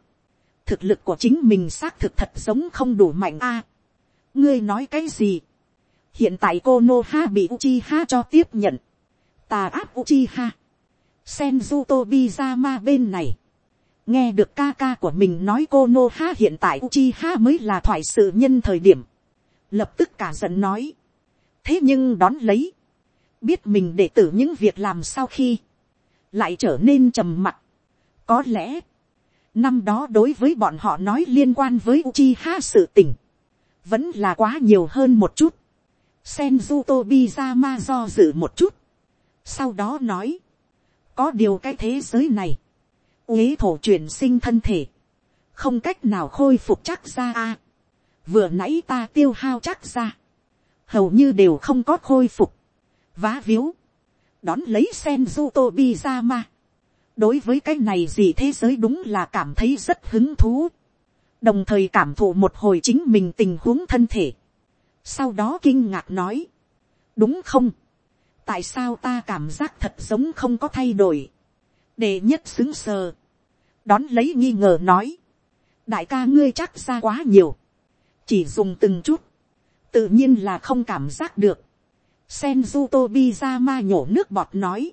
thực lực của chính mình xác thực thật giống không đủ mạnh a. ngươi nói cái gì. hiện tại cô nô ha bị uchi ha cho tiếp nhận. tà áp uchi ha senju tobizama bên này. nghe được ca ca của mình nói cô nô ha hiện tại Uchiha mới là thoại sự nhân thời điểm. lập tức cả giận nói. thế nhưng đón lấy biết mình để tử những việc làm sau khi, lại trở nên trầm mặc. có lẽ, năm đó đối với bọn họ nói liên quan với Uchiha sự tình, vẫn là quá nhiều hơn một chút. Senju Tobizama do dự một chút. Sau đó nói, có điều cái thế giới này, uế thổ chuyển sinh thân thể, không cách nào khôi phục chắc ra a. vừa nãy ta tiêu hao chắc ra, hầu như đều không có khôi phục. Vá víu, đón lấy sen sutobi ra Tobizama. đối với cái này gì thế giới đúng là cảm thấy rất hứng thú, đồng thời cảm thụ một hồi chính mình tình huống thân thể, sau đó kinh ngạc nói, đúng không, tại sao ta cảm giác thật giống không có thay đổi, đệ nhất xứng sờ, đón lấy nghi ngờ nói, đại ca ngươi chắc ra quá nhiều, chỉ dùng từng chút, tự nhiên là không cảm giác được, Senju ma nhổ nước bọt nói.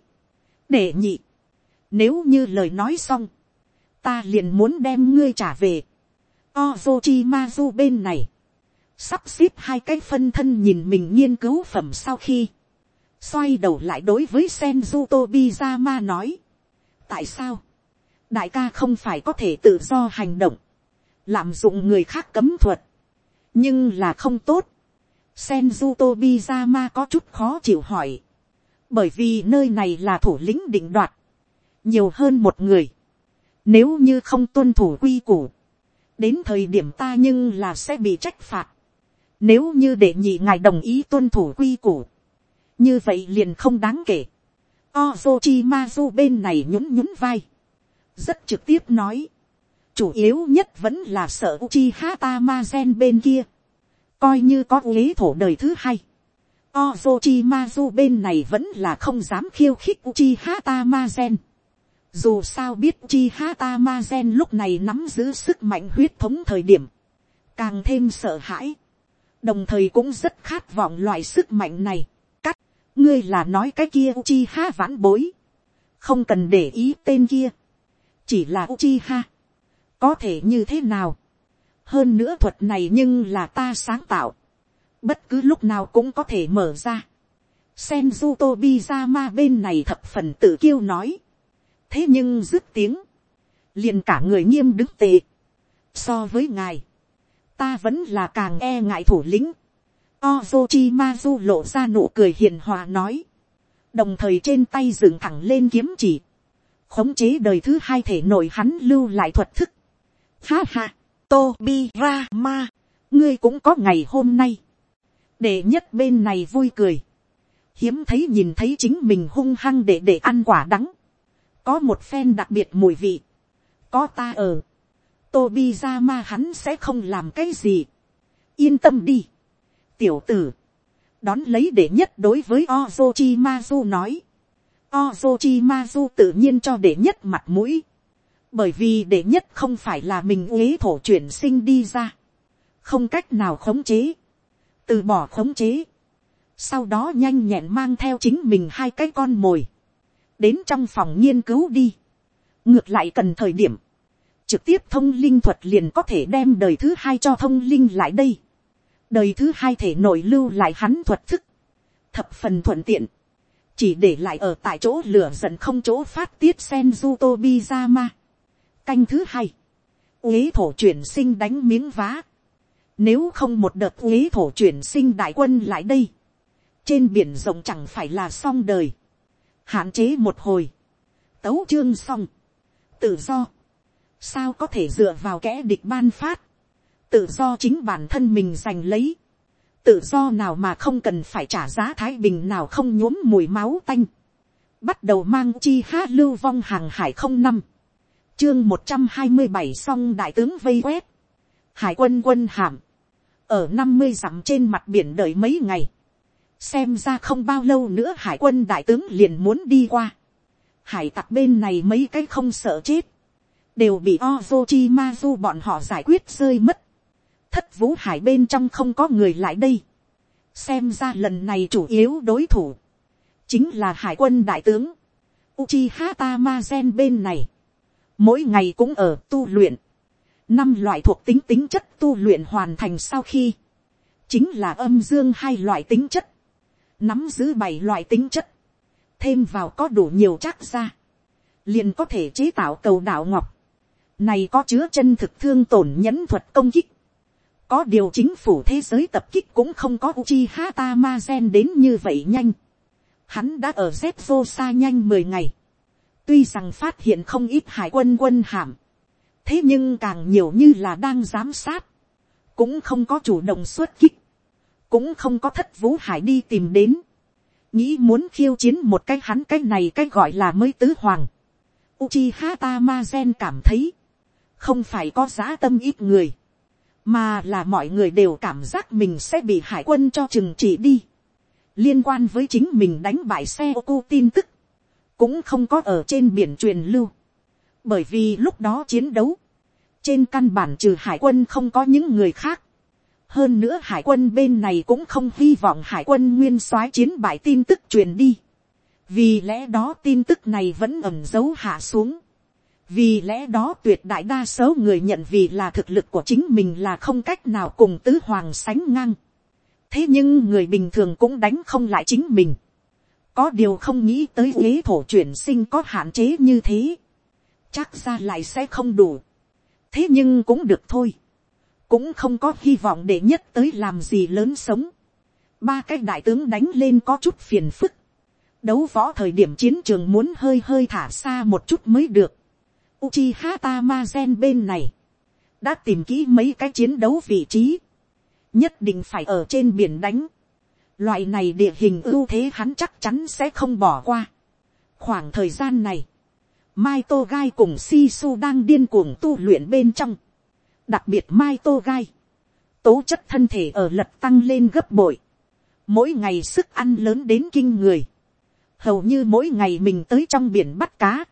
Để nhị. Nếu như lời nói xong. Ta liền muốn đem ngươi trả về. Ozochimazu bên này. Sắp xếp hai cái phân thân nhìn mình nghiên cứu phẩm sau khi. Xoay đầu lại đối với Senju Tobizama nói. Tại sao? Đại ca không phải có thể tự do hành động. Lạm dụng người khác cấm thuật. Nhưng là không tốt Senju Tobizama có chút khó chịu hỏi. Bởi vì nơi này là thủ lĩnh định đoạt. Nhiều hơn một người. Nếu như không tuân thủ quy củ. Đến thời điểm ta nhưng là sẽ bị trách phạt. Nếu như để nhị ngài đồng ý tuân thủ quy củ. Như vậy liền không đáng kể. Ozochimazu bên này nhún nhún vai. Rất trực tiếp nói. Chủ yếu nhất vẫn là sợ Uchiha Tamazen bên kia coi như có uế thổ đời thứ hai. Ozochimazu bên này vẫn là không dám khiêu khích Uchiha Tamazen. Dù sao biết Uchiha Tamazen lúc này nắm giữ sức mạnh huyết thống thời điểm. Càng thêm sợ hãi. Đồng thời cũng rất khát vọng loại sức mạnh này. Ngươi là nói cái kia uchi ha vãn bối. Không cần để ý tên kia. Chỉ là Uchiha. Có thể như thế nào? Hơn nữa thuật này nhưng là ta sáng tạo. Bất cứ lúc nào cũng có thể mở ra. Senju ma bên này thập phần tự kiêu nói thế nhưng dứt tiếng, liền cả người nghiêm đứng tệ. So với ngài, ta vẫn là càng e ngại thủ lĩnh. Ozochimazu lộ ra nụ cười hiền hòa nói. Đồng thời trên tay dựng thẳng lên kiếm chỉ. Khống chế đời thứ hai thể nội hắn lưu lại thuật thức. Ha ha, Tobirama, ngươi cũng có ngày hôm nay. Để nhất bên này vui cười. Hiếm thấy nhìn thấy chính mình hung hăng để để ăn quả đắng có một phen đặc biệt mùi vị, có ta ở, Tobirama hắn sẽ không làm cái gì, yên tâm đi, tiểu tử, đón lấy để nhất đối với Ozochi Mazu nói, Ozochi Mazu tự nhiên cho để nhất mặt mũi, bởi vì để nhất không phải là mình uế thổ chuyển sinh đi ra, không cách nào khống chế, từ bỏ khống chế, sau đó nhanh nhẹn mang theo chính mình hai cái con mồi, đến trong phòng nghiên cứu đi. ngược lại cần thời điểm, trực tiếp thông linh thuật liền có thể đem đời thứ hai cho thông linh lại đây đời thứ hai thể nội lưu lại hắn thuật thức, thập phần thuận tiện, chỉ để lại ở tại chỗ lửa giận không chỗ phát tiết sen du tobi ra ma. canh thứ hai, uế thổ chuyển sinh đánh miếng vá. Nếu không một đợt uế thổ chuyển sinh đại quân lại đây, trên biển rộng chẳng phải là xong đời. Hạn chế một hồi, tấu chương xong, tự do, sao có thể dựa vào kẽ địch ban phát, tự do chính bản thân mình giành lấy, tự do nào mà không cần phải trả giá thái bình nào không nhuốm mùi máu tanh, bắt đầu mang chi hát lưu vong hàng hải không năm, chương một trăm hai mươi bảy xong đại tướng vây quét, hải quân quân hàm, ở năm mươi dặm trên mặt biển đợi mấy ngày, xem ra không bao lâu nữa hải quân đại tướng liền muốn đi qua. hải tặc bên này mấy cái không sợ chết, đều bị ozochi mazu bọn họ giải quyết rơi mất thất vũ hải bên trong không có người lại đây. xem ra lần này chủ yếu đối thủ, chính là hải quân đại tướng, Uchiha Tamazen bên này, mỗi ngày cũng ở tu luyện, năm loại thuộc tính tính chất tu luyện hoàn thành sau khi, chính là âm dương hai loại tính chất, nắm giữ bảy loại tính chất, thêm vào có đủ nhiều chắc ra, liền có thể chế tạo cầu đạo ngọc, này có chứa chân thực thương tổn nhẫn thuật công kích, có điều chính phủ thế giới tập kích cũng không có uchi hata ma gen đến như vậy nhanh, hắn đã ở z xa nhanh mười ngày, tuy rằng phát hiện không ít hải quân quân hàm, thế nhưng càng nhiều như là đang giám sát, cũng không có chủ động xuất kích, cũng không có thất vũ hải đi tìm đến, nghĩ muốn khiêu chiến một cái hắn cái này cái gọi là mới tứ hoàng. Uchiha Tamazen cảm thấy, không phải có giá tâm ít người, mà là mọi người đều cảm giác mình sẽ bị hải quân cho chừng trị đi. liên quan với chính mình đánh bại xe ô tô tin tức, cũng không có ở trên biển truyền lưu, bởi vì lúc đó chiến đấu, trên căn bản trừ hải quân không có những người khác, hơn nữa hải quân bên này cũng không hy vọng hải quân nguyên soái chiến bại tin tức truyền đi. vì lẽ đó tin tức này vẫn ẩm dấu hạ xuống vì lẽ đó tuyệt đại đa số người nhận vì là thực lực của chính mình là không cách nào cùng tứ hoàng sánh ngang. thế nhưng người bình thường cũng đánh không lại chính mình. có điều không nghĩ tới ghế thổ chuyển sinh có hạn chế như thế. chắc ra lại sẽ không đủ. thế nhưng cũng được thôi cũng không có hy vọng để nhất tới làm gì lớn sống. ba cái đại tướng đánh lên có chút phiền phức. đấu võ thời điểm chiến trường muốn hơi hơi thả xa một chút mới được. Uchiha Tamazen bên này, đã tìm kỹ mấy cái chiến đấu vị trí, nhất định phải ở trên biển đánh. Loại này địa hình ưu thế hắn chắc chắn sẽ không bỏ qua. Khoảng thời gian này, Mai Tô Gai cùng Sisu đang điên cuồng tu luyện bên trong đặc biệt mai tô gai, tố chất thân thể ở lật tăng lên gấp bội, mỗi ngày sức ăn lớn đến kinh người, hầu như mỗi ngày mình tới trong biển bắt cá,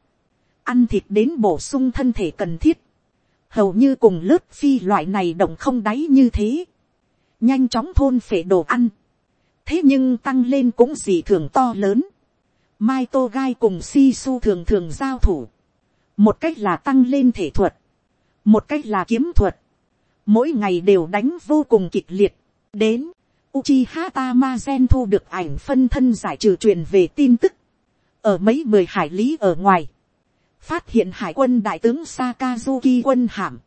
ăn thịt đến bổ sung thân thể cần thiết, hầu như cùng lớp phi loại này động không đáy như thế, nhanh chóng thôn phệ đồ ăn, thế nhưng tăng lên cũng gì thường to lớn, mai tô gai cùng si su thường thường giao thủ, một cách là tăng lên thể thuật, một cách là kiếm thuật, mỗi ngày đều đánh vô cùng kịch liệt, đến, Uchiha Tamazen thu được ảnh phân thân giải trừ truyền về tin tức, ở mấy mười hải lý ở ngoài, phát hiện hải quân đại tướng Sakazuki quân hàm,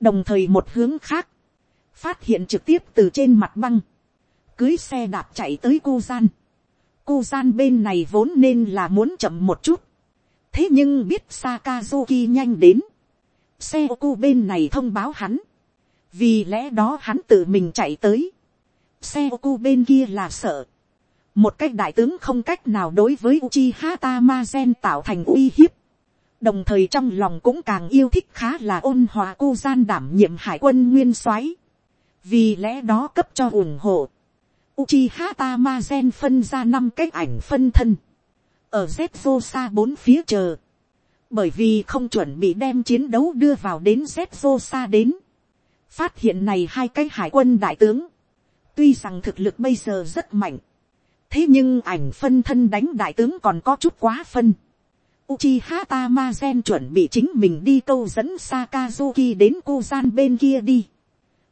đồng thời một hướng khác, phát hiện trực tiếp từ trên mặt băng, cưới xe đạp chạy tới cô gian. Cô gian bên này vốn nên là muốn chậm một chút, thế nhưng biết Sakazuki nhanh đến, xe ô bên này thông báo hắn, vì lẽ đó hắn tự mình chạy tới, xe ô bên kia là sợ, một cách đại tướng không cách nào đối với Uchiha Tamazen tạo thành uy hiếp, đồng thời trong lòng cũng càng yêu thích khá là ôn hòa cô gian đảm nhiệm hải quân nguyên soái, vì lẽ đó cấp cho ủng hộ, Uchiha Tamazen phân ra năm cái ảnh phân thân, ở Zetsu xa bốn phía chờ, bởi vì không chuẩn bị đem chiến đấu đưa vào đến Zetsu xa đến, phát hiện này hai cái hải quân đại tướng, tuy rằng thực lực bây giờ rất mạnh, thế nhưng ảnh phân thân đánh đại tướng còn có chút quá phân. Uchiha Tamazen chuẩn bị chính mình đi câu dẫn Sakazuki đến cô gian bên kia đi.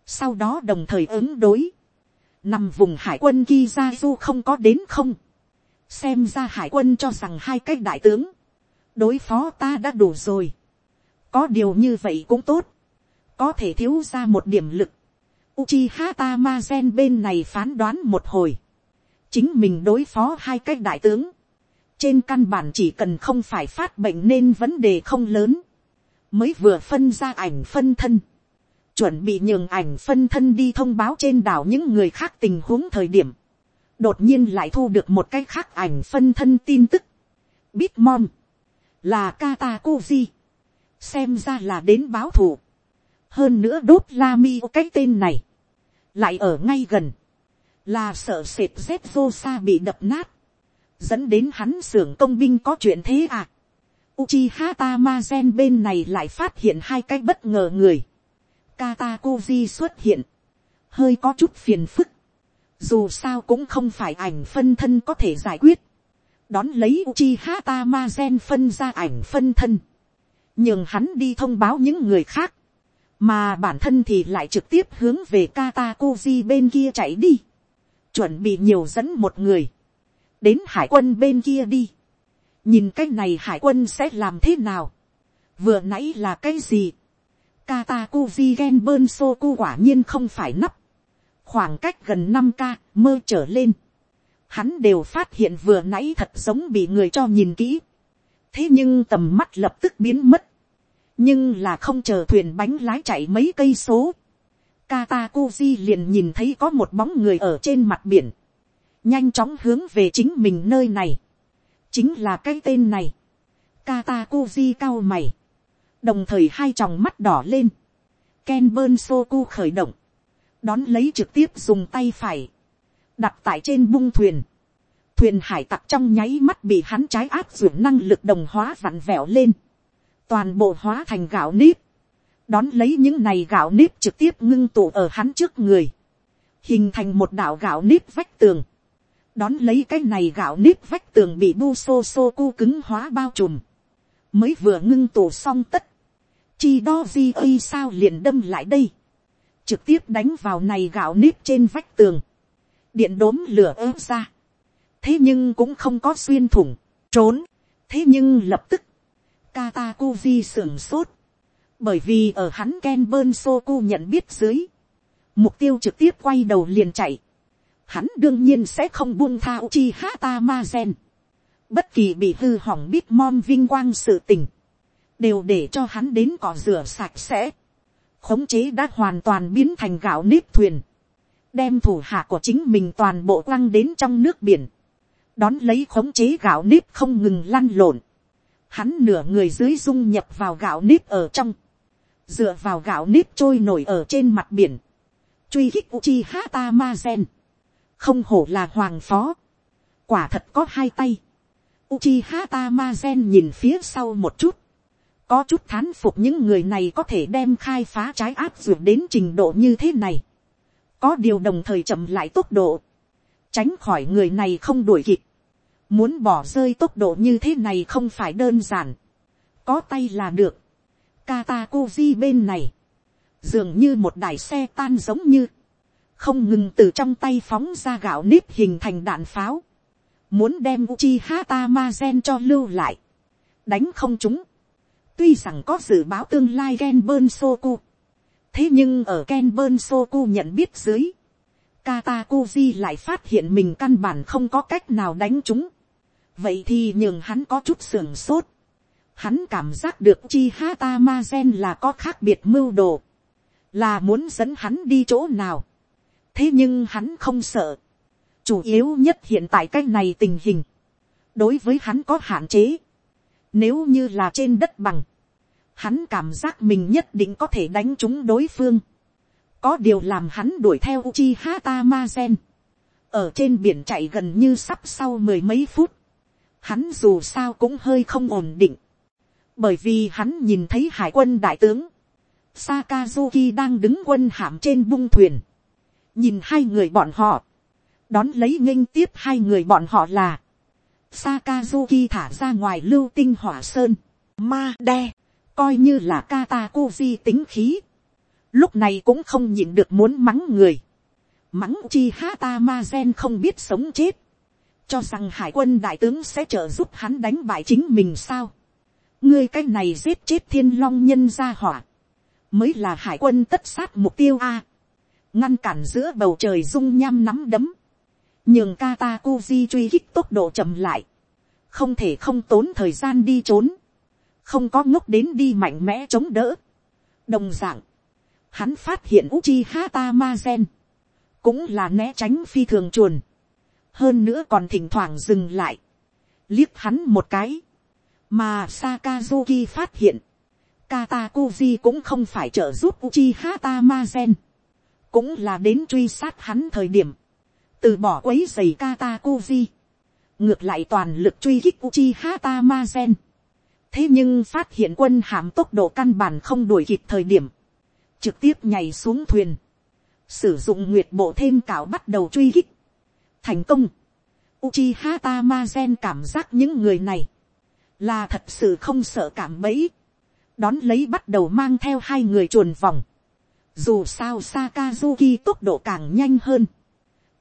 Sau đó đồng thời ứng đối. Nằm vùng hải quân Kizazu không có đến không. Xem ra hải quân cho rằng hai cách đại tướng. Đối phó ta đã đủ rồi. Có điều như vậy cũng tốt. Có thể thiếu ra một điểm lực. Uchiha Tamazen bên này phán đoán một hồi chính mình đối phó hai cách đại tướng, trên căn bản chỉ cần không phải phát bệnh nên vấn đề không lớn, mới vừa phân ra ảnh phân thân, chuẩn bị nhường ảnh phân thân đi thông báo trên đảo những người khác tình huống thời điểm, đột nhiên lại thu được một cái khác ảnh phân thân tin tức, Bitmom, là Katakuzi, xem ra là đến báo thù, hơn nữa đốt la mi cái tên này, lại ở ngay gần, là sợ sệt z vô sa bị đập nát, dẫn đến hắn xưởng công binh có chuyện thế à. Uchiha Tamazen bên này lại phát hiện hai cái bất ngờ người. Katakuji xuất hiện, hơi có chút phiền phức, dù sao cũng không phải ảnh phân thân có thể giải quyết. đón lấy Uchiha Tamazen phân ra ảnh phân thân, nhưng hắn đi thông báo những người khác, mà bản thân thì lại trực tiếp hướng về Katakuji bên kia chạy đi chuẩn bị nhiều dẫn một người, đến hải quân bên kia đi, nhìn cái này hải quân sẽ làm thế nào, vừa nãy là cái gì, Katakuji gen bơn soku quả nhiên không phải nắp, khoảng cách gần năm ca mơ trở lên, hắn đều phát hiện vừa nãy thật giống bị người cho nhìn kỹ, thế nhưng tầm mắt lập tức biến mất, nhưng là không chờ thuyền bánh lái chạy mấy cây số, Katakuji liền nhìn thấy có một bóng người ở trên mặt biển. Nhanh chóng hướng về chính mình nơi này. Chính là cái tên này. Katakuji cao mày. Đồng thời hai tròng mắt đỏ lên. Kenburn Soku khởi động. Đón lấy trực tiếp dùng tay phải. Đặt tại trên bung thuyền. Thuyền hải tặc trong nháy mắt bị hắn trái áp dụng năng lực đồng hóa vặn vẹo lên. Toàn bộ hóa thành gạo nếp đón lấy những này gạo nếp trực tiếp ngưng tụ ở hắn trước người, hình thành một đảo gạo nếp vách tường, đón lấy cái này gạo nếp vách tường bị bu xô xô cu cứng hóa bao trùm, mới vừa ngưng tụ xong tất, chi đo di ây sao liền đâm lại đây, trực tiếp đánh vào này gạo nếp trên vách tường, điện đốm lửa ớp ra, thế nhưng cũng không có xuyên thủng, trốn, thế nhưng lập tức, Katakuji sưởng sốt, bởi vì ở hắn Ken Bơn Soku nhận biết dưới, mục tiêu trực tiếp quay đầu liền chạy, hắn đương nhiên sẽ không buông tha Uchiha gen. Bất kỳ bị hư hỏng biết mom vinh quang sự tình, đều để cho hắn đến cỏ rửa sạch sẽ. Khống chế đã hoàn toàn biến thành gạo nếp thuyền, đem thủ hạ của chính mình toàn bộ quăng đến trong nước biển, đón lấy khống chế gạo nếp không ngừng lăn lộn. Hắn nửa người dưới dung nhập vào gạo nếp ở trong, dựa vào gạo nếp trôi nổi ở trên mặt biển, truy khích Uchiha Tamazen, không hổ là hoàng phó, quả thật có hai tay, Uchiha Tamazen nhìn phía sau một chút, có chút thán phục những người này có thể đem khai phá trái áp dược đến trình độ như thế này, có điều đồng thời chậm lại tốc độ, tránh khỏi người này không đuổi kịp, muốn bỏ rơi tốc độ như thế này không phải đơn giản, có tay là được, Katakuji bên này, dường như một đài xe tan giống như, không ngừng từ trong tay phóng ra gạo nếp hình thành đạn pháo, muốn đem Uchiha Tamazen cho lưu lại, đánh không chúng, tuy rằng có dự báo tương lai Ken Bơn Soku, thế nhưng ở Ken Bơn Soku nhận biết dưới, Katakuji lại phát hiện mình căn bản không có cách nào đánh chúng, vậy thì nhường hắn có chút sưởng sốt, hắn cảm giác được chi hata ma gen là có khác biệt mưu đồ, là muốn dẫn hắn đi chỗ nào thế nhưng hắn không sợ, chủ yếu nhất hiện tại cái này tình hình, đối với hắn có hạn chế, nếu như là trên đất bằng, hắn cảm giác mình nhất định có thể đánh trúng đối phương, có điều làm hắn đuổi theo Uchiha Tamazen. Ở trên biển chạy gần như sắp sau mười mấy phút. Hắn dù sao cũng hơi không ổn định. Bởi vì hắn nhìn thấy hải quân đại tướng, Sakazuki đang đứng quân hạm trên bung thuyền, nhìn hai người bọn họ, đón lấy nghinh tiếp hai người bọn họ là, Sakazuki thả ra ngoài lưu tinh hỏa sơn, ma đe, coi như là Katakuji tính khí, lúc này cũng không nhịn được muốn mắng người, mắng chi hata ma gen không biết sống chết, cho rằng hải quân đại tướng sẽ trợ giúp hắn đánh bại chính mình sao, ngươi cái này giết chết thiên long nhân ra hỏa, mới là hải quân tất sát mục tiêu a, ngăn cản giữa bầu trời dung nham nắm đấm, nhường Katakuji truy kích tốc độ chậm lại, không thể không tốn thời gian đi trốn, không có ngốc đến đi mạnh mẽ chống đỡ. đồng d ạ n g hắn phát hiện uchi hata ma gen, cũng là né tránh phi thường chuồn, hơn nữa còn thỉnh thoảng dừng lại, liếc hắn một cái, mà Sakazuki phát hiện, Katakuji cũng không phải trợ giúp Uchiha Tamazen, cũng là đến truy sát hắn thời điểm, từ bỏ quấy giày Katakuji, ngược lại toàn lực truy kích Uchiha Tamazen. thế nhưng phát hiện quân hàm tốc độ căn bản không đuổi kịp thời điểm, trực tiếp nhảy xuống thuyền, sử dụng nguyệt bộ thêm cảo bắt đầu truy kích, thành công. Uchiha Tamazen cảm giác những người này, là thật sự không sợ cảm bẫy, đón lấy bắt đầu mang theo hai người chuồn vòng, dù sao Sakazuki tốc độ càng nhanh hơn,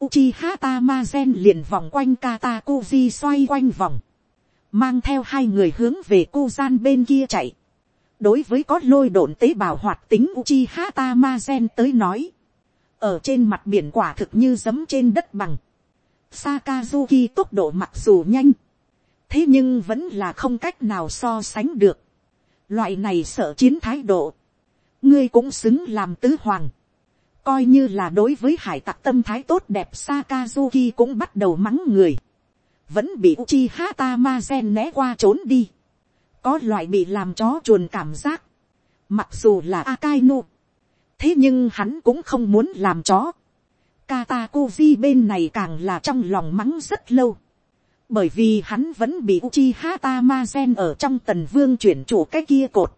Uchiha Tamazen liền vòng quanh Katakuji xoay quanh vòng, mang theo hai người hướng về cô gian bên kia chạy. đối với có lôi độn tế bào hoạt tính Uchiha Tamazen tới nói, ở trên mặt biển quả thực như giấm trên đất bằng, Sakazuki tốc độ mặc dù nhanh, thế nhưng vẫn là không cách nào so sánh được. loại này sợ chiến thái độ, ngươi cũng xứng làm tứ hoàng. coi như là đối với hải tặc tâm thái tốt đẹp Sakazuki cũng bắt đầu mắng người. vẫn bị Uchiha Tamazen né qua trốn đi. có loại bị làm chó chuồn cảm giác. mặc dù là Akainu. thế nhưng hắn cũng không muốn làm chó. Katakuji bên này càng là trong lòng mắng rất lâu bởi vì hắn vẫn bị Uchiha Tamazen ở trong tần vương chuyển chủ cái kia cột,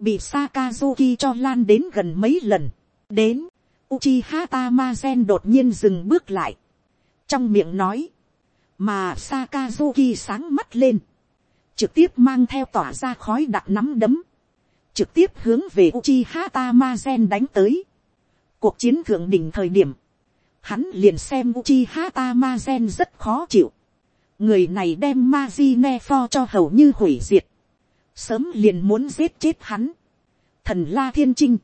bị Sakazuki cho lan đến gần mấy lần, đến, Uchiha Tamazen đột nhiên dừng bước lại, trong miệng nói, mà Sakazuki sáng mắt lên, trực tiếp mang theo tỏa ra khói đặc nắm đấm, trực tiếp hướng về Uchiha Tamazen đánh tới. Cuộc chiến thượng đỉnh thời điểm, hắn liền xem Uchiha Tamazen rất khó chịu. Người này đem ma di pho cho hầu như hủy diệt, sớm liền muốn giết chết hắn. thần la thiên trinh,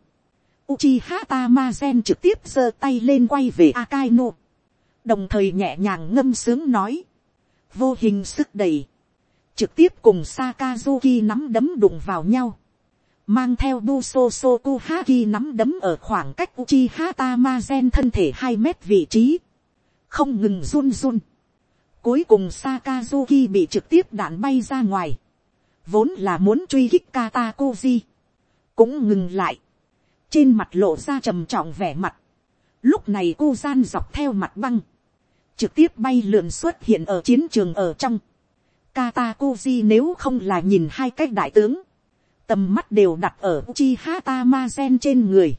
Uchiha Tamazen trực tiếp giơ tay lên quay về Akainu, đồng thời nhẹ nhàng ngâm sướng nói, vô hình sức đầy, trực tiếp cùng Sakazuki nắm đấm đụng vào nhau, mang theo Buso Sokuhaki nắm đấm ở khoảng cách Uchiha Tamazen thân thể hai mét vị trí, không ngừng run run. Cuối cùng Sakazuki bị trực tiếp đạn bay ra ngoài. Vốn là muốn truy kích Katakuji, Cũng ngừng lại. Trên mặt lộ ra trầm trọng vẻ mặt. Lúc này cô gian dọc theo mặt băng. Trực tiếp bay lượn xuất hiện ở chiến trường ở trong. Katakuji nếu không là nhìn hai cách đại tướng. tầm mắt đều đặt ở Uchiha Tamazen trên người,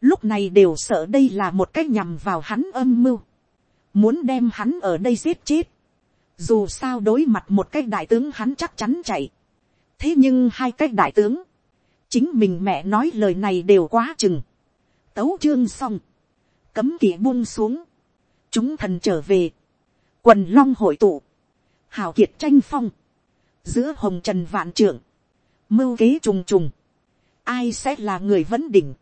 lúc này đều sợ đây là một cách nhằm vào hắn âm mưu, muốn đem hắn ở đây giết chết, dù sao đối mặt một cái đại tướng hắn chắc chắn chạy, thế nhưng hai cái đại tướng, chính mình mẹ nói lời này đều quá chừng, tấu chương xong, cấm kỵ buông xuống, chúng thần trở về, quần long hội tụ, hào kiệt tranh phong, giữa hồng trần vạn trưởng, mưu kế trùng trùng, ai sẽ là người vấn đỉnh,